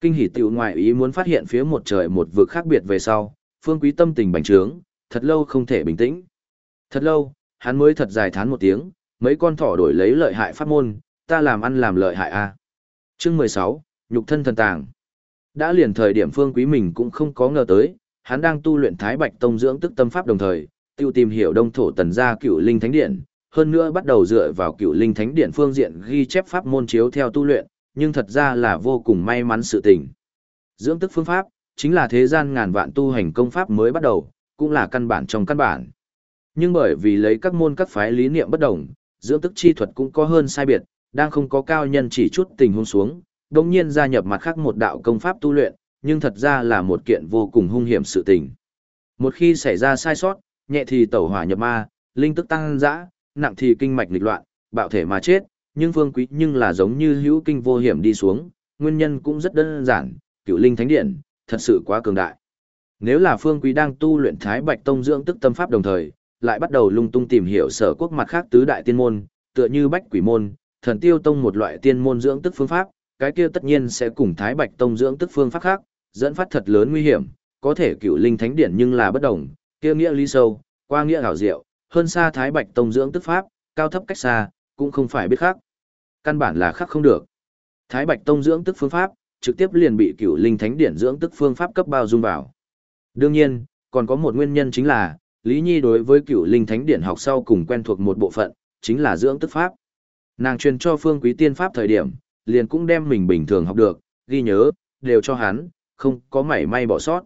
Kinh hỉ tiểu ngoại ý muốn phát hiện phía một trời một vực khác biệt về sau, phương quý tâm tình bành trướng, thật lâu không thể bình tĩnh. Thật lâu, hắn mới thật dài thán một tiếng, mấy con thỏ đổi lấy lợi hại pháp môn, ta làm ăn làm lợi hại a. À. Chương 16, nhục thân thần tàng. Đã liền thời điểm Phương Quý mình cũng không có ngờ tới, hắn đang tu luyện Thái Bạch Tông dưỡng tức tâm pháp đồng thời, tiêu tìm hiểu Đông thổ tần gia Cựu Linh Thánh Điện, hơn nữa bắt đầu dựa vào Cựu Linh Thánh Điện phương diện ghi chép pháp môn chiếu theo tu luyện, nhưng thật ra là vô cùng may mắn sự tình. Dưỡng tức phương pháp chính là thế gian ngàn vạn tu hành công pháp mới bắt đầu, cũng là căn bản trong căn bản. Nhưng bởi vì lấy các môn các phái lý niệm bất đồng, dưỡng tức chi thuật cũng có hơn sai biệt, đang không có cao nhân chỉ chút tình huống xuống, đồng nhiên gia nhập mặt khác một đạo công pháp tu luyện, nhưng thật ra là một kiện vô cùng hung hiểm sự tình. Một khi xảy ra sai sót, nhẹ thì tẩu hỏa nhập ma, linh tức tăng dã, nặng thì kinh mạch nghịch loạn, bạo thể mà chết, nhưng phương quý nhưng là giống như hữu kinh vô hiểm đi xuống, nguyên nhân cũng rất đơn giản, cựu linh thánh điện, thật sự quá cường đại. Nếu là phương quý đang tu luyện thái bạch tông dưỡng tức tâm pháp đồng thời, lại bắt đầu lung tung tìm hiểu sở quốc mặt khác tứ đại tiên môn, tựa như bách quỷ môn, thần tiêu tông một loại tiên môn dưỡng tức phương pháp, cái kia tất nhiên sẽ cùng Thái Bạch Tông dưỡng tức phương pháp khác, dẫn phát thật lớn nguy hiểm, có thể cựu linh thánh điển nhưng là bất đồng, kia nghĩa lý sâu, qua nghĩa hảo diệu, hơn xa Thái Bạch Tông dưỡng tức pháp, cao thấp cách xa, cũng không phải biết khác. Căn bản là khác không được. Thái Bạch Tông dưỡng tức phương pháp, trực tiếp liền bị cựu linh thánh điển dưỡng tức phương pháp cấp bao dung vào. Đương nhiên, còn có một nguyên nhân chính là, Lý Nhi đối với cựu linh thánh điển học sau cùng quen thuộc một bộ phận, chính là dưỡng tức pháp. Nàng truyền cho phương quý tiên pháp thời điểm, liền cũng đem mình bình thường học được, ghi nhớ, đều cho hắn, không có mảy may bỏ sót.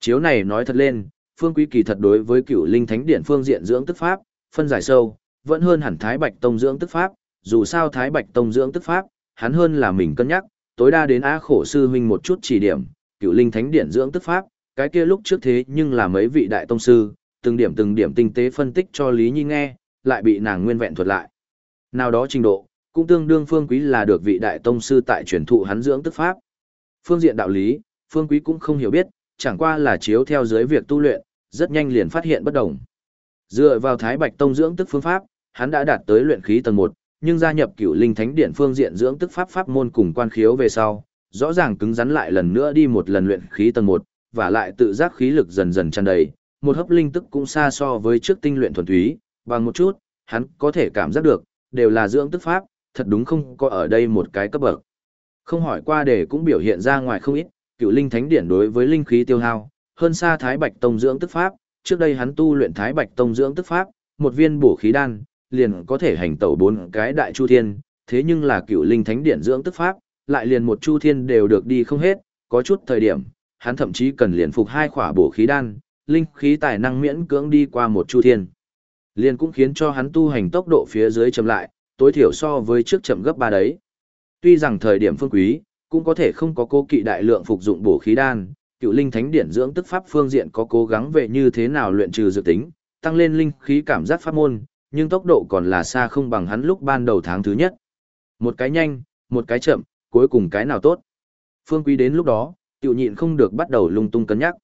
Chiếu này nói thật lên, phương quý kỳ thật đối với cựu linh thánh điển phương diện dưỡng tức pháp, phân giải sâu, vẫn hơn hẳn Thái Bạch Tông dưỡng tức pháp, dù sao Thái Bạch Tông dưỡng tức pháp, hắn hơn là mình cân nhắc, tối đa đến á khổ sư huynh một chút chỉ điểm, cựu linh thánh Điện dưỡng tức pháp, cái kia lúc trước thế nhưng là mấy vị đại tông sư, từng điểm từng điểm tinh tế phân tích cho Lý Nhi nghe, lại bị nàng nguyên vẹn thuật lại. Nào đó trình độ, cũng tương đương phương quý là được vị đại tông sư tại truyền thụ hắn dưỡng tức pháp. Phương diện đạo lý, phương quý cũng không hiểu biết, chẳng qua là chiếu theo dưới việc tu luyện, rất nhanh liền phát hiện bất đồng. Dựa vào Thái Bạch Tông dưỡng tức phương pháp, hắn đã đạt tới luyện khí tầng 1, nhưng gia nhập cựu Linh Thánh Điện phương diện dưỡng tức pháp pháp môn cùng quan khiếu về sau, rõ ràng cứng rắn lại lần nữa đi một lần luyện khí tầng một và lại tự giác khí lực dần dần tràn đầy, một hấp linh tức cũng xa so với trước tinh luyện thuần túy, bằng một chút, hắn có thể cảm giác được, đều là dưỡng tức pháp, thật đúng không có ở đây một cái cấp bậc. Không hỏi qua để cũng biểu hiện ra ngoài không ít, cựu Linh Thánh điển đối với linh khí tiêu hao, hơn xa Thái Bạch Tông dưỡng tức pháp, trước đây hắn tu luyện Thái Bạch Tông dưỡng tức pháp, một viên bổ khí đan, liền có thể hành tẩu bốn cái đại chu thiên, thế nhưng là cựu linh thánh điện dưỡng tức pháp, lại liền một chu thiên đều được đi không hết, có chút thời điểm, hắn thậm chí cần liền phục hai khỏa bổ khí đan, linh khí tài năng miễn cưỡng đi qua một chu thiên. Liền cũng khiến cho hắn tu hành tốc độ phía dưới chậm lại, tối thiểu so với trước chậm gấp ba đấy. Tuy rằng thời điểm phương quý, cũng có thể không có cố kỵ đại lượng phục dụng bổ khí đan, cựu linh thánh điển dưỡng tức pháp phương diện có cố gắng về như thế nào luyện trừ dự tính, tăng lên linh khí cảm giác pháp môn, nhưng tốc độ còn là xa không bằng hắn lúc ban đầu tháng thứ nhất. Một cái nhanh, một cái chậm, cuối cùng cái nào tốt. Phương Quý đến lúc đó, tiểu nhịn không được bắt đầu lung tung cân nhắc.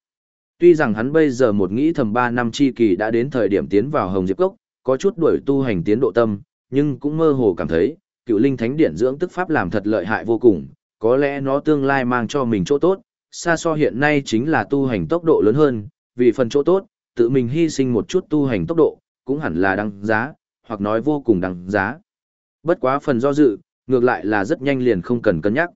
Tuy rằng hắn bây giờ một nghĩ thầm 3 năm chi kỳ đã đến thời điểm tiến vào Hồng Diệp Cốc, có chút đuổi tu hành tiến độ tâm, nhưng cũng mơ hồ cảm thấy, cựu linh thánh điển dưỡng tức pháp làm thật lợi hại vô cùng, có lẽ nó tương lai mang cho mình chỗ tốt, xa so hiện nay chính là tu hành tốc độ lớn hơn, vì phần chỗ tốt, tự mình hy sinh một chút tu hành tốc độ, cũng hẳn là đăng giá, hoặc nói vô cùng đăng giá. Bất quá phần do dự, ngược lại là rất nhanh liền không cần cân nhắc.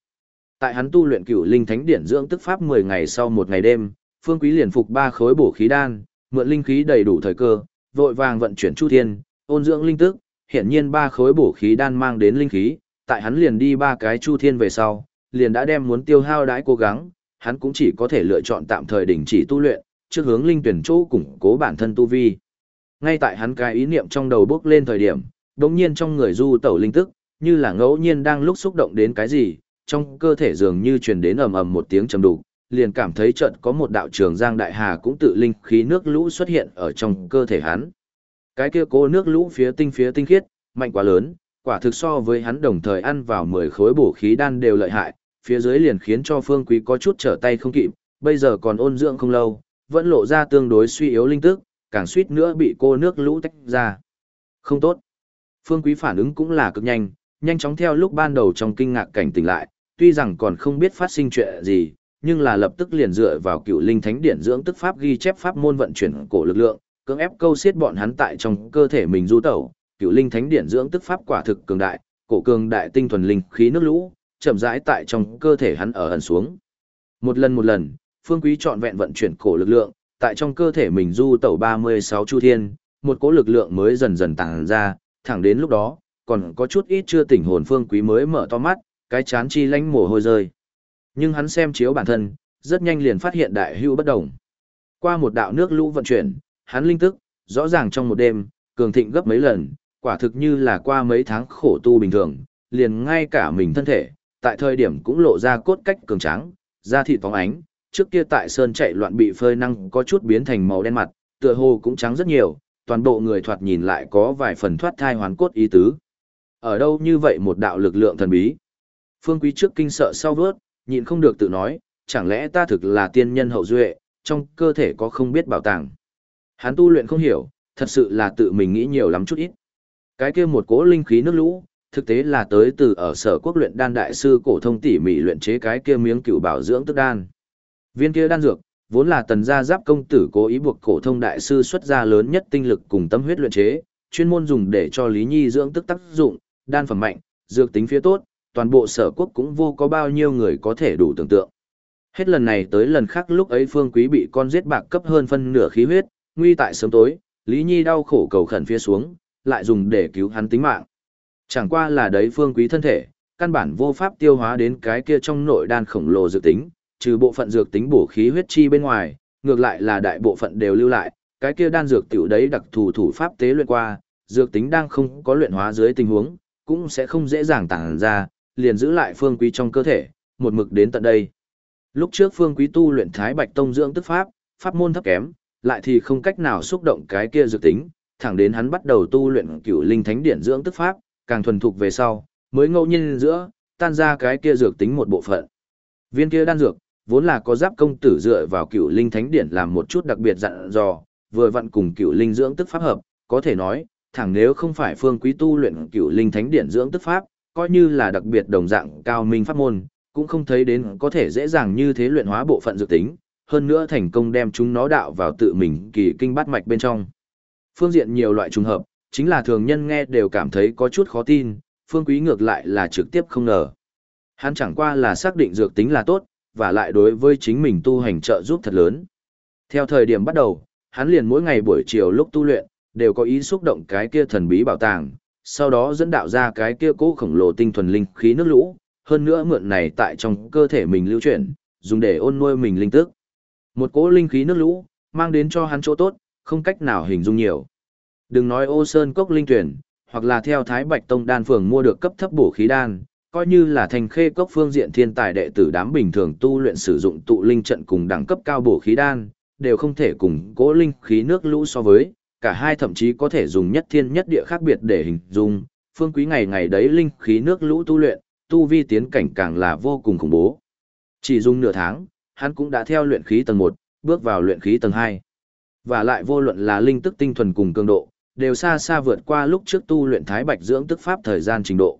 Tại hắn tu luyện cửu linh thánh điển dưỡng tức pháp 10 ngày sau một ngày đêm, Phương Quý liền phục ba khối bổ khí đan, mượn linh khí đầy đủ thời cơ, vội vàng vận chuyển chu thiên, ôn dưỡng linh tức, hiển nhiên ba khối bổ khí đan mang đến linh khí, tại hắn liền đi ba cái chu thiên về sau, liền đã đem muốn tiêu hao đãi cố gắng, hắn cũng chỉ có thể lựa chọn tạm thời đình chỉ tu luyện, trước hướng linh tuyển chỗ củng cố bản thân tu vi. Ngay tại hắn cái ý niệm trong đầu bước lên thời điểm, đột nhiên trong người du tẩu linh tức, như là ngẫu nhiên đang lúc xúc động đến cái gì, trong cơ thể dường như truyền đến ầm ầm một tiếng trầm đục, liền cảm thấy chợt có một đạo trường giang đại hà cũng tự linh khí nước lũ xuất hiện ở trong cơ thể hắn. Cái kia cố nước lũ phía tinh phía tinh khiết, mạnh quá lớn, quả thực so với hắn đồng thời ăn vào 10 khối bổ khí đan đều lợi hại, phía dưới liền khiến cho Phương Quý có chút trở tay không kịp, bây giờ còn ôn dưỡng không lâu, vẫn lộ ra tương đối suy yếu linh tức, càng suýt nữa bị cô nước lũ tách ra. Không tốt. Phương Quý phản ứng cũng là cực nhanh, nhanh chóng theo lúc ban đầu trong kinh ngạc cảnh tỉnh lại, tuy rằng còn không biết phát sinh chuyện gì, nhưng là lập tức liền dựa vào cựu linh thánh điển dưỡng tức pháp ghi chép pháp môn vận chuyển cổ lực lượng, cưỡng ép câu xiết bọn hắn tại trong cơ thể mình du tẩu, cựu linh thánh điển dưỡng tức pháp quả thực cường đại, cổ cường đại tinh thuần linh khí nước lũ, chậm rãi tại trong cơ thể hắn ở ẩn xuống. Một lần một lần, Phương Quý chọn vẹn vận chuyển cổ lực lượng, tại trong cơ thể mình du tẩu 36 chu thiên, một cỗ lực lượng mới dần dần tàng ra, thẳng đến lúc đó, còn có chút ít chưa tỉnh hồn Phương Quý mới mở to mắt, cái chán chi lánh mồ hôi rơi. Nhưng hắn xem chiếu bản thân, rất nhanh liền phát hiện đại hưu bất động Qua một đạo nước lũ vận chuyển, hắn linh tức, rõ ràng trong một đêm, cường thịnh gấp mấy lần, quả thực như là qua mấy tháng khổ tu bình thường, liền ngay cả mình thân thể, tại thời điểm cũng lộ ra cốt cách cường tráng, da thịt phóng ánh, trước kia tại sơn chạy loạn bị phơi năng có chút biến thành màu đen mặt, tựa hồ cũng trắng rất nhiều, toàn bộ người thoạt nhìn lại có vài phần thoát thai hoàn cốt ý tứ. Ở đâu như vậy một đạo lực lượng thần bí? Phương Quý trước kinh sợ sau vớt, nhịn không được tự nói, chẳng lẽ ta thực là tiên nhân hậu duệ, trong cơ thể có không biết bảo tàng. Hắn tu luyện không hiểu, thật sự là tự mình nghĩ nhiều lắm chút ít. Cái kia một cỗ linh khí nước lũ, thực tế là tới từ ở sở quốc luyện đan đại sư cổ thông tỉ mỉ luyện chế cái kia miếng cựu bảo dưỡng tức đan. Viên kia đan dược, vốn là tần gia giáp công tử cố ý buộc cổ thông đại sư xuất ra lớn nhất tinh lực cùng tâm huyết luyện chế, chuyên môn dùng để cho Lý Nhi dưỡng tức tác dụng, đan phẩm mạnh, dược tính phía tốt, toàn bộ sở quốc cũng vô có bao nhiêu người có thể đủ tưởng tượng. Hết lần này tới lần khác lúc ấy Phương Quý bị con giết bạc cấp hơn phân nửa khí huyết, Nguy tại sớm tối, Lý Nhi đau khổ cầu khẩn phía xuống, lại dùng để cứu hắn tính mạng. Chẳng qua là đấy phương quý thân thể, căn bản vô pháp tiêu hóa đến cái kia trong nội đan khổng lồ dược tính, trừ bộ phận dược tính bổ khí huyết chi bên ngoài, ngược lại là đại bộ phận đều lưu lại, cái kia đan dược tiểu đấy đặc thù thủ pháp tế luyện qua, dược tính đang không có luyện hóa dưới tình huống, cũng sẽ không dễ dàng tản ra, liền giữ lại phương quý trong cơ thể, một mực đến tận đây. Lúc trước phương quý tu luyện Thái Bạch Tông dưỡng tức pháp, pháp môn thấp kém, lại thì không cách nào xúc động cái kia dược tính, thẳng đến hắn bắt đầu tu luyện cửu linh thánh điển dưỡng tức pháp, càng thuần thục về sau, mới ngẫu nhiên giữa, tan ra cái kia dược tính một bộ phận. Viên kia đan dược, vốn là có giáp công tử dựa vào cửu linh thánh điển làm một chút đặc biệt dặn dò, vừa vặn cùng cửu linh dưỡng tức pháp hợp, có thể nói, thẳng nếu không phải phương quý tu luyện cửu linh thánh điển dưỡng tức pháp, coi như là đặc biệt đồng dạng cao minh pháp môn, cũng không thấy đến có thể dễ dàng như thế luyện hóa bộ phận dược tính, hơn nữa thành công đem chúng nó đạo vào tự mình kỳ kinh bát mạch bên trong. Phương diện nhiều loại trùng hợp, chính là thường nhân nghe đều cảm thấy có chút khó tin, phương quý ngược lại là trực tiếp không ngờ. Hắn chẳng qua là xác định dược tính là tốt, và lại đối với chính mình tu hành trợ giúp thật lớn. Theo thời điểm bắt đầu, hắn liền mỗi ngày buổi chiều lúc tu luyện, đều có ý xúc động cái kia thần bí bảo tàng, sau đó dẫn đạo ra cái kia cố khổng lồ tinh thuần linh khí nước lũ, hơn nữa mượn này tại trong cơ thể mình lưu chuyển, dùng để ôn nuôi mình linh tức. Một cỗ linh khí nước lũ, mang đến cho hắn chỗ tốt, không cách nào hình dung nhiều. Đừng nói ô sơn cốc linh tuyển, hoặc là theo Thái Bạch Tông đan phường mua được cấp thấp bổ khí đan, coi như là thành khê cốc phương diện thiên tài đệ tử đám bình thường tu luyện sử dụng tụ linh trận cùng đẳng cấp cao bổ khí đan, đều không thể cùng cố linh khí nước lũ so với, cả hai thậm chí có thể dùng nhất thiên nhất địa khác biệt để hình dung, phương quý ngày ngày đấy linh khí nước lũ tu luyện, tu vi tiến cảnh càng là vô cùng khủng bố. Chỉ dùng nửa tháng, hắn cũng đã theo luyện khí tầng 1, bước vào luyện khí tầng 2. Và lại vô luận là linh tức tinh thuần cùng cường độ, đều xa xa vượt qua lúc trước tu luyện thái bạch dưỡng tức pháp thời gian trình độ.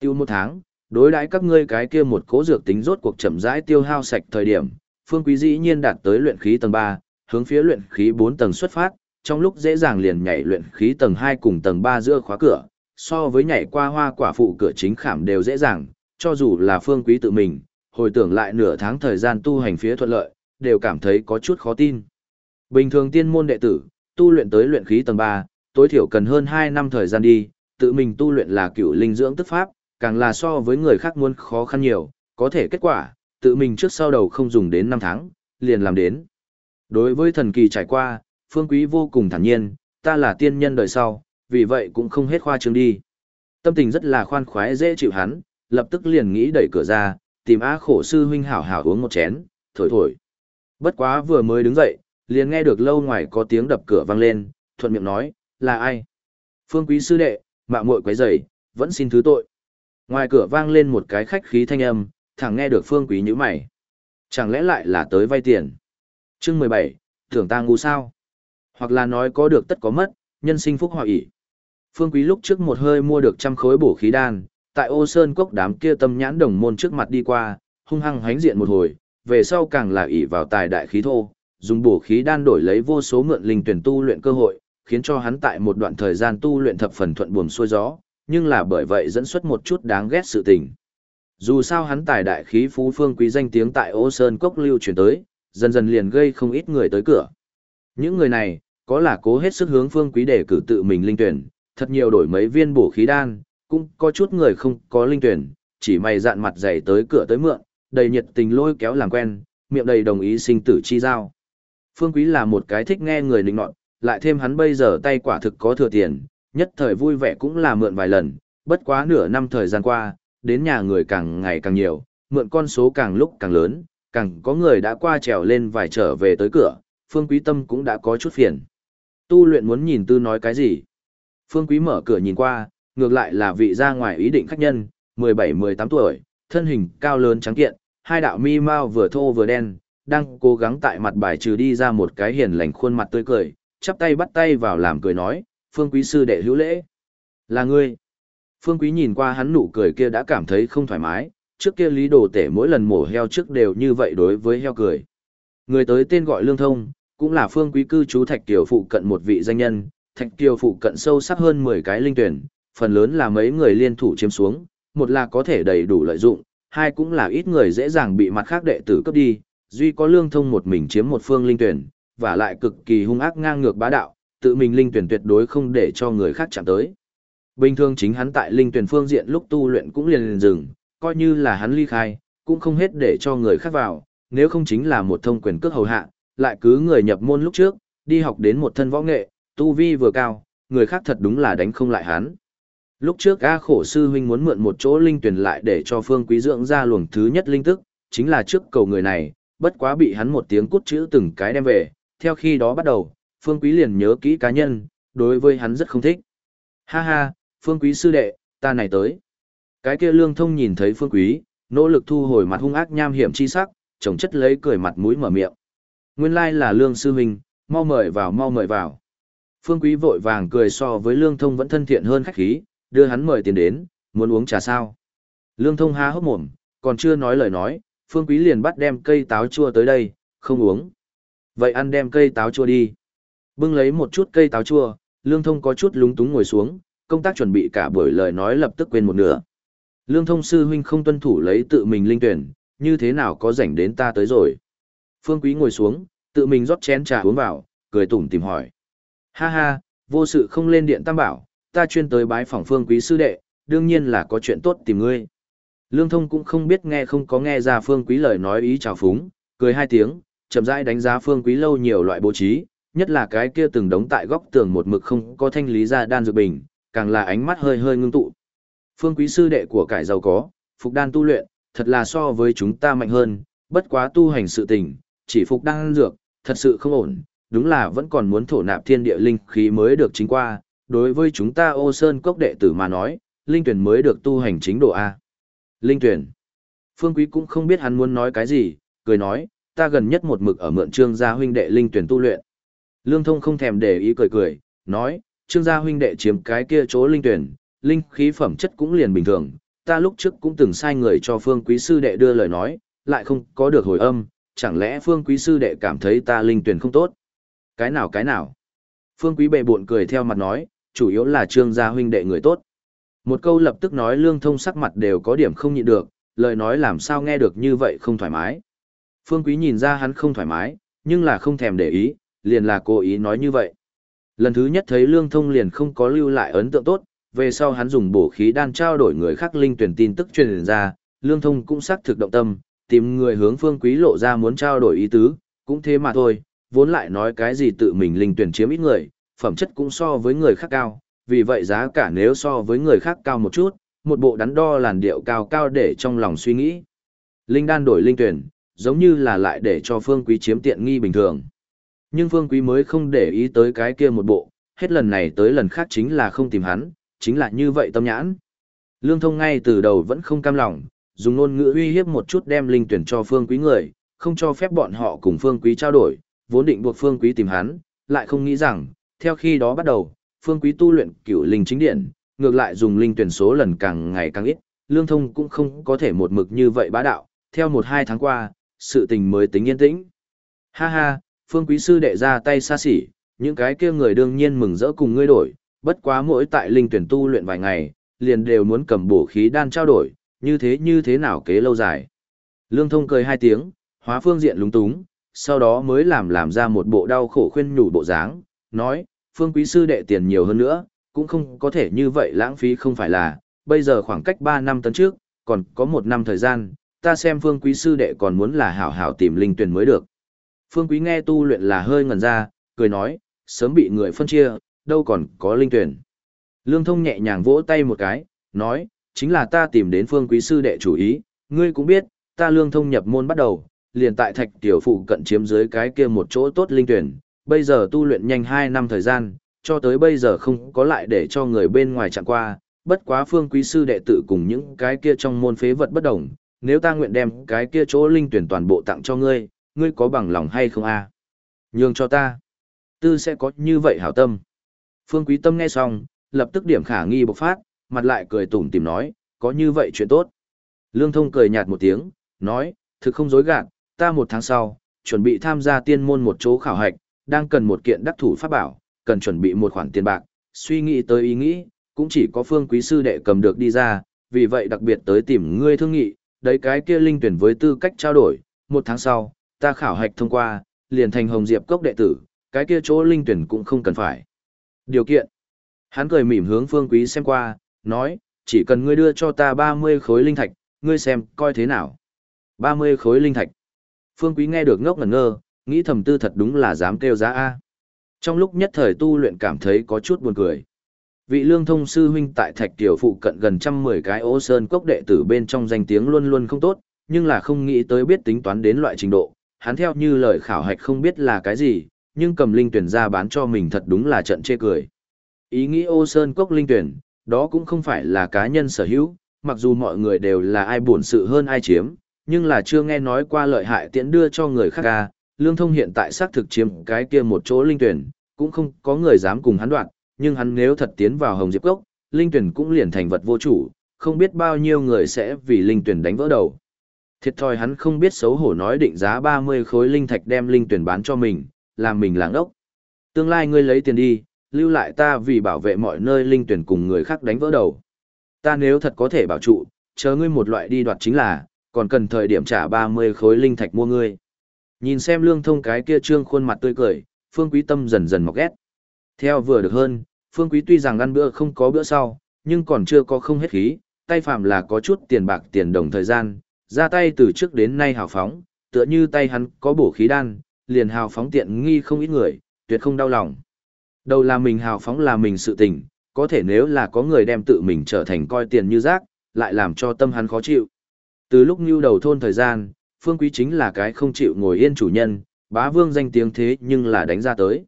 Tiêu một tháng, đối đãi các ngươi cái kia một cố dược tính rốt cuộc chậm rãi tiêu hao sạch thời điểm, Phương Quý dĩ nhiên đạt tới luyện khí tầng 3, hướng phía luyện khí 4 tầng xuất phát, trong lúc dễ dàng liền nhảy luyện khí tầng 2 cùng tầng 3 giữa khóa cửa, so với nhảy qua hoa quả phụ cửa chính khảm đều dễ dàng, cho dù là Phương Quý tự mình, hồi tưởng lại nửa tháng thời gian tu hành phía thuận lợi, đều cảm thấy có chút khó tin. Bình thường tiên môn đệ tử, tu luyện tới luyện khí tầng 3, tối thiểu cần hơn 2 năm thời gian đi, tự mình tu luyện là cựu linh dưỡng tức pháp, càng là so với người khác muốn khó khăn nhiều, có thể kết quả, tự mình trước sau đầu không dùng đến 5 tháng, liền làm đến. Đối với thần kỳ trải qua, phương quý vô cùng thản nhiên, ta là tiên nhân đời sau, vì vậy cũng không hết khoa trương đi. Tâm tình rất là khoan khoái dễ chịu hắn, lập tức liền nghĩ đẩy cửa ra, tìm á khổ sư huynh hảo hảo uống một chén, thổi thổi. Bất quá vừa mới đứng dậy, liền nghe được lâu ngoài có tiếng đập cửa vang lên, thuận miệng nói, là ai? Phương quý sư đệ, mạo muội quấy rầy, vẫn xin thứ tội. Ngoài cửa vang lên một cái khách khí thanh âm, thẳng nghe được phương quý nhíu mày. Chẳng lẽ lại là tới vay tiền? Chương mười bảy, tưởng ta ngu sao? Hoặc là nói có được tất có mất, nhân sinh phúc hòa ỷ. Phương quý lúc trước một hơi mua được trăm khối bổ khí đan, tại ô sơn cốc đám kia tâm nhãn đồng môn trước mặt đi qua, hung hăng hánh diện một hồi, về sau càng là ỷ vào tài đại khí thô, dùng bổ khí đan đổi lấy vô số mượn linh tuyển tu luyện cơ hội, khiến cho hắn tại một đoạn thời gian tu luyện thập phần thuận buồm xuôi gió, nhưng là bởi vậy dẫn xuất một chút đáng ghét sự tình. Dù sao hắn tài đại khí phú phương quý danh tiếng tại Ô Sơn Cốc lưu truyền tới, dần dần liền gây không ít người tới cửa. Những người này, có là cố hết sức hướng phương quý để cử tự mình linh tuyển, thật nhiều đổi mấy viên bổ khí đan, cũng có chút người không có linh tuyển, chỉ mày dạn mặt dày tới cửa tới mượn, đầy nhiệt tình lôi kéo làm quen, miệng đầy đồng ý sinh tử chi giao. Phương Quý là một cái thích nghe người nịnh nọt, lại thêm hắn bây giờ tay quả thực có thừa tiền, nhất thời vui vẻ cũng là mượn vài lần, bất quá nửa năm thời gian qua, đến nhà người càng ngày càng nhiều, mượn con số càng lúc càng lớn, càng có người đã qua trèo lên vài trở về tới cửa, Phương Quý Tâm cũng đã có chút phiền. Tu luyện muốn nhìn tư nói cái gì? Phương Quý mở cửa nhìn qua, ngược lại là vị ra ngoài ý định khách nhân, 17-18 tuổi, thân hình cao lớn trắng kiện, hai đạo mi mau vừa thô vừa đen, đang cố gắng tại mặt bài trừ đi ra một cái hiền lành khuôn mặt tươi cười, chắp tay bắt tay vào làm cười nói, phương quý sư đệ hữu lễ. Là ngươi. Phương quý nhìn qua hắn nụ cười kia đã cảm thấy không thoải mái, trước kia lý đồ tể mỗi lần mổ heo trước đều như vậy đối với heo cười. Người tới tên gọi Lương Thông, cũng là phương quý cư trú Thạch Kiều phụ cận một vị danh nhân, Thạch Kiều phụ cận sâu sắc hơn 10 cái linh tuyển, phần lớn là mấy người liên thủ chiếm xuống, một là có thể đầy đủ lợi dụng, hai cũng là ít người dễ dàng bị mặt khác đệ tử cấp đi, duy có lương thông một mình chiếm một phương linh tuyển, và lại cực kỳ hung ác ngang ngược bá đạo, tự mình linh tuyển tuyệt đối không để cho người khác chạm tới. Bình thường chính hắn tại linh tuyển phương diện lúc tu luyện cũng liền liền dừng, coi như là hắn ly khai, cũng không hết để cho người khác vào, nếu không chính là một thông quyền cước hầu hạ, lại cứ người nhập môn lúc trước, đi học đến một thân võ nghệ, tu vi vừa cao, người khác thật đúng là đánh không lại hắn. Lúc trước A khổ sư huynh muốn mượn một chỗ linh tuyển lại để cho phương quý dưỡng ra luồng thứ nhất linh tức, chính là trước cầu người này, bất quá bị hắn một tiếng cút chữ từng cái đem về, theo khi đó bắt đầu, phương quý liền nhớ kỹ cá nhân, đối với hắn rất không thích. Ha ha, phương quý sư đệ, ta này tới. Cái kia lương thông nhìn thấy phương quý, nỗ lực thu hồi mặt hung ác nham hiểm chi sắc, chồng chất lấy cười mặt mũi mở miệng. Nguyên lai là lương sư huynh, mau mời vào mau mời vào. Phương quý vội vàng cười so với lương thông vẫn thân thiện hơn khách khí, đưa hắn mời tiền đến, muốn uống trà sao. Lương thông há hốc mồm, còn chưa nói lời nói, phương quý liền bắt đem cây táo chua tới đây, không uống. Vậy ăn đem cây táo chua đi. Bưng lấy một chút cây táo chua, lương thông có chút lúng túng ngồi xuống, công tác chuẩn bị cả buổi lời nói lập tức quên một nửa. Lương thông sư huynh không tuân thủ lấy tự mình linh tuyển, như thế nào có rảnh đến ta tới rồi. Phương Quý ngồi xuống, tự mình rót chén trà uống vào, cười tủm tìm hỏi. Ha ha, vô sự không lên điện tam bảo, ta chuyên tới bái phỏng Phương Quý sư đệ, đương nhiên là có chuyện tốt tìm ngươi. Lương thông cũng không biết nghe không có nghe ra Phương Quý lời nói ý chào phúng, cười hai tiếng, chậm rãi đánh giá Phương Quý lâu nhiều loại bố trí, nhất là cái kia từng đống tại góc tường một mực không có thanh lý ra đan dược bình, càng là ánh mắt hơi hơi ngưng tụ. Phương quý sư đệ của cải giàu có, phục đan tu luyện, thật là so với chúng ta mạnh hơn, bất quá tu hành sự tình, chỉ phục đan dược, thật sự không ổn, đúng là vẫn còn muốn thổ nạp thiên địa linh khí mới được chính qua, đối với chúng ta ô sơn cốc đệ tử mà nói, linh tuyển mới được tu hành chính độ A. Linh tuyển. Phương quý cũng không biết hắn muốn nói cái gì, cười nói, ta gần nhất một mực ở mượn trương gia huynh đệ linh tuyển tu luyện. Lương thông không thèm để ý cười cười, nói, trương gia huynh đệ chiếm cái kia chỗ linh tuyển, linh khí phẩm chất cũng liền bình thường, ta lúc trước cũng từng sai người cho phương quý sư đệ đưa lời nói, lại không có được hồi âm, chẳng lẽ phương quý sư đệ cảm thấy ta linh tuyển không tốt? Cái nào cái nào? Phương quý bệ buồn cười theo mặt nói, chủ yếu là trương gia huynh đệ người tốt. Một câu lập tức nói lương thông sắc mặt đều có điểm không nhịn được, lời nói làm sao nghe được như vậy không thoải mái. Phương quý nhìn ra hắn không thoải mái, nhưng là không thèm để ý, liền là cố ý nói như vậy. Lần thứ nhất thấy lương thông liền không có lưu lại ấn tượng tốt, về sau hắn dùng bổ khí đan trao đổi người khác linh tuyển tin tức truyền ra, lương thông cũng xác thực động tâm, tìm người hướng phương quý lộ ra muốn trao đổi ý tứ, cũng thế mà thôi, vốn lại nói cái gì tự mình linh tuyển chiếm ít người, phẩm chất cũng so với người khác cao, vì vậy giá cả nếu so với người khác cao một chút, một bộ đắn đo làn điệu cao cao để trong lòng suy nghĩ. Linh đan đổi linh tuyển, giống như là lại để cho phương quý chiếm tiện nghi bình thường. Nhưng phương quý mới không để ý tới cái kia một bộ, hết lần này tới lần khác chính là không tìm hắn, chính là như vậy tâm nhãn. Lương thông ngay từ đầu vẫn không cam lòng, dùng ngôn ngữ uy hiếp một chút đem linh tuyển cho phương quý người, không cho phép bọn họ cùng phương quý trao đổi, vốn định buộc phương quý tìm hắn, lại không nghĩ rằng, theo khi đó bắt đầu, phương quý tu luyện cửu linh chính điện, ngược lại dùng linh tuyển số lần càng ngày càng ít, lương thông cũng không có thể một mực như vậy bá đạo, theo một hai tháng qua, sự tình mới tính yên tĩnh. Ha ha, phương quý sư đệ ra tay xa xỉ, những cái kia người đương nhiên mừng rỡ cùng ngươi đổi, bất quá mỗi tại linh tuyển tu luyện vài ngày, liền đều muốn cầm bổ khí đan trao đổi, như thế như thế nào kế lâu dài. Lương thông cười hai tiếng, hóa phương diện lúng túng, sau đó mới làm làm ra một bộ đau khổ khuyên nhủ bộ dáng, nói, phương quý sư đệ tiền nhiều hơn nữa, cũng không có thể như vậy lãng phí không phải là, bây giờ khoảng cách 3 năm tấn trước, còn có một năm thời gian, ta xem phương quý sư đệ còn muốn là hảo hảo tìm linh tuyển mới được. Phương quý nghe tu luyện là hơi ngẩn ra, cười nói, sớm bị người phân chia, đâu còn có linh tuyển. Lương thông nhẹ nhàng vỗ tay một cái, nói, chính là ta tìm đến phương quý sư đệ chủ ý, ngươi cũng biết, ta lương thông nhập môn bắt đầu, liền tại thạch tiểu phụ cận chiếm dưới cái kia một chỗ tốt linh tuyển, bây giờ tu luyện nhanh 2 năm thời gian, cho tới bây giờ không có lại để cho người bên ngoài chạm qua, bất quá phương quý sư đệ tự cùng những cái kia trong môn phế vật bất đồng, nếu ta nguyện đem cái kia chỗ linh tuyển toàn bộ tặng cho ngươi, ngươi có bằng lòng hay không a? Nhường cho ta. Tư sẽ có như vậy hảo tâm. Phương Quý Tâm nghe xong, lập tức điểm khả nghi bộc phát, mặt lại cười tủm tìm nói, có như vậy chuyện tốt. Lương Thông cười nhạt một tiếng, nói, thực không dối gạt, ta một tháng sau, chuẩn bị tham gia tiên môn một chỗ khảo hạch, đang cần một kiện đắc thủ pháp bảo, cần chuẩn bị một khoản tiền bạc, suy nghĩ tới ý nghĩ, cũng chỉ có phương quý sư đệ cầm được đi ra, vì vậy đặc biệt tới tìm ngươi thương nghị, đấy cái kia linh tuyển với tư cách trao đổi, một tháng sau, ta khảo hạch thông qua, liền thành Hồng Diệp cốc đệ tử, cái kia chỗ linh tuyển cũng không cần phải. Điều kiện. Hắn cười mỉm hướng Phương Quý xem qua, nói, chỉ cần ngươi đưa cho ta 30 khối linh thạch, ngươi xem coi thế nào. 30 khối linh thạch. Phương Quý nghe được ngốc ngẩn ngơ, nghĩ thầm tư thật đúng là dám kêu giá A. Trong lúc nhất thời tu luyện cảm thấy có chút buồn cười. Vị lương thông sư huynh tại thạch tiểu phụ cận gần trăm mười cái ô sơn cốc đệ tử bên trong danh tiếng luôn luôn không tốt, nhưng là không nghĩ tới biết tính toán đến loại trình độ. Hắn theo như lời khảo hạch không biết là cái gì, nhưng cầm linh tuyển ra bán cho mình thật đúng là trận chê cười. Ý nghĩ ô sơn cốc linh tuyển, đó cũng không phải là cá nhân sở hữu, mặc dù mọi người đều là ai buồn sự hơn ai chiếm, nhưng là chưa nghe nói qua lợi hại tiễn đưa cho người khác ca. Lương thông hiện tại xác thực chiếm cái kia một chỗ linh tuyển, cũng không có người dám cùng hắn đoạn, nhưng hắn nếu thật tiến vào hồng diệp cốc, linh tuyển cũng liền thành vật vô chủ, không biết bao nhiêu người sẽ vì linh tuyển đánh vỡ đầu. Thiệt thòi hắn không biết xấu hổ nói định giá 30 khối linh thạch đem linh tuyển bán cho mình, làm mình làng ốc. Tương lai ngươi lấy tiền đi, lưu lại ta vì bảo vệ mọi nơi linh tuyển cùng người khác đánh vỡ đầu. Ta nếu thật có thể bảo trụ, chờ ngươi một loại đi đoạt chính là, còn cần thời điểm trả 30 khối linh thạch mua ngươi. Nhìn xem lương thông cái kia trương khuôn mặt tươi cười, phương quý tâm dần dần mọc ghét. Theo vừa được hơn, phương quý tuy rằng ăn bữa không có bữa sau, nhưng còn chưa có không hết khí, tay phạm là có chút tiền bạc tiền đồng thời gian, ra tay từ trước đến nay hào phóng, tựa như tay hắn có bổ khí đan, liền hào phóng tiện nghi không ít người, tuyệt không đau lòng. Đầu là mình hào phóng là mình sự tình, có thể nếu là có người đem tự mình trở thành coi tiền như rác, lại làm cho tâm hắn khó chịu. Từ lúc như đầu thôn thời gian, Phương Quý chính là cái không chịu ngồi yên chủ nhân, bá vương danh tiếng thế nhưng là đánh ra tới.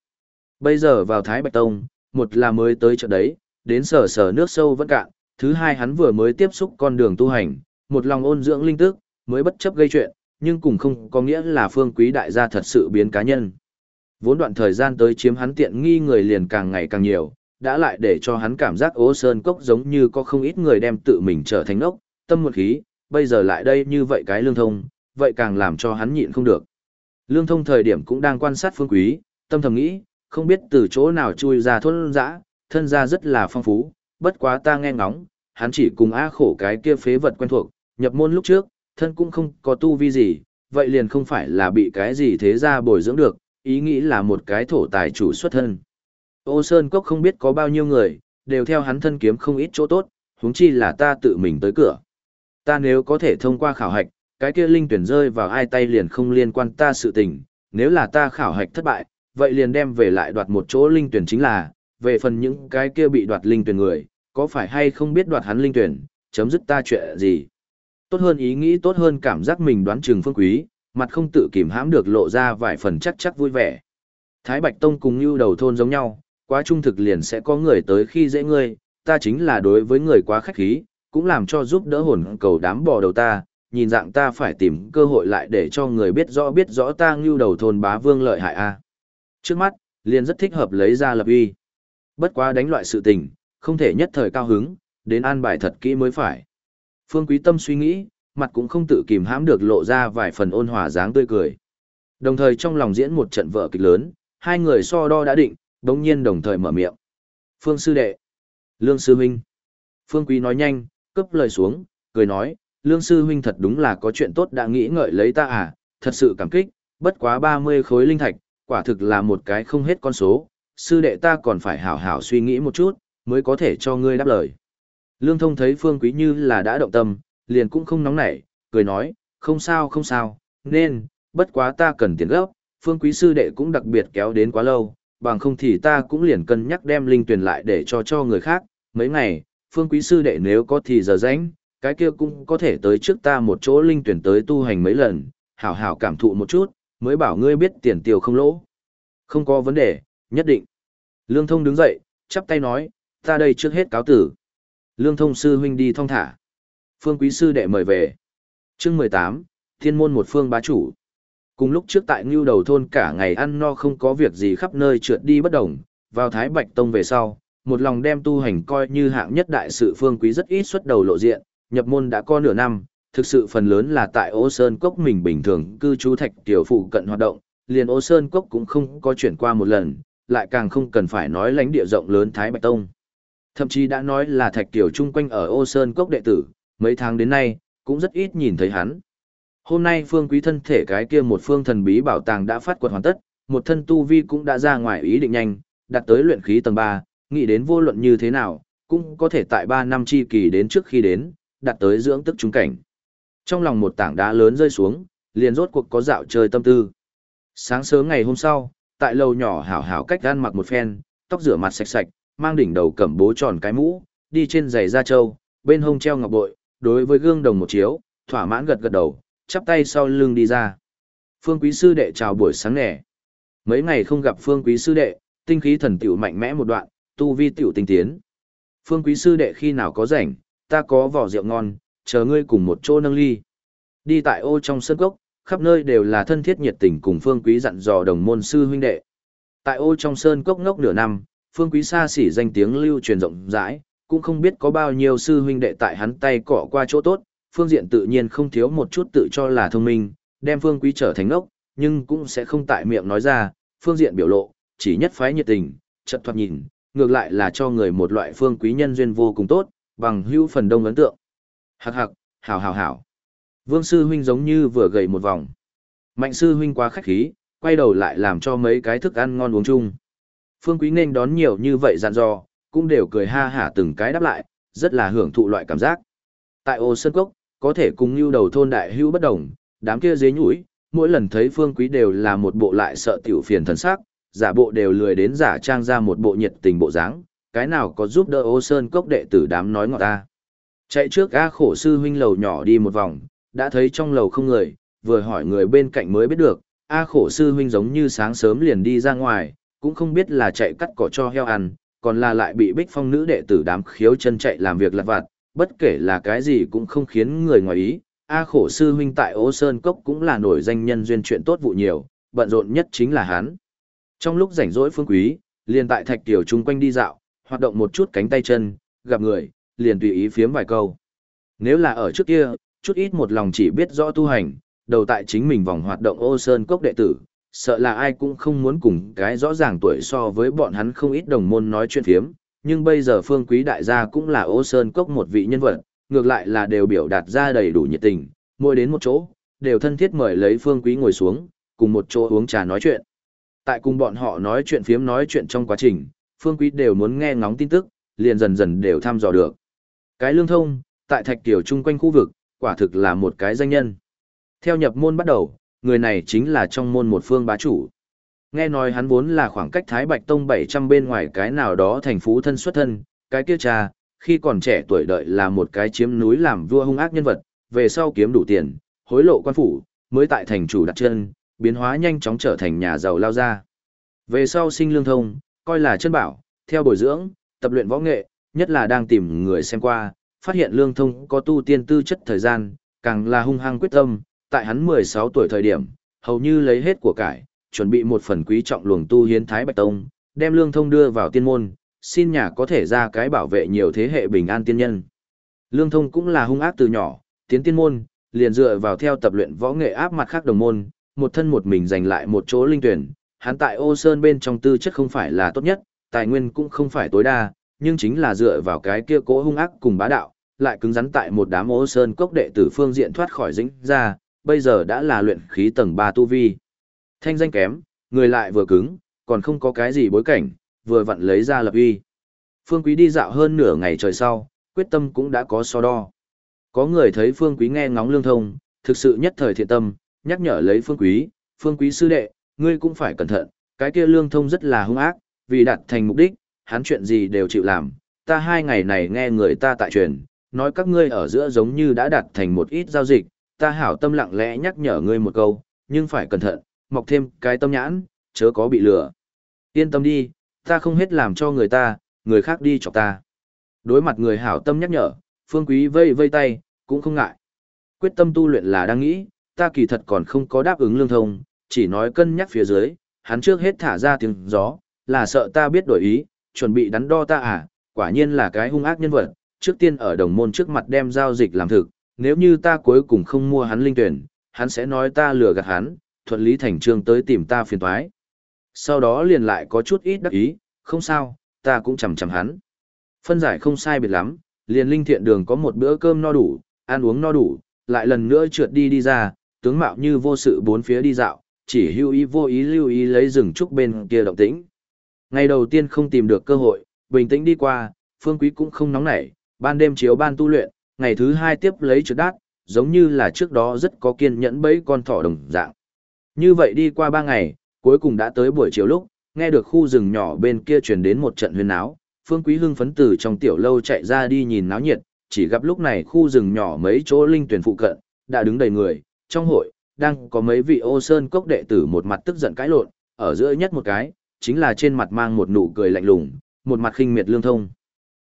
Bây giờ vào Thái Bạch Tông, một là mới tới chợ đấy, đến sở sở nước sâu vẫn cạn, thứ hai hắn vừa mới tiếp xúc con đường tu hành, một lòng ôn dưỡng linh tức, mới bất chấp gây chuyện, nhưng cũng không có nghĩa là phương quý đại gia thật sự biến cá nhân. Vốn đoạn thời gian tới chiếm hắn tiện nghi người liền càng ngày càng nhiều, đã lại để cho hắn cảm giác ố sơn cốc giống như có không ít người đem tự mình trở thành ốc, tâm một khí, bây giờ lại đây như vậy cái lương thông, vậy càng làm cho hắn nhịn không được. Lương thông thời điểm cũng đang quan sát phương quý, tâm thầm nghĩ, không biết từ chỗ nào chui ra thôn dã, thân ra rất là phong phú, bất quá ta nghe ngóng, hắn chỉ cùng á khổ cái kia phế vật quen thuộc, nhập môn lúc trước, thân cũng không có tu vi gì, vậy liền không phải là bị cái gì thế ra bồi dưỡng được, ý nghĩ là một cái thổ tài chủ xuất thân. Ô Sơn Cốc không biết có bao nhiêu người, đều theo hắn thân kiếm không ít chỗ tốt, huống chi là ta tự mình tới cửa. Ta nếu có thể thông qua khảo hạch, cái kia linh tuyển rơi vào ai tay liền không liên quan ta sự tình, nếu là ta khảo hạch thất bại, vậy liền đem về lại đoạt một chỗ linh tuyển chính là, về phần những cái kia bị đoạt linh tuyển người, có phải hay không biết đoạt hắn linh tuyển, chấm dứt ta chuyện gì. Tốt hơn ý nghĩ tốt hơn cảm giác mình đoán chừng phương quý, mặt không tự kìm hãm được lộ ra vài phần chắc chắc vui vẻ. Thái Bạch Tông cùng như đầu thôn giống nhau, quá trung thực liền sẽ có người tới khi dễ ngươi, ta chính là đối với người quá khách khí, cũng làm cho giúp đỡ hồn cầu đám bò đầu ta, nhìn dạng ta phải tìm cơ hội lại để cho người biết rõ biết rõ ta như đầu thôn bá vương lợi hại a. Trước mắt, liền rất thích hợp lấy ra lập uy. Bất quá đánh loại sự tình, không thể nhất thời cao hứng, đến an bài thật kỹ mới phải. Phương Quý Tâm suy nghĩ, mặt cũng không tự kìm hãm được lộ ra vài phần ôn hòa dáng tươi cười. Đồng thời trong lòng diễn một trận vở kịch lớn, hai người so đo đã định, đồng nhiên đồng thời mở miệng. Phương Sư Đệ, Lương Sư Huynh. Phương Quý nói nhanh, cấp lời xuống, cười nói, Lương Sư Huynh thật đúng là có chuyện tốt đã nghĩ ngợi lấy ta à, thật sự cảm kích, bất quá 30 khối linh thạch, quả thực là một cái không hết con số, sư đệ ta còn phải hảo hảo suy nghĩ một chút, mới có thể cho ngươi đáp lời. Lương thông thấy phương quý như là đã động tâm, liền cũng không nóng nảy, cười nói, không sao không sao, nên, bất quá ta cần tiền gấp, phương quý sư đệ cũng đặc biệt kéo đến quá lâu, bằng không thì ta cũng liền cân nhắc đem linh tuyển lại để cho cho người khác, mấy ngày, phương quý sư đệ nếu có thì giờ rảnh, cái kia cũng có thể tới trước ta một chỗ linh tuyển tới tu hành mấy lần, hảo hảo cảm thụ một chút, mới bảo ngươi biết tiền tiêu không lỗ. Không có vấn đề, nhất định. Lương thông đứng dậy, chắp tay nói, ta đây trước hết cáo tử. Lương thông sư huynh đi thong thả. Phương quý sư đệ mời về. chương mười tám, thiên môn một phương bá chủ. Cùng lúc trước tại ngưu đầu thôn cả ngày ăn no không có việc gì khắp nơi trượt đi bất đồng, vào Thái Bạch Tông về sau, một lòng đem tu hành coi như hạng nhất đại sự phương quý rất ít xuất đầu lộ diện, nhập môn đã có nửa năm, thực sự phần lớn là tại ô sơn cốc mình bình thường cư trú thạch tiểu phụ cận hoạt động, liền ô sơn cốc cũng không có chuyển qua một lần, lại càng không cần phải nói lãnh địa rộng lớn Thái Bạch Tông. Thậm chí đã nói là thạch tiểu chung quanh ở ô sơn cốc đệ tử, mấy tháng đến nay, cũng rất ít nhìn thấy hắn. Hôm nay phương quý thân thể cái kia một phương thần bí bảo tàng đã phát quật hoàn tất, một thân tu vi cũng đã ra ngoài ý định nhanh, đạt tới luyện khí tầng 3, nghĩ đến vô luận như thế nào, cũng có thể tại 3 năm chi kỳ đến trước khi đến, đạt tới dưỡng tức trung cảnh. Trong lòng một tảng đá lớn rơi xuống, liền rốt cuộc có dạo chơi tâm tư. Sáng sớm ngày hôm sau, tại lầu nhỏ hảo hảo cách gan mặc một phen, tóc rửa mặt sạch sạch, mang đỉnh đầu cẩm bố tròn cái mũ, đi trên giày da trâu, bên hông treo ngọc bội, đối với gương đồng một chiếu, thỏa mãn gật gật đầu, chắp tay sau lưng đi ra. Phương quý sư đệ chào buổi sáng nẻ. Mấy ngày không gặp phương quý sư đệ, tinh khí thần tiểu mạnh mẽ một đoạn, tu vi tiểu tinh tiến. Phương quý sư đệ khi nào có rảnh, ta có vỏ rượu ngon, chờ ngươi cùng một chỗ nâng ly. Đi tại ô trong sân cốc, khắp nơi đều là thân thiết nhiệt tình cùng phương quý dặn dò đồng môn sư huynh đệ. Tại ô trong sơn cốc ngốc nửa năm, phương quý xa xỉ danh tiếng lưu truyền rộng rãi, cũng không biết có bao nhiêu sư huynh đệ tại hắn tay cọ qua chỗ tốt, phương diện tự nhiên không thiếu một chút tự cho là thông minh, đem phương quý trở thành ngốc, nhưng cũng sẽ không tại miệng nói ra, phương diện biểu lộ, chỉ nhất phái nhiệt tình, chật thoạt nhìn, ngược lại là cho người một loại phương quý nhân duyên vô cùng tốt, bằng hữu phần đông ấn tượng. Hạc hạc, hảo hảo hảo. Vương sư huynh giống như vừa gầy một vòng. Mạnh sư huynh quá khách khí, quay đầu lại làm cho mấy cái thức ăn ngon uống chung. Phương quý nên đón nhiều như vậy dặn dò, cũng đều cười ha hả từng cái đáp lại, rất là hưởng thụ loại cảm giác. Tại ô sơn cốc, có thể cùng như đầu thôn đại hưu bất đồng, đám kia dế nhũi, mỗi lần thấy phương quý đều là một bộ lại sợ tiểu phiền thần sắc, giả bộ đều lười đến giả trang ra một bộ nhiệt tình bộ dáng, cái nào có giúp đỡ ô sơn cốc đệ tử đám nói ngọt ta. Chạy trước A khổ sư huynh lầu nhỏ đi một vòng, đã thấy trong lầu không người, vừa hỏi người bên cạnh mới biết được, A khổ sư huynh giống như sáng sớm liền đi ra ngoài, cũng không biết là chạy cắt cỏ cho heo ăn, còn là lại bị bích phong nữ đệ tử đám khiếu chân chạy làm việc lặt vặt, bất kể là cái gì cũng không khiến người ngoài ý. A khổ sư huynh tại Ô Sơn Cốc cũng là nổi danh nhân duyên chuyện tốt vụ nhiều, bận rộn nhất chính là hắn. Trong lúc rảnh rỗi phương quý, liền tại thạch tiểu chung quanh đi dạo, hoạt động một chút cánh tay chân, gặp người, liền tùy ý phiếm vài câu. Nếu là ở trước kia, chút ít một lòng chỉ biết rõ tu hành, đầu tại chính mình vòng hoạt động ô sơn cốc đệ tử, sợ là ai cũng không muốn cùng cái rõ ràng tuổi so với bọn hắn không ít đồng môn nói chuyện phiếm, nhưng bây giờ phương quý đại gia cũng là ô sơn cốc một vị nhân vật, ngược lại là đều biểu đạt ra đầy đủ nhiệt tình, mỗi đến một chỗ, đều thân thiết mời lấy phương quý ngồi xuống, cùng một chỗ uống trà nói chuyện. Tại cùng bọn họ nói chuyện phiếm nói chuyện trong quá trình, phương quý đều muốn nghe ngóng tin tức, liền dần dần đều thăm dò được. Cái lương thông, tại thạch tiểu chung quanh khu vực, quả thực là một cái danh nhân. Theo nhập môn bắt đầu, người này chính là trong môn một phương bá chủ. Nghe nói hắn vốn là khoảng cách Thái Bạch Tông 700 bên ngoài cái nào đó thành phú thân xuất thân, cái kia cha, khi còn trẻ tuổi đợi là một cái chiếm núi làm vua hung ác nhân vật, về sau kiếm đủ tiền, hối lộ quan phủ, mới tại thành chủ đặt chân, biến hóa nhanh chóng trở thành nhà giàu lao ra. Về sau sinh lương thông, coi là chân bảo, theo bồi dưỡng, tập luyện võ nghệ, nhất là đang tìm người xem qua, phát hiện lương thông có tu tiên tư chất thời gian, càng là hung hăng quyết tâm, tại hắn 16 tuổi thời điểm, hầu như lấy hết của cải, chuẩn bị một phần quý trọng luồng tu hiến Thái Bạch Tông, đem lương thông đưa vào tiên môn, xin nhà có thể ra cái bảo vệ nhiều thế hệ bình an tiên nhân. Lương thông cũng là hung ác từ nhỏ, tiến tiên môn, liền dựa vào theo tập luyện võ nghệ áp mặt khác đồng môn, một thân một mình giành lại một chỗ linh tuyển, hắn tại ô sơn bên trong tư chất không phải là tốt nhất, tài nguyên cũng không phải tối đa, nhưng chính là dựa vào cái kia cố hung ác cùng bá đạo, lại cứng rắn tại một đám ô sơn cốc đệ tử phương diện thoát khỏi dính ra, bây giờ đã là luyện khí tầng 3 tu vi. Thanh danh kém, người lại vừa cứng, còn không có cái gì bối cảnh, vừa vặn lấy ra lập uy. Phương Quý đi dạo hơn nửa ngày trời sau, quyết tâm cũng đã có so đo. Có người thấy Phương Quý nghe ngóng lương thông, thực sự nhất thời thiện tâm, nhắc nhở lấy Phương Quý, Phương Quý sư đệ, ngươi cũng phải cẩn thận, cái kia lương thông rất là hung ác, vì đạt thành mục đích, hắn chuyện gì đều chịu làm, ta hai ngày này nghe người ta tại truyền, nói các ngươi ở giữa giống như đã đạt thành một ít giao dịch, ta hảo tâm lặng lẽ nhắc nhở ngươi một câu, nhưng phải cẩn thận, mọc thêm cái tâm nhãn, chớ có bị lừa. Yên tâm đi, ta không hết làm cho người ta, người khác đi chọc ta. Đối mặt người hảo tâm nhắc nhở, phương quý vây vây tay, cũng không ngại. Quyết tâm tu luyện là đang nghĩ, ta kỳ thật còn không có đáp ứng lương thông, chỉ nói cân nhắc phía dưới, hắn trước hết thả ra tiếng gió, là sợ ta biết đổi ý, chuẩn bị đắn đo ta à, quả nhiên là cái hung ác nhân vật, trước tiên ở đồng môn trước mặt đem giao dịch làm thực, nếu như ta cuối cùng không mua hắn linh tuyển, hắn sẽ nói ta lừa gạt hắn, thuận lý thành trương tới tìm ta phiền toái. Sau đó liền lại có chút ít đắc ý, không sao, ta cũng chầm chầm hắn. Phân giải không sai biệt lắm, liền linh thiện đường có một bữa cơm no đủ, ăn uống no đủ, lại lần nữa trượt đi đi ra, tướng mạo như vô sự bốn phía đi dạo, chỉ hưu ý vô ý lưu ý lấy rừng trúc bên kia động tĩnh. Ngày đầu tiên không tìm được cơ hội, bình tĩnh đi qua, Phương Quý cũng không nóng nảy, ban đêm chiếu ban tu luyện, ngày thứ hai tiếp lấy trượt đát, giống như là trước đó rất có kiên nhẫn bấy con thỏ đồng dạng. Như vậy đi qua ba ngày, cuối cùng đã tới buổi chiều lúc, nghe được khu rừng nhỏ bên kia truyền đến một trận huyên náo, Phương Quý hưng phấn từ trong tiểu lâu chạy ra đi nhìn náo nhiệt, chỉ gặp lúc này khu rừng nhỏ mấy chỗ linh tuyển phụ cận, đã đứng đầy người, trong hội, đang có mấy vị ô sơn cốc đệ tử một mặt tức giận cãi lộn, ở giữa nhất một cái, chính là trên mặt mang một nụ cười lạnh lùng, một mặt khinh miệt lương thông.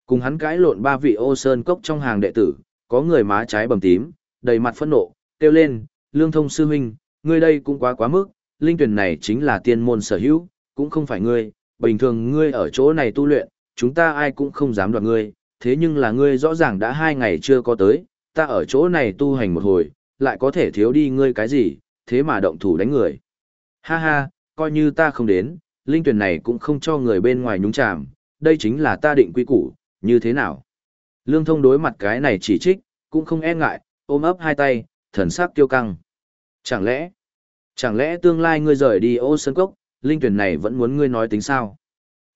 Cùng hắn cãi lộn ba vị ô sơn cốc trong hàng đệ tử, có người má trái bầm tím, đầy mặt phẫn nộ, kêu lên, lương thông sư huynh, ngươi đây cũng quá quá mức, linh tuyển này chính là tiên môn sở hữu, cũng không phải ngươi, bình thường ngươi ở chỗ này tu luyện, chúng ta ai cũng không dám đoạt ngươi, thế nhưng là ngươi rõ ràng đã hai ngày chưa có tới, ta ở chỗ này tu hành một hồi, lại có thể thiếu đi ngươi cái gì, thế mà động thủ đánh người. Ha ha, coi như ta không đến, linh tuyển này cũng không cho người bên ngoài nhúng chàm, đây chính là ta định quy củ, như thế nào? Lương thông đối mặt cái này chỉ trích, cũng không e ngại, ôm ấp hai tay, thần sắc tiêu căng. Chẳng lẽ, chẳng lẽ tương lai ngươi rời đi ô sơn cốc, linh tuyển này vẫn muốn ngươi nói tính sao?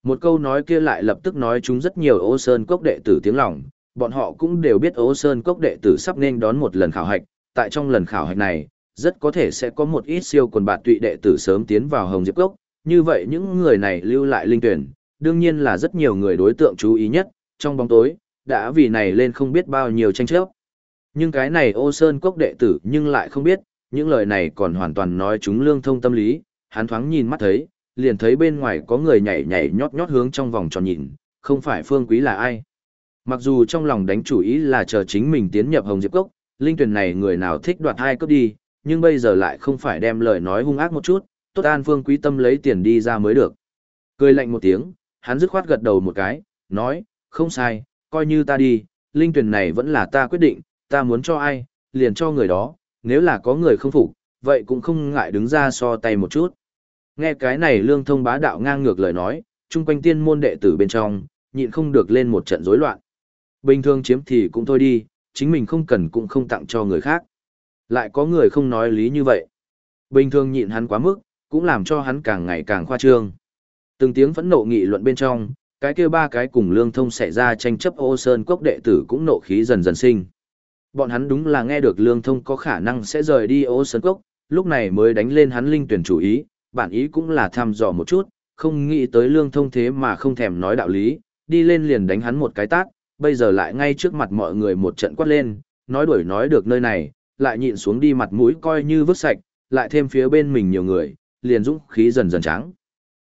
Một câu nói kia lại lập tức nói chúng rất nhiều ô sơn cốc đệ tử tiếng lòng, bọn họ cũng đều biết ô sơn cốc đệ tử sắp nên đón một lần khảo hạch, tại trong lần khảo hạch này, rất có thể sẽ có một ít siêu quần bạt tụy đệ tử sớm tiến vào hồng diệp cốc, như vậy những người này lưu lại linh tuyển, đương nhiên là rất nhiều người đối tượng chú ý nhất, trong bóng tối, đã vì này lên không biết bao nhiêu tranh chấp. Nhưng cái này ô sơn cốc đệ tử nhưng lại không biết, những lời này còn hoàn toàn nói chúng lương thông tâm lý, hắn thoáng nhìn mắt thấy, liền thấy bên ngoài có người nhảy nhảy nhót nhót hướng trong vòng tròn nhìn, không phải phương quý là ai. Mặc dù trong lòng đánh chủ ý là chờ chính mình tiến nhập hồng diệp cốc, linh tuyển này người nào thích đoạt hai cấp đi, nhưng bây giờ lại không phải đem lời nói hung ác một chút, tốt an phương quý tâm lấy tiền đi ra mới được. Cười lạnh một tiếng, hắn dứt khoát gật đầu một cái, nói, không sai, coi như ta đi, linh tuyển này vẫn là ta quyết định, ta muốn cho ai, liền cho người đó, nếu là có người không phục, vậy cũng không ngại đứng ra so tay một chút. Nghe cái này lương thông bá đạo ngang ngược lời nói, chung quanh tiên môn đệ tử bên trong, nhịn không được lên một trận rối loạn. Bình thường chiếm thì cũng thôi đi, chính mình không cần cũng không tặng cho người khác. Lại có người không nói lý như vậy. Bình thường nhịn hắn quá mức, cũng làm cho hắn càng ngày càng khoa trương. Từng tiếng phẫn nộ nghị luận bên trong, cái kia ba cái cùng lương thông xảy ra tranh chấp ô sơn cốc đệ tử cũng nộ khí dần dần sinh. Bọn hắn đúng là nghe được lương thông có khả năng sẽ rời đi ô sơn cốc, lúc này mới đánh lên hắn linh tuyển chủ ý, bản ý cũng là thăm dò một chút, không nghĩ tới lương thông thế mà không thèm nói đạo lý, đi lên liền đánh hắn một cái tát, bây giờ lại ngay trước mặt mọi người một trận quát lên, nói đuổi nói được nơi này, lại nhịn xuống đi mặt mũi coi như vứt sạch, lại thêm phía bên mình nhiều người, liền dũng khí dần dần trắng.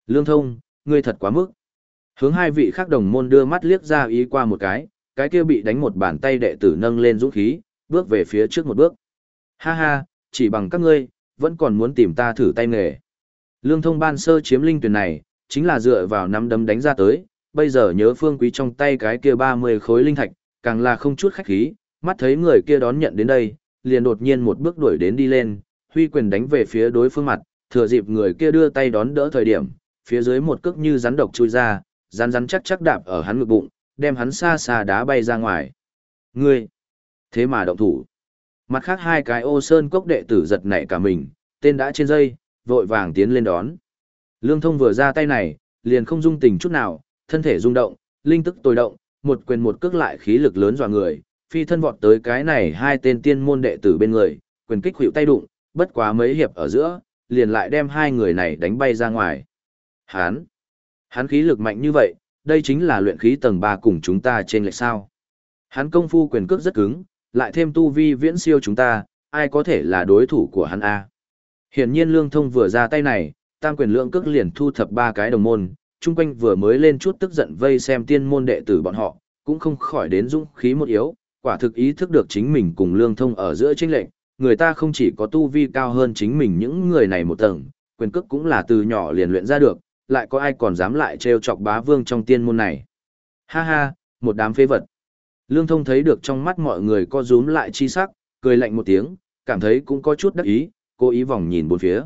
Lương thông, ngươi thật quá mức. Hướng hai vị khác đồng môn đưa mắt liếc ra ý qua một cái, cái kia bị đánh một bàn tay đệ tử nâng lên dũng khí, bước về phía trước một bước. Ha ha, chỉ bằng các ngươi, vẫn còn muốn tìm ta thử tay nghề. Lương thông ban sơ chiếm linh tuyển này, chính là dựa vào nắm đấm đánh ra tới, bây giờ nhớ phương quý trong tay cái kia 30 khối linh thạch, càng là không chút khách khí, mắt thấy người kia đón nhận đến đây, liền đột nhiên một bước đuổi đến đi lên, huy quyền đánh về phía đối phương mặt, thừa dịp người kia đưa tay đón đỡ thời điểm, phía dưới một cước như rắn độc chui ra, rắn rắn chắc chắc đạp ở hắn ngực bụng, đem hắn xa xa đá bay ra ngoài. Ngươi! Thế mà động thủ. Mặt khác hai cái ô sơn cốc đệ tử giật nảy cả mình, tên đã trên dây, vội vàng tiến lên đón. Lương thông vừa ra tay này, liền không dung tình chút nào, thân thể rung động, linh tức tồi động, một quyền một cước lại khí lực lớn dọa người, phi thân vọt tới cái này hai tên tiên môn đệ tử bên người, quyền kích hữu tay đụng, bất quá mấy hiệp ở giữa, liền lại đem hai người này đánh bay ra ngoài. Hán! Hắn khí lực mạnh như vậy, đây chính là luyện khí tầng 3 cùng chúng ta trên lệch sao. Hắn công phu quyền cước rất cứng, lại thêm tu vi viễn siêu chúng ta, ai có thể là đối thủ của hắn A. Hiển nhiên lương thông vừa ra tay này, tam quyền lượng cước liền thu thập ba cái đồng môn, chung quanh vừa mới lên chút tức giận vây xem tiên môn đệ tử bọn họ, cũng không khỏi đến dũng khí một yếu, quả thực ý thức được chính mình cùng lương thông ở giữa tranh lệnh, người ta không chỉ có tu vi cao hơn chính mình những người này một tầng, quyền cước cũng là từ nhỏ liền luyện ra được, lại có ai còn dám lại trêu chọc bá vương trong tiên môn này. Ha ha, một đám phế vật. Lương thông thấy được trong mắt mọi người co rúm lại chi sắc, cười lạnh một tiếng, cảm thấy cũng có chút đắc ý, cố ý vòng nhìn bốn phía.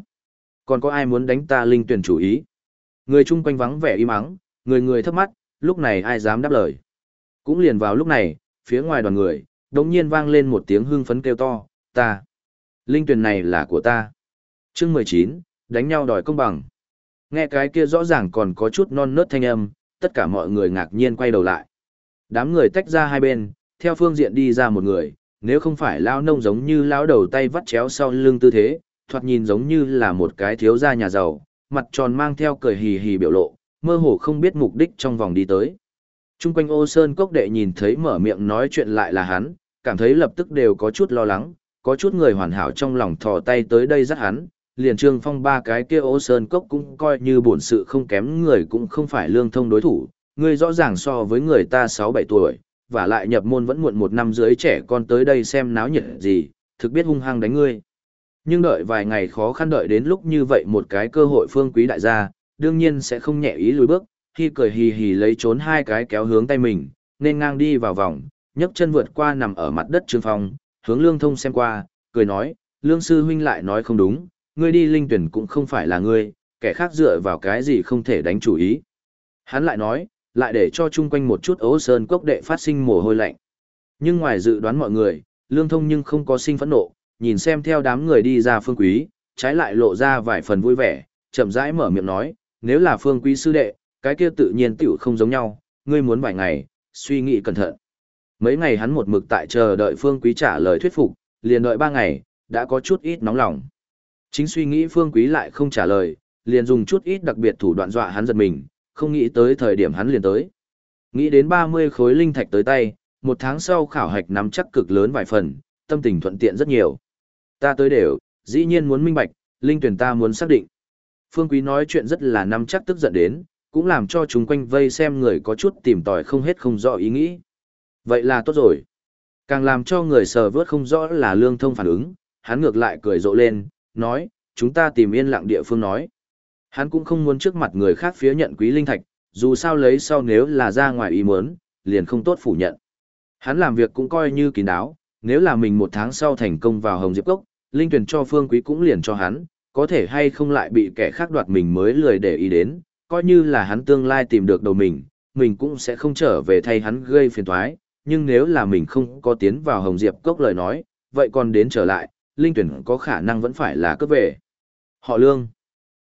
Còn có ai muốn đánh ta linh tuyển chủ ý? Người chung quanh vắng vẻ im ắng, người người thấp mắt, lúc này ai dám đáp lời. Cũng liền vào lúc này, phía ngoài đoàn người, đống nhiên vang lên một tiếng hưng phấn kêu to, ta, Linh tuyển này là của ta. chương mười chín đánh nhau đòi công bằng. Nghe cái kia rõ ràng còn có chút non nớt thanh âm, tất cả mọi người ngạc nhiên quay đầu lại. Đám người tách ra hai bên, theo phương diện đi ra một người, nếu không phải lão nông giống như lão đầu tay vắt chéo sau lưng tư thế, thoạt nhìn giống như là một cái thiếu gia nhà giàu, mặt tròn mang theo cười hì hì biểu lộ, mơ hồ không biết mục đích trong vòng đi tới. Trung quanh ô sơn cốc đệ nhìn thấy mở miệng nói chuyện lại là hắn, cảm thấy lập tức đều có chút lo lắng, có chút người hoàn hảo trong lòng thò tay tới đây dắt hắn, liền trương phong ba cái kia ô sơn cốc cũng coi như bổn sự không kém người cũng không phải lương thông đối thủ, người rõ ràng so với người ta 6-7 tuổi, và lại nhập môn vẫn muộn một năm dưới trẻ con tới đây xem náo nhiệt gì, thực biết hung hăng đánh ngươi. Nhưng đợi vài ngày khó khăn đợi đến lúc như vậy một cái cơ hội phương quý đại gia, đương nhiên sẽ không nhẹ ý lùi bước, khi cười hì hì lấy trốn hai cái kéo hướng tay mình, nên ngang đi vào vòng, nhấc chân vượt qua nằm ở mặt đất trương phong, hướng lương thông xem qua, cười nói, lương sư huynh lại nói không đúng, ngươi đi linh tuyển cũng không phải là ngươi, kẻ khác dựa vào cái gì không thể đánh chủ ý. Hắn lại nói, lại để cho chung quanh một chút ố sơn cốc đệ phát sinh mồ hôi lạnh. Nhưng ngoài dự đoán mọi người, lương thông nhưng không có sinh phẫn nộ, nhìn xem theo đám người đi ra phương quý, trái lại lộ ra vài phần vui vẻ, chậm rãi mở miệng nói, nếu là phương quý sư đệ, cái kia tự nhiên tiểu không giống nhau, ngươi muốn vài ngày, suy nghĩ cẩn thận. Mấy ngày hắn một mực tại chờ đợi phương quý trả lời thuyết phục, liền đợi ba ngày, đã có chút ít nóng lòng. Chính suy nghĩ phương quý lại không trả lời, liền dùng chút ít đặc biệt thủ đoạn dọa hắn giật mình, không nghĩ tới thời điểm hắn liền tới. Nghĩ đến 30 khối linh thạch tới tay, một tháng sau khảo hạch nắm chắc cực lớn vài phần, tâm tình thuận tiện rất nhiều. Ta tới đều, dĩ nhiên muốn minh bạch, linh tuyển ta muốn xác định. Phương Quý nói chuyện rất là nắm chắc tức giận đến, cũng làm cho chúng quanh vây xem người có chút tìm tòi không hết không rõ ý nghĩ. Vậy là tốt rồi. Càng làm cho người sờ vớt không rõ là lương thông phản ứng, hắn ngược lại cười rộ lên, nói, chúng ta tìm yên lặng địa phương nói. Hắn cũng không muốn trước mặt người khác phía nhận quý linh thạch, dù sao lấy sau nếu là ra ngoài ý muốn, liền không tốt phủ nhận. Hắn làm việc cũng coi như kín đáo, nếu là mình một tháng sau thành công vào Hồng Diệp Cốc, linh tuyển cho phương quý cũng liền cho hắn, có thể hay không lại bị kẻ khác đoạt mình mới lười để ý đến, coi như là hắn tương lai tìm được đầu mình, mình cũng sẽ không trở về thay hắn gây phiền toái, nhưng nếu là mình không có tiến vào Hồng Diệp Cốc lời nói, vậy còn đến trở lại, linh tuyển có khả năng vẫn phải là cấp về. Họ lương.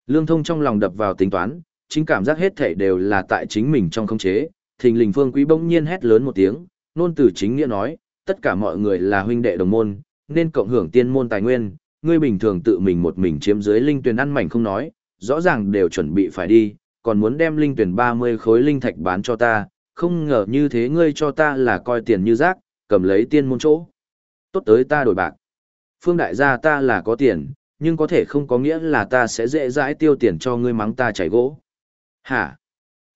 Lương thông trong lòng đập vào tính toán, chính cảm giác hết thảy đều là tại chính mình trong khống chế, thình lình phương quý bỗng nhiên hét lớn một tiếng, nôn từ chính nghĩa nói, tất cả mọi người là huynh đệ đồng môn, nên cộng hưởng tiên môn tài nguyên, ngươi bình thường tự mình một mình chiếm dưới linh tuyển ăn mảnh không nói, rõ ràng đều chuẩn bị phải đi, còn muốn đem linh tuyển 30 khối linh thạch bán cho ta, không ngờ như thế ngươi cho ta là coi tiền như rác, cầm lấy tiên môn chỗ. Tốt tới ta đổi bạc. Phương đại gia ta là có tiền, nhưng có thể không có nghĩa là ta sẽ dễ dãi tiêu tiền cho ngươi mắng ta chảy gỗ. Hả?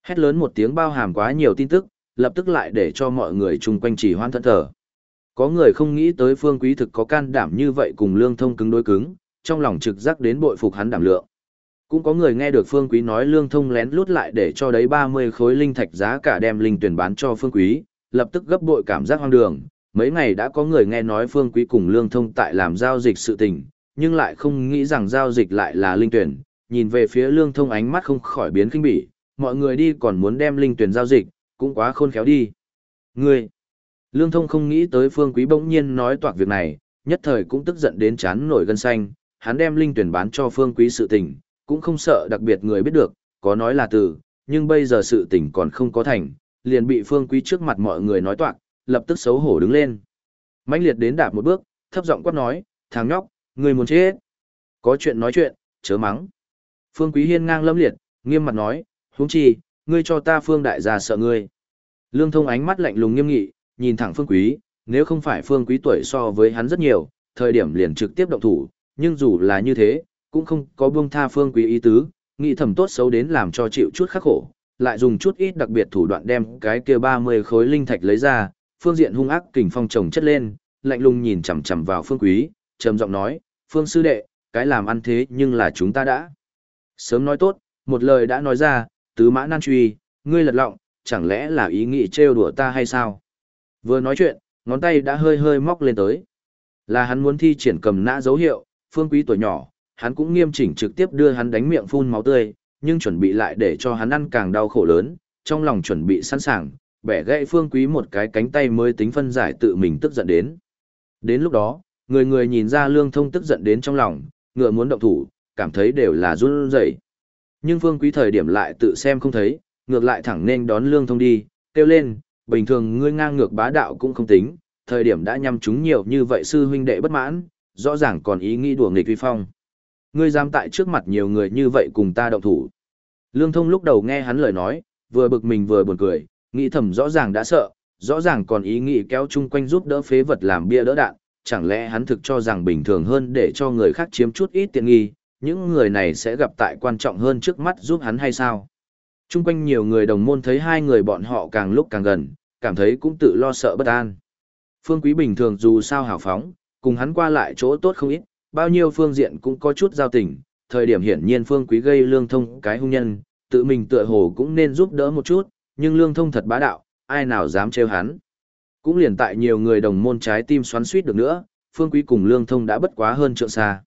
Hét lớn một tiếng bao hàm quá nhiều tin tức, lập tức lại để cho mọi người chung quanh chỉ hoan thân thờ. Có người không nghĩ tới phương quý thực có can đảm như vậy cùng lương thông cứng đối cứng, trong lòng trực giác đến bội phục hắn đảm lượng. Cũng có người nghe được phương quý nói lương thông lén lút lại để cho đấy 30 khối linh thạch giá cả đem linh tuyển bán cho phương quý, lập tức gấp bội cảm giác hoang đường. Mấy ngày đã có người nghe nói phương quý cùng lương thông tại làm giao dịch sự tình, nhưng lại không nghĩ rằng giao dịch lại là linh tuyển, nhìn về phía lương thông ánh mắt không khỏi biến kinh bỉ, mọi người đi còn muốn đem linh tuyển giao dịch, cũng quá khôn khéo đi. người lương thông không nghĩ tới phương quý bỗng nhiên nói toạc việc này, nhất thời cũng tức giận đến chán nổi gân xanh, hắn đem linh tuyển bán cho phương quý sự tình, cũng không sợ đặc biệt người biết được, có nói là từ, nhưng bây giờ sự tình còn không có thành, liền bị phương quý trước mặt mọi người nói toạc, lập tức xấu hổ đứng lên. mãnh liệt đến đạp một bước, thấp giọng quát nói, thằng nhóc, Người muốn chết. Có chuyện nói chuyện, chớ mắng. Phương Quý Hiên ngang lâm liệt, nghiêm mặt nói, huống chi, ngươi cho ta Phương đại gia sợ ngươi. Lương Thông ánh mắt lạnh lùng nghiêm nghị, nhìn thẳng Phương Quý, nếu không phải Phương Quý tuổi so với hắn rất nhiều, thời điểm liền trực tiếp động thủ, nhưng dù là như thế, cũng không có buông tha Phương Quý ý tứ, nghĩ thầm tốt xấu đến làm cho chịu chút khắc khổ, lại dùng chút ít đặc biệt thủ đoạn đem cái kia 30 khối linh thạch lấy ra, phương diện hung ác kình phong chồng chất lên, lạnh lùng nhìn chằm chằm vào Phương Quý, trầm giọng nói, Phương sư đệ, cái làm ăn thế nhưng là chúng ta đã. Sớm nói tốt, một lời đã nói ra, tứ mã nan truy, ngươi lật lọng, chẳng lẽ là ý nghĩ trêu đùa ta hay sao? Vừa nói chuyện, ngón tay đã hơi hơi móc lên tới. Là hắn muốn thi triển cầm nã dấu hiệu, phương quý tuổi nhỏ, hắn cũng nghiêm chỉnh trực tiếp đưa hắn đánh miệng phun máu tươi, nhưng chuẩn bị lại để cho hắn ăn càng đau khổ lớn, trong lòng chuẩn bị sẵn sàng, bẻ gãy phương quý một cái cánh tay mới tính phân giải tự mình tức giận đến. Đến lúc đó, Người người nhìn ra lương thông tức giận đến trong lòng, ngựa muốn động thủ, cảm thấy đều là run rẩy. Nhưng phương quý thời điểm lại tự xem không thấy, ngược lại thẳng nên đón lương thông đi, kêu lên, bình thường ngươi ngang ngược bá đạo cũng không tính, thời điểm đã nhằm chúng nhiều như vậy sư huynh đệ bất mãn, rõ ràng còn ý nghĩ đùa nghịch vi phong. Ngươi dám tại trước mặt nhiều người như vậy cùng ta động thủ. Lương thông lúc đầu nghe hắn lời nói, vừa bực mình vừa buồn cười, nghĩ thầm rõ ràng đã sợ, rõ ràng còn ý nghĩ kéo chung quanh giúp đỡ phế vật làm bia đỡ đạn, chẳng lẽ hắn thực cho rằng bình thường hơn để cho người khác chiếm chút ít tiện nghi, những người này sẽ gặp tại quan trọng hơn trước mắt giúp hắn hay sao? Chung quanh nhiều người đồng môn thấy hai người bọn họ càng lúc càng gần, cảm thấy cũng tự lo sợ bất an. Phương Quý bình thường dù sao hào phóng, cùng hắn qua lại chỗ tốt không ít, bao nhiêu phương diện cũng có chút giao tình, thời điểm hiển nhiên Phương Quý gây lương thông cái hung nhân, tự mình tựa hồ cũng nên giúp đỡ một chút, nhưng lương thông thật bá đạo, ai nào dám trêu hắn. Cũng liền tại nhiều người đồng môn trái tim xoắn suýt được nữa, Phương Quý cùng lương thông đã bất quá hơn trượng xa.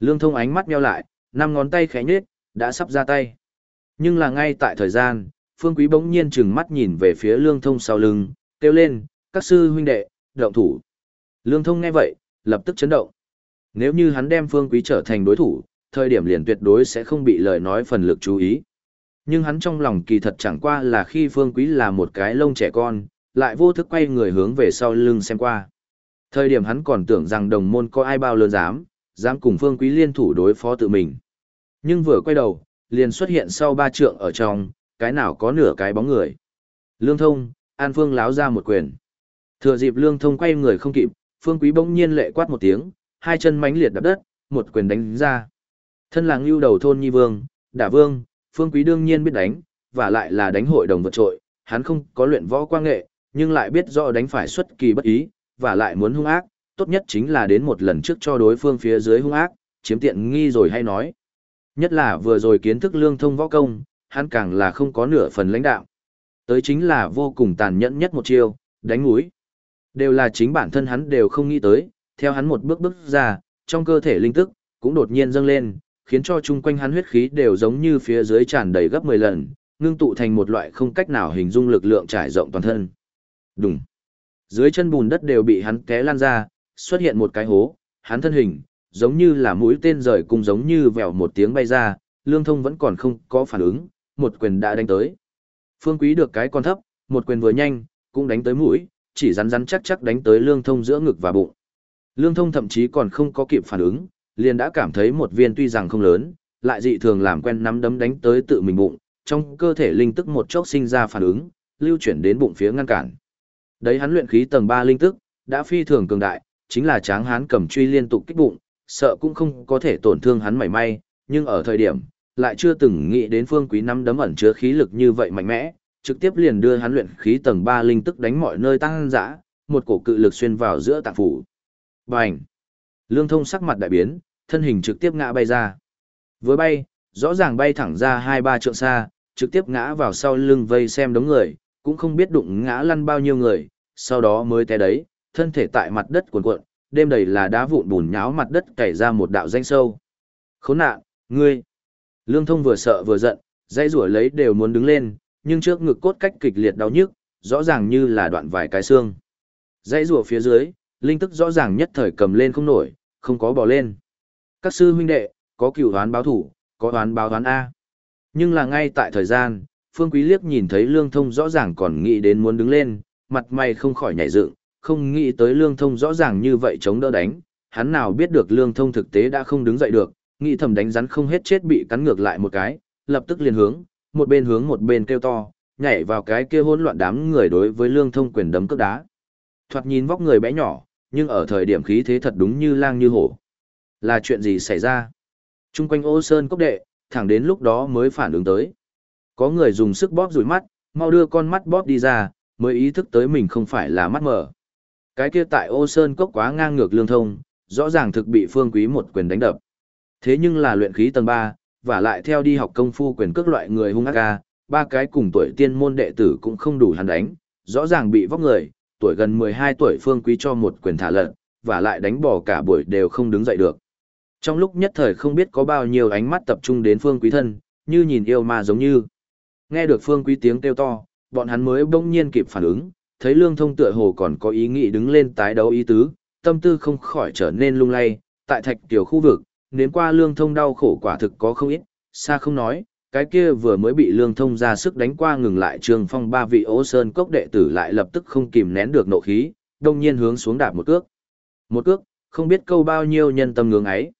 Lương thông ánh mắt meo lại, năm ngón tay khẽ nhếch, đã sắp ra tay. Nhưng là ngay tại thời gian, Phương Quý bỗng nhiên chừng mắt nhìn về phía Lương Thông sau lưng, kêu lên, các sư huynh đệ, động thủ. Lương Thông nghe vậy, lập tức chấn động. Nếu như hắn đem Phương Quý trở thành đối thủ, thời điểm liền tuyệt đối sẽ không bị lời nói phần lực chú ý. Nhưng hắn trong lòng kỳ thật chẳng qua là khi Phương Quý là một cái lông trẻ con, lại vô thức quay người hướng về sau lưng xem qua. Thời điểm hắn còn tưởng rằng đồng môn có ai bao lớn dám, dám cùng Phương Quý liên thủ đối phó tự mình. Nhưng vừa quay đầu, liền xuất hiện sau ba trượng ở trong, cái nào có nửa cái bóng người. Lương thông, An Phương láo ra một quyền. Thừa dịp lương thông quay người không kịp, Phương Quý bỗng nhiên lệ quát một tiếng, hai chân mãnh liệt đập đất, một quyền đánh ra. Thân làng lưu đầu thôn nhi vương, đả vương, Phương Quý đương nhiên biết đánh, và lại là đánh hội đồng vượt trội, hắn không có luyện võ quang nghệ, nhưng lại biết rõ đánh phải xuất kỳ bất ý, và lại muốn hung ác, tốt nhất chính là đến một lần trước cho đối phương phía dưới hung ác, chiếm tiện nghi rồi hay nói. Nhất là vừa rồi kiến thức lương thông võ công, hắn càng là không có nửa phần lãnh đạo. Tới chính là vô cùng tàn nhẫn nhất một chiêu, đánh mũi. Đều là chính bản thân hắn đều không nghĩ tới, theo hắn một bước bước ra, trong cơ thể linh tức, cũng đột nhiên dâng lên, khiến cho chung quanh hắn huyết khí đều giống như phía dưới tràn đầy gấp 10 lần, ngưng tụ thành một loại không cách nào hình dung lực lượng trải rộng toàn thân. Đùng. Dưới chân bùn đất đều bị hắn té lan ra, xuất hiện một cái hố, hắn thân hình, giống như là mũi tên rời cùng giống như vèo một tiếng bay ra, lương thông vẫn còn không có phản ứng, một quyền đã đánh tới. Phương quý được cái con thấp, một quyền vừa nhanh, cũng đánh tới mũi, chỉ rắn rắn chắc chắc đánh tới lương thông giữa ngực và bụng. Lương thông thậm chí còn không có kịp phản ứng, liền đã cảm thấy một viên tuy rằng không lớn, lại dị thường làm quen nắm đấm đánh tới tự mình bụng, trong cơ thể linh tức một chốc sinh ra phản ứng, lưu chuyển đến bụng phía ngăn cản. Đấy hắn luyện khí tầng 3 linh tức, đã phi thường cường đại, chính là tráng hán cầm truy liên tục kích bụng, sợ cũng không có thể tổn thương hắn mảy may, nhưng ở thời điểm, lại chưa từng nghĩ đến phương quý nắm đấm ẩn chứa khí lực như vậy mạnh mẽ, trực tiếp liền đưa hắn luyện khí tầng 3 linh tức đánh mọi nơi tăng dã, một cổ cự lực xuyên vào giữa tạng phủ. Bành! Lương thông sắc mặt đại biến, thân hình trực tiếp ngã bay ra. Với bay, rõ ràng bay thẳng ra hai ba trượng xa, trực tiếp ngã vào sau lưng vây xem đống người, cũng không biết đụng ngã lăn bao nhiêu người, sau đó mới té đấy, thân thể tại mặt đất cuộn cuộn, đêm đầy là đá vụn bùn nháo mặt đất cày ra một đạo danh sâu. Khốn nạn, ngươi! Lương thông vừa sợ vừa giận, dây rủa lấy đều muốn đứng lên, nhưng trước ngực cốt cách kịch liệt đau nhức, rõ ràng như là đoạn vài cái xương. Dây rủa phía dưới, linh tức rõ ràng nhất thời cầm lên không nổi, không có bỏ lên. Các sư huynh đệ, có cửu đoán báo thủ, có đoán báo đoán A. Nhưng là ngay tại thời gian, Phương Quý liếc nhìn thấy Lương Thông rõ ràng còn nghĩ đến muốn đứng lên, mặt mày không khỏi nhảy dựng, không nghĩ tới Lương Thông rõ ràng như vậy chống đỡ đánh, hắn nào biết được Lương Thông thực tế đã không đứng dậy được, nghĩ thầm đánh rắn không hết chết bị cắn ngược lại một cái, lập tức liền hướng, một bên hướng một bên kêu to, nhảy vào cái kia hỗn loạn đám người đối với lương thông quyền đấm cước đá. Thoạt nhìn vóc người bé nhỏ, nhưng ở thời điểm khí thế thật đúng như lang như hổ. Là chuyện gì xảy ra? Trung quanh ô sơn cốc đệ, thẳng đến lúc đó mới phản ứng tới. Có người dùng sức bóp rủi mắt, mau đưa con mắt bóp đi ra, mới ý thức tới mình không phải là mắt mở. Cái kia tại ô sơn cốc quá ngang ngược lương thông, rõ ràng thực bị phương quý một quyền đánh đập. Thế nhưng là luyện khí tầng 3, và lại theo đi học công phu quyền cước loại người hung ác ca, ba cái cùng tuổi tiên môn đệ tử cũng không đủ hắn đánh, rõ ràng bị vóc người, tuổi gần 12 tuổi phương quý cho một quyền thả lận, và lại đánh bỏ cả buổi đều không đứng dậy được. Trong lúc nhất thời không biết có bao nhiêu ánh mắt tập trung đến phương quý thân, như nhìn yêu ma giống như. Nghe được phương quý tiếng kêu to, bọn hắn mới bỗng nhiên kịp phản ứng, thấy lương thông tựa hồ còn có ý nghĩ đứng lên tái đấu ý tứ, tâm tư không khỏi trở nên lung lay, tại thạch tiểu khu vực, nếm qua lương thông đau khổ quả thực có không ít, xa không nói, cái kia vừa mới bị lương thông ra sức đánh qua ngừng lại trường phong ba vị ố sơn cốc đệ tử lại lập tức không kìm nén được nộ khí, đông nhiên hướng xuống đạp một cước. Một cước, không biết câu bao nhiêu nhân tâm ngưỡng ấy.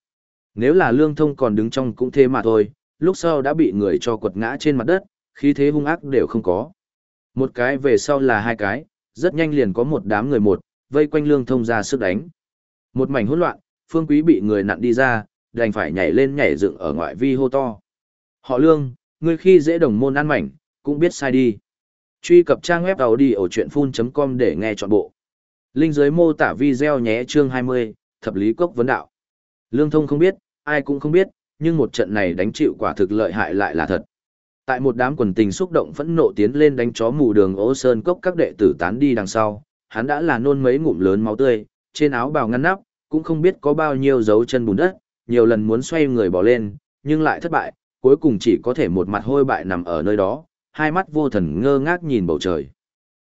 Nếu là lương thông còn đứng trong cũng thế mà thôi, lúc sau đã bị người cho quật ngã trên mặt đất, khí thế hung ác đều không có. Một cái về sau là hai cái, rất nhanh liền có một đám người một, vây quanh lương thông ra sức đánh. Một mảnh hỗn loạn, phương quý bị người nặn đi ra, đành phải nhảy lên nhảy dựng ở ngoại vi hô to. Họ lương, ngươi khi dễ đồng môn ăn mảnh, cũng biết sai đi. Truy cập trang web đầu đi ở chuyện full.com để nghe trọn bộ. Linh dưới mô tả video nhé chương 20, thập lý cốc vấn đạo. Lương thông không biết, ai cũng không biết, nhưng một trận này đánh chịu quả thực lợi hại lại là thật. Tại một đám quần tình xúc động phẫn nộ tiến lên đánh chó mù đường ố sơn cốc các đệ tử tán đi đằng sau, hắn đã là nôn mấy ngụm lớn máu tươi, trên áo bào ngăn nắp, cũng không biết có bao nhiêu dấu chân bùn đất, nhiều lần muốn xoay người bỏ lên, nhưng lại thất bại, cuối cùng chỉ có thể một mặt hôi bại nằm ở nơi đó, hai mắt vô thần ngơ ngác nhìn bầu trời.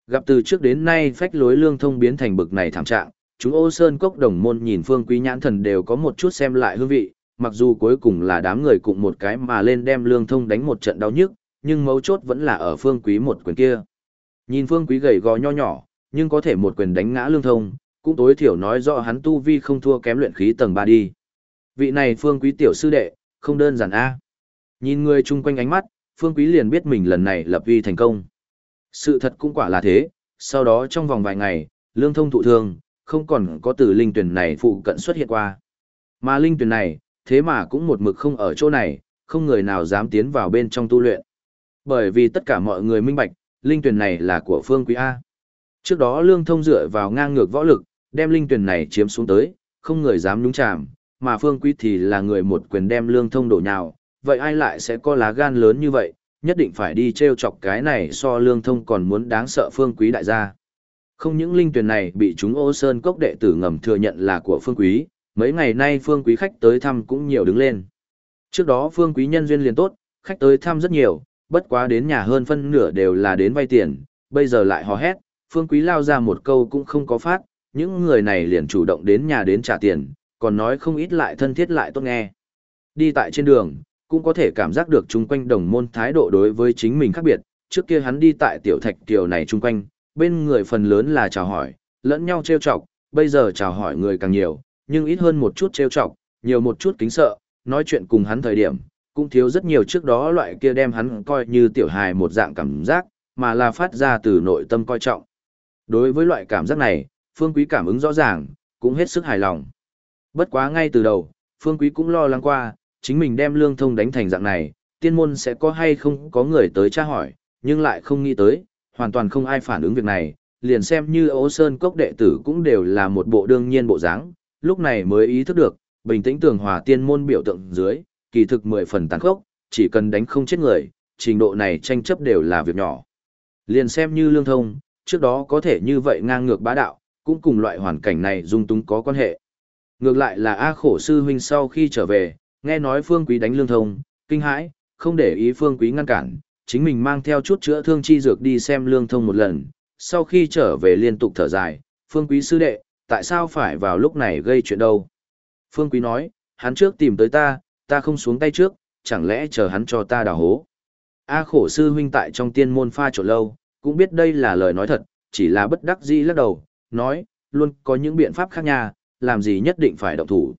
Gặp từ trước đến nay phách lối lương thông biến thành bực này thảm trạng, chúng ô sơn cốc đồng môn nhìn phương quý nhãn thần đều có một chút xem lại hương vị, mặc dù cuối cùng là đám người cùng một cái mà lên đem lương thông đánh một trận đau nhức, nhưng mấu chốt vẫn là ở phương quý một quyền kia. Nhìn phương quý gầy gò nho nhỏ, nhưng có thể một quyền đánh ngã lương thông, cũng tối thiểu nói rõ hắn tu vi không thua kém luyện khí tầng 3 đi. Vị này phương quý tiểu sư đệ, không đơn giản a. Nhìn người chung quanh ánh mắt, phương quý liền biết mình lần này lập vi thành công. Sự thật cũng quả là thế, sau đó trong vòng vài ngày, lương thông thụ thương, không còn có từ linh tuyển này phụ cận xuất hiện qua. Mà linh tuyển này, thế mà cũng một mực không ở chỗ này, không người nào dám tiến vào bên trong tu luyện. Bởi vì tất cả mọi người minh bạch, linh tuyển này là của phương quý A. Trước đó lương thông dựa vào ngang ngược võ lực, đem linh tuyển này chiếm xuống tới, không người dám nhúng chạm, mà phương quý thì là người một quyền đem lương thông đổ nhào, vậy ai lại sẽ có lá gan lớn như vậy, nhất định phải đi treo chọc cái này so lương thông còn muốn đáng sợ phương quý đại gia. Không những linh tuyển này bị chúng ô sơn cốc đệ tử ngầm thừa nhận là của phương quý, mấy ngày nay phương quý khách tới thăm cũng nhiều đứng lên. Trước đó phương quý nhân duyên liền tốt, khách tới thăm rất nhiều, bất quá đến nhà hơn phân nửa đều là đến vay tiền, bây giờ lại hò hét, phương quý lao ra một câu cũng không có phát, những người này liền chủ động đến nhà đến trả tiền, còn nói không ít lại thân thiết lại tốt nghe. Đi tại trên đường, cũng có thể cảm giác được chung quanh đồng môn thái độ đối với chính mình khác biệt, trước kia hắn đi tại tiểu thạch tiểu này chung quanh, bên người phần lớn là chào hỏi, lẫn nhau trêu chọc, bây giờ chào hỏi người càng nhiều, nhưng ít hơn một chút trêu chọc, nhiều một chút kính sợ, nói chuyện cùng hắn thời điểm, cũng thiếu rất nhiều trước đó loại kia đem hắn coi như tiểu hài một dạng cảm giác, mà là phát ra từ nội tâm coi trọng. Đối với loại cảm giác này, Phương Quý cảm ứng rõ ràng, cũng hết sức hài lòng. Bất quá ngay từ đầu, Phương Quý cũng lo lắng qua, chính mình đem lương thông đánh thành dạng này, tiên môn sẽ có hay không có người tới tra hỏi, nhưng lại không nghĩ tới, hoàn toàn không ai phản ứng việc này, liền xem như Âu sơn cốc đệ tử cũng đều là một bộ đương nhiên bộ dáng, lúc này mới ý thức được, bình tĩnh tường hòa tiên môn biểu tượng dưới, kỳ thực mười phần tàn khốc, chỉ cần đánh không chết người, trình độ này tranh chấp đều là việc nhỏ. Liền xem như lương thông, trước đó có thể như vậy ngang ngược bá đạo, cũng cùng loại hoàn cảnh này dung túng có quan hệ. Ngược lại là A khổ sư huynh sau khi trở về, nghe nói phương quý đánh lương thông, kinh hãi, không để ý phương quý ngăn cản, chính mình mang theo chút chữa thương chi dược đi xem lương thông một lần, sau khi trở về liên tục thở dài, phương quý sư đệ, tại sao phải vào lúc này gây chuyện đâu? Phương quý nói, hắn trước tìm tới ta, ta không xuống tay trước, chẳng lẽ chờ hắn cho ta đào hố? A khổ sư huynh tại trong tiên môn pha trộn lâu, cũng biết đây là lời nói thật, chỉ là bất đắc dĩ lắc đầu, nói, luôn có những biện pháp khác nha, làm gì nhất định phải động thủ.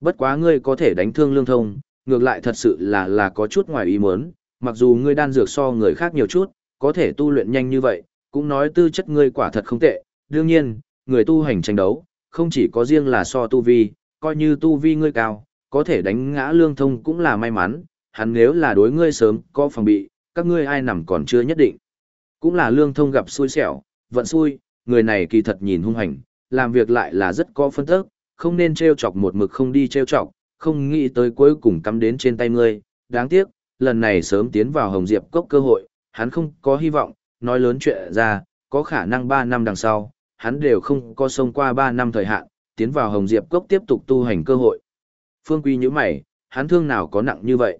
Bất quá ngươi có thể đánh thương lương thông, ngược lại thật sự là là có chút ngoài ý muốn, mặc dù ngươi đan dược so người khác nhiều chút, có thể tu luyện nhanh như vậy, cũng nói tư chất ngươi quả thật không tệ, đương nhiên, người tu hành tranh đấu, không chỉ có riêng là so tu vi, coi như tu vi ngươi cao, có thể đánh ngã lương thông cũng là may mắn, hắn nếu là đối ngươi sớm có phòng bị, các ngươi ai nằm còn chưa nhất định. Cũng là lương thông gặp xui xẻo, vận xui, người này kỳ thật nhìn hung hành, làm việc lại là rất có phân tức, không nên trêu chọc một mực không đi trêu chọc, không nghĩ tới cuối cùng cắm đến trên tay ngươi, đáng tiếc, lần này sớm tiến vào Hồng Diệp cốc cơ hội, hắn không có hy vọng, nói lớn chuyện ra, có khả năng 3 năm đằng sau, hắn đều không có xông qua 3 năm thời hạn, tiến vào Hồng Diệp cốc tiếp tục tu hành cơ hội. Phương Quy như mày, hắn thương nào có nặng như vậy?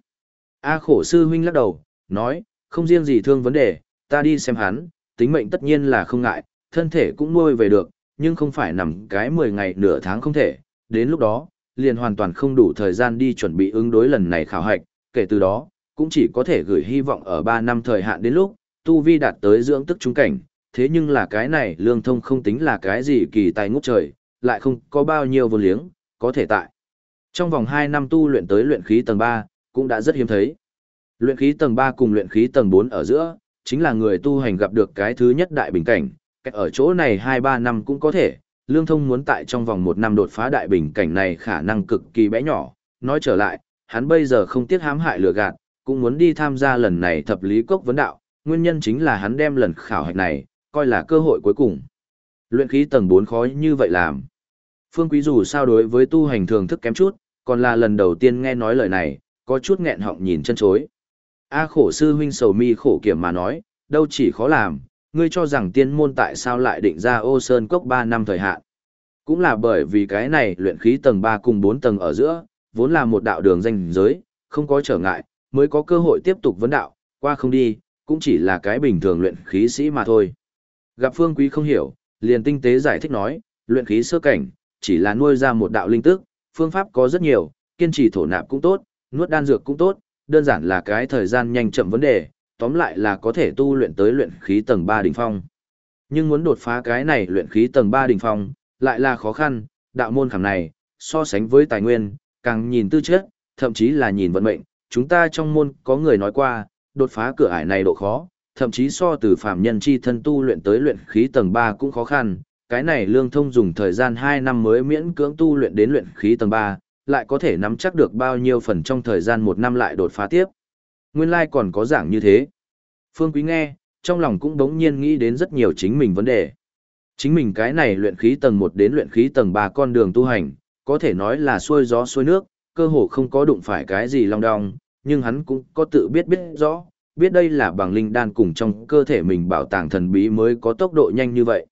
A khổ sư huynh lắc đầu, nói, không riêng gì thương vấn đề, ta đi xem hắn, tính mệnh tất nhiên là không ngại, thân thể cũng nuôi về được, nhưng không phải nằm cái 10 ngày nửa tháng không thể, đến lúc đó, liền hoàn toàn không đủ thời gian đi chuẩn bị ứng đối lần này khảo hạch, kể từ đó, cũng chỉ có thể gửi hy vọng ở 3 năm thời hạn đến lúc, tu vi đạt tới dưỡng tức trung cảnh, thế nhưng là cái này lương thông không tính là cái gì kỳ tài ngút trời, lại không có bao nhiêu vô liếng, có thể tại. Trong vòng 2 năm tu luyện tới luyện khí tầng 3, cũng đã rất hiếm thấy. Luyện khí tầng 3 cùng luyện khí tầng 4 ở giữa, chính là người tu hành gặp được cái thứ nhất đại bình cảnh, cách ở chỗ này 2-3 năm cũng có thể, lương thông muốn tại trong vòng một năm đột phá đại bình cảnh này khả năng cực kỳ bé nhỏ. Nói trở lại, hắn bây giờ không tiếc hãm hại lừa gạt, cũng muốn đi tham gia lần này thập lý cốc vấn đạo, nguyên nhân chính là hắn đem lần khảo hạch này, coi là cơ hội cuối cùng. Luyện khí tầng 4 khó như vậy làm. Phương Quý dù sao đối với tu hành thường thức kém chút, còn là lần đầu tiên nghe nói lời này, có chút nghẹn họng nhìn chân chối. A khổ sư huynh sầu mi khổ kiểm mà nói, đâu chỉ khó làm, ngươi cho rằng tiên môn tại sao lại định ra ô sơn cốc 3 năm thời hạn. Cũng là bởi vì cái này luyện khí tầng 3 cùng 4 tầng ở giữa, vốn là một đạo đường danh giới, không có trở ngại, mới có cơ hội tiếp tục vấn đạo, qua không đi, cũng chỉ là cái bình thường luyện khí sĩ mà thôi. Gặp phương quý không hiểu, liền tinh tế giải thích nói, luyện khí sơ cảnh, chỉ là nuôi ra một đạo linh tức, phương pháp có rất nhiều, kiên trì thổ nạp cũng tốt, nuốt đan dược cũng tốt, đơn giản là cái thời gian nhanh chậm vấn đề, tóm lại là có thể tu luyện tới luyện khí tầng 3 đỉnh phong. Nhưng muốn đột phá cái này luyện khí tầng 3 đỉnh phong, lại là khó khăn, đạo môn khảm này, so sánh với tài nguyên, càng nhìn tư chất, thậm chí là nhìn vận mệnh, chúng ta trong môn có người nói qua, đột phá cửa ải này độ khó, thậm chí so từ phàm nhân chi thân tu luyện tới luyện khí tầng 3 cũng khó khăn, cái này lương thông dùng thời gian 2 năm mới miễn cưỡng tu luyện đến luyện khí tầng 3, lại có thể nắm chắc được bao nhiêu phần trong thời gian một năm lại đột phá tiếp. Nguyên lai like còn có giảng như thế. Phương Quý nghe, trong lòng cũng đống nhiên nghĩ đến rất nhiều chính mình vấn đề. Chính mình cái này luyện khí tầng 1 đến luyện khí tầng 3 con đường tu hành, có thể nói là xuôi gió xuôi nước, cơ hồ không có đụng phải cái gì long đong, nhưng hắn cũng có tự biết biết rõ, biết đây là bằng linh đan cùng trong cơ thể mình bảo tàng thần bí mới có tốc độ nhanh như vậy.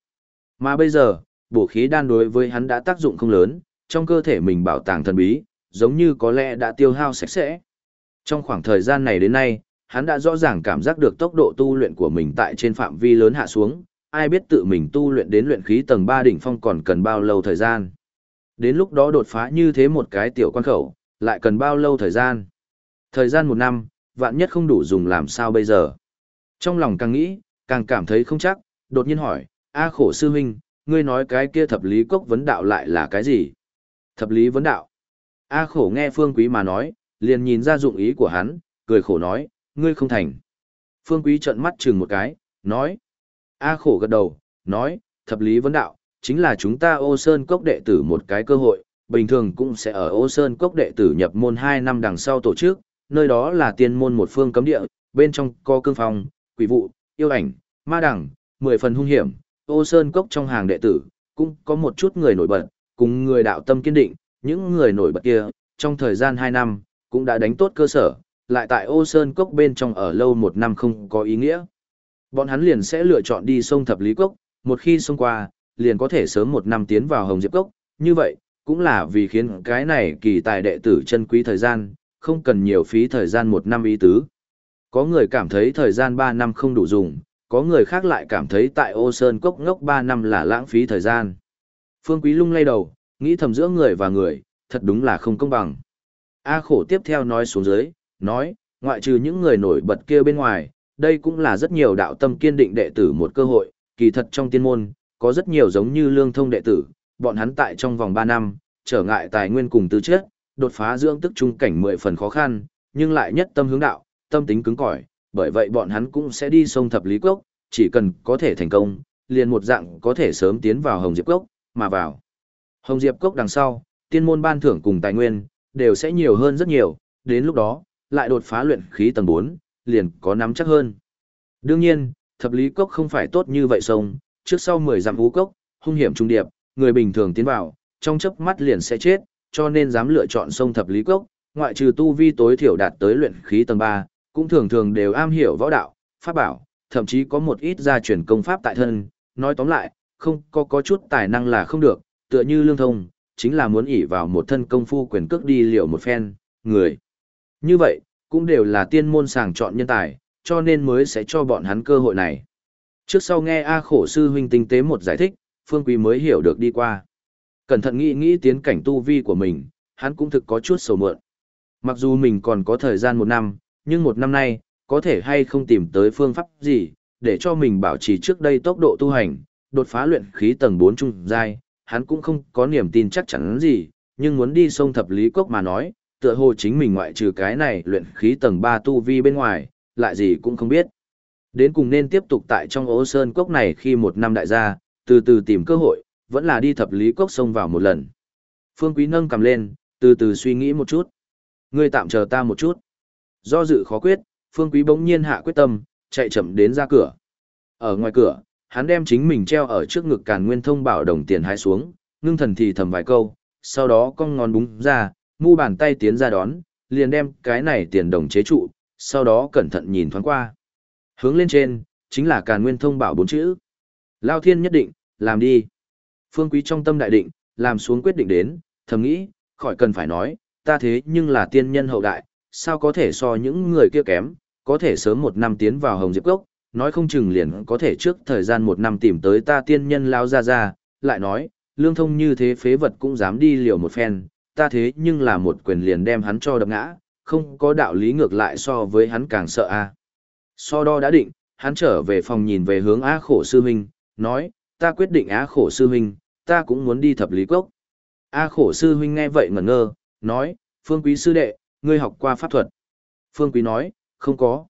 Mà bây giờ, bổ khí đan đối với hắn đã tác dụng không lớn, trong cơ thể mình bảo tàng thần bí, giống như có lẽ đã tiêu hao sạch sẽ. Trong khoảng thời gian này đến nay, hắn đã rõ ràng cảm giác được tốc độ tu luyện của mình tại trên phạm vi lớn hạ xuống, ai biết tự mình tu luyện đến luyện khí tầng 3 đỉnh phong còn cần bao lâu thời gian. Đến lúc đó đột phá như thế một cái tiểu quan khẩu, lại cần bao lâu thời gian. Thời gian một năm, vạn nhất không đủ dùng làm sao bây giờ. Trong lòng càng nghĩ, càng cảm thấy không chắc, đột nhiên hỏi, A khổ sư huynh, ngươi nói cái kia thập lý cốc vấn đạo lại là cái gì? Thập lý vấn đạo. A khổ nghe phương quý mà nói, liền nhìn ra dụng ý của hắn, cười khổ nói, ngươi không thành. Phương quý trợn mắt chừng một cái, nói. A khổ gật đầu, nói, thập lý vấn đạo, chính là chúng ta ô sơn cốc đệ tử một cái cơ hội, bình thường cũng sẽ ở ô sơn cốc đệ tử nhập môn 2 năm đằng sau tổ chức, nơi đó là tiên môn một phương cấm địa, bên trong có cương phong, quỷ vụ, yêu ảnh, ma đẳng, mười phần hung hiểm, ô sơn cốc trong hàng đệ tử, cũng có một chút người nổi bật, cùng người đạo tâm kiên định, những người nổi bật kia, trong thời gian 2 năm, cũng đã đánh tốt cơ sở, lại tại ô sơn cốc bên trong ở lâu một năm không có ý nghĩa. Bọn hắn liền sẽ lựa chọn đi sông thập lý cốc, một khi sông qua, liền có thể sớm một năm tiến vào hồng diệp cốc, như vậy, cũng là vì khiến cái này kỳ tài đệ tử chân quý thời gian, không cần nhiều phí thời gian một năm ý tứ. Có người cảm thấy thời gian 3 năm không đủ dùng, có người khác lại cảm thấy tại ô sơn cốc ngốc 3 năm là lãng phí thời gian. Phương Quý lung lay đầu, nghĩ thầm giữa người và người, thật đúng là không công bằng. A khổ tiếp theo nói xuống dưới, nói, ngoại trừ những người nổi bật kia bên ngoài, đây cũng là rất nhiều đạo tâm kiên định đệ tử một cơ hội, kỳ thật trong tiên môn, có rất nhiều giống như lương thông đệ tử, bọn hắn tại trong vòng 3 năm, trở ngại tài nguyên cùng tư chất, đột phá dưỡng tức trung cảnh 10 phần khó khăn, nhưng lại nhất tâm hướng đạo, tâm tính cứng cỏi, bởi vậy bọn hắn cũng sẽ đi sông thập lý quốc, chỉ cần có thể thành công, liền một dạng có thể sớm tiến vào Hồng Diệp cốc, mà vào. Hồng Diệp cốc đằng sau, tiên môn ban thưởng cùng tài nguyên, đều sẽ nhiều hơn rất nhiều, đến lúc đó, lại đột phá luyện khí tầng 4, liền có nắm chắc hơn. Đương nhiên, thập lý cốc không phải tốt như vậy sông, trước sau 10 dặm vũ cốc, hung hiểm trung điệp, người bình thường tiến vào, trong chớp mắt liền sẽ chết, cho nên dám lựa chọn sông thập lý cốc, ngoại trừ tu vi tối thiểu đạt tới luyện khí tầng 3, cũng thường thường đều am hiểu võ đạo, pháp bảo, thậm chí có một ít gia truyền công pháp tại thân, nói tóm lại, không có có chút tài năng là không được, tựa như lương thông, chính là muốn ỷ vào một thân công phu quyền cước đi liệu một phen, người. Như vậy, cũng đều là tiên môn sàng chọn nhân tài, cho nên mới sẽ cho bọn hắn cơ hội này. Trước sau nghe A khổ sư huynh tinh tế một giải thích, Phương Quý mới hiểu được đi qua. Cẩn thận nghĩ nghĩ tiến cảnh tu vi của mình, hắn cũng thực có chút sầu mượn. Mặc dù mình còn có thời gian một năm, nhưng một năm nay, có thể hay không tìm tới phương pháp gì, để cho mình bảo trì trước đây tốc độ tu hành, đột phá luyện khí tầng 4 trung giai, hắn cũng không có niềm tin chắc chắn gì, nhưng muốn đi sông thập lý cốc mà nói, tựa hồ chính mình ngoại trừ cái này luyện khí tầng 3 tu vi bên ngoài, lại gì cũng không biết. Đến cùng nên tiếp tục tại trong ố sơn cốc này khi một năm đại gia, từ từ tìm cơ hội, vẫn là đi thập lý cốc sông vào một lần. Phương Quý nâng cầm lên, từ từ suy nghĩ một chút. Ngươi tạm chờ ta một chút. Do dự khó quyết, Phương Quý bỗng nhiên hạ quyết tâm, chạy chậm đến ra cửa. Ở ngoài cửa, hắn đem chính mình treo ở trước ngực càn nguyên thông bảo đồng tiền hái xuống, ngưng thần thì thầm vài câu, sau đó cong ngón búng ra, mu bàn tay tiến ra đón, liền đem cái này tiền đồng chế trụ, sau đó cẩn thận nhìn thoáng qua. Hướng lên trên, chính là càn nguyên thông bảo bốn chữ. Lao thiên nhất định, làm đi. Phương Quý trong tâm đại định, làm xuống quyết định đến, thầm nghĩ, khỏi cần phải nói, ta thế nhưng là tiên nhân hậu đại, sao có thể so những người kia kém, có thể sớm một năm tiến vào Hồng Diệp Cốc, nói không chừng liền có thể trước thời gian một năm tìm tới ta tiên nhân lao ra ra, lại nói, lương thông như thế phế vật cũng dám đi liều một phen, ta thế nhưng là một quyền liền đem hắn cho đập ngã, không có đạo lý ngược lại so với hắn càng sợ a. So đo đã định, hắn trở về phòng nhìn về hướng Á khổ sư huynh, nói, ta quyết định Á khổ sư huynh, ta cũng muốn đi thập lý cốc. A khổ sư huynh nghe vậy ngẩn ngơ, nói, phương quý sư đệ, ngươi học qua pháp thuật. Phương quý nói, không có.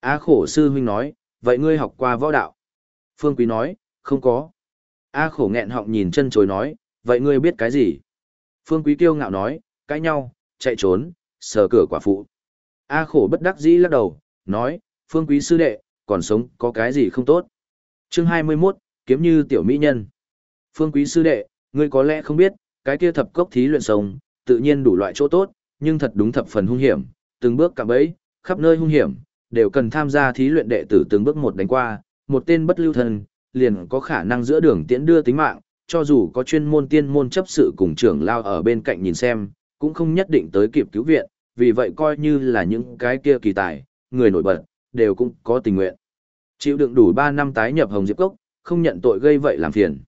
A khổ sư huynh nói, vậy ngươi học qua võ đạo. Phương quý nói, không có. A khổ nghẹn họng nhìn chân chối nói, vậy ngươi biết cái gì? Phương quý kiêu ngạo nói, cãi nhau, chạy trốn, sờ cửa quả phụ. A khổ bất đắc dĩ lắc đầu, nói, phương quý sư đệ, còn sống có cái gì không tốt. Chương 21, kiếm như tiểu mỹ nhân. Phương quý sư đệ, ngươi có lẽ không biết, cái kia thập cốc thí luyện sống tự nhiên đủ loại chỗ tốt, nhưng thật đúng thập phần hung hiểm, từng bước cạm bẫy, khắp nơi hung hiểm, đều cần tham gia thí luyện đệ tử từng bước một đánh qua, một tên bất lưu thân, liền có khả năng giữa đường tiễn đưa tính mạng, cho dù có chuyên môn tiên môn chấp sự cùng trưởng lao ở bên cạnh nhìn xem, cũng không nhất định tới kịp cứu viện, vì vậy coi như là những cái kia kỳ tài, người nổi bật, đều cũng có tình nguyện. Chịu đựng đủ 3 năm tái nhập Hồng Diệp Cốc, không nhận tội gây vậy làm phiền.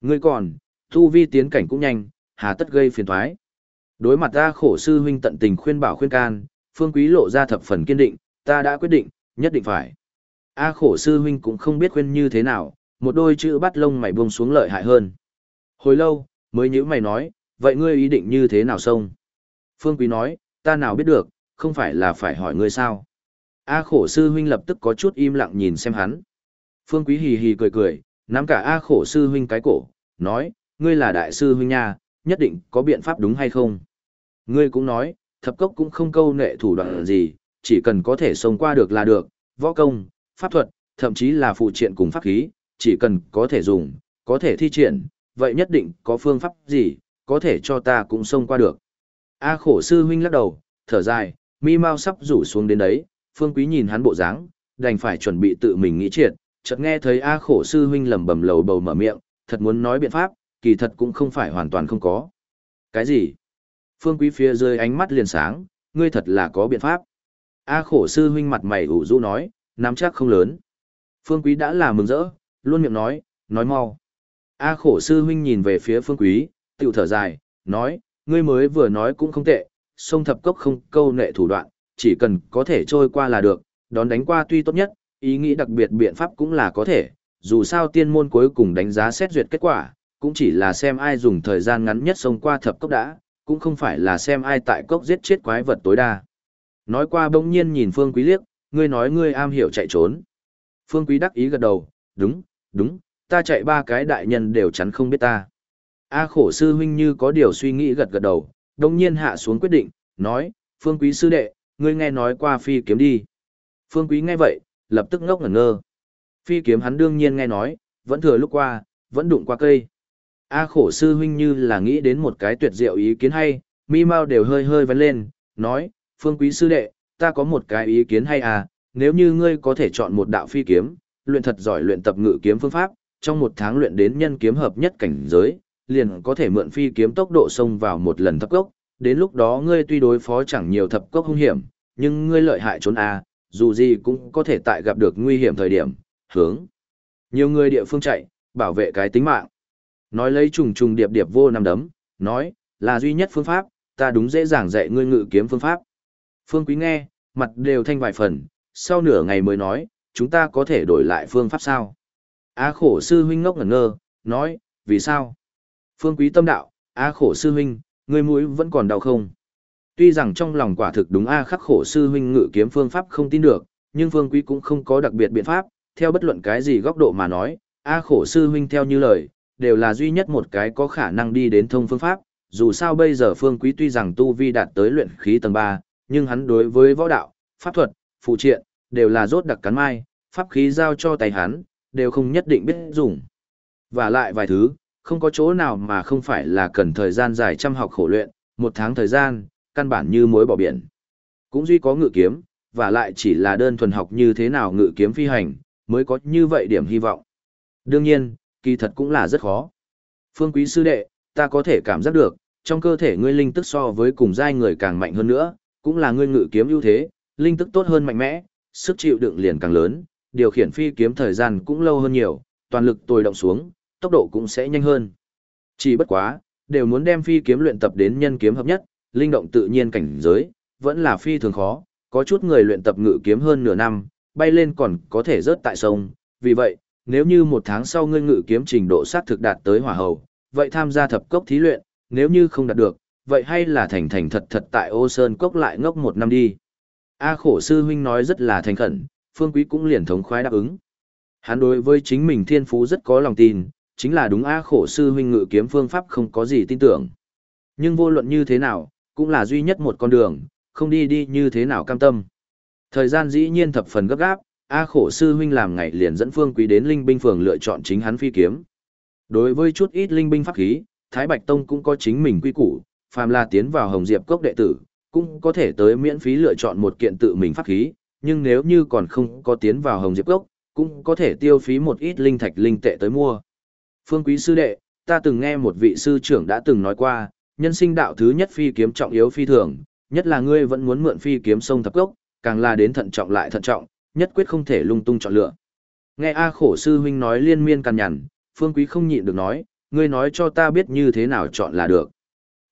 Ngươi còn, thu vi tiến cảnh cũng nhanh, hà tất gây phiền thoái. Đối mặt ra khổ sư huynh tận tình khuyên bảo khuyên can, phương quý lộ ra thập phần kiên định, ta đã quyết định, nhất định phải. A khổ sư huynh cũng không biết khuyên như thế nào, một đôi chữ bắt lông mày buông xuống lợi hại hơn. Hồi lâu, mới nhữ mày nói, vậy ngươi ý định như thế nào xong? Phương quý nói, ta nào biết được, không phải là phải hỏi ngươi sao? A khổ sư huynh lập tức có chút im lặng nhìn xem hắn. Phương quý hì hì cười cười, nắm cả A khổ sư huynh cái cổ, nói, ngươi là đại sư huynh nha, nhất định có biện pháp đúng hay không? Ngươi cũng nói, thập cốc cũng không câu nệ thủ đoạn gì, chỉ cần có thể sống qua được là được, võ công, pháp thuật, thậm chí là phụ triện cùng pháp khí, chỉ cần có thể dùng, có thể thi triển, vậy nhất định có phương pháp gì, có thể cho ta cũng xông qua được. A khổ sư huynh lắc đầu, thở dài, mi mau sắp rủ xuống đến đấy, phương quý nhìn hắn bộ dáng, đành phải chuẩn bị tự mình nghĩ triệt, chợt nghe thấy A khổ sư huynh lẩm bẩm lầu bầu mở miệng, thật muốn nói biện pháp, kỳ thật cũng không phải hoàn toàn không có. Cái gì? Phương quý phía dưới ánh mắt liền sáng, ngươi thật là có biện pháp. A khổ sư huynh mặt mày ủ rũ nói, nắm chắc không lớn. Phương quý đã là mừng rỡ, luôn miệng nói, nói mau. A khổ sư huynh nhìn về phía phương quý, tiểu thở dài, nói, ngươi mới vừa nói cũng không tệ, sông thập cốc không câu nệ thủ đoạn, chỉ cần có thể trôi qua là được, đón đánh qua tuy tốt nhất, ý nghĩ đặc biệt biện pháp cũng là có thể, dù sao tiên môn cuối cùng đánh giá xét duyệt kết quả, cũng chỉ là xem ai dùng thời gian ngắn nhất sông qua thập cốc đã, cũng không phải là xem ai tại cốc giết chết quái vật tối đa. Nói qua bỗng nhiên nhìn Phương Quý liếc, ngươi nói ngươi am hiểu chạy trốn. Phương Quý đắc ý gật đầu, đúng, đúng, ta chạy ba cái đại nhân đều chắn không biết ta. A khổ sư huynh như có điều suy nghĩ gật gật đầu, đồng nhiên hạ xuống quyết định, nói, Phương Quý sư đệ, ngươi nghe nói qua phi kiếm đi. Phương Quý nghe vậy, lập tức ngốc ngẩn ngơ. Phi kiếm hắn đương nhiên nghe nói, vẫn thừa lúc qua, vẫn đụng qua cây. A khổ sư huynh như là nghĩ đến một cái tuyệt diệu ý kiến hay, mi mau đều hơi hơi vấn lên, nói, Phương Quý sư đệ, ta có một cái ý kiến hay à, nếu như ngươi có thể chọn một đạo phi kiếm, luyện thật giỏi luyện tập ngự kiếm phương pháp, trong một tháng luyện đến nhân kiếm hợp nhất cảnh giới, liền có thể mượn phi kiếm tốc độ xông vào một lần thập cốc, đến lúc đó ngươi tuy đối phó chẳng nhiều thập cốc hung hiểm, nhưng ngươi lợi hại trốn à, dù gì cũng có thể tại gặp được nguy hiểm thời điểm, hướng. Nhiều người địa phương chạy, bảo vệ cái tính mạng. Nói lấy trùng trùng điệp điệp vô năm đấm, nói, là duy nhất phương pháp, ta đúng dễ dàng dạy ngươi ngự kiếm phương pháp. Phương Quý nghe, mặt đều thanh vài phần, sau nửa ngày mới nói, chúng ta có thể đổi lại phương pháp sao? Á khổ sư huynh ngốc ngẩn ngơ, nói, vì sao? Phương Quý tâm đạo, Á khổ sư huynh, ngươi mũi vẫn còn đau không? Tuy rằng trong lòng quả thực đúng A khắc khổ sư huynh ngự kiếm phương pháp không tin được, nhưng Phương Quý cũng không có đặc biệt biện pháp, theo bất luận cái gì góc độ mà nói, A khổ sư huynh theo như lời, đều là duy nhất một cái có khả năng đi đến thông phương pháp, dù sao bây giờ Phương Quý tuy rằng tu vi đạt tới luyện khí tầng 3, nhưng hắn đối với võ đạo, pháp thuật, phụ triện, đều là rốt đặc cắn mai, pháp khí giao cho tay hắn, đều không nhất định biết dùng. Và lại vài thứ, không có chỗ nào mà không phải là cần thời gian dài chăm học khổ luyện, một tháng thời gian, căn bản như mối bỏ biển. Cũng duy có ngự kiếm, và lại chỉ là đơn thuần học như thế nào ngự kiếm phi hành, mới có như vậy điểm hy vọng. Đương nhiên, kỳ thật cũng là rất khó. Phương quý sư đệ, ta có thể cảm giác được, trong cơ thể ngươi linh tức so với cùng giai người càng mạnh hơn nữa, cũng là ngươi ngự kiếm ưu thế, linh tức tốt hơn mạnh mẽ, sức chịu đựng liền càng lớn, điều khiển phi kiếm thời gian cũng lâu hơn nhiều, toàn lực tôi động xuống, tốc độ cũng sẽ nhanh hơn. Chỉ bất quá, đều muốn đem phi kiếm luyện tập đến nhân kiếm hợp nhất, linh động tự nhiên cảnh giới, vẫn là phi thường khó, có chút người luyện tập ngự kiếm hơn nửa năm, bay lên còn có thể rớt tại sông, vì vậy, nếu như một tháng sau ngươi ngự kiếm trình độ sát thực đạt tới hỏa hầu, vậy tham gia thập cốc thí luyện, nếu như không đạt được, vậy hay là thành thành thật thật tại ô sơn cốc lại ngốc một năm đi. A khổ sư huynh nói rất là thành khẩn, phương quý cũng liền thống khoái đáp ứng. Hắn đối với chính mình thiên phú rất có lòng tin, chính là đúng A khổ sư huynh ngự kiếm phương pháp không có gì tin tưởng. Nhưng vô luận như thế nào, cũng là duy nhất một con đường, không đi đi như thế nào cam tâm. Thời gian dĩ nhiên thập phần gấp gáp, A khổ sư huynh làm ngày liền dẫn phương quý đến linh binh phường lựa chọn chính hắn phi kiếm. Đối với chút ít linh binh pháp khí, Thái Bạch Tông cũng có chính mình quy củ, phàm là tiến vào Hồng Diệp Cốc đệ tử, cũng có thể tới miễn phí lựa chọn một kiện tự mình pháp khí, nhưng nếu như còn không có tiến vào Hồng Diệp Cốc, cũng có thể tiêu phí một ít linh thạch linh tệ tới mua. Phương Quý sư đệ, ta từng nghe một vị sư trưởng đã từng nói qua, nhân sinh đạo thứ nhất phi kiếm trọng yếu phi thường, nhất là ngươi vẫn muốn mượn phi kiếm sông thập cốc, càng là đến thận trọng lại thận trọng, nhất quyết không thể lung tung chọn lựa. Nghe A khổ sư huynh nói liên miên cằn nhằn, Phương Quý không nhịn được nói, ngươi nói cho ta biết như thế nào chọn là được.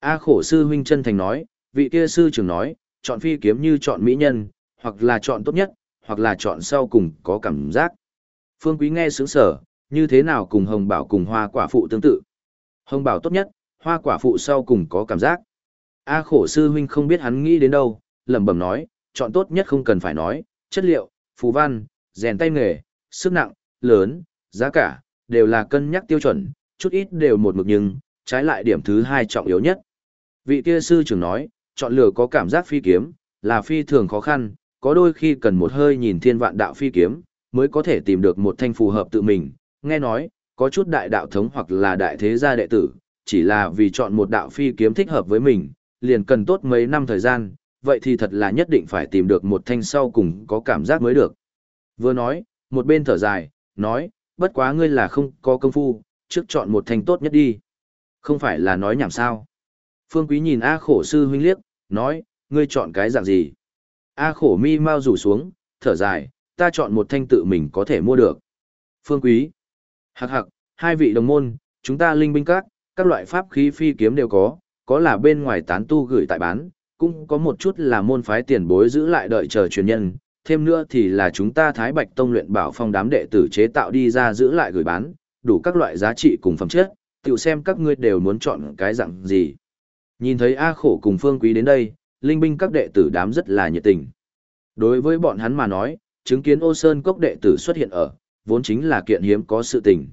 A khổ sư huynh chân thành nói, vị kia sư trưởng nói, chọn phi kiếm như chọn mỹ nhân, hoặc là chọn tốt nhất, hoặc là chọn sau cùng có cảm giác. Phương Quý nghe sướng sở, như thế nào cùng hồng bảo cùng hoa quả phụ tương tự. Hồng bảo tốt nhất, hoa quả phụ sau cùng có cảm giác. A khổ sư huynh không biết hắn nghĩ đến đâu, lẩm bẩm nói, chọn tốt nhất không cần phải nói, chất liệu, phù văn, rèn tay nghề, sức nặng, lớn, giá cả, đều là cân nhắc tiêu chuẩn, chút ít đều một mực nhưng, trái lại điểm thứ hai trọng yếu nhất. Vị kia sư trưởng nói, chọn lựa có cảm giác phi kiếm, là phi thường khó khăn, có đôi khi cần một hơi nhìn thiên vạn đạo phi kiếm, mới có thể tìm được một thanh phù hợp tự mình. Nghe nói, có chút đại đạo thống hoặc là đại thế gia đệ tử, chỉ là vì chọn một đạo phi kiếm thích hợp với mình, liền cần tốt mấy năm thời gian, vậy thì thật là nhất định phải tìm được một thanh sau cùng có cảm giác mới được. Vừa nói, một bên thở dài, nói, bất quá ngươi là không có công phu, trước chọn một thanh tốt nhất đi. Không phải là nói nhảm sao. Phương Quý nhìn A khổ sư huynh liếc, nói, ngươi chọn cái dạng gì? A khổ mi mau rủ xuống, thở dài, ta chọn một thanh tự mình có thể mua được. Phương Quý. Hạc hạc, hai vị đồng môn, chúng ta linh binh các, các loại pháp khí phi kiếm đều có, có là bên ngoài tán tu gửi tại bán, cũng có một chút là môn phái tiền bối giữ lại đợi chờ truyền nhân, thêm nữa thì là chúng ta Thái Bạch Tông luyện bảo phong đám đệ tử chế tạo đi ra giữ lại gửi bán, đủ các loại giá trị cùng phẩm chất, tiểu xem các ngươi đều muốn chọn cái dạng gì. Nhìn thấy A khổ cùng phương quý đến đây, linh binh các đệ tử đám rất là nhiệt tình. Đối với bọn hắn mà nói, chứng kiến ô sơn cốc đệ tử xuất hiện ở, vốn chính là kiện hiếm có sự tình.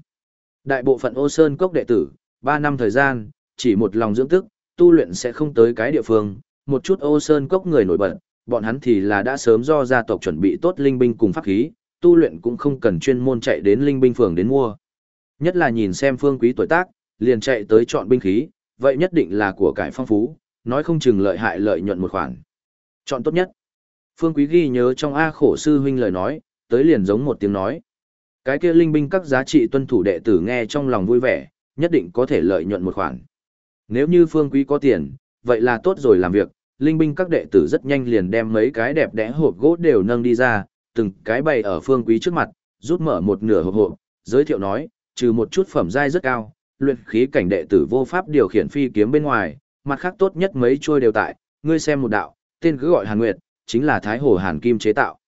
Đại bộ phận ô sơn cốc đệ tử, 3 năm thời gian, chỉ một lòng dưỡng tức, tu luyện sẽ không tới cái địa phương, một chút ô sơn cốc người nổi bật, bọn hắn thì là đã sớm do gia tộc chuẩn bị tốt linh binh cùng pháp khí, tu luyện cũng không cần chuyên môn chạy đến linh binh phường đến mua. Nhất là nhìn xem phương quý tuổi tác, liền chạy tới chọn binh khí, vậy nhất định là của cải phong phú, nói không chừng lợi hại lợi nhuận một khoản. Chọn tốt nhất. Phương quý ghi nhớ trong A khổ sư huynh lời nói, tới liền giống một tiếng nói. Cái kia linh binh các giá trị tuân thủ đệ tử nghe trong lòng vui vẻ, nhất định có thể lợi nhuận một khoản. Nếu như phương quý có tiền, vậy là tốt rồi làm việc, linh binh các đệ tử rất nhanh liền đem mấy cái đẹp đẽ hộp gỗ đều nâng đi ra, từng cái bày ở phương quý trước mặt, rút mở một nửa hộp hộp, giới thiệu nói, trừ một chút phẩm giai rất cao, luyện khí cảnh đệ tử vô pháp điều khiển phi kiếm bên ngoài, mặt khác tốt nhất mấy trôi đều tại, ngươi xem một đạo, tên cứ gọi Hàn Nguyệt, chính là Thái Hồ Hàn Kim chế tạo.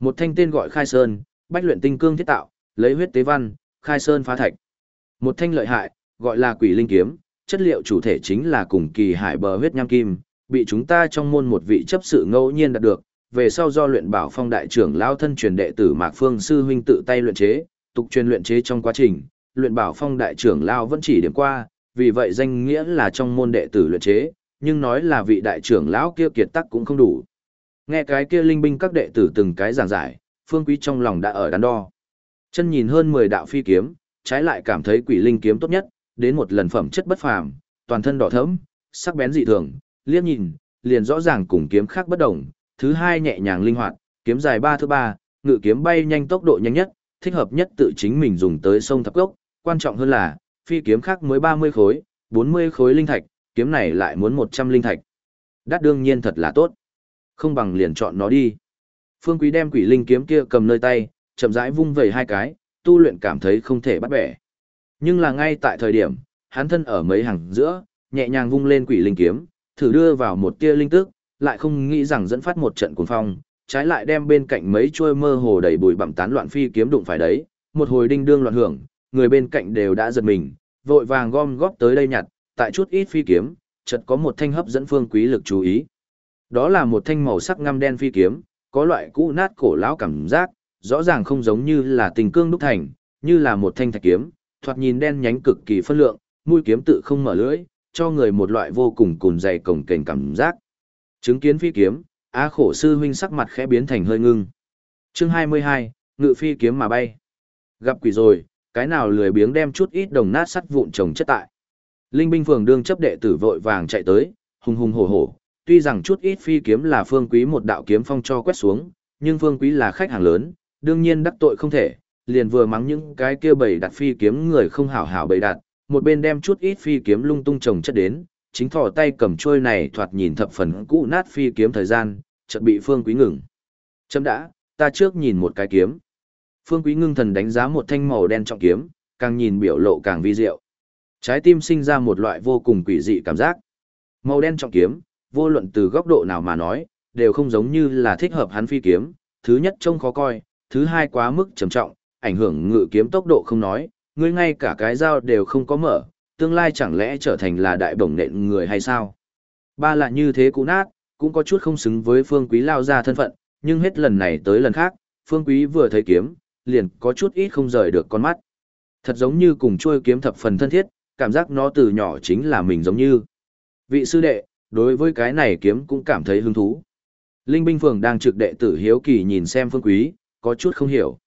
Một thanh tên gọi Khai Sơn, bách luyện tinh cương thiết tạo, lấy huyết tế văn, Khai Sơn phá thạch. Một thanh lợi hại, gọi là Quỷ Linh kiếm, chất liệu chủ thể chính là cùng kỳ hải bờ huyết nham kim, bị chúng ta trong môn một vị chấp sự ngẫu nhiên đạt được, về sau do luyện bảo phong đại trưởng lão thân truyền đệ tử Mạc Phương sư huynh tự tay luyện chế, tục truyền luyện chế trong quá trình, luyện bảo phong đại trưởng lao vẫn chỉ điểm qua, vì vậy danh nghĩa là trong môn đệ tử luyện chế, nhưng nói là vị đại trưởng lão kia kiệt tắc cũng không đủ. Nghe cái kia linh binh các đệ tử từng cái giảng giải, Phương Quý trong lòng đã ở đắn đo. Chân nhìn hơn 10 đạo phi kiếm, trái lại cảm thấy quỷ linh kiếm tốt nhất, đến một lần phẩm chất bất phàm, toàn thân đỏ thẫm, sắc bén dị thường, liếc nhìn, liền rõ ràng cùng kiếm khác bất đồng. Thứ hai nhẹ nhàng linh hoạt, kiếm dài ba thứ ba, ngự kiếm bay nhanh tốc độ nhanh nhất, thích hợp nhất tự chính mình dùng tới sông thập gốc, quan trọng hơn là, phi kiếm khác mới 30 khối, 40 khối linh thạch, kiếm này lại muốn 100 linh thạch. Đắt đương nhiên thật là tốt. Không bằng liền chọn nó đi. Phương Quý đem quỷ linh kiếm kia cầm nơi tay, chậm rãi vung vẩy hai cái, tu luyện cảm thấy không thể bắt bẻ. Nhưng là ngay tại thời điểm, hắn thân ở mấy hàng giữa, nhẹ nhàng vung lên quỷ linh kiếm, thử đưa vào một tia linh tức, lại không nghĩ rằng dẫn phát một trận cuồng phong, trái lại đem bên cạnh mấy chuôi mơ hồ đầy bụi bặm tán loạn phi kiếm đụng phải đấy, một hồi đinh đương loạn hưởng, người bên cạnh đều đã giật mình, vội vàng gom góp tới đây nhặt, tại chút ít phi kiếm, chợt có một thanh hấp dẫn phương quý lực chú ý. Đó là một thanh màu sắc ngăm đen phi kiếm, có loại cũ nát cổ lão cảm giác, rõ ràng không giống như là tình cương đúc thành, như là một thanh thạch kiếm, thoạt nhìn đen nhánh cực kỳ phân lượng, mũi kiếm tự không mở lưỡi, cho người một loại vô cùng cùn dày cổng kềnh cảm giác. Chứng kiến phi kiếm, Á khổ sư huynh sắc mặt khẽ biến thành hơi ngưng. Chương 22, ngự phi kiếm mà bay. Gặp quỷ rồi, cái nào lười biếng đem chút ít đồng nát sắt vụn trồng chất tại. Linh binh phường đương chấp đệ tử vội vàng chạy tới, hùng hùng hổ hổ, tuy rằng chút ít phi kiếm là phương quý một đạo kiếm phong cho quét xuống, nhưng phương quý là khách hàng lớn, đương nhiên đắc tội không thể, liền vừa mắng những cái kia bầy đặt phi kiếm người không hảo hảo bầy đặt, một bên đem chút ít phi kiếm lung tung trồng chất đến, chính thò tay cầm trôi này thoạt nhìn thập phần cũ nát phi kiếm thời gian, chợt bị phương quý ngừng. Chấm đã, ta trước nhìn một cái kiếm. Phương quý ngưng thần đánh giá một thanh màu đen trọng kiếm, càng nhìn biểu lộ càng vi diệu. Trái tim sinh ra một loại vô cùng quỷ dị cảm giác. Màu đen trọng kiếm, vô luận từ góc độ nào mà nói, đều không giống như là thích hợp hắn phi kiếm, thứ nhất trông khó coi, thứ hai quá mức trầm trọng, ảnh hưởng ngự kiếm tốc độ không nói, ngươi ngay cả cái dao đều không có mở, tương lai chẳng lẽ trở thành là đại bổng nện người hay sao? Ba là như thế cũ nát, cũng có chút không xứng với phương quý lao ra thân phận, nhưng hết lần này tới lần khác, phương quý vừa thấy kiếm, liền có chút ít không rời được con mắt. Thật giống như cùng chuôi kiếm thập phần thân thiết, cảm giác nó từ nhỏ chính là mình giống như. Vị sư đệ, đối với cái này kiếm cũng cảm thấy hứng thú. Linh binh phường đang trực đệ tử hiếu kỳ nhìn xem phương quý, có chút không hiểu.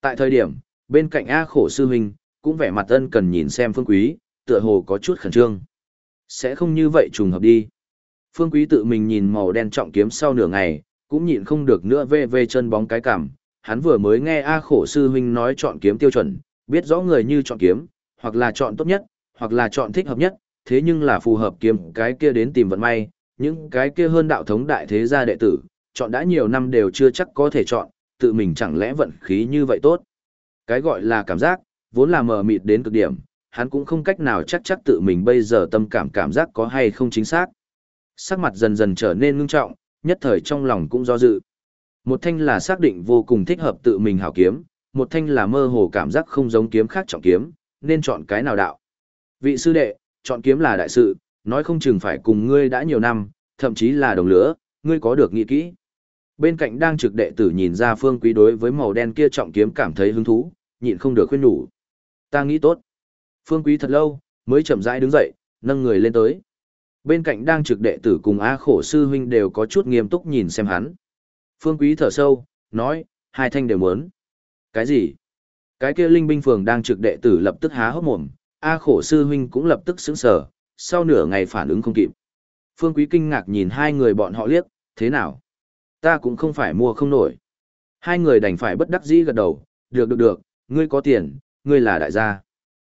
Tại thời điểm, bên cạnh A khổ sư huynh, cũng vẻ mặt ân cần nhìn xem phương quý, tựa hồ có chút khẩn trương. Sẽ không như vậy trùng hợp đi. Phương quý tự mình nhìn màu đen trọng kiếm sau nửa ngày, cũng nhịn không được nữa vê vê chân bóng cái cảm. Hắn vừa mới nghe A khổ sư huynh nói chọn kiếm tiêu chuẩn, biết rõ người như chọn kiếm, hoặc là chọn tốt nhất, hoặc là chọn thích hợp nhất, thế nhưng là phù hợp kiếm cái kia đến tìm vận may, những cái kia hơn đạo thống đại thế gia đệ tử, chọn đã nhiều năm đều chưa chắc có thể chọn, tự mình chẳng lẽ vận khí như vậy tốt. Cái gọi là cảm giác, vốn là mờ mịt đến cực điểm, hắn cũng không cách nào chắc chắc tự mình bây giờ tâm cảm cảm giác có hay không chính xác. Sắc mặt dần dần trở nên ngưng trọng, nhất thời trong lòng cũng do dự. Một thanh là xác định vô cùng thích hợp tự mình hảo kiếm, một thanh là mơ hồ cảm giác không giống kiếm khác trọng kiếm, nên chọn cái nào đạo. Vị sư đệ, chọn kiếm là đại sự, nói không chừng phải cùng ngươi đã nhiều năm, thậm chí là đồng lửa, ngươi có được nghĩ kỹ. Bên cạnh đang trực đệ tử nhìn ra phương quý đối với màu đen kia trọng kiếm cảm thấy hứng thú, nhịn không được khuyên nhủ. Ta nghĩ tốt. Phương quý thật lâu, mới chậm rãi đứng dậy, nâng người lên tới. Bên cạnh đang trực đệ tử cùng A khổ sư huynh đều có chút nghiêm túc nhìn xem hắn. Phương quý thở sâu, nói, hai thanh đều muốn. Cái gì? Cái kia linh binh phường đang trực đệ tử lập tức há hốc mồm, A khổ sư huynh cũng lập tức sững sờ, sau nửa ngày phản ứng không kịp. Phương quý kinh ngạc nhìn hai người bọn họ liếc, thế nào? Ta cũng không phải mua không nổi. Hai người đành phải bất đắc dĩ gật đầu, được được được, ngươi có tiền, ngươi là đại gia.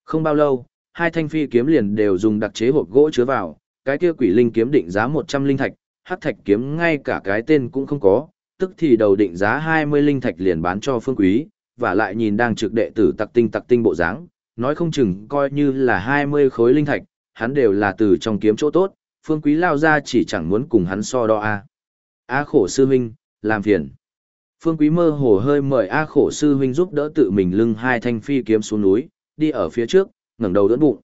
Không bao lâu, hai thanh phi kiếm liền đều dùng đặc chế hộp gỗ chứa vào, cái kia quỷ linh kiếm định giá 100 linh thạch, hắc thạch kiếm ngay cả cái tên cũng không có, tức thì đầu định giá 20 linh thạch liền bán cho phương quý, và lại nhìn đang trực đệ tử tặc tinh tặc tinh bộ dáng, nói không chừng coi như là 20 khối linh thạch, hắn đều là từ trong kiếm chỗ tốt, phương quý lao ra chỉ chẳng muốn cùng hắn so đo a. A khổ sư huynh, làm phiền. Phương quý mơ hồ hơi mời A khổ sư huynh giúp đỡ tự mình lưng hai thanh phi kiếm xuống núi, đi ở phía trước, ngẩng đầu đỡ bụng.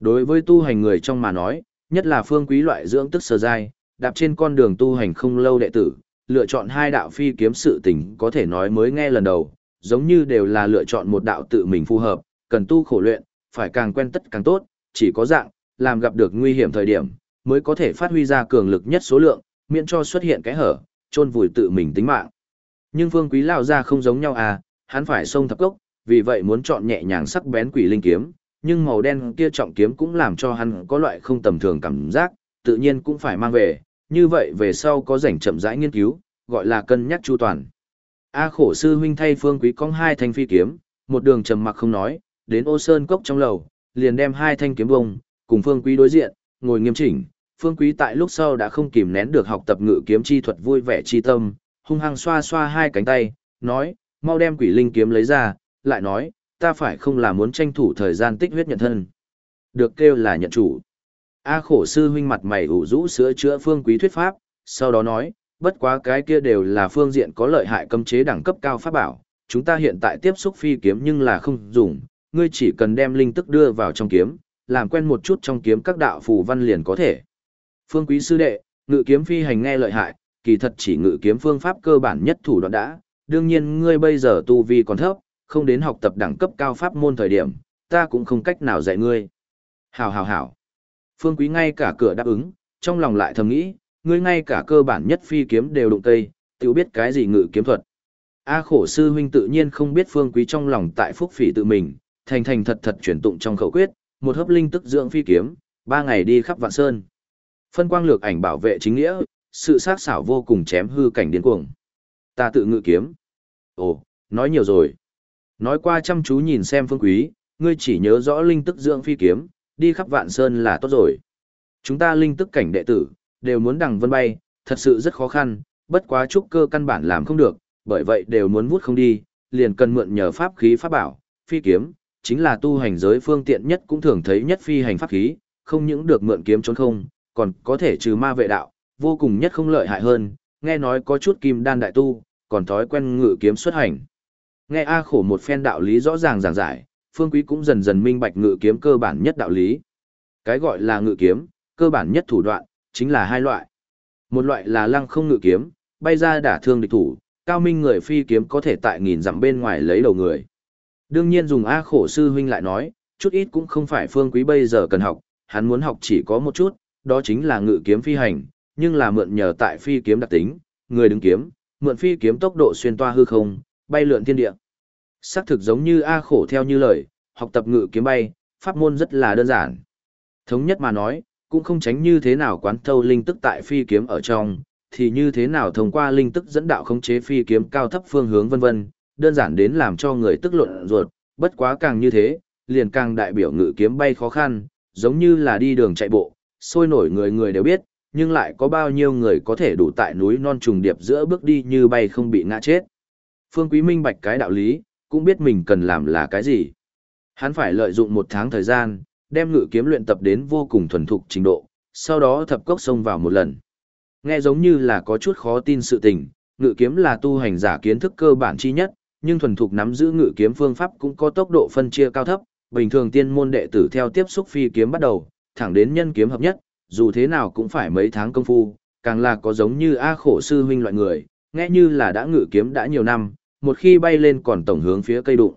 Đối với tu hành người trong mà nói, nhất là phương quý loại dưỡng tức sơ dai, đạp trên con đường tu hành không lâu đệ tử, lựa chọn hai đạo phi kiếm sự tình có thể nói mới nghe lần đầu, giống như đều là lựa chọn một đạo tự mình phù hợp, cần tu khổ luyện, phải càng quen tất càng tốt, chỉ có dạng, làm gặp được nguy hiểm thời điểm, mới có thể phát huy ra cường lực nhất số lượng, miễn cho xuất hiện cái hở, chôn vùi tự mình tính mạng. Nhưng Phương Quý lão ra không giống nhau à, hắn phải xông thập cốc, vì vậy muốn chọn nhẹ nhàng sắc bén quỷ linh kiếm, nhưng màu đen kia trọng kiếm cũng làm cho hắn có loại không tầm thường cảm giác, tự nhiên cũng phải mang về, như vậy về sau có rảnh chậm rãi nghiên cứu, gọi là cân nhắc chu toàn. A khổ sư huynh thay Phương Quý cong hai thanh phi kiếm, một đường trầm mặc không nói, đến ô sơn cốc trong lầu, liền đem hai thanh kiếm bông, cùng Phương Quý đối diện, ngồi nghiêm chỉnh. Phương Quý tại lúc sau đã không kìm nén được học tập ngự kiếm chi thuật vui vẻ chi tâm, hung hăng xoa xoa hai cánh tay, nói, mau đem quỷ linh kiếm lấy ra, lại nói, ta phải không là muốn tranh thủ thời gian tích huyết nhận thân. Được kêu là nhận chủ. A khổ sư huynh mặt mày ủ rũ sữa chữa Phương Quý thuyết pháp, sau đó nói, bất quá cái kia đều là phương diện có lợi hại cấm chế đẳng cấp cao pháp bảo, chúng ta hiện tại tiếp xúc phi kiếm nhưng là không dùng, ngươi chỉ cần đem linh tức đưa vào trong kiếm, làm quen một chút trong kiếm các đạo phù văn liền có thể. Phương quý sư đệ, ngự kiếm phi hành nghe lợi hại, kỳ thật chỉ ngự kiếm phương pháp cơ bản nhất thủ đoạn đã, đương nhiên ngươi bây giờ tu vi còn thấp, không đến học tập đẳng cấp cao pháp môn thời điểm, ta cũng không cách nào dạy ngươi. Hảo hảo hảo. Phương quý ngay cả cửa đáp ứng, trong lòng lại thầm nghĩ, ngươi ngay cả cơ bản nhất phi kiếm đều đụng tây, tự biết cái gì ngự kiếm thuật. A khổ sư huynh tự nhiên không biết phương quý trong lòng tại phúc phỉ tự mình, thành thành thật thật chuyển tụng trong khẩu quyết, một hấp linh tức dưỡng phi kiếm, ba ngày đi khắp vạn sơn. Phân quang lược ảnh bảo vệ chính nghĩa, sự sát xảo vô cùng chém hư cảnh điên cuồng. Ta tự ngự kiếm. Ồ, nói nhiều rồi. Nói qua chăm chú nhìn xem phương quý, ngươi chỉ nhớ rõ linh tức dưỡng phi kiếm, đi khắp vạn sơn là tốt rồi. Chúng ta linh tức cảnh đệ tử, đều muốn đằng vân bay, thật sự rất khó khăn, bất quá trúc cơ căn bản làm không được, bởi vậy đều muốn vút không đi, liền cần mượn nhờ pháp khí pháp bảo, phi kiếm, chính là tu hành giới phương tiện nhất cũng thường thấy nhất phi hành pháp khí, không những được mượn kiếm trốn không, còn có thể trừ ma vệ đạo, vô cùng nhất không lợi hại hơn, nghe nói có chút kim đan đại tu, còn thói quen ngự kiếm xuất hành. Nghe A khổ một phen đạo lý rõ ràng giảng giải, phương quý cũng dần dần minh bạch ngự kiếm cơ bản nhất đạo lý. Cái gọi là ngự kiếm, cơ bản nhất thủ đoạn, chính là hai loại. Một loại là lăng không ngự kiếm, bay ra đả thương địch thủ, cao minh người phi kiếm có thể tại nghìn dặm bên ngoài lấy đầu người. Đương nhiên dùng A khổ sư huynh lại nói, chút ít cũng không phải phương quý bây giờ cần học, hắn muốn học chỉ có một chút, đó chính là ngự kiếm phi hành, nhưng là mượn nhờ tại phi kiếm đặc tính, người đứng kiếm, mượn phi kiếm tốc độ xuyên toa hư không, bay lượn thiên địa. Sắc thực giống như A khổ theo như lời, học tập ngự kiếm bay, pháp môn rất là đơn giản. Thống nhất mà nói, cũng không tránh như thế nào quán thâu linh tức tại phi kiếm ở trong, thì như thế nào thông qua linh tức dẫn đạo khống chế phi kiếm cao thấp phương hướng vân vân, đơn giản đến làm cho người tức luận ruột, bất quá càng như thế, liền càng đại biểu ngự kiếm bay khó khăn, giống như là đi đường chạy bộ, sôi nổi người người đều biết, nhưng lại có bao nhiêu người có thể đủ tại núi non trùng điệp giữa bước đi như bay không bị ngã chết. Phương Quý minh bạch cái đạo lý, cũng biết mình cần làm là cái gì. Hắn phải lợi dụng một tháng thời gian, đem ngự kiếm luyện tập đến vô cùng thuần thục trình độ, sau đó thập cốc xông vào một lần. Nghe giống như là có chút khó tin sự tình, ngự kiếm là tu hành giả kiến thức cơ bản chi nhất, nhưng thuần thục nắm giữ ngự kiếm phương pháp cũng có tốc độ phân chia cao thấp, bình thường tiên môn đệ tử theo tiếp xúc phi kiếm bắt đầu, thẳng đến nhân kiếm hợp nhất, dù thế nào cũng phải mấy tháng công phu, càng là có giống như A khổ sư huynh loại người, nghe như là đã ngự kiếm đã nhiều năm, một khi bay lên còn tổng hướng phía cây đụng.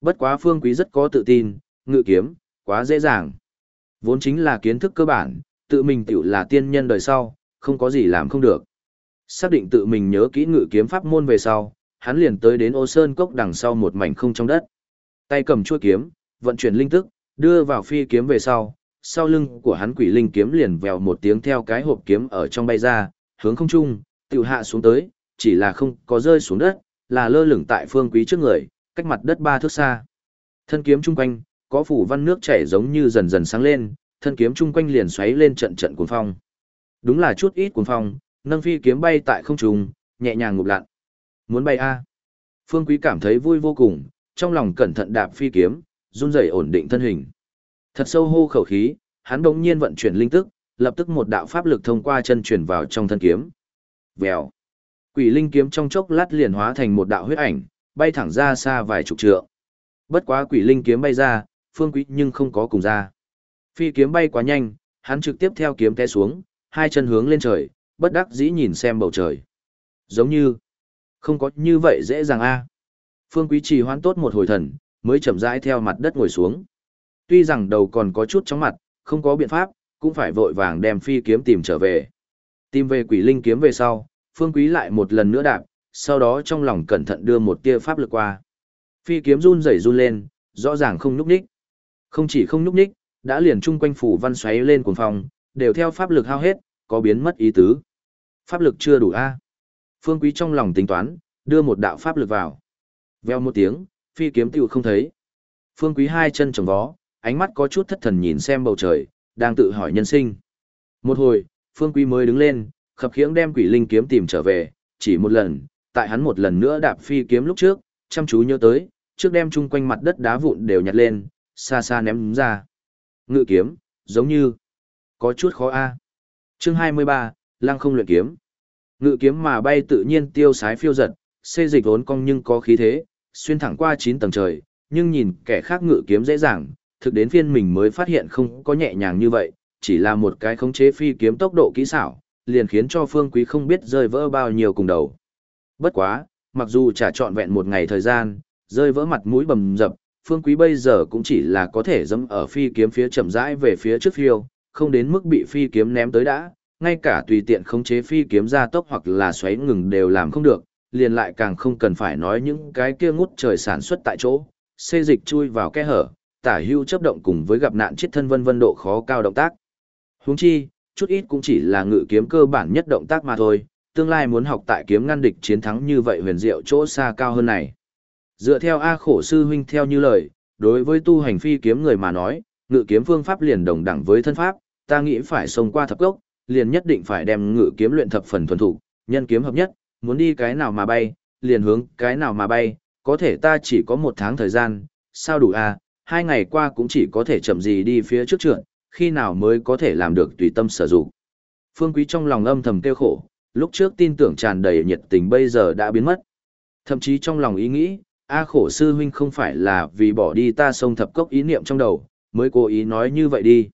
Bất quá phương quý rất có tự tin, ngự kiếm, quá dễ dàng. Vốn chính là kiến thức cơ bản, tự mình tiểu là tiên nhân đời sau, không có gì làm không được. Xác định tự mình nhớ kỹ ngự kiếm pháp môn về sau, hắn liền tới đến ô sơn cốc đằng sau một mảnh không trong đất. Tay cầm chuôi kiếm, vận chuyển linh tức, đưa vào phi kiếm về sau, sau lưng của hắn quỷ linh kiếm liền vèo một tiếng theo cái hộp kiếm ở trong bay ra, hướng không trung, tiểu hạ xuống tới, chỉ là không có rơi xuống đất, là lơ lửng tại phương quý trước người, cách mặt đất ba thước xa. Thân kiếm trung quanh, có phủ văn nước chảy giống như dần dần sáng lên, thân kiếm trung quanh liền xoáy lên trận trận cuồng phong. Đúng là chút ít cuồng phong, nâng phi kiếm bay tại không trung, nhẹ nhàng ngụp lặn. Muốn bay a? Phương Quý cảm thấy vui vô cùng, trong lòng cẩn thận đạp phi kiếm, run rẩy ổn định thân hình. Thật sâu hô khẩu khí, hắn đống nhiên vận chuyển linh tức, lập tức một đạo pháp lực thông qua chân truyền vào trong thân kiếm. Vèo. Quỷ linh kiếm trong chốc lát liền hóa thành một đạo huyết ảnh, bay thẳng ra xa vài chục trượng. Bất quá quỷ linh kiếm bay ra, Phương Quý nhưng không có cùng ra. Phi kiếm bay quá nhanh, hắn trực tiếp theo kiếm té xuống, hai chân hướng lên trời, bất đắc dĩ nhìn xem bầu trời. Giống như, không có như vậy dễ dàng a. Phương Quý trì hoãn tốt một hồi thần, mới chậm rãi theo mặt đất ngồi xuống. Tuy rằng đầu còn có chút chóng mặt, không có biện pháp, cũng phải vội vàng đem phi kiếm tìm trở về. Tìm về quỷ linh kiếm về sau, Phương Quý lại một lần nữa đạp, sau đó trong lòng cẩn thận đưa một tia pháp lực qua. Phi kiếm run rẩy run lên, rõ ràng không núp ních. Không chỉ không núp ních, đã liền chung quanh phủ văn xoáy lên cuồng phòng, đều theo pháp lực hao hết, có biến mất ý tứ. Pháp lực chưa đủ a. Phương Quý trong lòng tính toán, đưa một đạo pháp lực vào. Veo một tiếng, phi kiếm tiêu không thấy. Phương Quý hai chân trồng vó, ánh mắt có chút thất thần nhìn xem bầu trời, đang tự hỏi nhân sinh. Một hồi, Phương Quý mới đứng lên, khập khiễng đem quỷ linh kiếm tìm trở về, chỉ một lần, tại hắn một lần nữa đạp phi kiếm lúc trước, chăm chú nhớ tới, trước đem chung quanh mặt đất đá vụn đều nhặt lên, xa xa ném ra. Ngự kiếm, giống như, có chút khó a. Chương 23, Lăng không luyện kiếm. Ngự kiếm mà bay tự nhiên tiêu sái phiêu giật, xê dịch vốn cong nhưng có khí thế, xuyên thẳng qua 9 tầng trời, nhưng nhìn kẻ khác ngự kiếm dễ dàng, thực đến phiên mình mới phát hiện không có nhẹ nhàng như vậy, chỉ là một cái khống chế phi kiếm tốc độ kỹ xảo, liền khiến cho Phương Quý không biết rơi vỡ bao nhiêu cùng đầu. Bất quá, mặc dù trả trọn vẹn một ngày thời gian, rơi vỡ mặt mũi bầm dập, Phương Quý bây giờ cũng chỉ là có thể dẫm ở phi kiếm phía chậm rãi về phía trước phiêu, không đến mức bị phi kiếm ném tới đã, ngay cả tùy tiện khống chế phi kiếm ra tốc hoặc là xoáy ngừng đều làm không được, liền lại càng không cần phải nói những cái kia ngút trời sản xuất tại chỗ, xê dịch chui vào kẽ hở, tả hưu chấp động cùng với gặp nạn chết thân vân vân độ khó cao động tác. Huống chi, chút ít cũng chỉ là ngự kiếm cơ bản nhất động tác mà thôi, tương lai muốn học tại kiếm ngăn địch chiến thắng như vậy huyền diệu chỗ xa cao hơn này. Dựa theo A khổ sư huynh theo như lời, đối với tu hành phi kiếm người mà nói, ngự kiếm phương pháp liền đồng đẳng với thân pháp, ta nghĩ phải xông qua thập gốc, liền nhất định phải đem ngự kiếm luyện thập phần thuần thủ, nhân kiếm hợp nhất, muốn đi cái nào mà bay, liền hướng cái nào mà bay, có thể ta chỉ có một tháng thời gian, sao đủ a? hai ngày qua cũng chỉ có thể chậm gì đi phía trước trượt, khi nào mới có thể làm được tùy tâm sử dụng. Phương Quý trong lòng âm thầm kêu khổ, lúc trước tin tưởng tràn đầy nhiệt tình bây giờ đã biến mất. Thậm chí trong lòng ý nghĩ, A khổ sư huynh không phải là vì bỏ đi ta sông thập cốc ý niệm trong đầu, mới cố ý nói như vậy đi.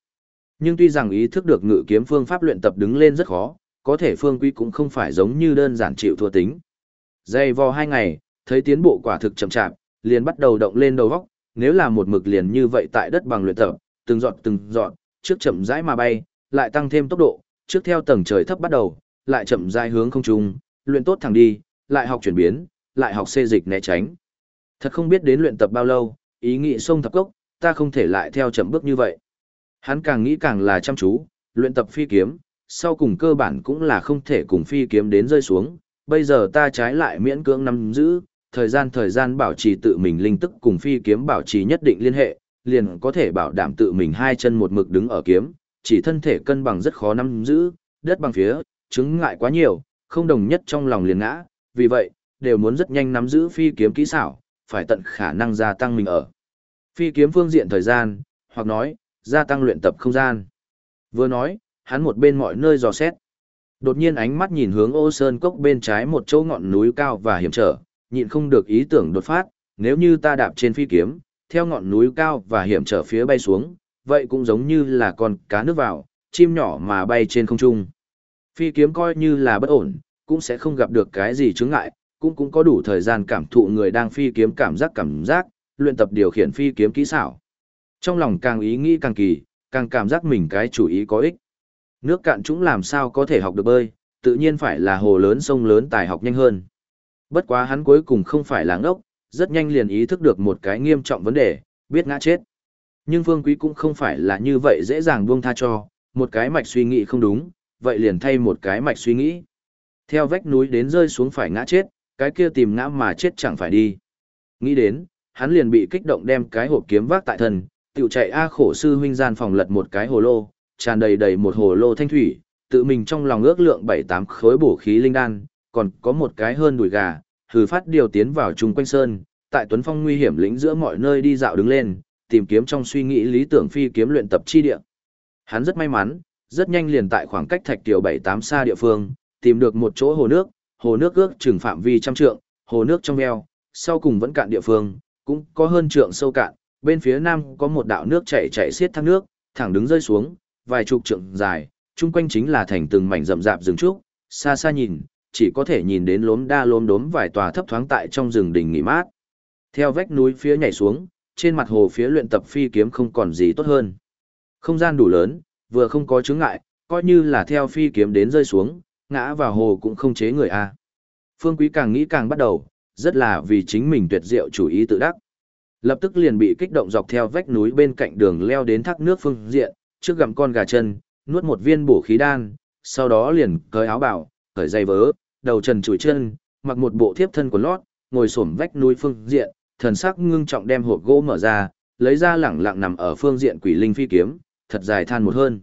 Nhưng tuy rằng ý thức được ngự kiếm phương pháp luyện tập đứng lên rất khó, có thể phương quý cũng không phải giống như đơn giản chịu thua tính. Dày vò hai ngày, thấy tiến bộ quả thực chậm chạp, liền bắt đầu động lên đầu góc, nếu là một mực liền như vậy tại đất bằng luyện tập, từng dọn từng dọn, trước chậm rãi mà bay, lại tăng thêm tốc độ, trước theo tầng trời thấp bắt đầu, lại chậm rãi hướng không trung, luyện tốt thẳng đi, lại học chuyển biến, lại học xê dịch né tránh. Thật không biết đến luyện tập bao lâu, ý nghĩ sông thập cốc, ta không thể lại theo chậm bước như vậy. Hắn càng nghĩ càng là chăm chú, luyện tập phi kiếm, sau cùng cơ bản cũng là không thể cùng phi kiếm đến rơi xuống, bây giờ ta trái lại miễn cưỡng nắm giữ, thời gian thời gian bảo trì tự mình linh tức cùng phi kiếm bảo trì nhất định liên hệ, liền có thể bảo đảm tự mình hai chân một mực đứng ở kiếm, chỉ thân thể cân bằng rất khó nắm giữ, đất bằng phía, chứng ngại quá nhiều, không đồng nhất trong lòng liền ngã, vì vậy, đều muốn rất nhanh nắm giữ phi kiếm kỹ xảo, phải tận khả năng gia tăng mình ở. Phi kiếm phương diện thời gian, hoặc nói, gia tăng luyện tập không gian. Vừa nói, hắn một bên mọi nơi dò xét. Đột nhiên ánh mắt nhìn hướng ô sơn cốc bên trái một chỗ ngọn núi cao và hiểm trở, nhịn không được ý tưởng đột phát, nếu như ta đạp trên phi kiếm, theo ngọn núi cao và hiểm trở phía bay xuống, vậy cũng giống như là con cá nước vào, chim nhỏ mà bay trên không trung. Phi kiếm coi như là bất ổn, cũng sẽ không gặp được cái gì chướng ngại, cũng cũng có đủ thời gian cảm thụ người đang phi kiếm cảm giác cảm giác, luyện tập điều khiển phi kiếm kỹ xảo. Trong lòng càng ý nghĩ càng kỳ, càng cảm giác mình cái chủ ý có ích. Nước cạn chúng làm sao có thể học được bơi, tự nhiên phải là hồ lớn sông lớn tài học nhanh hơn. Bất quá hắn cuối cùng không phải là ngốc, rất nhanh liền ý thức được một cái nghiêm trọng vấn đề, biết ngã chết. Nhưng Phương Quý cũng không phải là như vậy dễ dàng buông tha cho, một cái mạch suy nghĩ không đúng, vậy liền thay một cái mạch suy nghĩ. Theo vách núi đến rơi xuống phải ngã chết, cái kia tìm ngã mà chết chẳng phải đi. Nghĩ đến, hắn liền bị kích động đem cái hộp kiếm vác tại thân, tiểu chạy A khổ sư huynh gian phòng lật một cái hồ lô, tràn đầy đầy một hồ lô thanh thủy, tự mình trong lòng ước lượng bảy tám khối bổ khí linh đan, còn có một cái hơn đùi gà, hừ phát điều tiến vào chung quanh sơn, tại Tuấn Phong nguy hiểm lĩnh giữa mọi nơi đi dạo đứng lên, tìm kiếm trong suy nghĩ lý tưởng phi kiếm luyện tập chi địa. Hắn rất may mắn, rất nhanh liền tại khoảng cách thạch tiểu 7-8 xa địa phương, tìm được một chỗ hồ nước, hồ nước ước chừng phạm vi trăm trượng, hồ nước trong veo, sau cùng vẫn cạn địa phương, cũng có hơn trượng sâu cạn, bên phía nam có một đạo nước chảy chảy xiết thác nước, thẳng đứng rơi xuống, vài chục trượng dài, chung quanh chính là thành từng mảnh rậm rạp rừng trúc, xa xa nhìn, chỉ có thể nhìn đến lốm đa lốm đốm vài tòa thấp thoáng tại trong rừng đỉnh nghỉ mát. Theo vách núi phía nhảy xuống, trên mặt hồ phía luyện tập phi kiếm không còn gì tốt hơn. Không gian đủ lớn, vừa không có chướng ngại, coi như là theo phi kiếm đến rơi xuống, ngã vào hồ cũng không chế người a. Phương Quý càng nghĩ càng bắt đầu, rất là vì chính mình tuyệt diệu chủ ý tự đắc. Lập tức liền bị kích động dọc theo vách núi bên cạnh đường leo đến thác nước phương diện, trước gặm con gà chân, nuốt một viên bổ khí đan, sau đó liền cởi áo bảo, khởi dây vớ, đầu trần chùi chân, mặc một bộ thiếp thân của lót, ngồi xổm vách núi phương diện, thần sắc ngưng trọng đem hộp gỗ mở ra, lấy ra lẳng lặng nằm ở phương diện quỷ linh phi kiếm, thật dài than một hơn.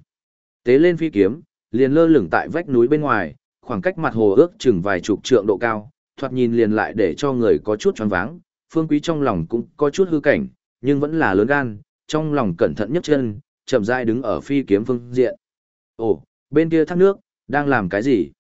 Tế lên phi kiếm, liền lơ lửng tại vách núi bên ngoài, khoảng cách mặt hồ ước chừng vài chục trượng độ cao, thoạt nhìn liền lại để cho người có chút choáng váng, Phương Quý trong lòng cũng có chút hư cảnh, nhưng vẫn là lớn gan, trong lòng cẩn thận nhất chân, chậm rãi đứng ở phi kiếm phương diện. Ồ, bên kia thác nước, đang làm cái gì?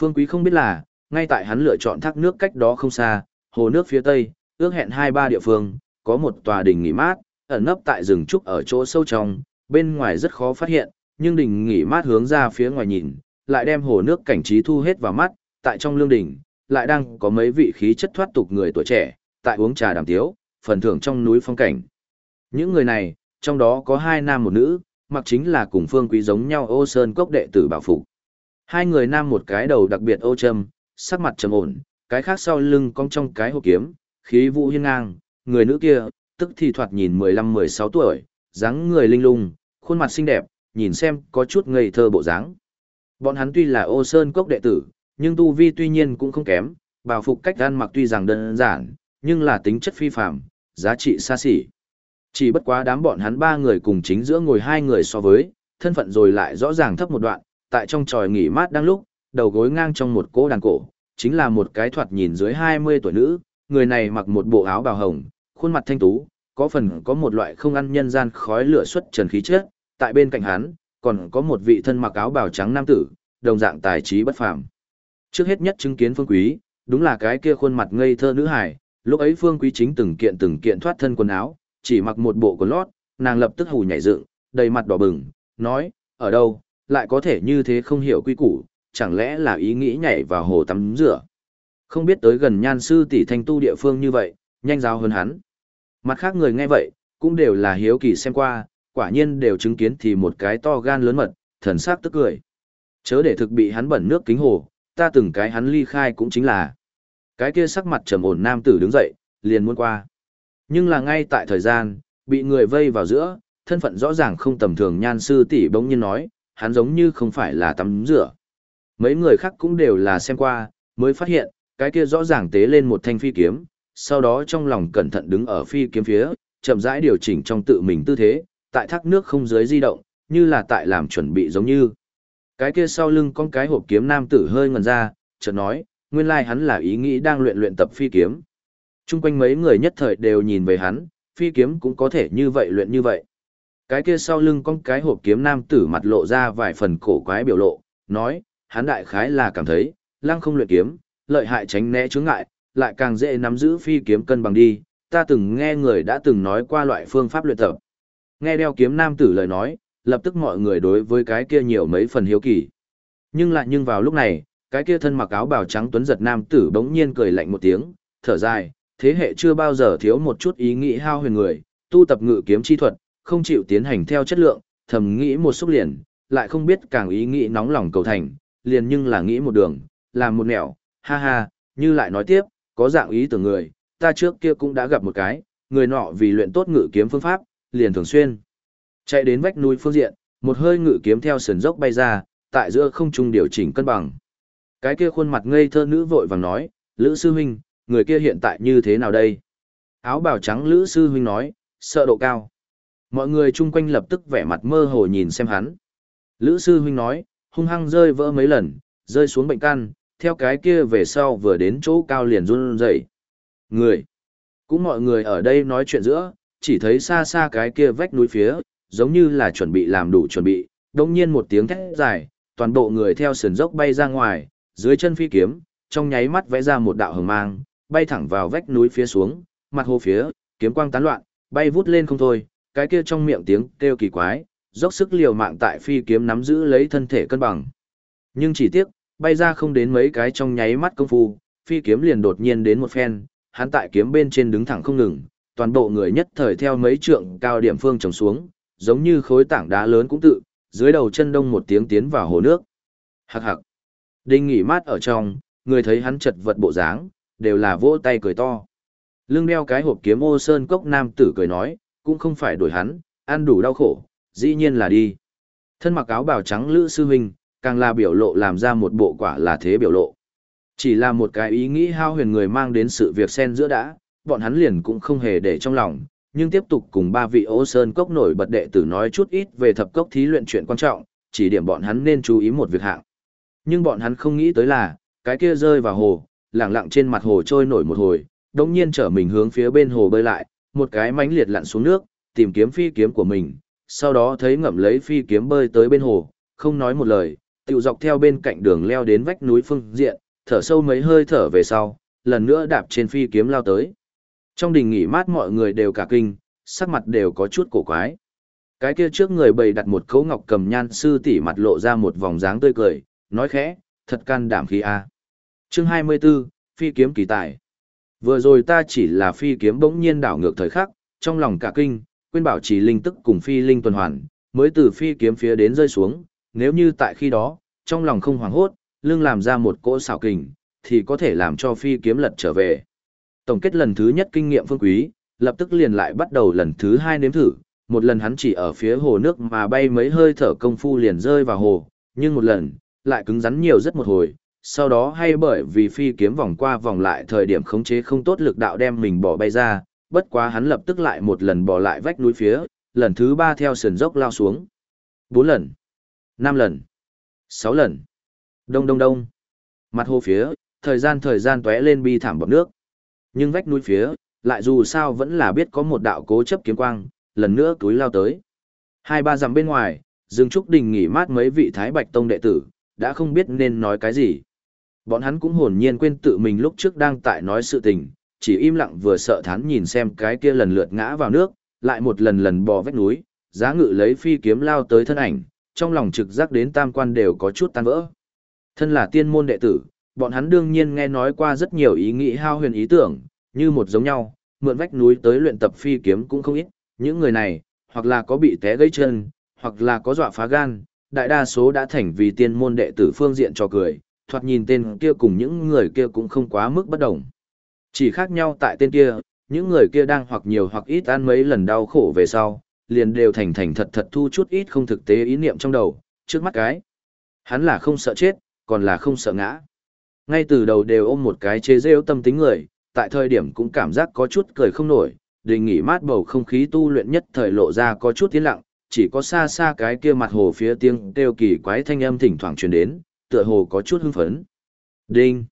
Phương Quý không biết là, ngay tại hắn lựa chọn thác nước cách đó không xa, hồ nước phía tây, ước hẹn hai ba địa phương, có một tòa đình nghỉ mát, ẩn nấp tại rừng trúc ở chỗ sâu trong, bên ngoài rất khó phát hiện, nhưng đình nghỉ mát hướng ra phía ngoài nhìn, lại đem hồ nước cảnh trí thu hết vào mắt, tại trong lương đỉnh, lại đang có mấy vị khí chất thoát tục người tuổi trẻ, tại uống trà đàm tiếu, phần thưởng trong núi phong cảnh. Những người này, trong đó có hai nam một nữ, mặc chính là cùng phương quý giống nhau ô sơn cốc đệ tử bảo phục. Hai người nam một cái đầu đặc biệt ô trầm, sắc mặt trầm ổn, cái khác sau lưng cong trong cái hộp kiếm, khí vũ hiên ngang, người nữ kia, tức thì thoạt nhìn 15-16 tuổi, dáng người linh lung, khuôn mặt xinh đẹp, nhìn xem có chút ngây thơ bộ dáng. Bọn hắn tuy là ô sơn cốc đệ tử, nhưng tu vi tuy nhiên cũng không kém, bảo phục cách ăn mặc tuy rằng đơn giản, nhưng là tính chất phi phạm, giá trị xa xỉ. Chỉ bất quá đám bọn hắn ba người cùng chính giữa ngồi hai người so với, thân phận rồi lại rõ ràng thấp một đoạn, tại trong tròi nghỉ mát đang lúc, đầu gối ngang trong một cỗ đàn cổ, chính là một cái thoạt nhìn dưới 20 tuổi nữ, người này mặc một bộ áo bào hồng, khuôn mặt thanh tú, có phần có một loại không ăn nhân gian khói lửa xuất trần khí chất, tại bên cạnh hắn, còn có một vị thân mặc áo bào trắng nam tử, đồng dạng tài trí bất phàm. Trước hết nhất chứng kiến Phương Quý, đúng là cái kia khuôn mặt ngây thơ nữ hài lúc ấy Phương Quý chính từng kiện từng kiện thoát thân quần áo, chỉ mặc một bộ quần lót, nàng lập tức hù nhảy dựng, đầy mặt đỏ bừng, nói, ở đâu, lại có thể như thế không hiểu quy củ, chẳng lẽ là ý nghĩ nhảy vào hồ tắm rửa. Không biết tới gần nhan sư tỷ thanh tu địa phương như vậy, nhanh giáo hơn hắn. Mặt khác người nghe vậy, cũng đều là hiếu kỳ xem qua, quả nhiên đều chứng kiến thì một cái to gan lớn mật, thần sắc tức cười. Chớ để thực bị hắn bẩn nước kính hồ, ta từng cái hắn ly khai cũng chính là. Cái kia sắc mặt trầm ổn nam tử đứng dậy, liền muốn qua. Nhưng là ngay tại thời gian, bị người vây vào giữa, thân phận rõ ràng không tầm thường nhan sư tỷ bỗng nhiên nói, hắn giống như không phải là tắm rửa. Mấy người khác cũng đều là xem qua, mới phát hiện, cái kia rõ ràng tế lên một thanh phi kiếm, sau đó trong lòng cẩn thận đứng ở phi kiếm phía, chậm rãi điều chỉnh trong tự mình tư thế, tại thác nước không dưới di động, như là tại làm chuẩn bị giống như. Cái kia sau lưng con cái hộp kiếm nam tử hơi ngần ra, chợt nói, nguyên lai hắn là ý nghĩ đang luyện luyện tập phi kiếm. Trung quanh mấy người nhất thời đều nhìn về hắn, phi kiếm cũng có thể như vậy luyện như vậy. Cái kia sau lưng con cái hộp kiếm nam tử mặt lộ ra vài phần cổ quái biểu lộ, nói, hắn đại khái là cảm thấy, lăng không luyện kiếm, lợi hại tránh né chướng ngại, lại càng dễ nắm giữ phi kiếm cân bằng đi, ta từng nghe người đã từng nói qua loại phương pháp luyện tập. Nghe đeo kiếm nam tử lời nói, lập tức mọi người đối với cái kia nhiều mấy phần hiếu kỳ. Nhưng lại nhưng vào lúc này, cái kia thân mặc áo bào trắng tuấn giật nam tử bỗng nhiên cười lạnh một tiếng, thở dài, thế hệ chưa bao giờ thiếu một chút ý nghĩ hao huyền người, tu tập ngự kiếm chi thuật, không chịu tiến hành theo chất lượng, thầm nghĩ một xúc liền, lại không biết càng ý nghĩ nóng lòng cầu thành, liền nhưng là nghĩ một đường, làm một nẻo, ha ha, như lại nói tiếp, có dạng ý tưởng người, ta trước kia cũng đã gặp một cái, người nọ vì luyện tốt ngự kiếm phương pháp, liền thường xuyên chạy đến vách núi phương diện, một hơi ngự kiếm theo sườn dốc bay ra, tại giữa không trung điều chỉnh cân bằng. Cái kia khuôn mặt ngây thơ nữ vội vàng nói, Lữ sư huynh, người kia hiện tại như thế nào đây? Áo bào trắng Lữ sư huynh nói, sợ độ cao. Mọi người chung quanh lập tức vẻ mặt mơ hồ nhìn xem hắn. Lữ sư huynh nói, hung hăng rơi vỡ mấy lần, rơi xuống bệnh căn, theo cái kia về sau vừa đến chỗ cao liền run rẩy. Người, cũng mọi người ở đây nói chuyện giữa, chỉ thấy xa xa cái kia vách núi phía, giống như là chuẩn bị làm đủ chuẩn bị, đồng nhiên một tiếng thét dài, toàn bộ người theo sườn dốc bay ra ngoài, dưới chân phi kiếm, trong nháy mắt vẽ ra một đạo hồng mang, bay thẳng vào vách núi phía xuống, mặt hồ phía, kiếm quang tán loạn, bay vút lên không thôi, cái kia trong miệng tiếng kêu kỳ quái, dốc sức liều mạng tại phi kiếm nắm giữ lấy thân thể cân bằng. Nhưng chỉ tiếc, bay ra không đến mấy cái trong nháy mắt công phu, phi kiếm liền đột nhiên đến một phen, hắn tại kiếm bên trên đứng thẳng không ngừng, toàn bộ người nhất thời theo mấy trượng cao điểm phương trồng xuống, giống như khối tảng đá lớn cũng tự, dưới đầu chân đông một tiếng tiến vào hồ nước. Hạc hạc. Đinh nghỉ mát ở trong, người thấy hắn chật vật bộ dáng, đều là vỗ tay cười to. Lưng đeo cái hộp kiếm ô sơn cốc nam tử cười nói, cũng không phải đuổi hắn, ăn đủ đau khổ, dĩ nhiên là đi. Thân mặc áo bào trắng lữ sư huynh, càng là biểu lộ làm ra một bộ quả là thế biểu lộ. Chỉ là một cái ý nghĩ hao huyền người mang đến sự việc xen giữa đã, bọn hắn liền cũng không hề để trong lòng, nhưng tiếp tục cùng ba vị ô sơn cốc nổi bật đệ tử nói chút ít về thập cốc thí luyện chuyện quan trọng, chỉ điểm bọn hắn nên chú ý một việc hạng. Nhưng bọn hắn không nghĩ tới là, cái kia rơi vào hồ, lẳng lặng trên mặt hồ trôi nổi một hồi, đồng nhiên trở mình hướng phía bên hồ bơi lại, một cái mánh liệt lặn xuống nước, tìm kiếm phi kiếm của mình, sau đó thấy ngậm lấy phi kiếm bơi tới bên hồ, không nói một lời, tiểu dọc theo bên cạnh đường leo đến vách núi phương diện, thở sâu mấy hơi thở về sau, lần nữa đạp trên phi kiếm lao tới. Trong đình nghỉ mát mọi người đều cả kinh, sắc mặt đều có chút cổ quái. Cái kia trước người bày đặt một khấu ngọc cầm nhan sư tỷ mặt lộ ra một vòng dáng tươi cười, nói khẽ, thật can đảm khí a. Chương 24, phi kiếm kỳ tài. Vừa rồi ta chỉ là phi kiếm bỗng nhiên đảo ngược thời khắc, trong lòng cả kinh, quên bảo trì linh tức cùng phi linh tuần hoàn, mới từ phi kiếm phía đến rơi xuống, nếu như tại khi đó, trong lòng không hoảng hốt, lương làm ra một cỗ xảo kình, thì có thể làm cho phi kiếm lật trở về. Tổng kết lần thứ nhất kinh nghiệm phương quý, lập tức liền lại bắt đầu lần thứ hai nếm thử, một lần hắn chỉ ở phía hồ nước mà bay mấy hơi thở công phu liền rơi vào hồ, nhưng một lần, lại cứng rắn nhiều rất một hồi, sau đó hay bởi vì phi kiếm vòng qua vòng lại thời điểm khống chế không tốt lực đạo đem mình bỏ bay ra, bất quá hắn lập tức lại một lần bỏ lại vách núi phía, lần thứ ba theo sườn dốc lao xuống. Bốn lần, năm lần, sáu lần, đông đông đông, mặt hồ phía, thời gian thời gian tóe lên bi thảm bọc nước. Nhưng vách núi phía, lại dù sao vẫn là biết có một đạo cố chấp kiếm quang, lần nữa túi lao tới. Hai ba dặm bên ngoài, Dương Trúc Đình nghỉ mát mấy vị Thái Bạch Tông đệ tử, đã không biết nên nói cái gì. Bọn hắn cũng hồn nhiên quên tự mình lúc trước đang tại nói sự tình, chỉ im lặng vừa sợ thán nhìn xem cái kia lần lượt ngã vào nước, lại một lần lần bò vách núi, giá ngự lấy phi kiếm lao tới thân ảnh, trong lòng trực giác đến tam quan đều có chút tan vỡ. Thân là tiên môn đệ tử, bọn hắn đương nhiên nghe nói qua rất nhiều ý nghĩ hao huyền ý tưởng, như một giống nhau, mượn vách núi tới luyện tập phi kiếm cũng không ít, những người này, hoặc là có bị té gãy chân, hoặc là có dọa phá gan, đại đa số đã thành vì tiên môn đệ tử phương diện cho cười, thoạt nhìn tên kia cùng những người kia cũng không quá mức bất đồng. Chỉ khác nhau tại tên kia, những người kia đang hoặc nhiều hoặc ít ăn mấy lần đau khổ về sau, liền đều thành thành thật thật thu chút ít không thực tế ý niệm trong đầu, trước mắt cái. Hắn là không sợ chết, còn là không sợ ngã. Ngay từ đầu đều ôm một cái chế rêu tâm tính người, tại thời điểm cũng cảm giác có chút cười không nổi, đình nghỉ mát bầu không khí tu luyện nhất thời lộ ra có chút tiến lặng, chỉ có xa xa cái kia mặt hồ phía tiếng kêu kỳ quái thanh âm thỉnh thoảng truyền đến, tựa hồ có chút hưng phấn. Đinh!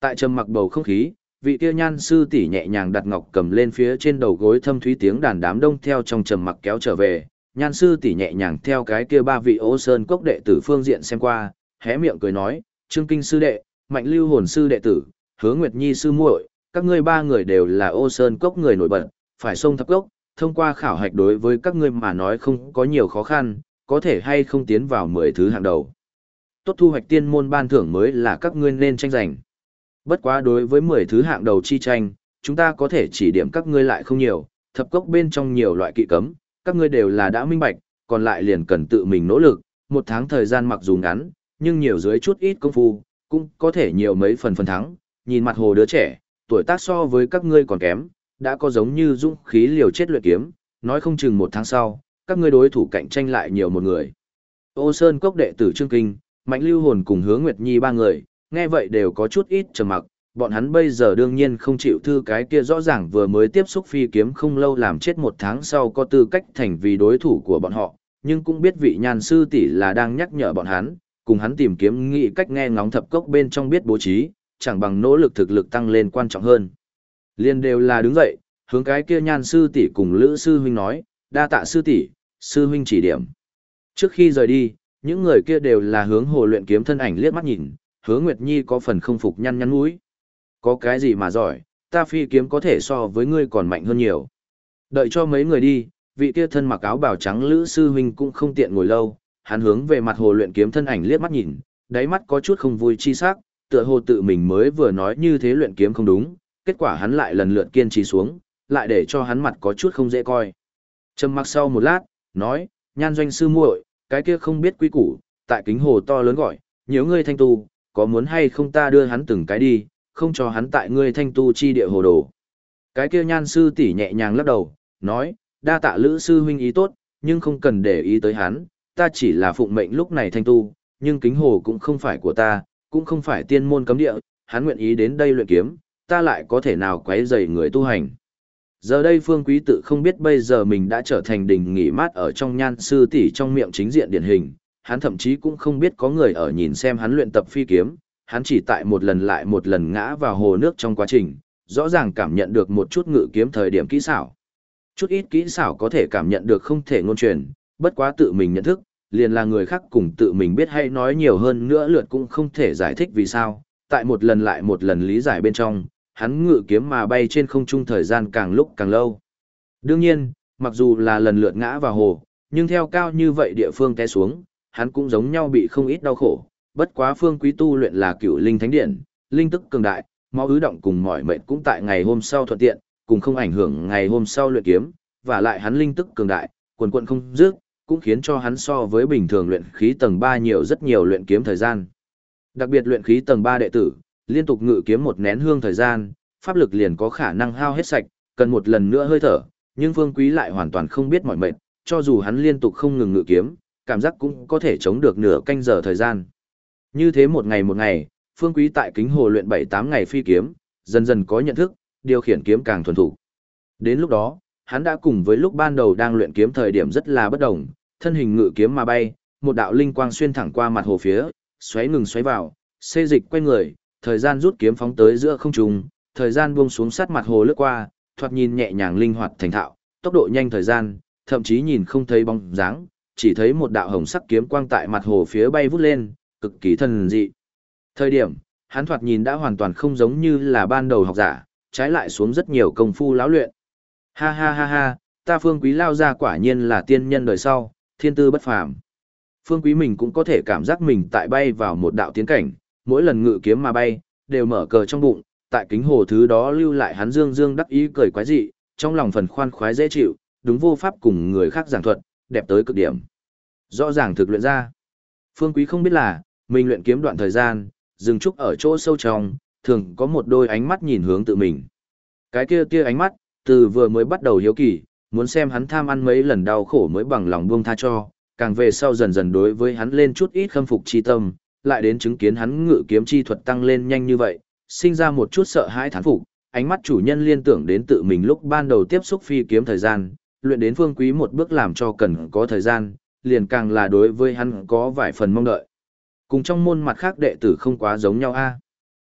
Tại trầm mặc bầu không khí, vị kia nhan sư tỷ nhẹ nhàng đặt ngọc cầm lên phía trên đầu gối thâm thúy tiếng đàn đám đông theo trong trầm mặc kéo trở về, nhan sư tỷ nhẹ nhàng theo cái kia ba vị ô sơn cốc đệ tử phương diện xem qua, hé miệng cười nói, trương kinh sư đệ, mạnh lưu hồn sư đệ tử, hứa nguyệt nhi sư muội, các ngươi ba người đều là ô sơn cốc người nổi bật, phải sông thập cốc, thông qua khảo hạch đối với các ngươi mà nói không có nhiều khó khăn, có thể hay không tiến vào mười thứ hạng đầu. Tốt thu hoạch tiên môn ban thưởng mới là các ngươi nên tranh giành. Bất quá đối với mười thứ hạng đầu chi tranh, chúng ta có thể chỉ điểm các ngươi lại không nhiều, thập cốc bên trong nhiều loại kỵ cấm, các ngươi đều là đã minh bạch, còn lại liền cần tự mình nỗ lực, một tháng thời gian mặc dù ngắn, nhưng nhiều dưới chút ít công phu, cũng có thể nhiều mấy phần phần thắng, nhìn mặt hồ đứa trẻ, tuổi tác so với các ngươi còn kém, đã có giống như dũng khí liều chết luyện kiếm, nói không chừng một tháng sau, các ngươi đối thủ cạnh tranh lại nhiều một người. Ô Sơn Cốc đệ tử Trương Kinh, Mạnh Lưu Hồn cùng Hứa Nguyệt Nhi ba người, nghe vậy đều có chút ít trầm mặc, bọn hắn bây giờ đương nhiên không chịu thư cái kia rõ ràng vừa mới tiếp xúc phi kiếm không lâu làm chết một tháng sau có tư cách thành vì đối thủ của bọn họ, nhưng cũng biết vị nhàn sư tỷ là đang nhắc nhở bọn hắn, cùng hắn tìm kiếm nghị cách nghe ngóng thập cốc bên trong biết bố trí, chẳng bằng nỗ lực thực lực tăng lên quan trọng hơn. Liên đều là đứng dậy, hướng cái kia nhan sư tỷ cùng lữ sư huynh nói, đa tạ sư tỷ, sư huynh chỉ điểm. Trước khi rời đi, những người kia đều là hướng hồ luyện kiếm thân ảnh liếc mắt nhìn, hứa Nguyệt Nhi có phần không phục nhăn nhăn mũi. Có cái gì mà giỏi, ta phi kiếm có thể so với ngươi còn mạnh hơn nhiều. Đợi cho mấy người đi, vị kia thân mặc áo bào trắng lữ sư huynh cũng không tiện ngồi lâu, hắn hướng về mặt hồ luyện kiếm thân ảnh liếc mắt nhìn, đáy mắt có chút không vui chi sắc, tựa hồ tự mình mới vừa nói như thế luyện kiếm không đúng, kết quả hắn lại lần lượt kiên trì xuống, lại để cho hắn mặt có chút không dễ coi. Trầm mặc sau một lát, nói, nhan doanh sư muội, cái kia không biết quý củ, tại kính hồ to lớn gọi, nhớ ngươi thanh tu, có muốn hay không ta đưa hắn từng cái đi, không cho hắn tại ngươi thanh tu chi địa hồ đồ. Cái kia nhan sư tỷ nhẹ nhàng lắc đầu, nói, đa tạ lữ sư huynh ý tốt, nhưng không cần để ý tới hắn, ta chỉ là phụng mệnh lúc này thanh tu, nhưng kính hồ cũng không phải của ta, cũng không phải tiên môn cấm địa, hắn nguyện ý đến đây luyện kiếm, ta lại có thể nào quấy rầy người tu hành. Giờ đây Phương Quý tự không biết bây giờ mình đã trở thành đình nghỉ mát ở trong nhan sư tỷ trong miệng chính diện điển hình, hắn thậm chí cũng không biết có người ở nhìn xem hắn luyện tập phi kiếm, hắn chỉ tại một lần lại một lần ngã vào hồ nước trong quá trình, rõ ràng cảm nhận được một chút ngự kiếm thời điểm kỹ xảo. Chút ít kỹ xảo có thể cảm nhận được không thể ngôn truyền, bất quá tự mình nhận thức, liền là người khác cùng tự mình biết hay nói nhiều hơn nữa lượt cũng không thể giải thích vì sao, tại một lần lại một lần lý giải bên trong, hắn ngự kiếm mà bay trên không trung thời gian càng lúc càng lâu. Đương nhiên, mặc dù là lần lượt ngã vào hồ, nhưng theo cao như vậy địa phương té xuống, hắn cũng giống nhau bị không ít đau khổ, bất quá phương quý tu luyện là cựu linh thánh điện, linh tức cường đại, máu ứ động cùng mỏi mệt cũng tại ngày hôm sau thuận tiện, cùng không ảnh hưởng ngày hôm sau luyện kiếm, và lại hắn linh tức cường đại, quần quần không dứt, cũng khiến cho hắn so với bình thường luyện khí tầng 3 nhiều rất nhiều luyện kiếm thời gian. Đặc biệt luyện khí tầng 3 đệ tử, liên tục ngự kiếm một nén hương thời gian, pháp lực liền có khả năng hao hết sạch, cần một lần nữa hơi thở, nhưng Phương Quý lại hoàn toàn không biết mỏi mệt, cho dù hắn liên tục không ngừng ngự kiếm, cảm giác cũng có thể chống được nửa canh giờ thời gian. Như thế một ngày một ngày, Phương Quý tại kính hồ luyện 7-8 ngày phi kiếm, dần dần có nhận thức, điều khiển kiếm càng thuần thủ. Đến lúc đó, hắn đã cùng với lúc ban đầu đang luyện kiếm thời điểm rất là bất đồng, thân hình ngự kiếm mà bay, một đạo linh quang xuyên thẳng qua mặt hồ phía, xoáy ngừng xoáy vào, xê dịch quay người, thời gian rút kiếm phóng tới giữa không trung, thời gian buông xuống sát mặt hồ lướt qua, thoạt nhìn nhẹ nhàng linh hoạt thành thạo, tốc độ nhanh thời gian, thậm chí nhìn không thấy bóng dáng, chỉ thấy một đạo hồng sắc kiếm quang tại mặt hồ phía bay vút lên, cực kỳ thần dị. Thời điểm, hắn thoạt nhìn đã hoàn toàn không giống như là ban đầu học giả, trái lại xuống rất nhiều công phu lão luyện. Ha ha ha ha, ta phương quý lao ra quả nhiên là tiên nhân đời sau, thiên tư bất phàm. Phương quý mình cũng có thể cảm giác mình tại bay vào một đạo tiến cảnh, mỗi lần ngự kiếm mà bay, đều mở cờ trong bụng, tại kính hồ thứ đó lưu lại hắn dương dương đắc ý cười quái dị, trong lòng phần khoan khoái dễ chịu, đúng vô pháp cùng người khác giảng thuật, đẹp tới cực điểm. Rõ ràng thực luyện ra. Phương Quý không biết là, mình luyện kiếm đoạn thời gian, dừng trúc ở chỗ sâu trong, thường có một đôi ánh mắt nhìn hướng tự mình. Cái kia tia ánh mắt, từ vừa mới bắt đầu hiếu kỳ, muốn xem hắn tham ăn mấy lần đau khổ mới bằng lòng buông tha cho, càng về sau dần dần đối với hắn lên chút ít khâm phục chi tâm, lại đến chứng kiến hắn ngự kiếm chi thuật tăng lên nhanh như vậy, sinh ra một chút sợ hãi thán phục, ánh mắt chủ nhân liên tưởng đến tự mình lúc ban đầu tiếp xúc phi kiếm thời gian, luyện đến phương quý một bước làm cho cần có thời gian, liền càng là đối với hắn có vài phần mong đợi. Cùng trong môn mặt khác đệ tử không quá giống nhau a. À?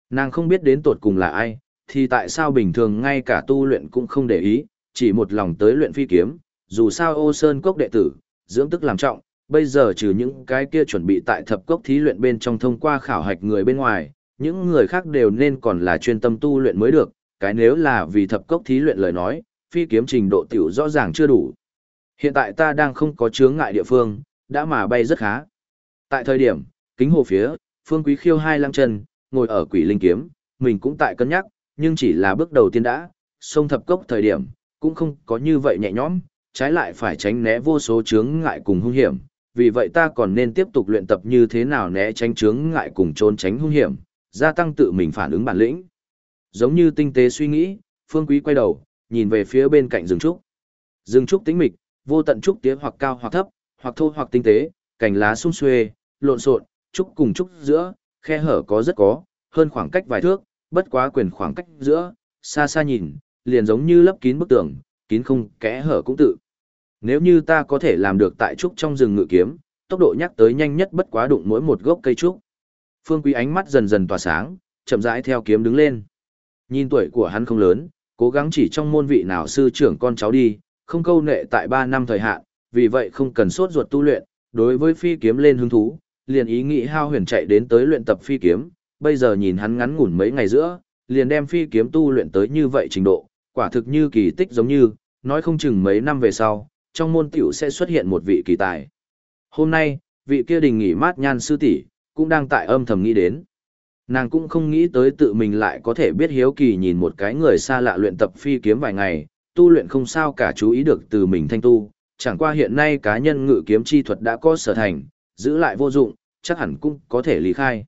Nàng không biết đến tột cùng là ai, thì tại sao bình thường ngay cả tu luyện cũng không để ý, chỉ một lòng tới luyện phi kiếm, dù sao ô sơn cốc đệ tử, dưỡng tức làm trọng, bây giờ trừ những cái kia chuẩn bị tại thập cốc thí luyện bên trong thông qua khảo hạch người bên ngoài, những người khác đều nên còn là chuyên tâm tu luyện mới được, cái nếu là vì thập cốc thí luyện lời nói, phi kiếm trình độ tiểu rõ ràng chưa đủ. Hiện tại ta đang không có chướng ngại địa phương, đã mà bay rất khá. Tại thời điểm, kính hồ phía, phương quý khiêu hai lăng chân, ngồi ở quỷ linh kiếm, mình cũng tại cân nhắc, nhưng chỉ là bước đầu tiên đã, sông thập cốc thời điểm, cũng không có như vậy nhẹ nhõm, trái lại phải tránh né vô số chướng ngại cùng hung hiểm, vì vậy ta còn nên tiếp tục luyện tập như thế nào né tránh chướng ngại cùng trốn tránh hung hiểm, gia tăng tự mình phản ứng bản lĩnh. Giống như tinh tế suy nghĩ, Phương Quý quay đầu, nhìn về phía bên cạnh rừng trúc. Rừng trúc tĩnh mịch, vô tận trúc tía hoặc cao hoặc thấp, hoặc thô hoặc tinh tế, cành lá sum xuê, lộn xộn, trúc cùng trúc giữa, khe hở có rất có, hơn khoảng cách vài thước, bất quá quyền khoảng cách giữa, xa xa nhìn, liền giống như lấp kín bức tường, kín không kẽ hở cũng tự. Nếu như ta có thể làm được tại trúc trong rừng ngự kiếm, tốc độ nhắc tới nhanh nhất bất quá đụng mỗi một gốc cây trúc. Phương Quý ánh mắt dần dần tỏa sáng, chậm rãi theo kiếm đứng lên. Nhìn tuổi của hắn không lớn, cố gắng chỉ trong môn vị nào sư trưởng con cháu đi, không câu nệ tại 3 năm thời hạn, vì vậy không cần sốt ruột tu luyện, đối với phi kiếm lên hứng thú, liền ý nghĩ hao huyền chạy đến tới luyện tập phi kiếm, bây giờ nhìn hắn ngắn ngủn mấy ngày giữa, liền đem phi kiếm tu luyện tới như vậy trình độ, quả thực như kỳ tích giống như, nói không chừng mấy năm về sau, trong môn tiểu sẽ xuất hiện một vị kỳ tài. Hôm nay, vị kia đình nghỉ mát nhan sư tỷ cũng đang tại âm thầm nghĩ đến. Nàng cũng không nghĩ tới tự mình lại có thể biết hiếu kỳ nhìn một cái người xa lạ luyện tập phi kiếm vài ngày, tu luyện không sao cả chú ý được từ mình thanh tu, chẳng qua hiện nay cá nhân ngự kiếm chi thuật đã có sở thành, giữ lại vô dụng, chắc hẳn cũng có thể lý khai.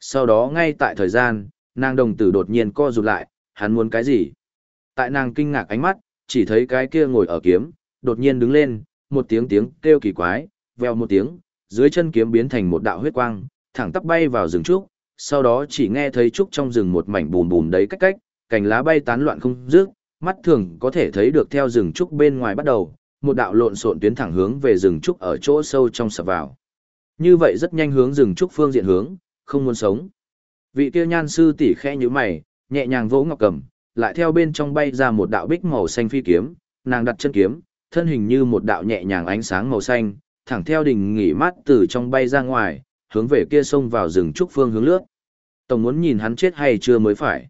Sau đó ngay tại thời gian, nàng đồng tử đột nhiên co rụt lại, hắn muốn cái gì? Tại nàng kinh ngạc ánh mắt, chỉ thấy cái kia ngồi ở kiếm, đột nhiên đứng lên, một tiếng tiếng kêu kỳ quái, veo một tiếng, dưới chân kiếm biến thành một đạo huyết quang, thẳng tắp bay vào rừng trúc, sau đó chỉ nghe thấy trúc trong rừng một mảnh bùn bùn đấy cách cách, cành lá bay tán loạn không dứt, mắt thường có thể thấy được theo rừng trúc bên ngoài bắt đầu, một đạo lộn xộn tuyến thẳng hướng về rừng trúc ở chỗ sâu trong sập vào. Như vậy rất nhanh hướng rừng trúc phương diện hướng, không muốn sống. Vị kia nhan sư tỷ khẽ như mày, nhẹ nhàng vỗ ngọc cầm, lại theo bên trong bay ra một đạo bích màu xanh phi kiếm, nàng đặt chân kiếm, thân hình như một đạo nhẹ nhàng ánh sáng màu xanh, thẳng theo đỉnh nghỉ mát từ trong bay ra ngoài, hướng về kia sông vào rừng trúc phương hướng lướt. Tổng muốn nhìn hắn chết hay chưa mới phải.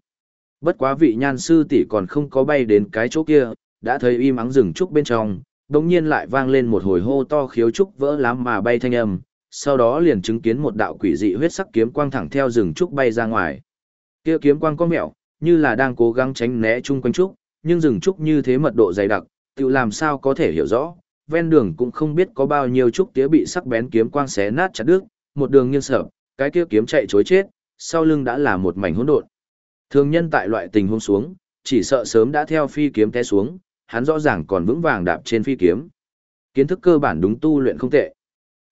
Bất quá vị nhan sư tỷ còn không có bay đến cái chỗ kia, đã thấy im ắng rừng trúc bên trong, đồng nhiên lại vang lên một hồi hô to khiếu trúc vỡ lắm mà bay thanh âm, sau đó liền chứng kiến một đạo quỷ dị huyết sắc kiếm quang thẳng theo rừng trúc bay ra ngoài. Kia kiếm quang có mẹo, như là đang cố gắng tránh né chung quanh trúc, nhưng rừng trúc như thế mật độ dày đặc, tự làm sao có thể hiểu rõ, ven đường cũng không biết có bao nhiêu trúc tía bị sắc bén kiếm quang xé nát chặt đứt, một đường nghiêng sợ, cái kia kiếm chạy chối chết, sau lưng đã là một mảnh hỗn độn. Thường nhân tại loại tình huống xuống, chỉ sợ sớm đã theo phi kiếm té xuống, hắn rõ ràng còn vững vàng đạp trên phi kiếm. Kiến thức cơ bản đúng tu luyện không tệ.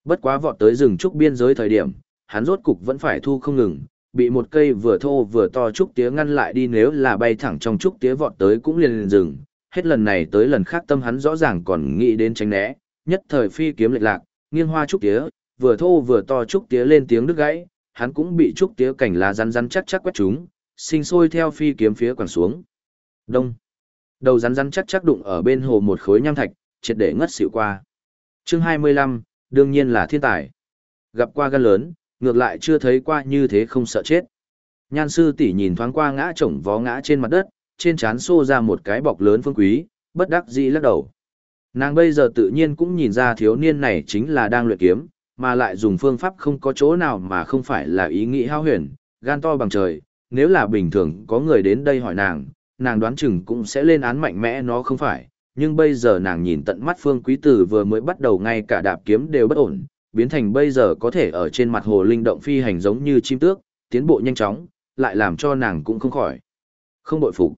Bất quá vọt tới rừng trúc biên giới thời điểm, hắn rốt cục vẫn phải thu không ngừng, bị một cây vừa thô vừa to trúc tía ngăn lại đi nếu là bay thẳng trong trúc tía vọt tới cũng liền liền dừng. Hết lần này tới lần khác tâm hắn rõ ràng còn nghĩ đến tránh né, nhất thời phi kiếm lệch lạc, nghiêng hoa trúc tía, vừa thô vừa to trúc tía lên tiếng đứt gãy, hắn cũng bị trúc tía cảnh lá rắn rắn chắc chắc quét chúng, sinh sôi theo phi kiếm phía quẳng xuống. Đông. Đầu rắn rắn chắc chắc đụng ở bên hồ một khối nham thạch, triệt để ngất xỉu qua. Chương 25, đương nhiên là thiên tài. Gặp qua gan lớn, ngược lại chưa thấy qua như thế không sợ chết. Nhan sư tỷ nhìn thoáng qua ngã chồng vó ngã trên mặt đất, trên trán xô ra một cái bọc lớn phương quý, bất đắc dĩ lắc đầu. Nàng bây giờ tự nhiên cũng nhìn ra thiếu niên này chính là đang luyện kiếm, mà lại dùng phương pháp không có chỗ nào mà không phải là ý nghĩ hao huyền, gan to bằng trời, nếu là bình thường có người đến đây hỏi nàng, nàng đoán chừng cũng sẽ lên án mạnh mẽ nó không phải, nhưng bây giờ nàng nhìn tận mắt phương quý tử vừa mới bắt đầu ngay cả đạp kiếm đều bất ổn, biến thành bây giờ có thể ở trên mặt hồ linh động phi hành giống như chim tước, tiến bộ nhanh chóng, lại làm cho nàng cũng không khỏi. Không bội phục.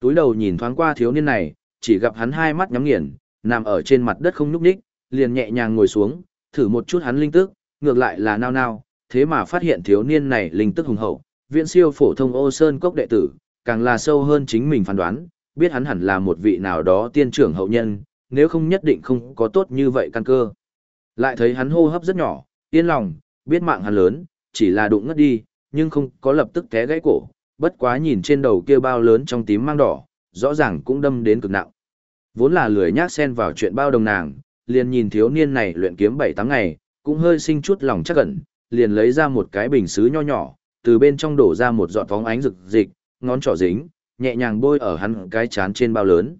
Túi đầu nhìn thoáng qua thiếu niên này, chỉ gặp hắn hai mắt nhắm nghiền, nằm ở trên mặt đất không nhúc nhích, liền nhẹ nhàng ngồi xuống, thử một chút hắn linh tức, ngược lại là nao nao, thế mà phát hiện thiếu niên này linh tức hùng hậu, viện siêu phổ thông ô sơn cốc đệ tử, càng là sâu hơn chính mình phán đoán, biết hắn hẳn là một vị nào đó tiên trưởng hậu nhân, nếu không nhất định không có tốt như vậy căn cơ. Lại thấy hắn hô hấp rất nhỏ, yên lòng, biết mạng hắn lớn, chỉ là đụng ngất đi, nhưng không có lập tức té gãy cổ, bất quá nhìn trên đầu kia bao lớn trong tím mang đỏ, rõ ràng cũng đâm đến cực nặng. Vốn là lười nhác xen vào chuyện bao đồng nàng, liền nhìn thiếu niên này luyện kiếm 7-8 ngày, cũng hơi sinh chút lòng chắc ẩn, liền lấy ra một cái bình sứ nho nhỏ, từ bên trong đổ ra một giọt phóng ánh rực dịch, ngón trỏ dính, nhẹ nhàng bôi ở hắn cái chán trên bao lớn.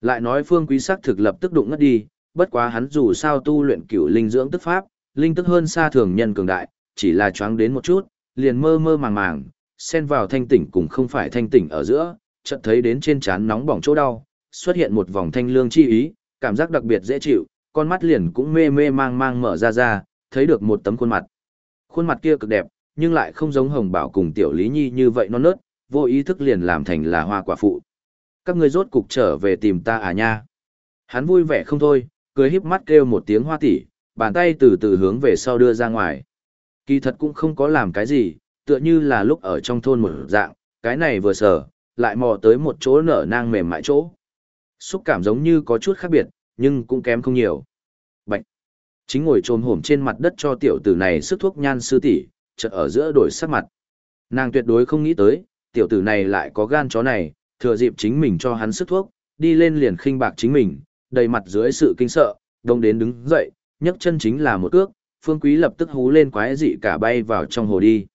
Lại nói phương quý sắc thực lập tức đụng ngất đi, bất quá hắn dù sao tu luyện cửu linh dưỡng tức pháp, linh tức hơn xa thường nhân cường đại, chỉ là choáng đến một chút, liền mơ mơ màng màng, xen vào thanh tỉnh cùng không phải thanh tỉnh ở giữa, chợt thấy đến trên trán nóng bỏng chỗ đau, xuất hiện một vòng thanh lương chi ý, cảm giác đặc biệt dễ chịu, con mắt liền cũng mê mê mang mang mở ra ra, thấy được một tấm khuôn mặt. Khuôn mặt kia cực đẹp, nhưng lại không giống Hồng Bảo cùng Tiểu Lý Nhi như vậy non nớt, vô ý thức liền làm thành là hoa quả phụ. Các ngươi rốt cục trở về tìm ta à nha. Hắn vui vẻ không thôi, cười híp mắt kêu một tiếng hoa tỷ, bàn tay từ từ hướng về sau đưa ra ngoài. Kỳ thật cũng không có làm cái gì, tựa như là lúc ở trong thôn một dạng, cái này vừa sở, lại mò tới một chỗ nở nang mềm mại chỗ. Xúc cảm giống như có chút khác biệt, nhưng cũng kém không nhiều. Bạch. Chính ngồi trồm hổm trên mặt đất cho tiểu tử này sức thuốc nhan sư tỷ, chợt ở giữa đổi sắc mặt. Nàng tuyệt đối không nghĩ tới, tiểu tử này lại có gan chó này, thừa dịp chính mình cho hắn sức thuốc, đi lên liền khinh bạc chính mình, đầy mặt dưới sự kinh sợ, đông đến đứng dậy, nhấc chân chính là một cước, Phương Quý lập tức hú lên quái dị cả bay vào trong hồ đi.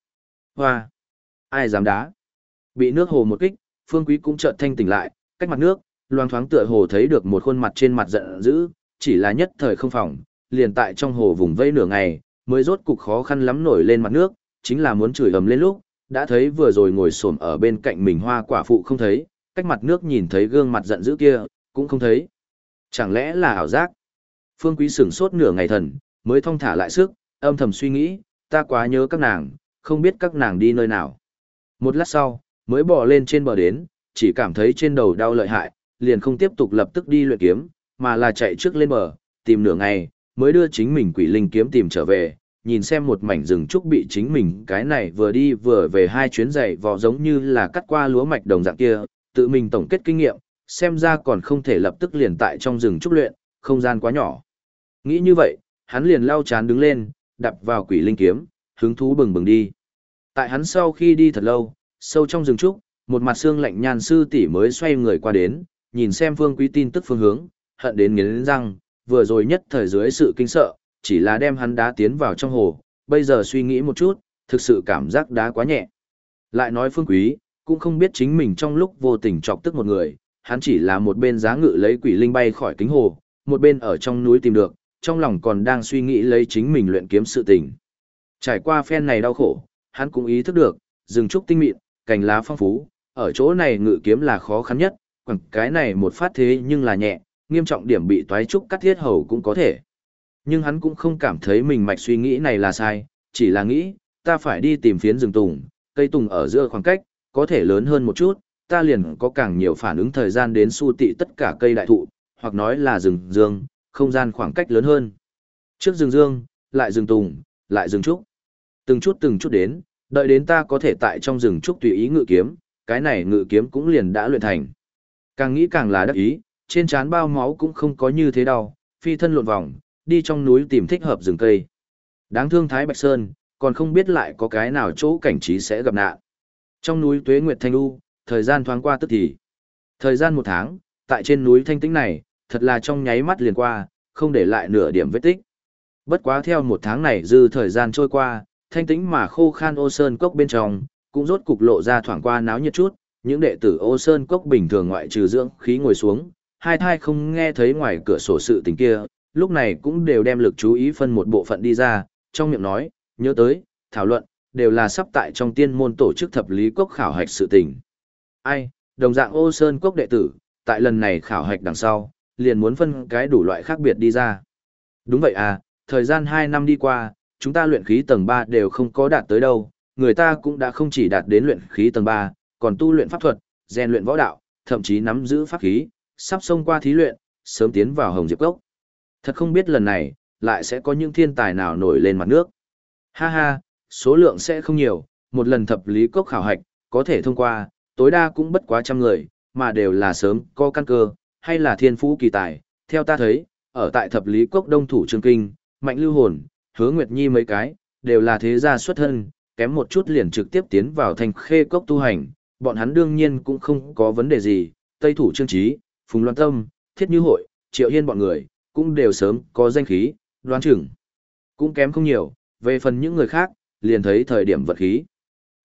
Hoa! Ai dám đá? Bị nước hồ một kích, Phương Quý cũng chợt thanh tỉnh lại, cách mặt nước, loang thoáng tựa hồ thấy được một khuôn mặt trên mặt giận dữ, chỉ là nhất thời không phòng, liền tại trong hồ vùng vây nửa ngày, mới rốt cục khó khăn lắm nổi lên mặt nước, chính là muốn chửi ầm lên lúc, đã thấy vừa rồi ngồi xổm ở bên cạnh mình hoa quả phụ không thấy, cách mặt nước nhìn thấy gương mặt giận dữ kia, cũng không thấy. Chẳng lẽ là ảo giác? Phương Quý sửng sốt nửa ngày thần, mới thong thả lại sức, âm thầm suy nghĩ, ta quá nhớ các nàng, không biết các nàng đi nơi nào. Một lát sau, mới bò lên trên bờ đến, chỉ cảm thấy trên đầu đau lợi hại, liền không tiếp tục lập tức đi luyện kiếm, mà là chạy trước lên bờ, tìm nửa ngày, mới đưa chính mình quỷ linh kiếm tìm trở về, nhìn xem một mảnh rừng trúc bị chính mình cái này vừa đi vừa về hai chuyến dày vò giống như là cắt qua lúa mạch đồng dạng kia, tự mình tổng kết kinh nghiệm, xem ra còn không thể lập tức liền tại trong rừng trúc luyện, không gian quá nhỏ. Nghĩ như vậy, hắn liền lau chán đứng lên, đập vào quỷ linh kiếm, hứng thú bừng bừng đi. Tại hắn sau khi đi thật lâu, sâu trong rừng trúc, một mặt xương lạnh nhan sư tỷ mới xoay người qua đến, nhìn xem phương quý tin tức phương hướng, hận đến nghiến răng, vừa rồi nhất thời dưới sự kinh sợ, chỉ là đem hắn đá tiến vào trong hồ, bây giờ suy nghĩ một chút, thực sự cảm giác đá quá nhẹ. Lại nói phương quý, cũng không biết chính mình trong lúc vô tình chọc tức một người, hắn chỉ là một bên giá ngự lấy quỷ linh bay khỏi kính hồ, một bên ở trong núi tìm được, trong lòng còn đang suy nghĩ lấy chính mình luyện kiếm sự tình. Trải qua phen này đau khổ, hắn cũng ý thức được, rừng trúc tinh mịn, cành lá phong phú, ở chỗ này ngự kiếm là khó khăn nhất, quẳng cái này một phát thế nhưng là nhẹ, nghiêm trọng điểm bị toái trúc cắt thiết hầu cũng có thể. Nhưng hắn cũng không cảm thấy mình mạch suy nghĩ này là sai, chỉ là nghĩ, ta phải đi tìm phiến rừng tùng, cây tùng ở giữa khoảng cách, có thể lớn hơn một chút, ta liền có càng nhiều phản ứng thời gian đến su tị tất cả cây đại thụ, hoặc nói là rừng dương, không gian khoảng cách lớn hơn. Trước rừng dương, lại rừng tùng, lại rừng trúc. Từng chút từng chút đến, đợi đến ta có thể tại trong rừng trúc tùy ý ngự kiếm, cái này ngự kiếm cũng liền đã luyện thành. Càng nghĩ càng là đắc ý, trên trán bao máu cũng không có như thế đâu, phi thân lộn vòng, đi trong núi tìm thích hợp rừng cây. Đáng thương Thái Bạch Sơn, còn không biết lại có cái nào chỗ cảnh trí sẽ gặp nạn. Trong núi Tuế Nguyệt Thanh U, thời gian thoáng qua tức thì. Thời gian một tháng, tại trên núi thanh tĩnh này, thật là trong nháy mắt liền qua, không để lại nửa điểm vết tích. Bất quá theo một tháng này dư thời gian trôi qua, thanh tĩnh mà khô khan ô sơn cốc bên trong, cũng rốt cục lộ ra thoảng qua náo nhiệt chút, những đệ tử ô sơn cốc bình thường ngoại trừ dưỡng khí ngồi xuống, hai thai không nghe thấy ngoài cửa sổ sự tình kia, lúc này cũng đều đem lực chú ý phân một bộ phận đi ra, trong miệng nói, nhớ tới, thảo luận, đều là sắp tại trong tiên môn tổ chức thập lý cốc khảo hạch sự tình. Ai, đồng dạng ô sơn cốc đệ tử, tại lần này khảo hạch đằng sau, liền muốn phân cái đủ loại khác biệt đi ra. Đúng vậy à, thời gian 2 năm đi qua, chúng ta luyện khí tầng 3 đều không có đạt tới đâu, người ta cũng đã không chỉ đạt đến luyện khí tầng 3, còn tu luyện pháp thuật, rèn luyện võ đạo, thậm chí nắm giữ pháp khí, sắp xông qua thí luyện, sớm tiến vào Hồng Diệp Cốc. Thật không biết lần này, lại sẽ có những thiên tài nào nổi lên mặt nước. Ha ha, số lượng sẽ không nhiều, một lần thập lý cốc khảo hạch, có thể thông qua, tối đa cũng bất quá trăm người, mà đều là sớm có căn cơ, hay là thiên phú kỳ tài. Theo ta thấy, ở tại thập lý cốc đông thủ trương kinh, mạnh lưu hồn, hứa nguyệt nhi mấy cái, đều là thế gia xuất thân, kém một chút liền trực tiếp tiến vào thành khê cốc tu hành, bọn hắn đương nhiên cũng không có vấn đề gì, tây thủ trương trí, phùng loan tâm, thiết như hội, triệu hiên bọn người, cũng đều sớm có danh khí, đoán chừng. Cũng kém không nhiều, về phần những người khác, liền thấy thời điểm vật khí.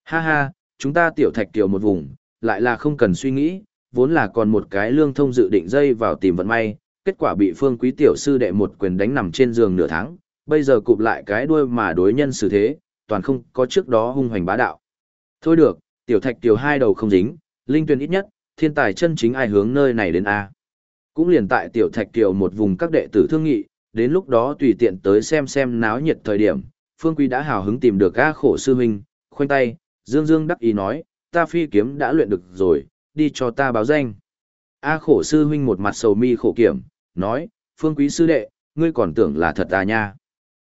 Ha ha, chúng ta tiểu thạch tiểu một vùng, lại là không cần suy nghĩ, vốn là còn một cái lương thông dự định dây vào tìm vận may, kết quả bị phương quý tiểu sư đệ một quyền đánh nằm trên giường nửa tháng, bây giờ cụp lại cái đuôi mà đối nhân xử thế, toàn không có trước đó hung hoành bá đạo. Thôi được, tiểu thạch tiểu hai đầu không dính, linh tuyển ít nhất, thiên tài chân chính ai hướng nơi này đến A. Cũng liền tại tiểu thạch tiểu một vùng các đệ tử thương nghị, đến lúc đó tùy tiện tới xem xem náo nhiệt thời điểm, phương quý đã hào hứng tìm được A khổ sư huynh, khoanh tay, dương dương đắc ý nói, ta phi kiếm đã luyện được rồi, đi cho ta báo danh. A khổ sư huynh một mặt sầu mi khổ kiểm, nói, phương quý sư đệ, ngươi còn tưởng là thật à nha.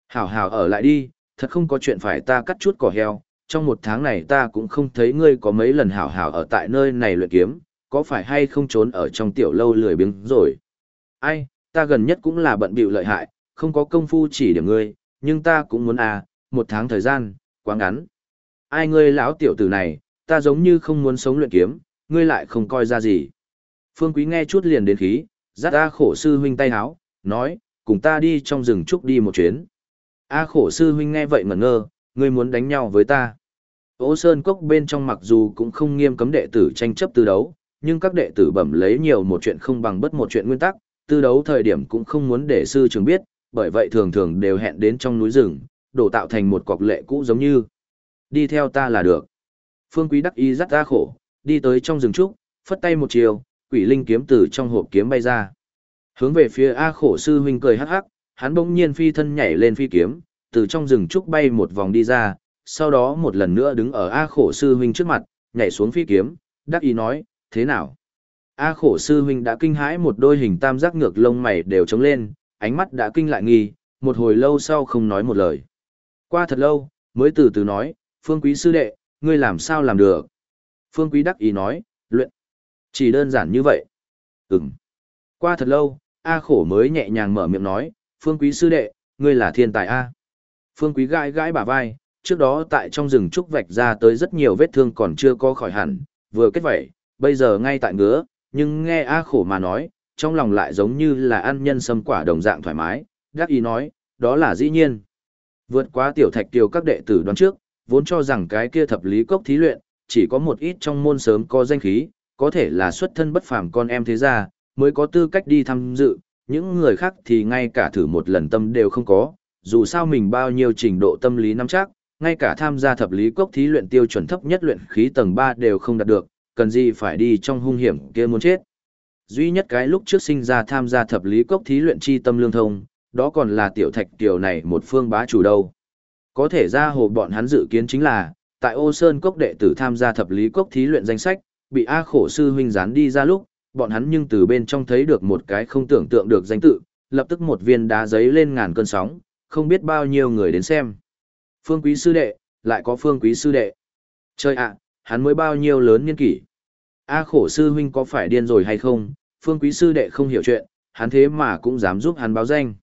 Hảo hảo ở lại đi, thật không có chuyện phải ta cắt chút cỏ heo, trong một tháng này ta cũng không thấy ngươi có mấy lần hảo hảo ở tại nơi này luyện kiếm, có phải hay không trốn ở trong tiểu lâu lười biếng rồi. Ai, ta gần nhất cũng là bận bịu lợi hại, không có công phu chỉ điểm ngươi, nhưng ta cũng muốn à, một tháng thời gian, quá ngắn. Ai ngươi lão tiểu tử này, ta giống như không muốn sống luyện kiếm, ngươi lại không coi ra gì. Phương Quý nghe chút liền đến khí, dắt A khổ sư huynh tay háo, nói, cùng ta đi trong rừng trúc đi một chuyến. A khổ sư huynh nghe vậy ngẩn ngơ, ngươi muốn đánh nhau với ta. Ô Sơn Cốc bên trong mặc dù cũng không nghiêm cấm đệ tử tranh chấp tư đấu, nhưng các đệ tử bẩm lấy nhiều một chuyện không bằng bất một chuyện nguyên tắc, tư đấu thời điểm cũng không muốn để sư trường biết, bởi vậy thường thường đều hẹn đến trong núi rừng, đổ tạo thành một cọc lệ cũ giống như. Đi theo ta là được. Phương Quý đắc ý dắt ra khổ, đi tới trong rừng trúc, phất tay một chiều, quỷ linh kiếm từ trong hộp kiếm bay ra. Hướng về phía A khổ sư huynh cười hắc hắc, hắn bỗng nhiên phi thân nhảy lên phi kiếm, từ trong rừng trúc bay một vòng đi ra, sau đó một lần nữa đứng ở A khổ sư huynh trước mặt, nhảy xuống phi kiếm, đắc ý nói, thế nào? A khổ sư huynh đã kinh hãi một đôi hình tam giác ngược lông mày đều trống lên, ánh mắt đã kinh lại nghi, một hồi lâu sau không nói một lời. Qua thật lâu, mới từ từ nói, phương quý sư đệ, ngươi làm sao làm được? Phương quý đắc ý nói, luyện. Chỉ đơn giản như vậy. Ừm. Qua thật lâu, A khổ mới nhẹ nhàng mở miệng nói, phương quý sư đệ, ngươi là thiên tài A. Phương quý gãi gãi bả vai, trước đó tại trong rừng trúc vạch ra tới rất nhiều vết thương còn chưa có khỏi hẳn, vừa kết vẩy, bây giờ ngay tại ngứa, nhưng nghe A khổ mà nói, trong lòng lại giống như là ăn nhân sâm quả đồng dạng thoải mái, gác ý nói, đó là dĩ nhiên. Vượt qua tiểu thạch kiều các đệ tử đoán trước, vốn cho rằng cái kia thập lý cốc thí luyện, chỉ có một ít trong môn sớm có danh khí, có thể là xuất thân bất phàm con em thế gia, mới có tư cách đi tham dự, những người khác thì ngay cả thử một lần tâm đều không có, dù sao mình bao nhiêu trình độ tâm lý nắm chắc, ngay cả tham gia thập lý cốc thí luyện tiêu chuẩn thấp nhất luyện khí tầng 3 đều không đạt được, cần gì phải đi trong hung hiểm kia muốn chết. Duy nhất cái lúc trước sinh ra tham gia thập lý cốc thí luyện chi tâm lương thông, đó còn là tiểu thạch tiểu này một phương bá chủ đâu. Có thể ra hồ bọn hắn dự kiến chính là, tại ô sơn cốc đệ tử tham gia thập lý cốc thí luyện danh sách, bị A khổ sư huynh dán đi ra lúc, bọn hắn nhưng từ bên trong thấy được một cái không tưởng tượng được danh tự, lập tức một viên đá giấy lên ngàn cơn sóng, không biết bao nhiêu người đến xem. Phương quý sư đệ, lại có phương quý sư đệ. trời ạ, hắn mới bao nhiêu lớn niên kỷ. A khổ sư huynh có phải điên rồi hay không, phương quý sư đệ không hiểu chuyện, hắn thế mà cũng dám giúp hắn báo danh.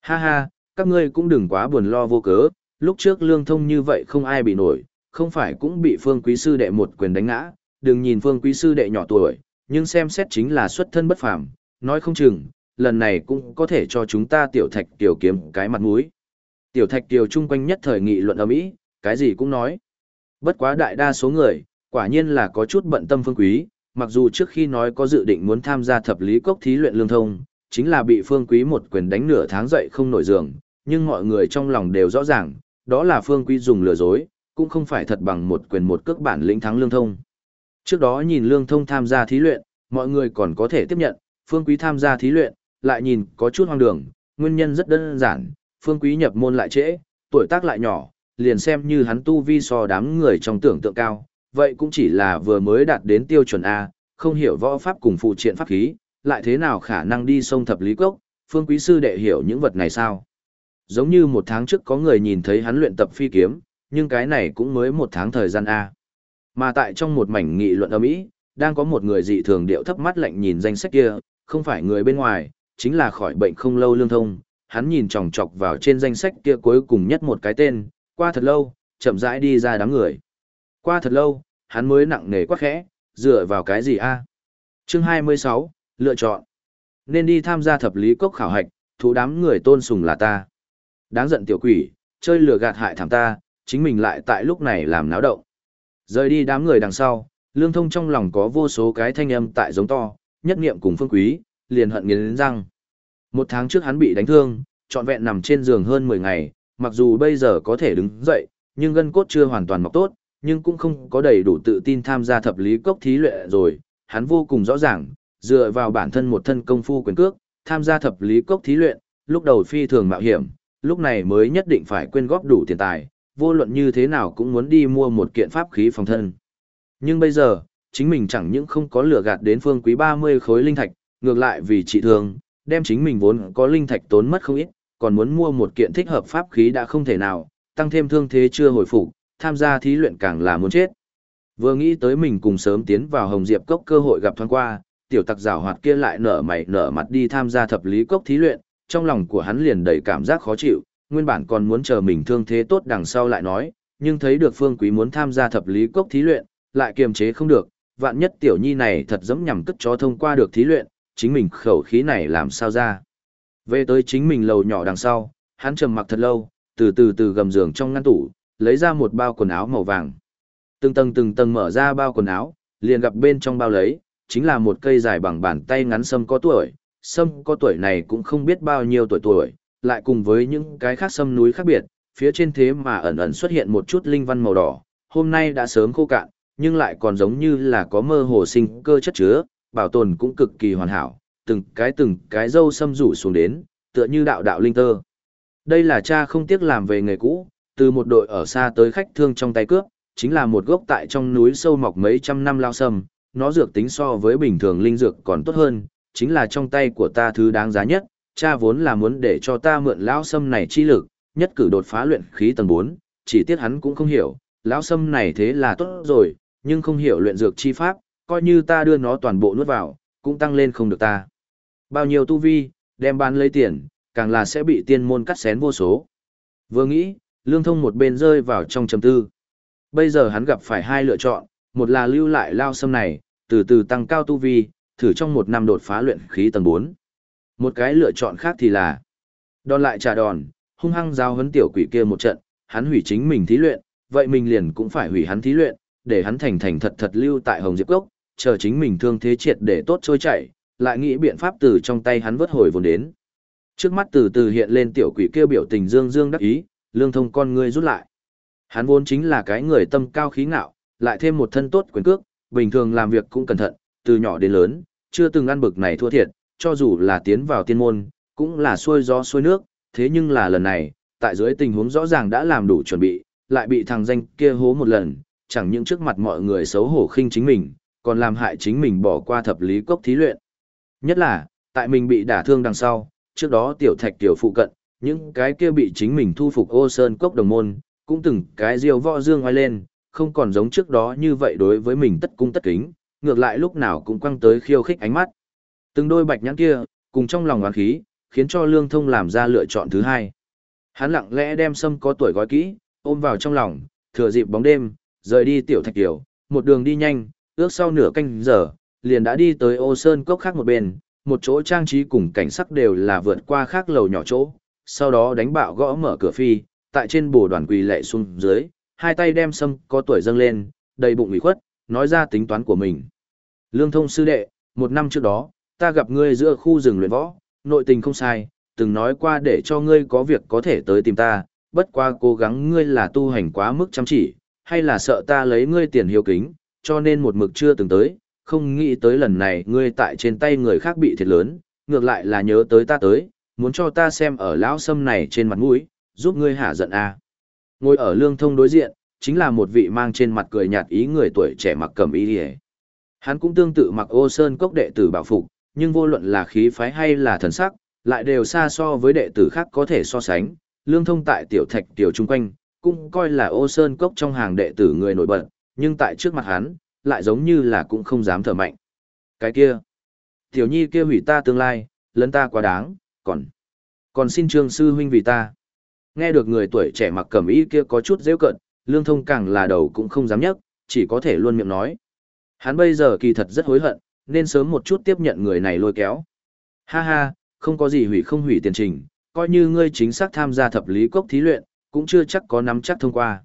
Ha ha, các ngươi cũng đừng quá buồn lo vô cớ, lúc trước lương thông như vậy không ai bị nổi, không phải cũng bị phương quý sư đệ một quyền đánh ngã, đừng nhìn phương quý sư đệ nhỏ tuổi, nhưng xem xét chính là xuất thân bất phàm, nói không chừng, lần này cũng có thể cho chúng ta tiểu thạch tiểu kiếm cái mặt mũi. Tiểu thạch tiểu chung quanh nhất thời nghị luận ở mỹ, cái gì cũng nói. Bất quá đại đa số người, quả nhiên là có chút bận tâm phương quý, mặc dù trước khi nói có dự định muốn tham gia thập lý cốc thí luyện lương thông, chính là bị phương quý một quyền đánh nửa tháng dậy không nổi giường, nhưng mọi người trong lòng đều rõ ràng, đó là phương quý dùng lừa dối, cũng không phải thật bằng một quyền một cước bản lĩnh thắng lương thông. Trước đó nhìn lương thông tham gia thí luyện, mọi người còn có thể tiếp nhận, phương quý tham gia thí luyện, lại nhìn có chút hoang đường, nguyên nhân rất đơn giản, phương quý nhập môn lại trễ, tuổi tác lại nhỏ, liền xem như hắn tu vi so đám người trong tưởng tượng cao, vậy cũng chỉ là vừa mới đạt đến tiêu chuẩn A, không hiểu võ pháp cùng phụ triện pháp khí, lại thế nào khả năng đi sông thập lý cốc, phương quý sư đệ hiểu những vật này sao? Giống như một tháng trước có người nhìn thấy hắn luyện tập phi kiếm, nhưng cái này cũng mới một tháng thời gian A. Mà tại trong một mảnh nghị luận ở Mỹ, đang có một người dị thường điệu thấp mắt lạnh nhìn danh sách kia, không phải người bên ngoài, chính là khỏi bệnh không lâu lương thông. Hắn nhìn chòng chọc vào trên danh sách kia cuối cùng nhất một cái tên, qua thật lâu, chậm rãi đi ra đám người. Qua thật lâu, hắn mới nặng nề quá khẽ, dựa vào cái gì a? Chương 26, lựa chọn. Nên đi tham gia thập lý cốc khảo hạch, thú đám người tôn sùng là ta. Đáng giận tiểu quỷ, chơi lừa gạt hại thảm ta, chính mình lại tại lúc này làm náo động. Rời đi đám người đằng sau, lương thông trong lòng có vô số cái thanh âm tại giống to, nhất niệm cùng phương quý, liền hận nghiến răng. Một tháng trước hắn bị đánh thương, trọn vẹn nằm trên giường hơn 10 ngày, mặc dù bây giờ có thể đứng dậy, nhưng gân cốt chưa hoàn toàn mọc tốt, nhưng cũng không có đầy đủ tự tin tham gia thập lý cốc thí luyện rồi, hắn vô cùng rõ ràng, dựa vào bản thân một thân công phu quyền cước, tham gia thập lý cốc thí luyện, lúc đầu phi thường mạo hiểm, lúc này mới nhất định phải quyên góp đủ tiền tài, vô luận như thế nào cũng muốn đi mua một kiện pháp khí phòng thân. Nhưng bây giờ, chính mình chẳng những không có lừa gạt đến phương quý 30 khối linh thạch, ngược lại vì trị thương, đem chính mình vốn có linh thạch tốn mất không ít, còn muốn mua một kiện thích hợp pháp khí đã không thể nào, tăng thêm thương thế chưa hồi phục, tham gia thí luyện càng là muốn chết. Vừa nghĩ tới mình cùng sớm tiến vào Hồng Diệp Cốc cơ hội gặp thoáng qua, tiểu tặc rào hoạt kia lại nở mày nở mặt đi tham gia thập lý cốc thí luyện, trong lòng của hắn liền đầy cảm giác khó chịu, nguyên bản còn muốn chờ mình thương thế tốt đằng sau lại nói, nhưng thấy được Phương Quý muốn tham gia thập lý cốc thí luyện, lại kiềm chế không được, vạn nhất tiểu nhi này thật dẫm nhằm cất chó thông qua được thí luyện, chính mình khẩu khí này làm sao ra. Về tới chính mình lầu nhỏ đằng sau, hắn trầm mặc thật lâu, từ từ từ gầm giường trong ngăn tủ, lấy ra một bao quần áo màu vàng. Từng tầng từng tầng mở ra bao quần áo, liền gặp bên trong bao lấy, chính là một cây dài bằng bàn tay ngắn sâm có tuổi. Sâm có tuổi này cũng không biết bao nhiêu tuổi tuổi, lại cùng với những cái khác sâm núi khác biệt, phía trên thế mà ẩn ẩn xuất hiện một chút linh văn màu đỏ, hôm nay đã sớm khô cạn, nhưng lại còn giống như là có mơ hồ sinh cơ chất chứa, bảo tồn cũng cực kỳ hoàn hảo, từng cái từng cái dâu sâm rủ xuống đến, tựa như đạo đạo linh tơ. Đây là cha không tiếc làm về nghề cũ, từ một đội ở xa tới khách thương trong tay cướp, chính là một gốc tại trong núi sâu mọc mấy trăm năm lao sâm, nó dược tính so với bình thường linh dược còn tốt hơn, chính là trong tay của ta thứ đáng giá nhất, cha vốn là muốn để cho ta mượn lão sâm này chi lực, nhất cử đột phá luyện khí tầng 4, chỉ tiếc hắn cũng không hiểu, lão sâm này thế là tốt rồi, nhưng không hiểu luyện dược chi pháp, coi như ta đưa nó toàn bộ nuốt vào, cũng tăng lên không được ta. Bao nhiêu tu vi, đem bán lấy tiền, càng là sẽ bị tiên môn cắt xén vô số. Vừa nghĩ, lương thông một bên rơi vào trong trầm tư. Bây giờ hắn gặp phải hai lựa chọn, một là lưu lại lao sâm này, từ từ tăng cao tu vi, thử trong một năm đột phá luyện khí tầng 4. Một cái lựa chọn khác thì là đòn lại trả đòn, hung hăng giao hấn tiểu quỷ kia một trận, hắn hủy chính mình thí luyện, vậy mình liền cũng phải hủy hắn thí luyện, để hắn thành thành thật thật lưu tại Hồng Diệp Cốc, chờ chính mình thương thế triệt để tốt trôi chảy, lại nghĩ biện pháp từ trong tay hắn vớt hồi vốn đến. Trước mắt từ từ hiện lên tiểu quỷ kia biểu tình dương dương đắc ý, lương thông con ngươi rút lại. Hắn vốn chính là cái người tâm cao khí ngạo, lại thêm một thân tốt quyền cước, bình thường làm việc cũng cẩn thận, từ nhỏ đến lớn, chưa từng ăn bực này thua thiệt, cho dù là tiến vào tiên môn, cũng là xuôi gió xuôi nước, thế nhưng là lần này, tại dưới tình huống rõ ràng đã làm đủ chuẩn bị, lại bị thằng danh kia hố một lần, chẳng những trước mặt mọi người xấu hổ khinh chính mình, còn làm hại chính mình bỏ qua thập lý cốc thí luyện. Nhất là, tại mình bị đả thương đằng sau, trước đó tiểu thạch tiểu phụ cận, những cái kia bị chính mình thu phục ô sơn cốc đồng môn, cũng từng cái diều võ dương ngoài lên, không còn giống trước đó như vậy đối với mình tất cung tất kính, ngược lại lúc nào cũng quăng tới khiêu khích ánh mắt. Từng đôi bạch nhãn kia, cùng trong lòng oán khí, khiến cho Lương Thông làm ra lựa chọn thứ hai. Hắn lặng lẽ đem sâm có tuổi gói kỹ, ôm vào trong lòng, thừa dịp bóng đêm, rời đi tiểu thạch tiểu, một đường đi nhanh, ước sau nửa canh giờ, liền đã đi tới ô sơn cốc khác một bên, một chỗ trang trí cùng cảnh sắc đều là vượt qua khác lầu nhỏ chỗ, sau đó đánh bạo gõ mở cửa phi, tại trên bồ đoàn quỳ lệ xuống dưới, hai tay đem sâm có tuổi dâng lên, đầy bụng ủy khuất, nói ra tính toán của mình. Lương thông sư đệ, một năm trước đó, ta gặp ngươi giữa khu rừng luyện võ, nội tình không sai, từng nói qua để cho ngươi có việc có thể tới tìm ta, bất qua cố gắng ngươi là tu hành quá mức chăm chỉ, hay là sợ ta lấy ngươi tiền hiếu kính, cho nên một mực chưa từng tới, không nghĩ tới lần này ngươi tại trên tay người khác bị thiệt lớn, ngược lại là nhớ tới ta tới, muốn cho ta xem ở lão sâm này trên mặt mũi, giúp ngươi hả giận a. À. Ngồi ở lương thông đối diện, chính là một vị mang trên mặt cười nhạt ý người tuổi trẻ mặc cầm y liễu. Hắn cũng tương tự mặc ô sơn cốc đệ tử bảo phục, nhưng vô luận là khí phái hay là thần sắc, lại đều xa so với đệ tử khác có thể so sánh. Lương thông tại tiểu thạch tiểu trung quanh, cũng coi là ô sơn cốc trong hàng đệ tử người nổi bật, nhưng tại trước mặt hắn, lại giống như là cũng không dám thở mạnh. Cái kia, tiểu nhi kia hủy ta tương lai, lấn ta quá đáng, còn, còn xin trương sư huynh vì ta. Nghe được người tuổi trẻ mặc cẩm y kia có chút dễ cận, lương thông càng là đầu cũng không dám nhấc, chỉ có thể luôn miệng nói. Hắn bây giờ kỳ thật rất hối hận, nên sớm một chút tiếp nhận người này lôi kéo. Ha ha, không có gì hủy không hủy tiền trình, coi như ngươi chính xác tham gia thập lý cốc thí luyện, cũng chưa chắc có nắm chắc thông qua.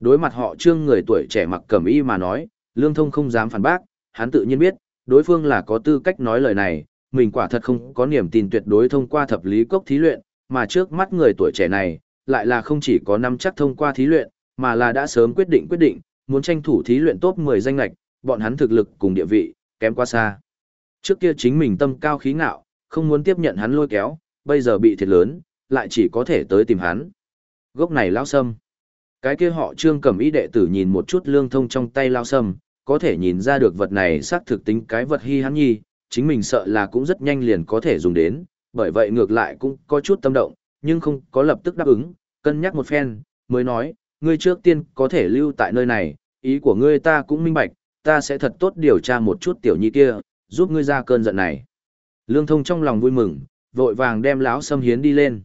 Đối mặt họ trương người tuổi trẻ mặc cẩm y mà nói, lương thông không dám phản bác, hắn tự nhiên biết, đối phương là có tư cách nói lời này, mình quả thật không có niềm tin tuyệt đối thông qua thập lý cốc thí luyện, mà trước mắt người tuổi trẻ này, lại là không chỉ có nắm chắc thông qua thí luyện, mà là đã sớm quyết định quyết định, muốn tranh thủ thí luyện top 10 danh lạch, bọn hắn thực lực cùng địa vị, kém quá xa. Trước kia chính mình tâm cao khí ngạo, không muốn tiếp nhận hắn lôi kéo, bây giờ bị thiệt lớn, lại chỉ có thể tới tìm hắn. Gốc này lao sâm. Cái kia họ trương cầm ý đệ tử nhìn một chút lương thông trong tay lao sâm, có thể nhìn ra được vật này xác thực tính cái vật hy hắn nhi, chính mình sợ là cũng rất nhanh liền có thể dùng đến, bởi vậy ngược lại cũng có chút tâm động, nhưng không có lập tức đáp ứng, cân nhắc một phen, mới nói, ngươi trước tiên có thể lưu tại nơi này, ý của ngươi ta cũng minh bạch, ta sẽ thật tốt điều tra một chút tiểu nhi kia, giúp ngươi ra cơn giận này. Lương thông trong lòng vui mừng, vội vàng đem lão sâm hiến đi lên.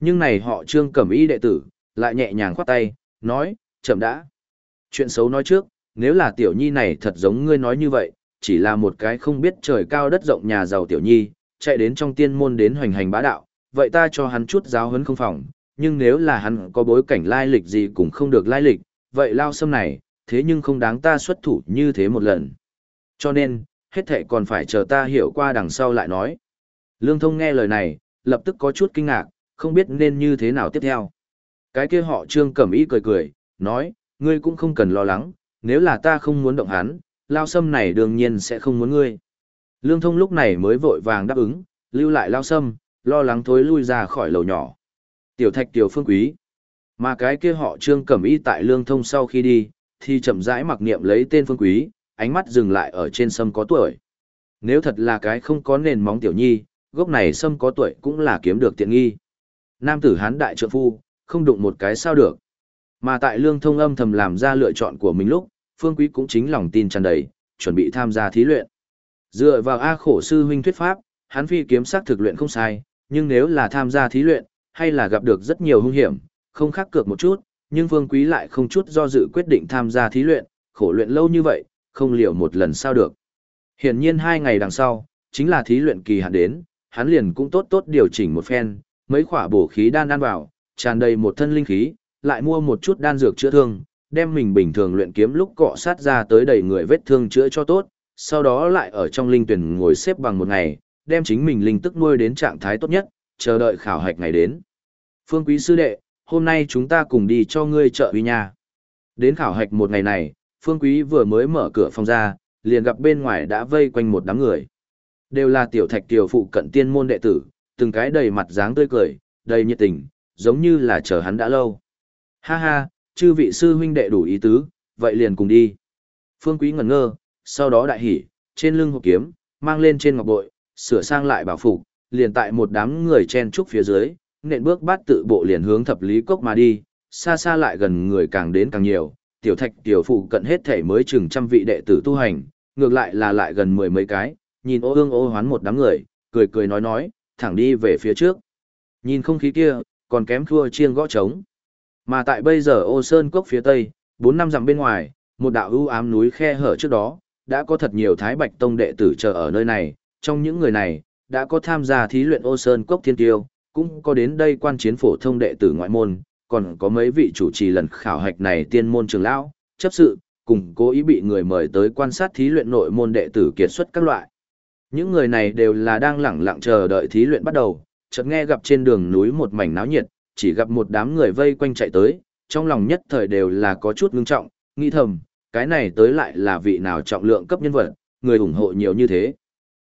Nhưng này họ trương cẩm y đệ tử, lại nhẹ nhàng khoát tay, nói, chậm đã. Chuyện xấu nói trước, nếu là tiểu nhi này thật giống ngươi nói như vậy, chỉ là một cái không biết trời cao đất rộng nhà giàu tiểu nhi, chạy đến trong tiên môn đến hoành hành bá đạo, vậy ta cho hắn chút giáo huấn không phòng, nhưng nếu là hắn có bối cảnh lai lịch gì cũng không được lai lịch, vậy lao sâm này, thế nhưng không đáng ta xuất thủ như thế một lần. Cho nên, hết thệ còn phải chờ ta hiểu qua đằng sau lại nói. Lương thông nghe lời này, lập tức có chút kinh ngạc, không biết nên như thế nào tiếp theo. Cái kia họ trương cẩm ý cười cười, nói, ngươi cũng không cần lo lắng, nếu là ta không muốn động hắn, lao sâm này đương nhiên sẽ không muốn ngươi. Lương thông lúc này mới vội vàng đáp ứng, lưu lại lao sâm, lo lắng thối lui ra khỏi lầu nhỏ. Tiểu thạch tiểu phương quý. Mà cái kia họ trương cẩm y tại lương thông sau khi đi, thì chậm rãi mặc niệm lấy tên phương quý, ánh mắt dừng lại ở trên sâm có tuổi. Nếu thật là cái không có nền móng tiểu nhi, gốc này sâm có tuổi cũng là kiếm được tiện nghi. Nam tử hán đại trượng phu, không đụng một cái sao được. Mà tại lương thông âm thầm làm ra lựa chọn của mình lúc, phương quý cũng chính lòng tin tràn đầy, chuẩn bị tham gia thí luyện. Dựa vào A khổ sư huynh thuyết pháp, hắn phi kiếm sắc thực luyện không sai, nhưng nếu là tham gia thí luyện, hay là gặp được rất nhiều hung hiểm, không khác cược một chút, nhưng Vương Quý lại không chút do dự quyết định tham gia thí luyện, khổ luyện lâu như vậy, không liệu một lần sao được. Hiển nhiên hai ngày đằng sau, chính là thí luyện kỳ hạn đến, hắn liền cũng tốt tốt điều chỉnh một phen, mấy khỏa bổ khí đan ăn vào, tràn đầy một thân linh khí, lại mua một chút đan dược chữa thương, đem mình bình thường luyện kiếm lúc cọ sát ra tới đầy người vết thương chữa cho tốt, sau đó lại ở trong linh tuyển ngồi xếp bằng một ngày, đem chính mình linh tức nuôi đến trạng thái tốt nhất, chờ đợi khảo hạch ngày đến. Phương quý sư đệ, hôm nay chúng ta cùng đi cho ngươi chợ uy nha. Đến khảo hạch một ngày này, Phương quý vừa mới mở cửa phòng ra, liền gặp bên ngoài đã vây quanh một đám người. Đều là tiểu thạch tiểu phụ cận tiên môn đệ tử, từng cái đầy mặt dáng tươi cười, đầy nhiệt tình, giống như là chờ hắn đã lâu. Ha ha, chư vị sư huynh đệ đủ ý tứ, vậy liền cùng đi. Phương quý ngẩn ngơ, sau đó đại hỉ, trên lưng hộp kiếm, mang lên trên ngọc bội, sửa sang lại bảo phục, liền tại một đám người chen trúc phía dưới, nện bước bát tự bộ liền hướng thập lý cốc mà đi, xa xa lại gần người càng đến càng nhiều, tiểu thạch tiểu phụ cận hết thể mới chừng trăm vị đệ tử tu hành, ngược lại là lại gần mười mấy cái, nhìn ô ương ô hoán một đám người, cười cười nói nói, thẳng đi về phía trước. Nhìn không khí kia, còn kém thua chiêng gõ trống. Mà tại bây giờ ô sơn cốc phía tây, bốn năm dặm bên ngoài, một đạo ưu ám núi khe hở trước đó, đã có thật nhiều Thái Bạch Tông đệ tử chờ ở nơi này, trong những người này, đã có tham gia thí luyện ô sơn cốc thiên tiêu, cũng có đến đây quan chiến phổ thông đệ tử ngoại môn, còn có mấy vị chủ trì lần khảo hạch này tiên môn trường lão, chấp sự, cùng cố ý bị người mời tới quan sát thí luyện nội môn đệ tử kiệt xuất các loại. Những người này đều là đang lẳng lặng chờ đợi thí luyện bắt đầu, chợt nghe gặp trên đường núi một mảnh náo nhiệt, chỉ gặp một đám người vây quanh chạy tới, trong lòng nhất thời đều là có chút ngưng trọng, nghĩ thầm, cái này tới lại là vị nào trọng lượng cấp nhân vật, người ủng hộ nhiều như thế.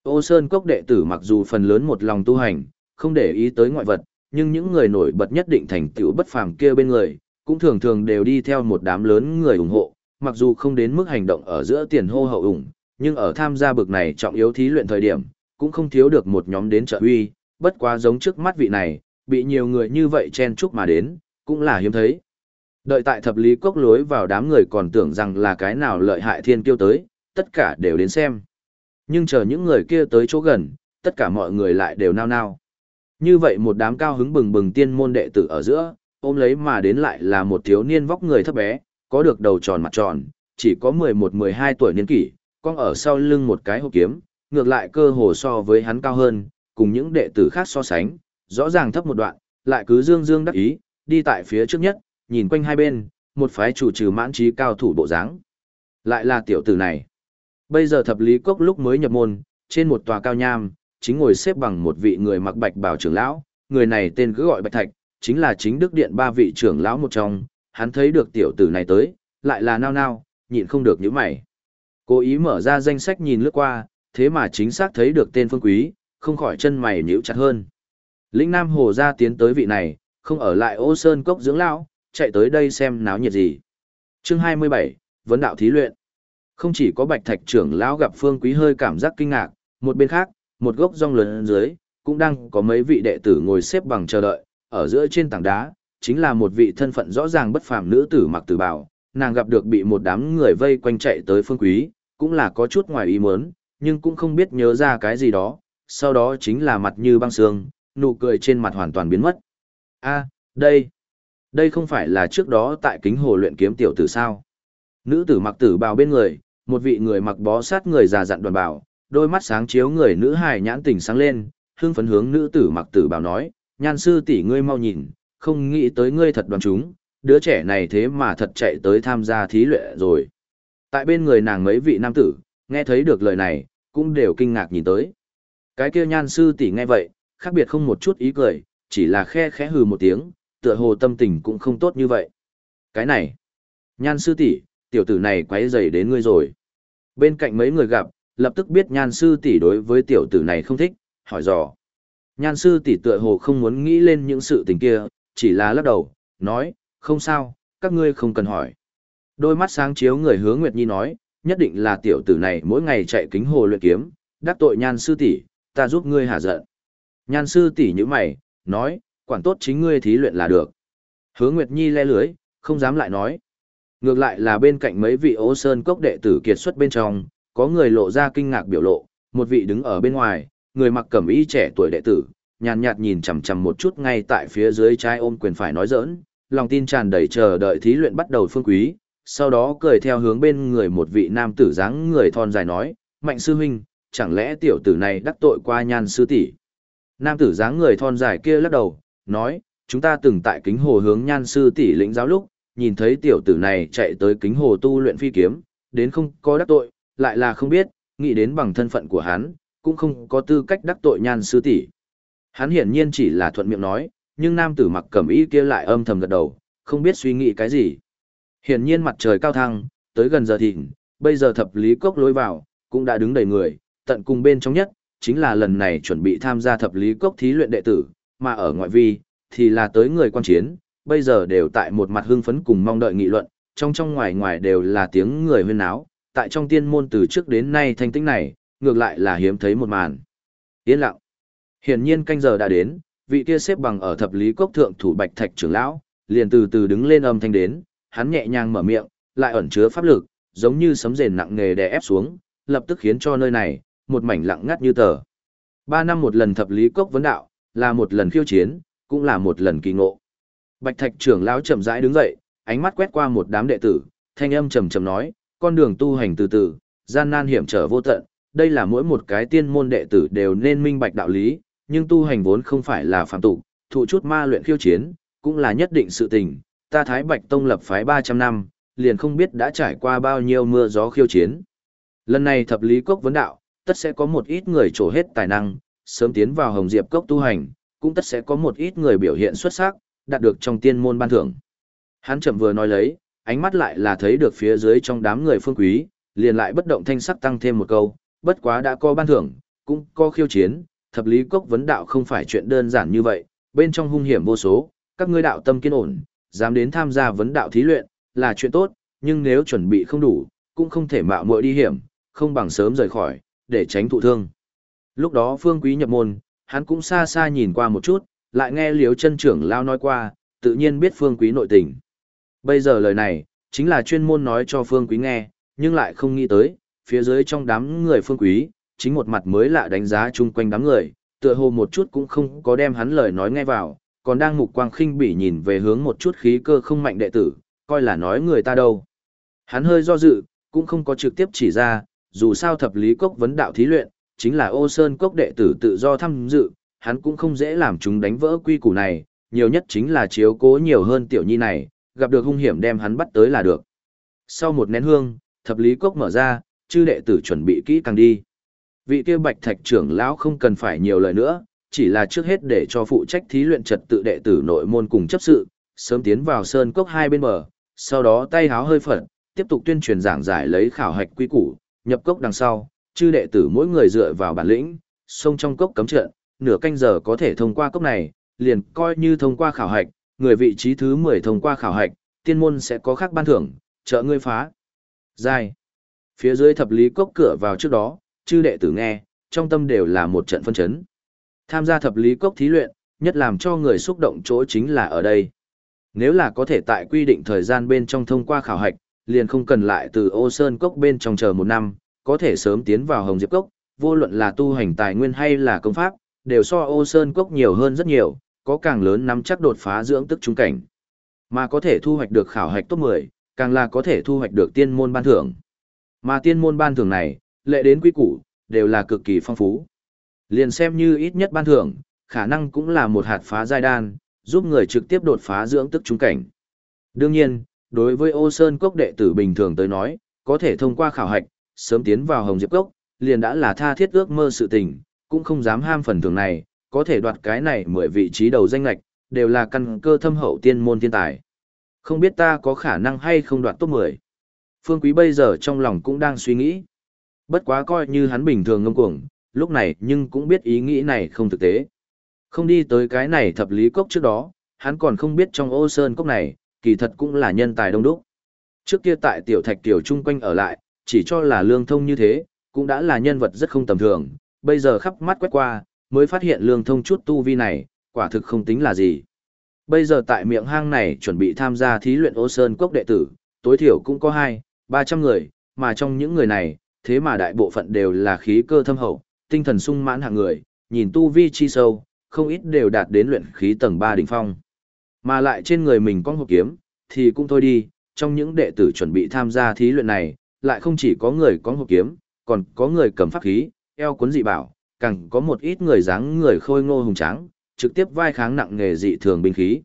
Ô Sơn Cốc đệ tử mặc dù phần lớn một lòng tu hành, không để ý tới ngoại vật, nhưng những người nổi bật nhất định thành tựu bất phàm kia bên người, cũng thường thường đều đi theo một đám lớn người ủng hộ, mặc dù không đến mức hành động ở giữa tiền hô hậu ủng, nhưng ở tham gia bực này trọng yếu thí luyện thời điểm, cũng không thiếu được một nhóm đến trợ uy, bất quá giống trước mắt vị này, bị nhiều người như vậy chen chúc mà đến, cũng là hiếm thấy. Đợi tại thập lý cốc lối vào đám người còn tưởng rằng là cái nào lợi hại thiên kiêu tới, tất cả đều đến xem. Nhưng chờ những người kia tới chỗ gần, tất cả mọi người lại đều nao nao. Như vậy một đám cao hứng bừng bừng tiên môn đệ tử ở giữa, ôm lấy mà đến lại là một thiếu niên vóc người thấp bé, có được đầu tròn mặt tròn, chỉ có 11-12 tuổi niên kỷ, con ở sau lưng một cái hộp kiếm, ngược lại cơ hồ so với hắn cao hơn, cùng những đệ tử khác so sánh, rõ ràng thấp một đoạn, lại cứ dương dương đắc ý, đi tại phía trước nhất, nhìn quanh hai bên, một phái chủ trừ mãn trí cao thủ bộ dáng. Lại là tiểu tử này. Bây giờ thập lý cốc lúc mới nhập môn, trên một tòa cao nham, chính ngồi xếp bằng một vị người mặc bạch bào trưởng lão, người này tên cứ gọi Bạch Thạch, chính là chính đức điện ba vị trưởng lão một trong, hắn thấy được tiểu tử này tới, lại là nao nao, nhịn không được nhíu mày. Cố ý mở ra danh sách nhìn lướt qua, thế mà chính xác thấy được tên phương quý, không khỏi chân mày nhíu chặt hơn. Lĩnh Nam Hồ ra tiến tới vị này, không ở lại ô sơn cốc dưỡng lão, chạy tới đây xem náo nhiệt gì. Chương 27, Vấn đạo thí luyện. Không chỉ có Bạch Thạch trưởng lão gặp Phương Quý hơi cảm giác kinh ngạc, một bên khác, một gốc rong lớn dưới, cũng đang có mấy vị đệ tử ngồi xếp bằng chờ đợi, ở giữa trên tảng đá, chính là một vị thân phận rõ ràng bất phàm nữ tử mặc tử bào, nàng gặp được bị một đám người vây quanh chạy tới Phương Quý, cũng là có chút ngoài ý muốn, nhưng cũng không biết nhớ ra cái gì đó, sau đó chính là mặt như băng sương, nụ cười trên mặt hoàn toàn biến mất. A, đây, đây không phải là trước đó tại kính hồ luyện kiếm tiểu tử sao? Nữ tử mặc tử bào bên người, một vị người mặc bó sát người già dặn đoàn bào, đôi mắt sáng chiếu người nữ hài nhãn tình sáng lên, hương phấn hướng nữ tử mặc tử bào nói, nhan sư tỷ ngươi mau nhìn, không nghĩ tới ngươi thật đoàn chúng, đứa trẻ này thế mà thật chạy tới tham gia thí luyện rồi. Tại bên người nàng mấy vị nam tử, nghe thấy được lời này, cũng đều kinh ngạc nhìn tới. Cái kia nhan sư tỷ nghe vậy, khác biệt không một chút ý cười, chỉ là khe khẽ hừ một tiếng, tựa hồ tâm tình cũng không tốt như vậy. Cái này, nhan sư tỷ, tiểu tử này quấy rầy đến ngươi rồi. Bên cạnh mấy người gặp, lập tức biết nhan sư tỷ đối với tiểu tử này không thích, hỏi dò. Nhan sư tỷ tựa hồ không muốn nghĩ lên những sự tình kia, chỉ là lắc đầu, nói, không sao, các ngươi không cần hỏi. Đôi mắt sáng chiếu người hướng Nguyệt Nhi nói, nhất định là tiểu tử này mỗi ngày chạy kính hồ luyện kiếm, đắc tội nhan sư tỷ, ta giúp ngươi hạ giận. Nhan sư tỷ như mày, nói, quản tốt chính ngươi thí luyện là được. Hướng Nguyệt Nhi le lưới, không dám lại nói. Ngược lại là bên cạnh mấy vị ố sơn cốc đệ tử kiệt xuất bên trong, có người lộ ra kinh ngạc biểu lộ, một vị đứng ở bên ngoài, người mặc cẩm y trẻ tuổi đệ tử, nhàn nhạt nhìn chằm chằm một chút ngay tại phía dưới trái ôm quyền phải nói giỡn, lòng tin tràn đầy chờ đợi thí luyện bắt đầu phương quý, sau đó cười theo hướng bên người một vị nam tử dáng người thon dài nói, mạnh sư huynh, chẳng lẽ tiểu tử này đắc tội qua nhan sư tỷ? Nam tử dáng người thon dài kia lắc đầu, nói, chúng ta từng tại kính hồ hướng nhan sư tỷ lĩnh giáo lúc, nhìn thấy tiểu tử này chạy tới kính hồ tu luyện phi kiếm, đến không có đắc tội, lại là không biết, nghĩ đến bằng thân phận của hắn, cũng không có tư cách đắc tội nhan sư tỷ. Hắn hiển nhiên chỉ là thuận miệng nói, nhưng nam tử mặc cẩm y kia lại âm thầm gật đầu, không biết suy nghĩ cái gì. Hiển nhiên mặt trời cao thăng, tới gần giờ thịnh, bây giờ thập lý cốc lối vào, cũng đã đứng đầy người, tận cùng bên trong nhất, chính là lần này chuẩn bị tham gia thập lý cốc thí luyện đệ tử, mà ở ngoại vi, thì là tới người quan chiến, bây giờ đều tại một mặt hưng phấn cùng mong đợi nghị luận, trong trong ngoài ngoài đều là tiếng người huyên náo, tại trong tiên môn từ trước đến nay thanh tĩnh này, ngược lại là hiếm thấy một màn. Yên lặng. Hiển nhiên canh giờ đã đến, vị kia xếp bằng ở thập lý cốc thượng thủ bạch thạch trưởng lão, liền từ từ đứng lên âm thanh đến, hắn nhẹ nhàng mở miệng, lại ẩn chứa pháp lực, giống như sấm rền nặng nề đè ép xuống, lập tức khiến cho nơi này một mảnh lặng ngắt như tờ. Ba năm một lần thập lý cốc vấn đạo, là một lần khiêu chiến, cũng là một lần kỳ ngộ. Bạch Thạch trưởng lão chậm rãi đứng dậy, ánh mắt quét qua một đám đệ tử, thanh âm trầm trầm nói, con đường tu hành từ từ, gian nan hiểm trở vô tận, đây là mỗi một cái tiên môn đệ tử đều nên minh bạch đạo lý, nhưng tu hành vốn không phải là phạm tục, thụ chút ma luyện khiêu chiến, cũng là nhất định sự tình. Ta Thái Bạch Tông lập phái 300 năm, liền không biết đã trải qua bao nhiêu mưa gió khiêu chiến. Lần này thập lý cốc vấn đạo, tất sẽ có một ít người trổ hết tài năng, sớm tiến vào Hồng Diệp cốc tu hành, cũng tất sẽ có một ít người biểu hiện xuất sắc, đạt được trong tiên môn ban thưởng. Hắn chậm vừa nói lấy, ánh mắt lại là thấy được phía dưới trong đám người phương quý, liền lại bất động thanh sắc tăng thêm một câu, bất quá đã có ban thưởng, cũng có khiêu chiến, thập lý cốc vấn đạo không phải chuyện đơn giản như vậy, bên trong hung hiểm vô số, các ngươi đạo tâm kiên ổn, dám đến tham gia vấn đạo thí luyện, là chuyện tốt, nhưng nếu chuẩn bị không đủ, cũng không thể mạo muội đi hiểm, không bằng sớm rời khỏi, để tránh thụ thương. Lúc đó phương quý nhập môn, hắn cũng xa xa nhìn qua một chút, lại nghe liếu chân trưởng lao nói qua, tự nhiên biết phương quý nội tình. Bây giờ lời này, chính là chuyên môn nói cho phương quý nghe, nhưng lại không nghĩ tới, phía dưới trong đám người phương quý, chính một mặt mới lạ đánh giá chung quanh đám người, tựa hồ một chút cũng không có đem hắn lời nói nghe vào, còn đang mục quang khinh bỉ nhìn về hướng một chút khí cơ không mạnh đệ tử, coi là nói người ta đâu. Hắn hơi do dự, cũng không có trực tiếp chỉ ra, dù sao thập lý cốc vấn đạo thí luyện, chính là ô sơn cốc đệ tử tự do tham dự, hắn cũng không dễ làm chúng đánh vỡ quy củ này, nhiều nhất chính là chiếu cố nhiều hơn tiểu nhi này, gặp được hung hiểm đem hắn bắt tới là được. Sau một nén hương, thập lý cốc mở ra, chư đệ tử chuẩn bị kỹ càng đi. Vị kia bạch thạch trưởng lão không cần phải nhiều lời nữa, chỉ là trước hết để cho phụ trách thí luyện trật tự đệ tử nội môn cùng chấp sự, sớm tiến vào sơn cốc hai bên bờ, sau đó tay háo hơi phật, tiếp tục tuyên truyền giảng giải lấy khảo hạch quy củ, nhập cốc đằng sau, chư đệ tử mỗi người dựa vào bản lĩnh, xông trong cốc cấm trận, nửa canh giờ có thể thông qua cốc này, liền coi như thông qua khảo hạch, người vị trí thứ 10 thông qua khảo hạch, tiên môn sẽ có khác ban thưởng, trợ ngươi phá. Dài. Phía dưới thập lý cốc cửa vào trước đó, chư đệ tử nghe, trong tâm đều là một trận phân chấn. Tham gia thập lý cốc thí luyện, nhất làm cho người xúc động chỗ chính là ở đây. Nếu là có thể tại quy định thời gian bên trong thông qua khảo hạch, liền không cần lại từ ô sơn cốc bên trong chờ một năm, có thể sớm tiến vào hồng diệp cốc, vô luận là tu hành tài nguyên hay là công pháp, đều so ô sơn cốc nhiều hơn rất nhiều, có càng lớn nắm chắc đột phá dưỡng tức trung cảnh. Mà có thể thu hoạch được khảo hạch top 10, càng là có thể thu hoạch được tiên môn ban thưởng. Mà tiên môn ban thưởng này, lệ đến quy củ, đều là cực kỳ phong phú. Liền xem như ít nhất ban thưởng, khả năng cũng là một hạt phá giai đan, giúp người trực tiếp đột phá dưỡng tức trung cảnh. Đương nhiên, đối với ô sơn cốc đệ tử bình thường tới nói, có thể thông qua khảo hạch, sớm tiến vào hồng diệp cốc, liền đã là tha thiết ước mơ sự tình, cũng không dám ham phần thưởng này, có thể đoạt cái này mười vị trí đầu danh lệch, đều là căn cơ thâm hậu tiên môn thiên tài. Không biết ta có khả năng hay không đoạt top 10. Phương Quý bây giờ trong lòng cũng đang suy nghĩ. Bất quá coi như hắn bình thường ngông cuồng, lúc này nhưng cũng biết ý nghĩ này không thực tế. Không đi tới cái này thập lý cốc trước đó, hắn còn không biết trong ô sơn cốc này, kỳ thật cũng là nhân tài đông đúc. Trước kia tại tiểu thạch tiểu trung quanh ở lại, chỉ cho là lương thông như thế, cũng đã là nhân vật rất không tầm thường, bây giờ khắp mắt quét qua, mới phát hiện lương thông chút tu vi này, quả thực không tính là gì. Bây giờ tại miệng hang này chuẩn bị tham gia thí luyện ô sơn cốc đệ tử, tối thiểu cũng có hai, ba trăm người, mà trong những người này, thế mà đại bộ phận đều là khí cơ thâm hậu, tinh thần sung mãn hạng người, nhìn tu vi chi sâu, không ít đều đạt đến luyện khí tầng 3 đỉnh phong. Mà lại trên người mình có hộp kiếm, thì cũng thôi đi, trong những đệ tử chuẩn bị tham gia thí luyện này, lại không chỉ có người có hộp kiếm, còn có người cầm pháp khí, eo cuốn dị bảo, càng có một ít người dáng người khôi ngô hùng tráng, trực tiếp vai kháng nặng nghề dị thường binh khí.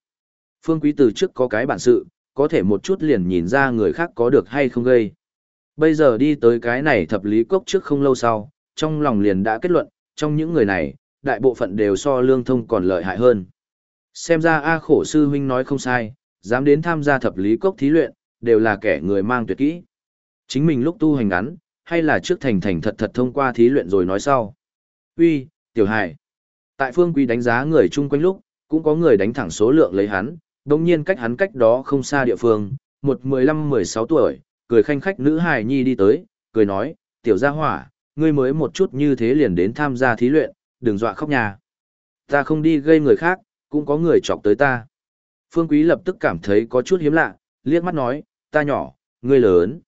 Phương Quý từ trước có cái bản sự, có thể một chút liền nhìn ra người khác có được hay không gây. Bây giờ đi tới cái này thập lý cốc trước không lâu sau, trong lòng liền đã kết luận, trong những người này, đại bộ phận đều so lương thông còn lợi hại hơn. Xem ra A khổ sư huynh nói không sai, dám đến tham gia thập lý cốc thí luyện, đều là kẻ người mang tuyệt kỹ. Chính mình lúc tu hành ngắn, hay là trước thành thành thật thật thông qua thí luyện rồi nói sau. Uy, tiểu hải. Tại phương quý đánh giá người chung quanh lúc, cũng có người đánh thẳng số lượng lấy hắn, đồng nhiên cách hắn cách đó không xa địa phương, một 15-16 tuổi, cười khanh khách nữ hài nhi đi tới, cười nói, tiểu gia hỏa, ngươi mới một chút như thế liền đến tham gia thí luyện, đừng dọa khóc nhà. Ta không đi gây người khác, cũng có người chọc tới ta. Phương Quý lập tức cảm thấy có chút hiếm lạ, liếc mắt nói, ta nhỏ, ngươi lớn.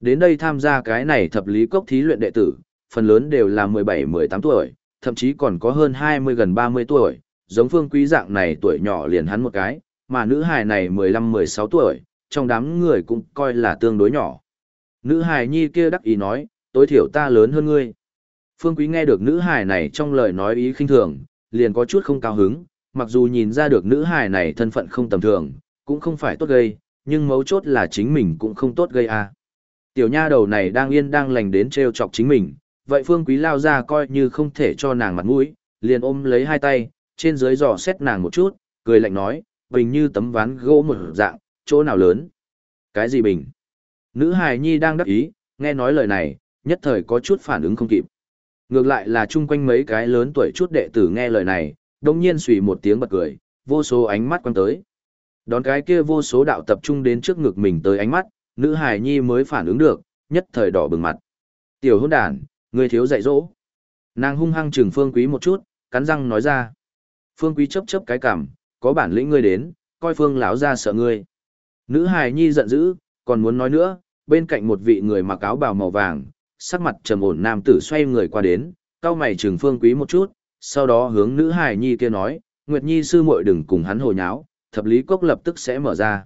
Đến đây tham gia cái này thập lý cốc thí luyện đệ tử, phần lớn đều là 17-18 tuổi, thậm chí còn có hơn 20 gần 30 tuổi, giống Phương Quý dạng này tuổi nhỏ liền hắn một cái, mà nữ hài này 15-16 tuổi, trong đám người cũng coi là tương đối nhỏ. Nữ hài nhi kia đắc ý nói, tối thiểu ta lớn hơn ngươi. Phương Quý nghe được nữ hài này trong lời nói ý khinh thường, liền có chút không cao hứng, mặc dù nhìn ra được nữ hài này thân phận không tầm thường, cũng không phải tốt gây, nhưng mấu chốt là chính mình cũng không tốt gây à. Tiểu nha đầu này đang yên đang lành đến treo chọc chính mình, vậy Phương Quý lao ra coi như không thể cho nàng mặt mũi, liền ôm lấy hai tay, trên dưới dò xét nàng một chút, cười lạnh nói, bình như tấm ván gỗ một dạng, chỗ nào lớn. Cái gì bình? Nữ hài nhi đang đắc ý, nghe nói lời này, nhất thời có chút phản ứng không kịp. Ngược lại là chung quanh mấy cái lớn tuổi chút đệ tử nghe lời này, đồng nhiên xùy một tiếng bật cười, vô số ánh mắt quan tới. Đón cái kia vô số đạo tập trung đến trước ngực mình tới ánh mắt, nữ hài nhi mới phản ứng được, nhất thời đỏ bừng mặt. Tiểu hôn đàn, người thiếu dạy dỗ. Nàng hung hăng trừng phương quý một chút, cắn răng nói ra. Phương quý chấp chấp cái cảm, có bản lĩnh ngươi đến, coi phương lão ra sợ ngươi. Nữ hài nhi giận dữ, còn muốn nói nữa, bên cạnh một vị người mặc áo bào màu vàng, sắc mặt trầm ổn nam tử xoay người qua đến, cao mày trừng phương quý một chút, sau đó hướng nữ hài nhi kia nói, Nguyệt Nhi sư muội đừng cùng hắn hồ nháo, thập lý cốc lập tức sẽ mở ra.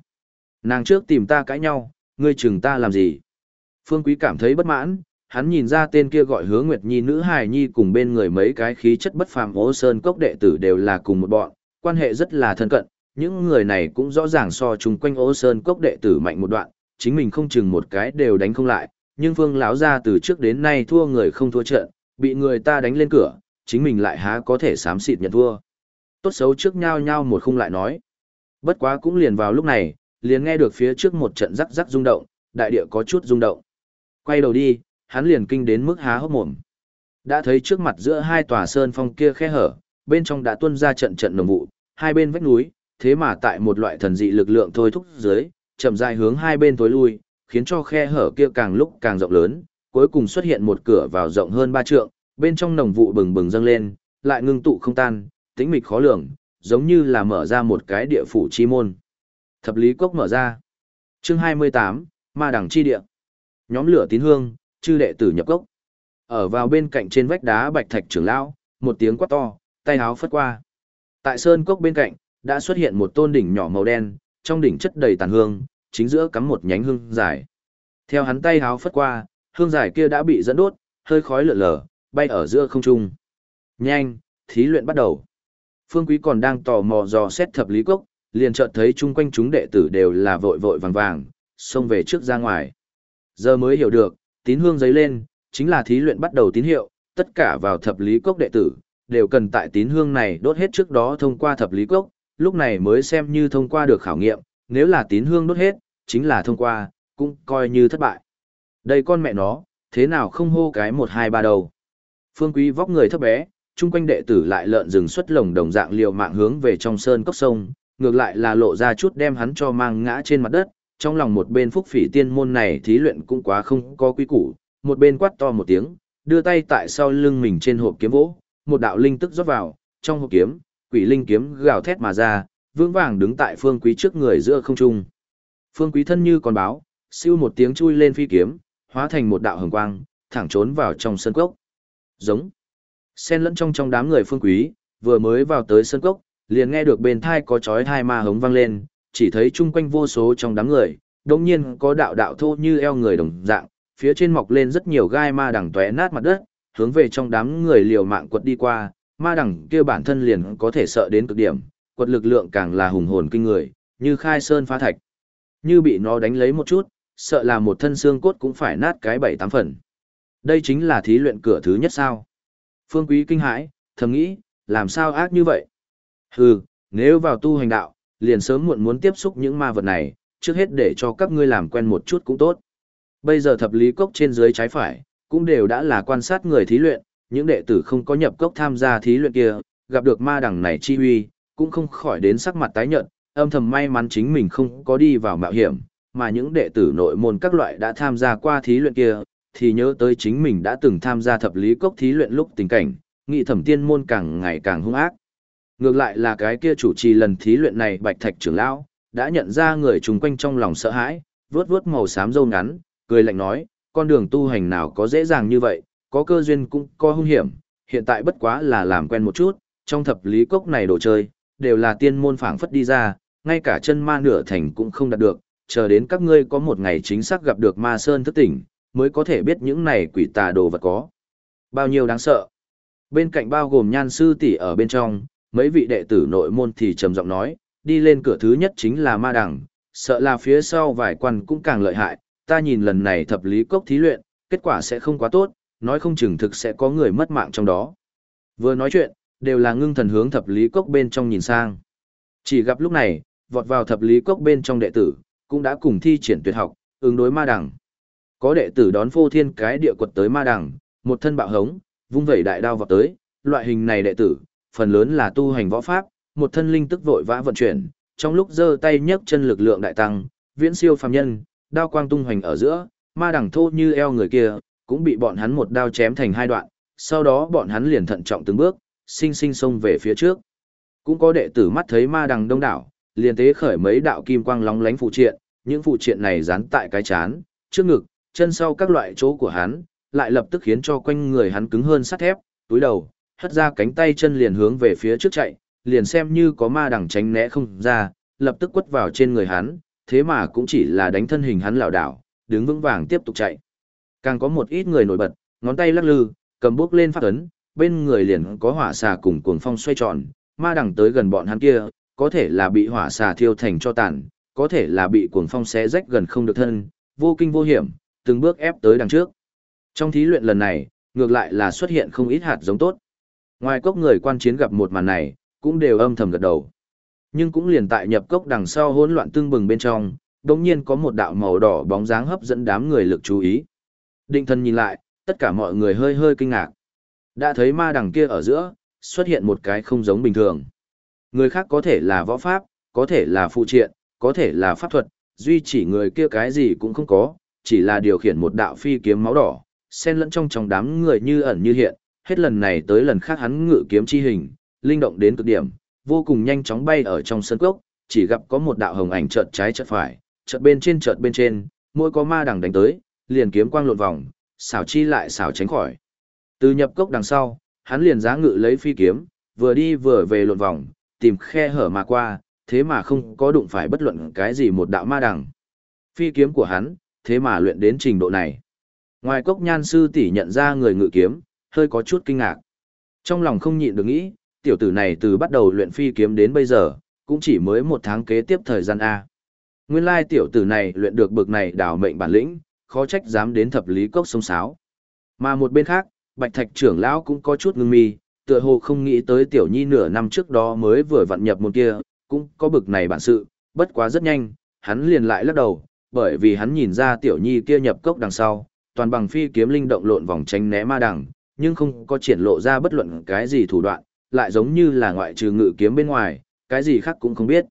Nàng trước tìm ta cãi nhau, ngươi chừng ta làm gì? Phương quý cảm thấy bất mãn, hắn nhìn ra tên kia gọi hứa Nguyệt Nhi nữ hài nhi cùng bên người mấy cái khí chất bất phàm ố sơn cốc đệ tử đều là cùng một bọn, quan hệ rất là thân cận, những người này cũng rõ ràng so chung quanh ố sơn cốc đệ tử mạnh một đoạn, chính mình không chừng một cái đều đánh không lại, nhưng phương lão gia từ trước đến nay thua người không thua trận, bị người ta đánh lên cửa, chính mình lại há có thể xám xịt nhận thua. Tốt xấu trước nhau nhau một khung lại nói. Bất quá cũng liền vào lúc này, liền nghe được phía trước một trận rắc rắc rung động, đại địa có chút rung động. Quay đầu đi, hắn liền kinh đến mức há hốc mồm. Đã thấy trước mặt giữa hai tòa sơn phong kia khe hở, bên trong đã tuôn ra trận trận nồng vụ, hai bên vách núi, thế mà tại một loại thần dị lực lượng thôi thúc dưới, chậm rãi hướng hai bên tối lui, khiến cho khe hở kia càng lúc càng rộng lớn, cuối cùng xuất hiện một cửa vào rộng hơn ba trượng, bên trong nồng vụ bừng bừng dâng lên, lại ngưng tụ không tan, tĩnh mịch khó lường, giống như là mở ra một cái địa phủ chi môn. Thập lý cốc mở ra. Chương 28, Ma đẳng chi địa. Nhóm lửa tín hương, chư đệ tử nhập cốc. Ở vào bên cạnh trên vách đá bạch thạch trưởng lão, một tiếng quát to, tay áo phất qua. Tại sơn cốc bên cạnh, đã xuất hiện một tôn đỉnh nhỏ màu đen, trong đỉnh chất đầy tàn hương, chính giữa cắm một nhánh hương dài. Theo hắn tay háo phất qua, hương dài kia đã bị dẫn đốt, hơi khói lượn lờ, bay ở giữa không trung. Nhanh, thí luyện bắt đầu. Phương Quý còn đang tò mò dò xét thập lý cốc, liền chợt thấy chung quanh chúng đệ tử đều là vội vội vàng vàng, xông về trước ra ngoài. Giờ mới hiểu được, tín hương giấy lên, chính là thí luyện bắt đầu tín hiệu, tất cả vào thập lý cốc đệ tử, đều cần tại tín hương này đốt hết trước đó thông qua thập lý cốc, lúc này mới xem như thông qua được khảo nghiệm, nếu là tín hương đốt hết, chính là thông qua, cũng coi như thất bại. Đây con mẹ nó, thế nào không hô cái một hai ba đầu. Phương Quý vóc người thấp bé, chung quanh đệ tử lại lợn rừng xuất lồng đồng dạng liều mạng hướng về trong sơn cốc sông, ngược lại là lộ ra chút đem hắn cho mang ngã trên mặt đất, trong lòng một bên phúc phỉ tiên môn này thí luyện cũng quá không có quý củ, một bên quát to một tiếng, đưa tay tại sau lưng mình trên hộp kiếm vỗ, một đạo linh tức rót vào, trong hộp kiếm, quỷ linh kiếm gào thét mà ra, vững vàng đứng tại phương quý trước người giữa không trung. Phương quý thân như con báo, siêu một tiếng chui lên phi kiếm, hóa thành một đạo hồng quang, thẳng trốn vào trong sân cốc. Giống. Xen lẫn trong trong đám người phương quý, vừa mới vào tới sân cốc, liền nghe được bên thai có chói thai ma hống vang lên, chỉ thấy chung quanh vô số trong đám người, đồng nhiên có đạo đạo thô như eo người đồng dạng, phía trên mọc lên rất nhiều gai ma đằng tóe nát mặt đất, hướng về trong đám người liều mạng quật đi qua, ma đằng kia bản thân liền có thể sợ đến cực điểm, quật lực lượng càng là hùng hồn kinh người, như khai sơn phá thạch. Như bị nó đánh lấy một chút, sợ là một thân xương cốt cũng phải nát cái bảy tám phần. Đây chính là thí luyện cửa thứ nhất sao. Phương Quý kinh hãi, thầm nghĩ, làm sao ác như vậy? Hừ, nếu vào tu hành đạo, liền sớm muộn muốn tiếp xúc những ma vật này, trước hết để cho các ngươi làm quen một chút cũng tốt. Bây giờ thập lý cốc trên dưới trái phải, cũng đều đã là quan sát người thí luyện, những đệ tử không có nhập cốc tham gia thí luyện kia, gặp được ma đằng này chi huy, cũng không khỏi đến sắc mặt tái nhợt, âm thầm may mắn chính mình không có đi vào mạo hiểm, mà những đệ tử nội môn các loại đã tham gia qua thí luyện kia, thì nhớ tới chính mình đã từng tham gia thập lý cốc thí luyện lúc tình cảnh, nghị thẩm tiên môn càng ngày càng hung ác. Ngược lại là cái kia chủ trì lần thí luyện này Bạch Thạch trưởng lão, đã nhận ra người chung quanh trong lòng sợ hãi, vuốt vuốt màu xám râu ngắn, cười lạnh nói, con đường tu hành nào có dễ dàng như vậy, có cơ duyên cũng có hung hiểm, hiện tại bất quá là làm quen một chút, trong thập lý cốc này đồ chơi, đều là tiên môn phảng phất đi ra, ngay cả chân ma nửa thành cũng không đạt được, chờ đến các ngươi có một ngày chính xác gặp được ma sơn thức tỉnh, mới có thể biết những này quỷ tà đồ vật có. Bao nhiêu đáng sợ. Bên cạnh bao gồm nhan sư tỷ ở bên trong, mấy vị đệ tử nội môn thì trầm giọng nói, đi lên cửa thứ nhất chính là ma đằng, sợ là phía sau vài quan cũng càng lợi hại, ta nhìn lần này thập lý cốc thí luyện, kết quả sẽ không quá tốt, nói không chừng thực sẽ có người mất mạng trong đó. Vừa nói chuyện, đều là ngưng thần hướng thập lý cốc bên trong nhìn sang. Chỉ gặp lúc này, vọt vào thập lý cốc bên trong đệ tử, cũng đã cùng thi triển tuyệt học, ứng đối ma đằng. Có đệ tử đón phô thiên cái địa quật tới ma đằng, một thân bạo hống, vung vẩy đại đao vọt tới, loại hình này đệ tử, phần lớn là tu hành võ pháp, một thân linh tức vội vã vận chuyển, trong lúc giơ tay nhấc chân lực lượng đại tăng, viễn siêu phàm nhân, đao quang tung hoành ở giữa, ma đẳng thô như eo người kia, cũng bị bọn hắn một đao chém thành hai đoạn, sau đó bọn hắn liền thận trọng từng bước, sinh sinh xông về phía trước. Cũng có đệ tử mắt thấy ma đằng đông đảo, liền tế khởi mấy đạo kim quang lóng lánh phụ triện, những phụ triện này dán tại cái chán, trước ngực, chân sau các loại chỗ của hắn, lại lập tức khiến cho quanh người hắn cứng hơn sắt thép, túi đầu, hất ra cánh tay chân liền hướng về phía trước chạy, liền xem như có ma đằng tránh né không ra, lập tức quất vào trên người hắn, thế mà cũng chỉ là đánh thân hình hắn lảo đảo, đứng vững vàng tiếp tục chạy. Càng có một ít người nổi bật, ngón tay lắc lư, cầm bước lên phát ấn, bên người liền có hỏa xà cùng cuồng phong xoay tròn, ma đằng tới gần bọn hắn kia, có thể là bị hỏa xà thiêu thành cho tàn, có thể là bị cuồng phong xé rách gần không được thân, vô kinh vô hiểm, từng bước ép tới đằng trước. Trong thí luyện lần này, ngược lại là xuất hiện không ít hạt giống tốt. Ngoài cốc người quan chiến gặp một màn này, cũng đều âm thầm gật đầu. Nhưng cũng liền tại nhập cốc đằng sau hỗn loạn tương bừng bên trong, đồng nhiên có một đạo màu đỏ bóng dáng hấp dẫn đám người lực chú ý. Định thần nhìn lại, tất cả mọi người hơi hơi kinh ngạc. Đã thấy ma đằng kia ở giữa, xuất hiện một cái không giống bình thường. Người khác có thể là võ pháp, có thể là phụ triện, có thể là pháp thuật, duy chỉ người kia cái gì cũng không có, chỉ là điều khiển một đạo phi kiếm máu đỏ, xen lẫn trong trong đám người như ẩn như hiện, hết lần này tới lần khác hắn ngự kiếm chi hình, linh động đến cực điểm, vô cùng nhanh chóng bay ở trong sân cốc, chỉ gặp có một đạo hồng ảnh chợt trái chợt phải, chợt bên trên chợt bên trên, mỗi có ma đằng đánh tới, liền kiếm quang lộn vòng, xảo chi lại xảo tránh khỏi. Từ nhập cốc đằng sau, hắn liền giá ngự lấy phi kiếm, vừa đi vừa về lộn vòng, tìm khe hở mà qua, thế mà không có đụng phải bất luận cái gì một đạo ma đằng. Phi kiếm của hắn, thế mà luyện đến trình độ này. Ngoài cốc nhan sư tỷ nhận ra người ngự kiếm, hơi có chút kinh ngạc. Trong lòng không nhịn được nghĩ, tiểu tử này từ bắt đầu luyện phi kiếm đến bây giờ, cũng chỉ mới một tháng kế tiếp thời gian A. Nguyên lai tiểu tử này luyện được bực này đảo mệnh bản lĩnh, khó trách dám đến thập lý cốc sông sáo. Mà một bên khác, Bạch Thạch trưởng lão cũng có chút ngưng mi, tựa hồ không nghĩ tới tiểu nhi nửa năm trước đó mới vừa vặn nhập một kia, cũng có bực này bản sự, bất quá rất nhanh, hắn liền lại lắc đầu, bởi vì hắn nhìn ra tiểu nhi kia nhập cốc đằng sau, toàn bằng phi kiếm linh động lộn vòng tránh né ma đằng, nhưng không có triển lộ ra bất luận cái gì thủ đoạn, lại giống như là ngoại trừ ngự kiếm bên ngoài, cái gì khác cũng không biết.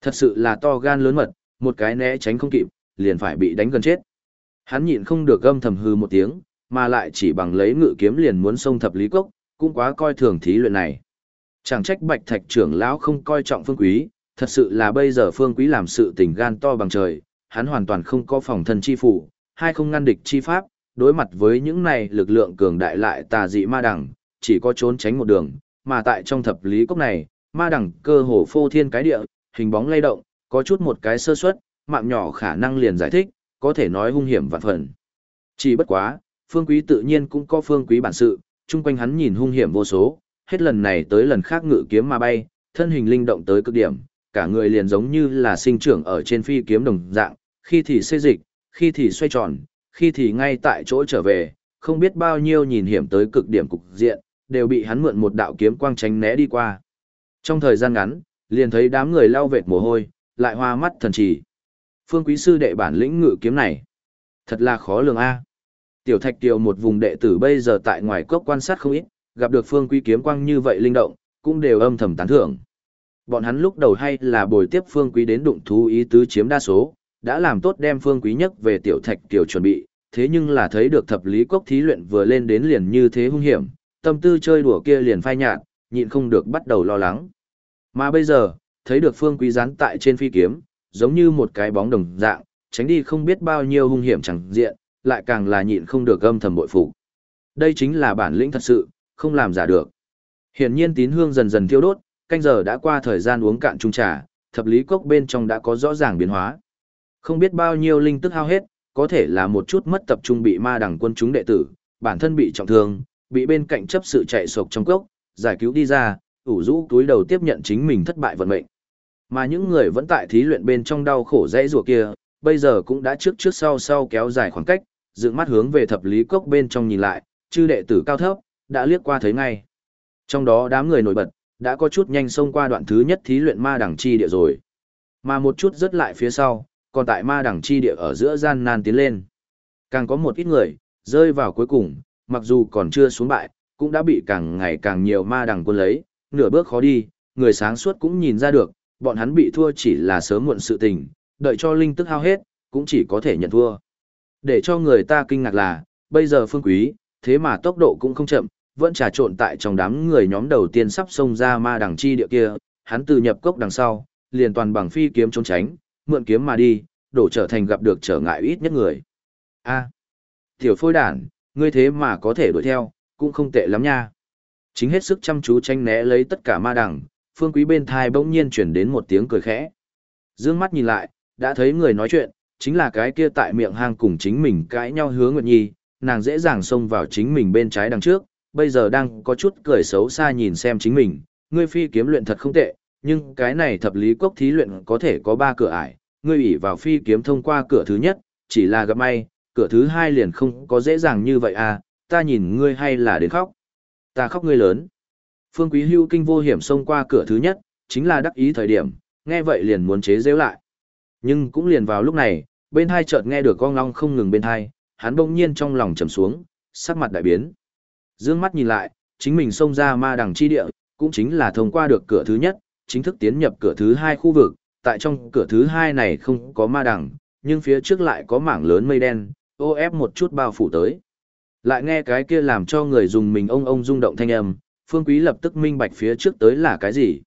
Thật sự là to gan lớn mật, một cái né tránh không kịp, liền phải bị đánh gần chết. Hắn nhịn không được gâm thầm hư một tiếng, mà lại chỉ bằng lấy ngự kiếm liền muốn xông thập lý cốc, cũng quá coi thường thí luyện này. Chẳng trách bạch thạch trưởng lão không coi trọng phương quý, thật sự là bây giờ phương quý làm sự tình gan to bằng trời, hắn hoàn toàn không có phòng thân chi phủ, hay không ngăn địch chi pháp, đối mặt với những này lực lượng cường đại lại tà dị ma đẳng, chỉ có trốn tránh một đường, mà tại trong thập lý cốc này, ma đẳng cơ hồ phô thiên cái địa, hình bóng lay động, có chút một cái sơ suất, mạng nhỏ khả năng liền giải thích, có thể nói hung hiểm vạn phần. Chỉ bất quá, phương quý tự nhiên cũng có phương quý bản sự, chung quanh hắn nhìn hung hiểm vô số, hết lần này tới lần khác ngự kiếm mà bay, thân hình linh động tới cực điểm, cả người liền giống như là sinh trưởng ở trên phi kiếm đồng dạng, khi thì xây dịch, khi thì xoay tròn, khi thì ngay tại chỗ trở về, không biết bao nhiêu nhìn hiểm tới cực điểm cục diện, đều bị hắn mượn một đạo kiếm quang tránh né đi qua. Trong thời gian ngắn, liền thấy đám người lao vệt mồ hôi, lại hoa mắt thần trì. Phương quý sư đệ bản lĩnh ngự kiếm này, thật là khó lường a. Tiểu Thạch Kiều một vùng đệ tử bây giờ tại ngoài cốc quan sát không ít, gặp được Phương Quý kiếm quang như vậy linh động, cũng đều âm thầm tán thưởng. Bọn hắn lúc đầu hay là bồi tiếp Phương Quý đến đụng thú ý tứ chiếm đa số, đã làm tốt đem Phương Quý nhất về Tiểu Thạch tiểu chuẩn bị, thế nhưng là thấy được thập lý cốc thí luyện vừa lên đến liền như thế hung hiểm, tâm tư chơi đùa kia liền phai nhạt, nhịn không được bắt đầu lo lắng. Mà bây giờ, thấy được Phương Quý rán tại trên phi kiếm, giống như một cái bóng đồng dạng, tránh đi không biết bao nhiêu hung hiểm chẳng diện, lại càng là nhịn không được âm thầm bội phục. Đây chính là bản lĩnh thật sự, không làm giả được. Hiển nhiên tín hương dần dần thiêu đốt, canh giờ đã qua thời gian uống cạn chung trà, thập lý cốc bên trong đã có rõ ràng biến hóa. Không biết bao nhiêu linh tức hao hết, có thể là một chút mất tập trung bị ma đẳng quân chúng đệ tử, bản thân bị trọng thương, bị bên cạnh chấp sự chạy sộc trong cốc, giải cứu đi ra, ủ rũ túi đầu tiếp nhận chính mình thất bại vận mệnh. Mà những người vẫn tại thí luyện bên trong đau khổ dãy rùa kia, bây giờ cũng đã trước trước sau sau kéo dài khoảng cách, dựng mắt hướng về thập lý cốc bên trong nhìn lại, chư đệ tử cao thấp, đã liếc qua thấy ngay. Trong đó đám người nổi bật, đã có chút nhanh xông qua đoạn thứ nhất thí luyện ma đẳng chi địa rồi. Mà một chút rất lại phía sau, còn tại ma đẳng chi địa ở giữa gian nan tiến lên. Càng có một ít người, rơi vào cuối cùng, mặc dù còn chưa xuống bại, cũng đã bị càng ngày càng nhiều ma đẳng quân lấy, nửa bước khó đi, người sáng suốt cũng nhìn ra được, bọn hắn bị thua chỉ là sớm muộn sự tình, đợi cho linh tức hao hết, cũng chỉ có thể nhận thua. Để cho người ta kinh ngạc là, bây giờ phương quý, thế mà tốc độ cũng không chậm, vẫn trà trộn tại trong đám người nhóm đầu tiên sắp xông ra ma đằng chi địa kia, hắn từ nhập cốc đằng sau, liền toàn bằng phi kiếm trốn tránh, mượn kiếm mà đi, đổ trở thành gặp được trở ngại ít nhất người. A, tiểu phôi đản, ngươi thế mà có thể đuổi theo, cũng không tệ lắm nha. Chính hết sức chăm chú tranh né lấy tất cả ma đằng, phương quý bên thai bỗng nhiên chuyển đến một tiếng cười khẽ. Dương mắt nhìn lại, đã thấy người nói chuyện, chính là cái kia tại miệng hang cùng chính mình cãi nhau hứa Nguyệt Nhi, nàng dễ dàng xông vào chính mình bên trái đằng trước, bây giờ đang có chút cười xấu xa nhìn xem chính mình, ngươi phi kiếm luyện thật không tệ, nhưng cái này thập lý cốc thí luyện có thể có ba cửa ải, ngươi ủy vào phi kiếm thông qua cửa thứ nhất, chỉ là gặp may, cửa thứ hai liền không có dễ dàng như vậy à, ta nhìn ngươi hay là đến khóc. Ta khóc ngươi lớn. Phương Quý Hưu kinh vô hiểm xông qua cửa thứ nhất, chính là đắc ý thời điểm, nghe vậy liền muốn chế giễu lại. Nhưng cũng liền vào lúc này, bên hai chợt nghe được con long không ngừng bên hai, hắn bỗng nhiên trong lòng trầm xuống, sắc mặt đại biến. Dương mắt nhìn lại, chính mình xông ra ma đằng chi địa, cũng chính là thông qua được cửa thứ nhất, chính thức tiến nhập cửa thứ hai khu vực, tại trong cửa thứ hai này không có ma đằng, nhưng phía trước lại có mảng lớn mây đen, ô ép một chút bao phủ tới. Lại nghe cái kia làm cho người dùng mình ông ông rung động thanh âm, phương quý lập tức minh bạch phía trước tới là cái gì.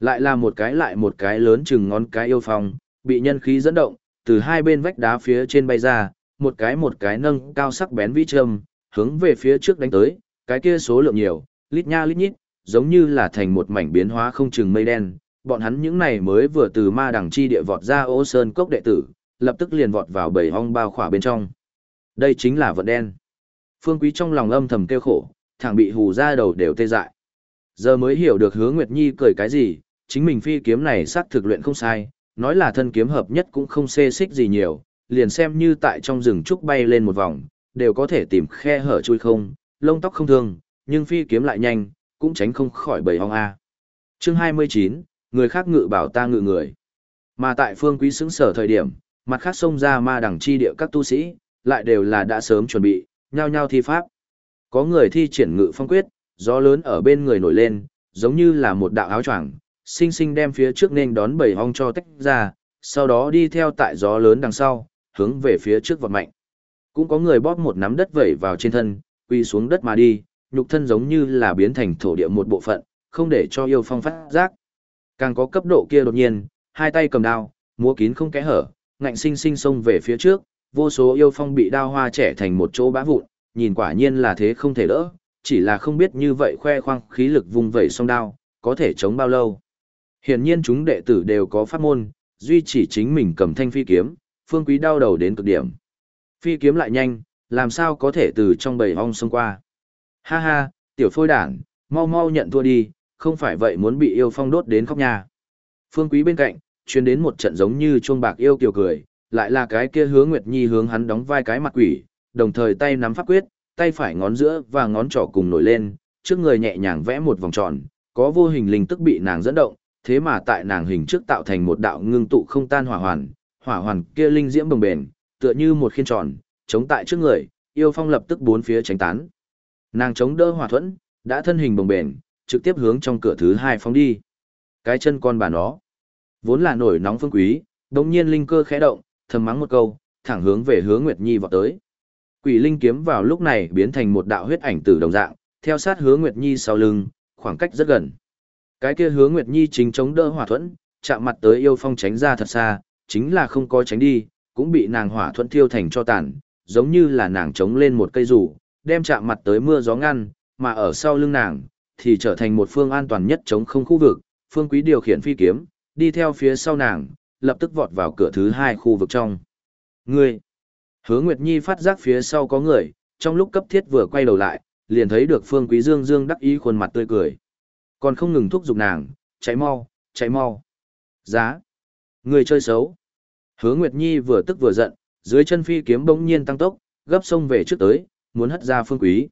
Lại là một cái lại một cái lớn chừng ngón cái yêu phong, bị nhân khí dẫn động, từ hai bên vách đá phía trên bay ra, một cái một cái nâng cao sắc bén vĩ châm, hướng về phía trước đánh tới, cái kia số lượng nhiều, lít nha lít nhít, giống như là thành một mảnh biến hóa không chừng mây đen. Bọn hắn những này mới vừa từ ma đằng chi địa vọt ra ô sơn cốc đệ tử, lập tức liền vọt vào bầy ong bao khỏa bên trong. Đây chính là vận đen. Phương Quý trong lòng âm thầm kêu khổ, thẳng bị hù ra đầu đều tê dại. Giờ mới hiểu được hứa Nguyệt Nhi cười cái gì, chính mình phi kiếm này xác thực luyện không sai, nói là thân kiếm hợp nhất cũng không xê xích gì nhiều, liền xem như tại trong rừng trúc bay lên một vòng, đều có thể tìm khe hở chui không, lông tóc không thương, nhưng phi kiếm lại nhanh, cũng tránh không khỏi bầy hong A. Chương 29, người khác ngự bảo ta ngự người. Mà tại phương quý xứng sở thời điểm, mặt khác xông ra ma đẳng chi địa các tu sĩ, lại đều là đã sớm chuẩn bị, nhao nhao thi pháp. Có người thi triển ngự phong quyết, gió lớn ở bên người nổi lên, giống như là một đạo áo choàng, sinh sinh đem phía trước nên đón bầy hong cho tách ra, sau đó đi theo tại gió lớn đằng sau, hướng về phía trước vọt mạnh. Cũng có người bóp một nắm đất vẩy vào trên thân, quy xuống đất mà đi, nhục thân giống như là biến thành thổ địa một bộ phận, không để cho yêu phong phát giác. Càng có cấp độ kia đột nhiên, hai tay cầm đao, múa kín không kẽ hở, ngạnh sinh sinh xông về phía trước, vô số yêu phong bị đao hoa trẻ thành một chỗ bã vụn, nhìn quả nhiên là thế không thể đỡ, chỉ là không biết như vậy khoe khoang khí lực vùng vẩy song đao, có thể chống bao lâu. Hiển nhiên chúng đệ tử đều có pháp môn, duy chỉ chính mình cầm thanh phi kiếm, phương quý đau đầu đến cực điểm. Phi kiếm lại nhanh, làm sao có thể từ trong bầy ong xông qua. Ha ha, tiểu phôi đản, mau mau nhận thua đi, không phải vậy muốn bị yêu phong đốt đến khóc nhà. Phương quý bên cạnh, chuyên đến một trận giống như chuông bạc yêu kiều cười, lại là cái kia hướng Nguyệt Nhi hướng hắn đóng vai cái mặt quỷ, đồng thời tay nắm pháp quyết, tay phải ngón giữa và ngón trỏ cùng nổi lên, trước người nhẹ nhàng vẽ một vòng tròn, có vô hình linh tức bị nàng dẫn động, thế mà tại nàng hình trước tạo thành một đạo ngưng tụ không tan hỏa hoàn, hỏa hoàn kia linh diễm bồng bền, tựa như một khiên tròn, chống tại trước người, yêu phong lập tức bốn phía tránh tán. Nàng chống đỡ hỏa thuẫn, đã thân hình bồng bềnh trực tiếp hướng trong cửa thứ hai phóng đi. Cái chân con bà nó, vốn là nổi nóng phương quý, đồng nhiên linh cơ khẽ động, thầm mắng một câu, thẳng hướng về hướng Nguyệt Nhi vọt tới. Quỷ linh kiếm vào lúc này biến thành một đạo huyết ảnh tử đồng dạng, theo sát hướng Nguyệt Nhi sau lưng, khoảng cách rất gần. Cái kia hướng Nguyệt Nhi chính chống đỡ hỏa thuẫn, chạm mặt tới yêu phong tránh ra thật xa, chính là không có tránh đi, cũng bị nàng hỏa thuẫn thiêu thành cho tàn, giống như là nàng chống lên một cây rủ, đem chạm mặt tới mưa gió ngăn, mà ở sau lưng nàng, thì trở thành một phương an toàn nhất chống không khu vực, phương quý điều khiển phi kiếm, đi theo phía sau nàng, lập tức vọt vào cửa thứ hai khu vực trong. Ngươi! Hứa Nguyệt Nhi phát giác phía sau có người, trong lúc cấp thiết vừa quay đầu lại, liền thấy được phương quý dương dương đắc ý khuôn mặt tươi cười. Còn không ngừng thúc giục nàng, cháy mau, cháy mau. Giá! Người chơi xấu! Hứa Nguyệt Nhi vừa tức vừa giận, dưới chân phi kiếm bỗng nhiên tăng tốc, gấp sông về trước tới, muốn hất ra phương quý.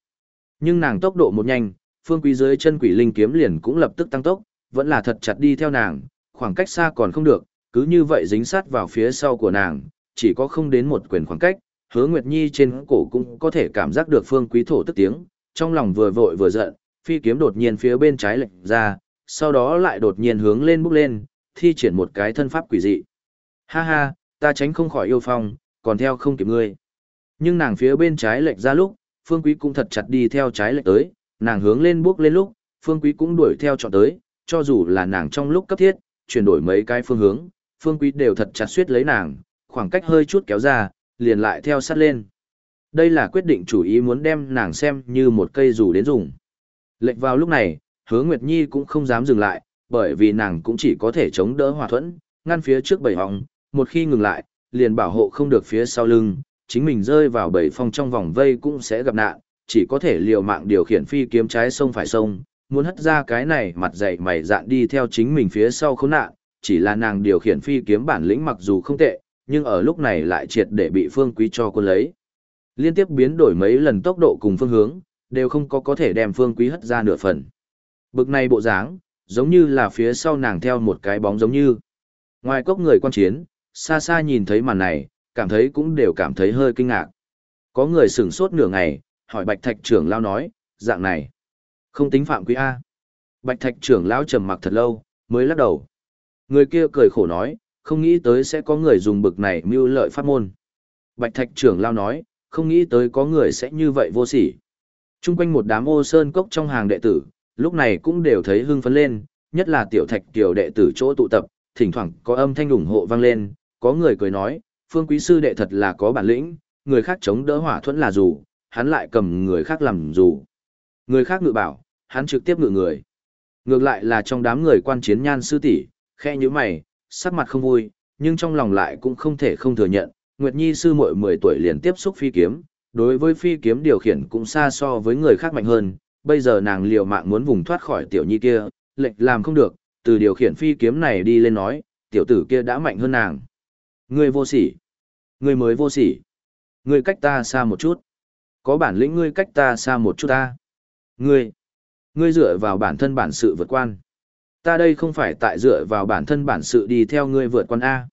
Nhưng nàng tốc độ một nhanh, phương quý dưới chân quỷ linh kiếm liền cũng lập tức tăng tốc, vẫn là thật chặt đi theo nàng, khoảng cách xa còn không được, cứ như vậy dính sát vào phía sau của nàng, chỉ có không đến một quyền khoảng cách, hứa Nguyệt Nhi trên cổ cũng có thể cảm giác được phương quý thổ tức tiếng, trong lòng vừa vội vừa giận, phi kiếm đột nhiên phía bên trái lệch ra, sau đó lại đột nhiên hướng lên bước lên, thi triển một cái thân pháp quỷ dị. Ha ha, ta tránh không khỏi yêu phong, còn theo không kịp ngươi. Nhưng nàng phía bên trái lệch ra lúc, Phương Quý cũng thật chặt đi theo trái lệch tới, nàng hướng lên bước lên lúc, Phương Quý cũng đuổi theo chọn tới, cho dù là nàng trong lúc cấp thiết, chuyển đổi mấy cái phương hướng, Phương Quý đều thật chặt suýt lấy nàng, khoảng cách hơi chút kéo ra, liền lại theo sát lên. Đây là quyết định chủ ý muốn đem nàng xem như một cây dù đến dùng. lệch vào lúc này, hứa Nguyệt Nhi cũng không dám dừng lại, bởi vì nàng cũng chỉ có thể chống đỡ hòa thuẫn, ngăn phía trước bảy họng, một khi ngừng lại, liền bảo hộ không được phía sau lưng, chính mình rơi vào bảy phong trong vòng vây cũng sẽ gặp nạn, chỉ có thể liều mạng điều khiển phi kiếm trái sông phải sông, muốn hất ra cái này mặt dày mày dạn đi theo chính mình phía sau khốn nạn, chỉ là nàng điều khiển phi kiếm bản lĩnh mặc dù không tệ, nhưng ở lúc này lại triệt để bị phương quý cho quân lấy. Liên tiếp biến đổi mấy lần tốc độ cùng phương hướng, đều không có có thể đem phương quý hất ra nửa phần. Bực này bộ dáng, giống như là phía sau nàng theo một cái bóng giống như. Ngoài cốc người quan chiến, xa xa nhìn thấy màn này, cảm thấy cũng đều cảm thấy hơi kinh ngạc. Có người sửng sốt nửa ngày, hỏi Bạch Thạch trưởng lao nói, dạng này, không tính phạm quý A. Bạch Thạch trưởng lão trầm mặc thật lâu, mới lắc đầu. Người kia cười khổ nói, không nghĩ tới sẽ có người dùng bực này mưu lợi pháp môn. Bạch Thạch trưởng lao nói, không nghĩ tới có người sẽ như vậy vô sỉ. Trung quanh một đám ô sơn cốc trong hàng đệ tử, lúc này cũng đều thấy hưng phấn lên, nhất là tiểu thạch tiểu đệ tử chỗ tụ tập, thỉnh thoảng có âm thanh ủng hộ vang lên, có người cười nói, phương quý sư đệ thật là có bản lĩnh, người khác chống đỡ hỏa thuẫn là dù, hắn lại cầm người khác làm dù. Người khác ngự bảo, hắn trực tiếp ngự người. Ngược lại là trong đám người quan chiến nhan sư tỷ, khe như mày, sắc mặt không vui, nhưng trong lòng lại cũng không thể không thừa nhận, Nguyệt Nhi sư muội 10 tuổi liền tiếp xúc phi kiếm, đối với phi kiếm điều khiển cũng xa so với người khác mạnh hơn, bây giờ nàng liều mạng muốn vùng thoát khỏi tiểu nhi kia, lệnh làm không được, từ điều khiển phi kiếm này đi lên nói, tiểu tử kia đã mạnh hơn nàng. Ngươi vô sỉ. Ngươi mới vô sỉ. Ngươi cách ta xa một chút. Có bản lĩnh ngươi cách ta xa một chút ta. Ngươi. Ngươi dựa vào bản thân bản sự vượt quan. Ta đây không phải tại dựa vào bản thân bản sự đi theo ngươi vượt quan A.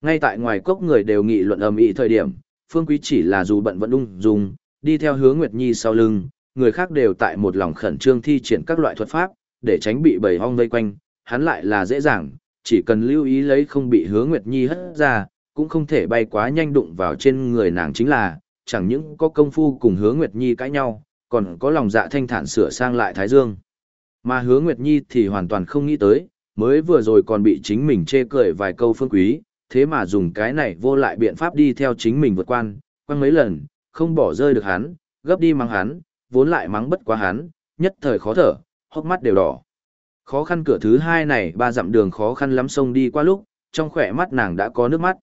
Ngay tại ngoài cốc người đều nghị luận ầm ĩ thời điểm, Phương Quý chỉ là dù bận vẫn ung dung, đi theo hướng Nguyệt Nhi sau lưng, người khác đều tại một lòng khẩn trương thi triển các loại thuật pháp, để tránh bị bầy hong vây quanh, hắn lại là dễ dàng, chỉ cần lưu ý lấy không bị hướng Nguyệt Nhi hất ra, cũng không thể bay quá nhanh đụng vào trên người nàng chính là, chẳng những có công phu cùng Hứa Nguyệt Nhi cãi nhau, còn có lòng dạ thanh thản sửa sang lại Thái Dương. Mà Hứa Nguyệt Nhi thì hoàn toàn không nghĩ tới, mới vừa rồi còn bị chính mình chê cười vài câu phương quý, thế mà dùng cái này vô lại biện pháp đi theo chính mình vượt quan, quăng mấy lần, không bỏ rơi được hắn, gấp đi mắng hắn, vốn lại mắng bất quá hắn, nhất thời khó thở, hốc mắt đều đỏ. Khó khăn cửa thứ hai này ba dặm đường khó khăn lắm sông đi qua lúc, trong khỏe mắt nàng đã có nước mắt.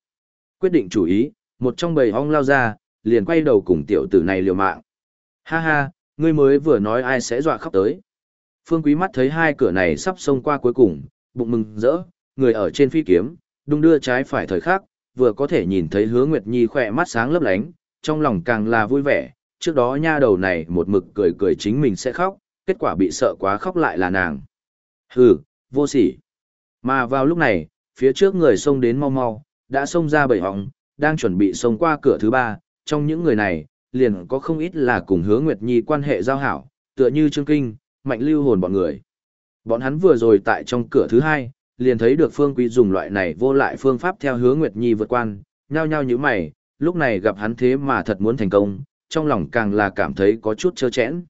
Quyết định chủ ý, một trong bầy ong lao ra, liền quay đầu cùng tiểu tử này liều mạng. Ha ha, ngươi mới vừa nói ai sẽ dọa khóc tới. Phương Quý mắt thấy hai cửa này sắp xông qua cuối cùng, bụng mừng rỡ, người ở trên phi kiếm, đung đưa trái phải thời khắc, vừa có thể nhìn thấy hứa Nguyệt Nhi khỏe mắt sáng lấp lánh, trong lòng càng là vui vẻ, trước đó nha đầu này một mực cười cười chính mình sẽ khóc, kết quả bị sợ quá khóc lại là nàng. Hừ, vô sỉ. Mà vào lúc này, phía trước người xông đến mau mau, đã xông ra bảy hóng, đang chuẩn bị xông qua cửa thứ ba, trong những người này, liền có không ít là cùng hứa Nguyệt Nhi quan hệ giao hảo, tựa như Trương Kinh, Mạnh Lưu Hồn bọn người. Bọn hắn vừa rồi tại trong cửa thứ hai, liền thấy được Phương Quý dùng loại này vô lại phương pháp theo hứa Nguyệt Nhi vượt quan, nhao nhao như mày, lúc này gặp hắn thế mà thật muốn thành công, trong lòng càng là cảm thấy có chút chơ chẽn.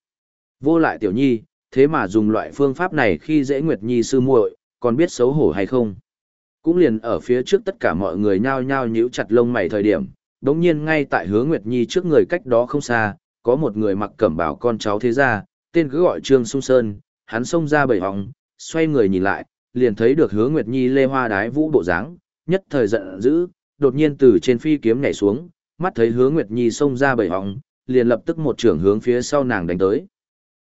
Vô lại tiểu nhi, thế mà dùng loại phương pháp này khi dễ Nguyệt Nhi sư muội, còn biết xấu hổ hay không? Cũng liền ở phía trước tất cả mọi người nhao nhao nhíu chặt lông mày thời điểm, đống nhiên ngay tại hứa Nguyệt Nhi trước người cách đó không xa, có một người mặc cẩm bảo con cháu thế gia, tên cứ gọi Trương Sung Sơn, hắn xông ra bảy hóng, xoay người nhìn lại, liền thấy được hứa Nguyệt Nhi lê hoa đái vũ bộ dáng, nhất thời giận dữ, đột nhiên từ trên phi kiếm nhảy xuống, mắt thấy hứa Nguyệt Nhi xông ra bảy hóng, liền lập tức một trường hướng phía sau nàng đánh tới.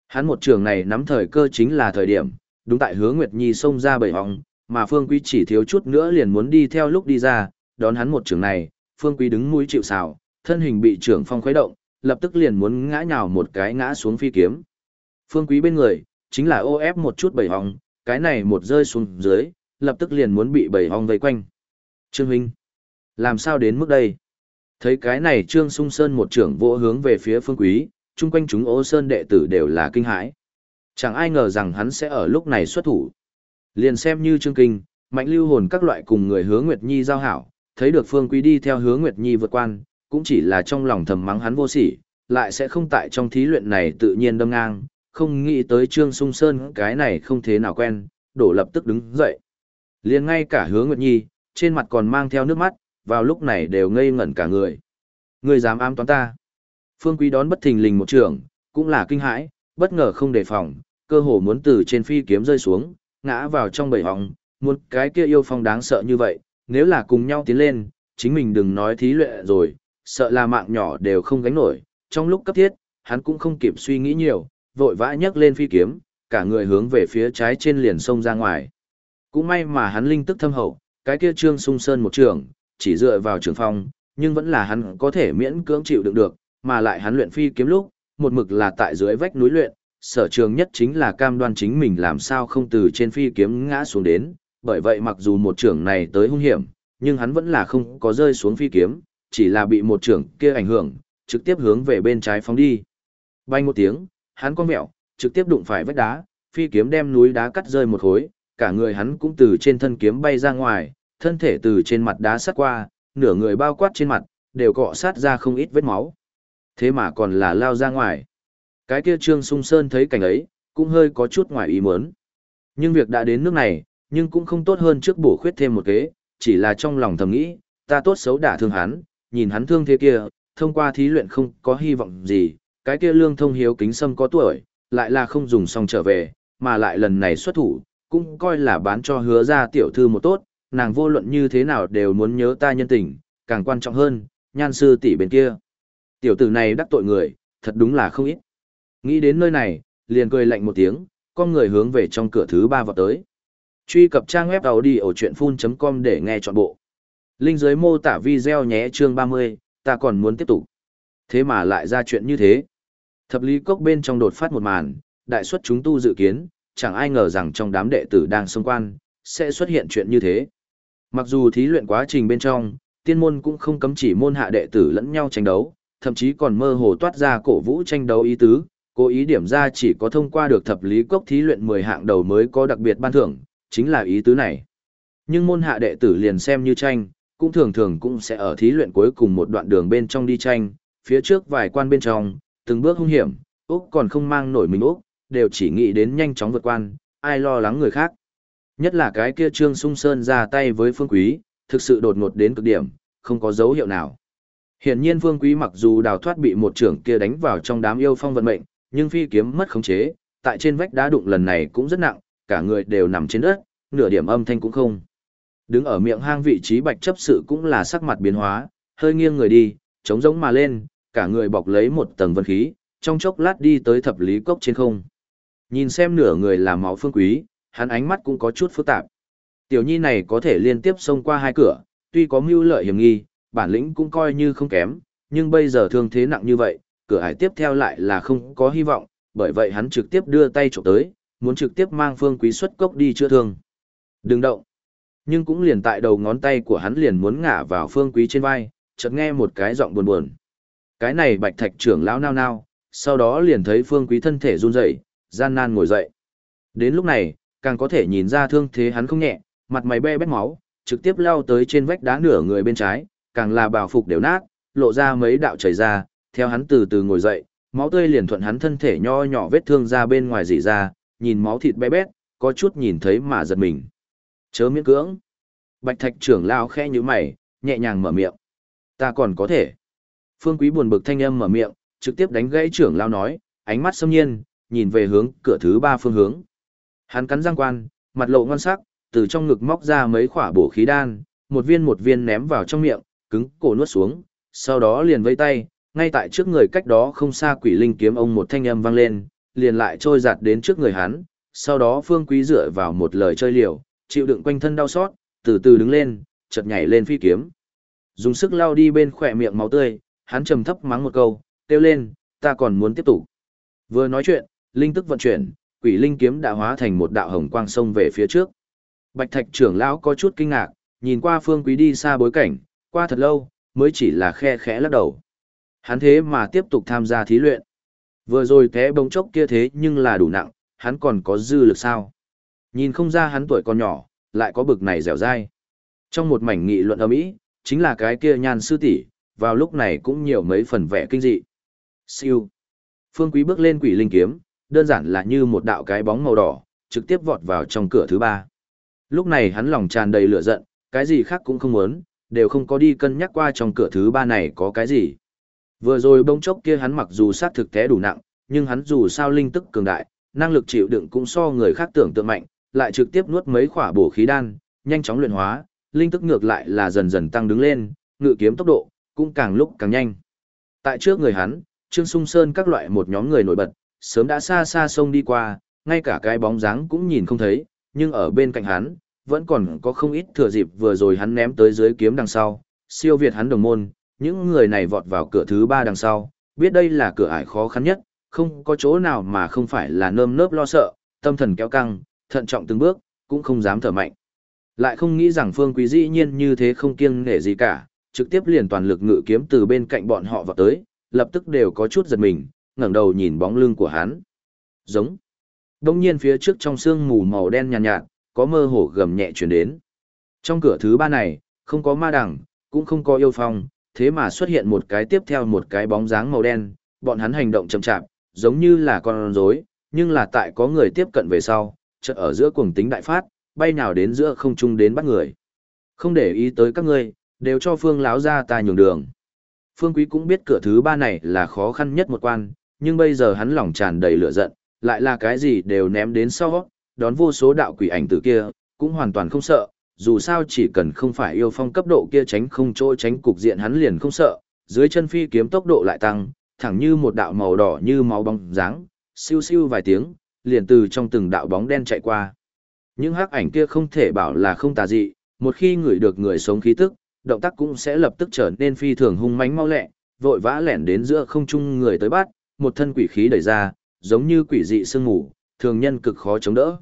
Hắn một trường này nắm thời cơ chính là thời điểm, đúng tại hứa Nguyệt Nhi xông ra bảy hóng, mà Phương Quý chỉ thiếu chút nữa liền muốn đi theo lúc đi ra, đón hắn một trường này, Phương Quý đứng mũi chịu sào, thân hình bị trưởng phong khuấy động, lập tức liền muốn ngã nhào một cái ngã xuống phi kiếm. Phương Quý bên người, chính là ô ép một chút bảy hong, cái này một rơi xuống dưới, lập tức liền muốn bị bảy hong vây quanh. Trương Huynh, làm sao đến mức đây? Thấy cái này Trương Sung Sơn một trưởng vỗ hướng về phía phương quý, chung quanh chúng ô sơn đệ tử đều là kinh hãi. Chẳng ai ngờ rằng hắn sẽ ở lúc này xuất thủ. Liền xem như Trương Kinh, mạnh lưu hồn các loại cùng người hướng Nguyệt Nhi giao hảo, thấy được phương quý đi theo hướng Nguyệt Nhi vượt quan, cũng chỉ là trong lòng thầm mắng hắn vô sỉ, lại sẽ không tại trong thí luyện này tự nhiên đâm ngang, không nghĩ tới Trương Sung Sơn cái này không thế nào quen, đổ lập tức đứng dậy. liền ngay cả hướng Nguyệt Nhi, trên mặt còn mang theo nước mắt, vào lúc này đều ngây ngẩn cả người. Người dám ám toán ta. Phương Quý đón bất thình lình một trường, cũng là kinh hãi, bất ngờ không đề phòng, cơ hồ muốn từ trên phi kiếm rơi xuống, ngã vào trong bầy họng, một cái kia yêu phong đáng sợ như vậy, nếu là cùng nhau tiến lên, chính mình đừng nói thí luyện rồi, sợ là mạng nhỏ đều không gánh nổi, trong lúc cấp thiết, hắn cũng không kịp suy nghĩ nhiều, vội vã nhấc lên phi kiếm, cả người hướng về phía trái trên liền sông ra ngoài. Cũng may mà hắn linh tức thâm hậu, cái kia Trương Sung Sơn một trường, chỉ dựa vào trường phong, nhưng vẫn là hắn có thể miễn cưỡng chịu đựng được, mà lại hắn luyện phi kiếm lúc, một mực là tại dưới vách núi luyện, sở trường nhất chính là cam đoan chính mình làm sao không từ trên phi kiếm ngã xuống đến, bởi vậy mặc dù một trưởng này tới hung hiểm, nhưng hắn vẫn là không có rơi xuống phi kiếm, chỉ là bị một trưởng kia ảnh hưởng, trực tiếp hướng về bên trái phóng đi. Bay một tiếng, hắn con mẹo, trực tiếp đụng phải vách đá, phi kiếm đem núi đá cắt rơi một khối, cả người hắn cũng từ trên thân kiếm bay ra ngoài, thân thể từ trên mặt đá sát qua, nửa người bao quát trên mặt, đều cọ sát ra không ít vết máu. Thế mà còn là lao ra ngoài. Cái kia Trương Sung Sơn thấy cảnh ấy, cũng hơi có chút ngoài ý muốn. Nhưng việc đã đến nước này, nhưng cũng không tốt hơn trước bổ khuyết thêm một kế, chỉ là trong lòng thầm nghĩ, ta tốt xấu đả thương hắn, nhìn hắn thương thế kia, thông qua thí luyện không có hy vọng gì, cái kia lương thông hiếu kính sâm có tuổi, lại là không dùng xong trở về, mà lại lần này xuất thủ, cũng coi là bán cho hứa ra tiểu thư một tốt, nàng vô luận như thế nào đều muốn nhớ ta nhân tình, càng quan trọng hơn, nhan sư tỷ bên kia. Tiểu tử này đắc tội người, thật đúng là không ít. Nghĩ đến nơi này, liền cười lạnh một tiếng, con người hướng về trong cửa thứ ba vào tới. Truy cập trang web đầu đi ở chuyện full.com để nghe trọn bộ. Linh dưới mô tả video nhé chương 30, ta còn muốn tiếp tục. Thế mà lại ra chuyện như thế. Thập lý cốc bên trong đột phát một màn, đại suất chúng tu dự kiến, chẳng ai ngờ rằng trong đám đệ tử đang xung quan, sẽ xuất hiện chuyện như thế. Mặc dù thí luyện quá trình bên trong, tiên môn cũng không cấm chỉ môn hạ đệ tử lẫn nhau tranh đấu, thậm chí còn mơ hồ toát ra cổ vũ tranh đấu ý tứ, cố ý điểm ra chỉ có thông qua được thập lý cốc thí luyện 10 hạng đầu mới có đặc biệt ban thưởng, chính là ý tứ này. Nhưng môn hạ đệ tử liền xem như tranh, cũng thường thường cũng sẽ ở thí luyện cuối cùng một đoạn đường bên trong đi tranh, phía trước vài quan bên trong, từng bước hung hiểm, Úc còn không mang nổi mình Úc, đều chỉ nghĩ đến nhanh chóng vượt quan, ai lo lắng người khác. Nhất là cái kia Trương Sung Sơn ra tay với Phương Quý, thực sự đột ngột đến cực điểm, không có dấu hiệu nào. Hiển nhiên Phương Quý mặc dù đào thoát bị một trưởng kia đánh vào trong đám yêu phong vận mệnh, nhưng phi kiếm mất khống chế, tại trên vách đá đụng lần này cũng rất nặng, cả người đều nằm trên đất, nửa điểm âm thanh cũng không. Đứng ở miệng hang vị trí bạch chấp sự cũng là sắc mặt biến hóa, hơi nghiêng người đi, chống giống mà lên, cả người bọc lấy một tầng vân khí, trong chốc lát đi tới thập lý cốc trên không. Nhìn xem nửa người là máu phương quý, hắn ánh mắt cũng có chút phức tạp. Tiểu nhi này có thể liên tiếp xông qua hai cửa, tuy có mưu lợi hiểm nghi, bản lĩnh cũng coi như không kém, nhưng bây giờ thương thế nặng như vậy, cửa ải tiếp theo lại là không có hy vọng, bởi vậy hắn trực tiếp đưa tay trộm tới, muốn trực tiếp mang phương quý xuất cốc đi chữa thương. Đừng động. Nhưng cũng liền tại đầu ngón tay của hắn liền muốn ngả vào phương quý trên vai, chợt nghe một cái giọng buồn buồn. Cái này bạch thạch trưởng lão nao nao, sau đó liền thấy phương quý thân thể run rẩy, gian nan ngồi dậy. Đến lúc này, càng có thể nhìn ra thương thế hắn không nhẹ, mặt mày be bét máu, trực tiếp lao tới trên vách đá nửa người bên trái, càng là bào phục đều nát, lộ ra mấy đạo chảy ra, theo hắn từ từ ngồi dậy, máu tươi liền thuận hắn thân thể nho nhỏ vết thương ra bên ngoài rỉ ra, nhìn máu thịt bé bét, có chút nhìn thấy mà giật mình. Chớ miễn cưỡng. Bạch thạch trưởng lao khẽ như mày, nhẹ nhàng mở miệng. Ta còn có thể. Phương quý buồn bực thanh âm mở miệng, trực tiếp đánh gãy trưởng lao nói, ánh mắt xâm nhiên, nhìn về hướng cửa thứ ba phương hướng. Hắn cắn răng quan, mặt lộ ngon sắc, từ trong ngực móc ra mấy khỏa bổ khí đan, một viên một viên ném vào trong miệng, cứng cổ nuốt xuống, sau đó liền vây tay, ngay tại trước người cách đó không xa quỷ linh kiếm ông một thanh âm vang lên, liền lại trôi giạt đến trước người hắn, sau đó phương quý dựa vào một lời chơi liều, chịu đựng quanh thân đau xót, từ từ đứng lên, chợt nhảy lên phi kiếm. Dùng sức lao đi bên khỏe miệng máu tươi, hắn trầm thấp mắng một câu, kêu lên, ta còn muốn tiếp tục. Vừa nói chuyện, linh tức vận chuyển, quỷ linh kiếm đã hóa thành một đạo hồng quang sông về phía trước. Bạch Thạch trưởng lão có chút kinh ngạc, nhìn qua Phương Quý đi xa bối cảnh, qua thật lâu, mới chỉ là khe khẽ lắc đầu. Hắn thế mà tiếp tục tham gia thí luyện. Vừa rồi té bông chốc kia thế nhưng là đủ nặng, hắn còn có dư lực sao. Nhìn không ra hắn tuổi còn nhỏ, lại có bực này dẻo dai. Trong một mảnh nghị luận ầm ĩ, chính là cái kia nhan sư tỷ, vào lúc này cũng nhiều mấy phần vẻ kinh dị. Siêu. Phương Quý bước lên quỷ linh kiếm, đơn giản là như một đạo cái bóng màu đỏ, trực tiếp vọt vào trong cửa thứ ba. Lúc này hắn lòng tràn đầy lửa giận, cái gì khác cũng không muốn, đều không có đi cân nhắc qua trong cửa thứ ba này có cái gì. Vừa rồi bông chốc kia hắn mặc dù sát thực té đủ nặng, nhưng hắn dù sao linh tức cường đại, năng lực chịu đựng cũng so người khác tưởng tượng mạnh, lại trực tiếp nuốt mấy khỏa bổ khí đan, nhanh chóng luyện hóa, linh tức ngược lại là dần dần tăng đứng lên, ngự kiếm tốc độ cũng càng lúc càng nhanh. Tại trước người hắn, Trương Sung Sơn các loại một nhóm người nổi bật, sớm đã xa xa sông đi qua, ngay cả cái bóng dáng cũng nhìn không thấy, nhưng ở bên cạnh hắn, vẫn còn có không ít thừa dịp vừa rồi hắn ném tới dưới kiếm đằng sau, siêu việt hắn đồng môn, những người này vọt vào cửa thứ ba đằng sau, biết đây là cửa ải khó khăn nhất, không có chỗ nào mà không phải là nơm nớp lo sợ, tâm thần kéo căng, thận trọng từng bước, cũng không dám thở mạnh. Lại không nghĩ rằng Phương Quý dĩ nhiên như thế không kiêng nể gì cả, trực tiếp liền toàn lực ngự kiếm từ bên cạnh bọn họ vào tới, lập tức đều có chút giật mình, ngẩng đầu nhìn bóng lưng của hắn. Giống. Đông nhiên phía trước trong sương mù màu đen nhàn nhạt, nhạt, có mơ hồ gầm nhẹ chuyển đến. Trong cửa thứ ba này, không có ma đằng, cũng không có yêu phong, thế mà xuất hiện một cái tiếp theo một cái bóng dáng màu đen, bọn hắn hành động chậm chạp, giống như là con rối, nhưng là tại có người tiếp cận về sau, chợt ở giữa cuồng tính đại phát, bay nào đến giữa không trung đến bắt người. Không để ý tới các ngươi, đều cho Phương lão ra ta nhường đường. Phương Quý cũng biết cửa thứ ba này là khó khăn nhất một quan, nhưng bây giờ hắn lòng tràn đầy lửa giận, lại là cái gì đều ném đến sau, đón vô số đạo quỷ ảnh từ kia, cũng hoàn toàn không sợ, dù sao chỉ cần không phải yêu phong cấp độ kia tránh không chỗ tránh cục diện hắn liền không sợ, dưới chân phi kiếm tốc độ lại tăng, thẳng như một đạo màu đỏ như máu bóng dáng, siêu siêu vài tiếng, liền từ trong từng đạo bóng đen chạy qua. Những hắc ảnh kia không thể bảo là không tà dị, một khi ngửi được người sống khí tức, động tác cũng sẽ lập tức trở nên phi thường hung mãnh mau lẹ, vội vã lẻn đến giữa không trung người tới bắt, một thân quỷ khí đẩy ra, giống như quỷ dị sương mù, thường nhân cực khó chống đỡ.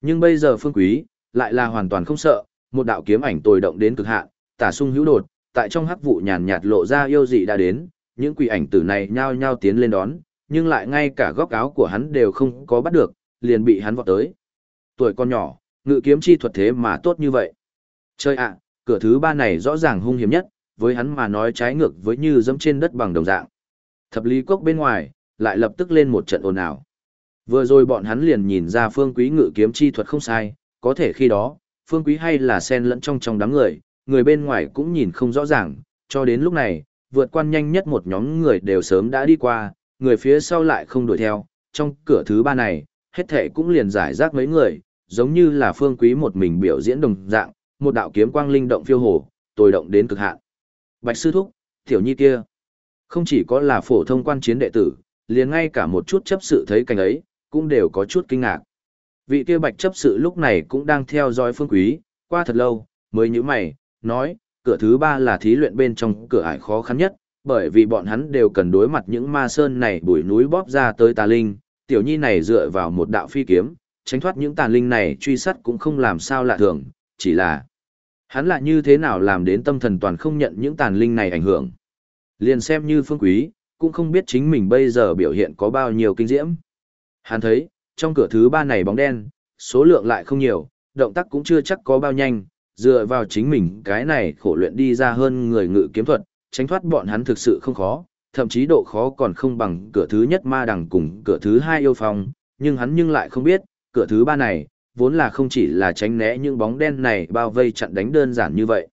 Nhưng bây giờ Phương Quý lại là hoàn toàn không sợ, một đạo kiếm ảnh tồi động đến cực hạn, tả sung hữu đột, tại trong hắc vụ nhàn nhạt lộ ra yêu dị đã đến, những quỷ ảnh tử này nhao nhao tiến lên đón, nhưng lại ngay cả góc áo của hắn đều không có bắt được, liền bị hắn vọt tới. Tuổi con nhỏ, ngự kiếm chi thuật thế mà tốt như vậy. Chơi ạ, cửa thứ ba này rõ ràng hung hiểm nhất, với hắn mà nói trái ngược với như dẫm trên đất bằng đồng dạng. Thập lý cốc bên ngoài, lại lập tức lên một trận ồn ào. Vừa rồi bọn hắn liền nhìn ra phương quý ngự kiếm chi thuật không sai, có thể khi đó, phương quý hay là sen lẫn trong trong đám người, người bên ngoài cũng nhìn không rõ ràng, cho đến lúc này, vượt quan nhanh nhất một nhóm người đều sớm đã đi qua, người phía sau lại không đuổi theo, trong cửa thứ ba này, hết thể cũng liền giải rác mấy người, giống như là phương quý một mình biểu diễn đồng dạng, một đạo kiếm quang linh động phiêu hồ, tồi động đến cực hạn. Bạch sư thúc, tiểu nhi kia, không chỉ có là phổ thông quan chiến đệ tử, liền ngay cả một chút chấp sự thấy cảnh ấy, cũng đều có chút kinh ngạc. Vị kia bạch chấp sự lúc này cũng đang theo dõi phương quý, qua thật lâu, mới như mày, nói, cửa thứ ba là thí luyện bên trong cửa ải khó khăn nhất, bởi vì bọn hắn đều cần đối mặt những ma sơn này bụi núi bóp ra tới tà linh, tiểu nhi này dựa vào một đạo phi kiếm, tránh thoát những tà linh này truy sát cũng không làm sao lạ thường, chỉ là hắn lại như thế nào làm đến tâm thần toàn không nhận những tàn linh này ảnh hưởng. Liền xem như phương quý, cũng không biết chính mình bây giờ biểu hiện có bao nhiêu kinh diễm. Hắn thấy, trong cửa thứ ba này bóng đen, số lượng lại không nhiều, động tác cũng chưa chắc có bao nhanh, dựa vào chính mình cái này khổ luyện đi ra hơn người ngự kiếm thuật, tránh thoát bọn hắn thực sự không khó, thậm chí độ khó còn không bằng cửa thứ nhất ma đằng cùng cửa thứ hai yêu phong, nhưng hắn nhưng lại không biết, cửa thứ ba này, vốn là không chỉ là tránh né những bóng đen này bao vây chặn đánh đơn giản như vậy.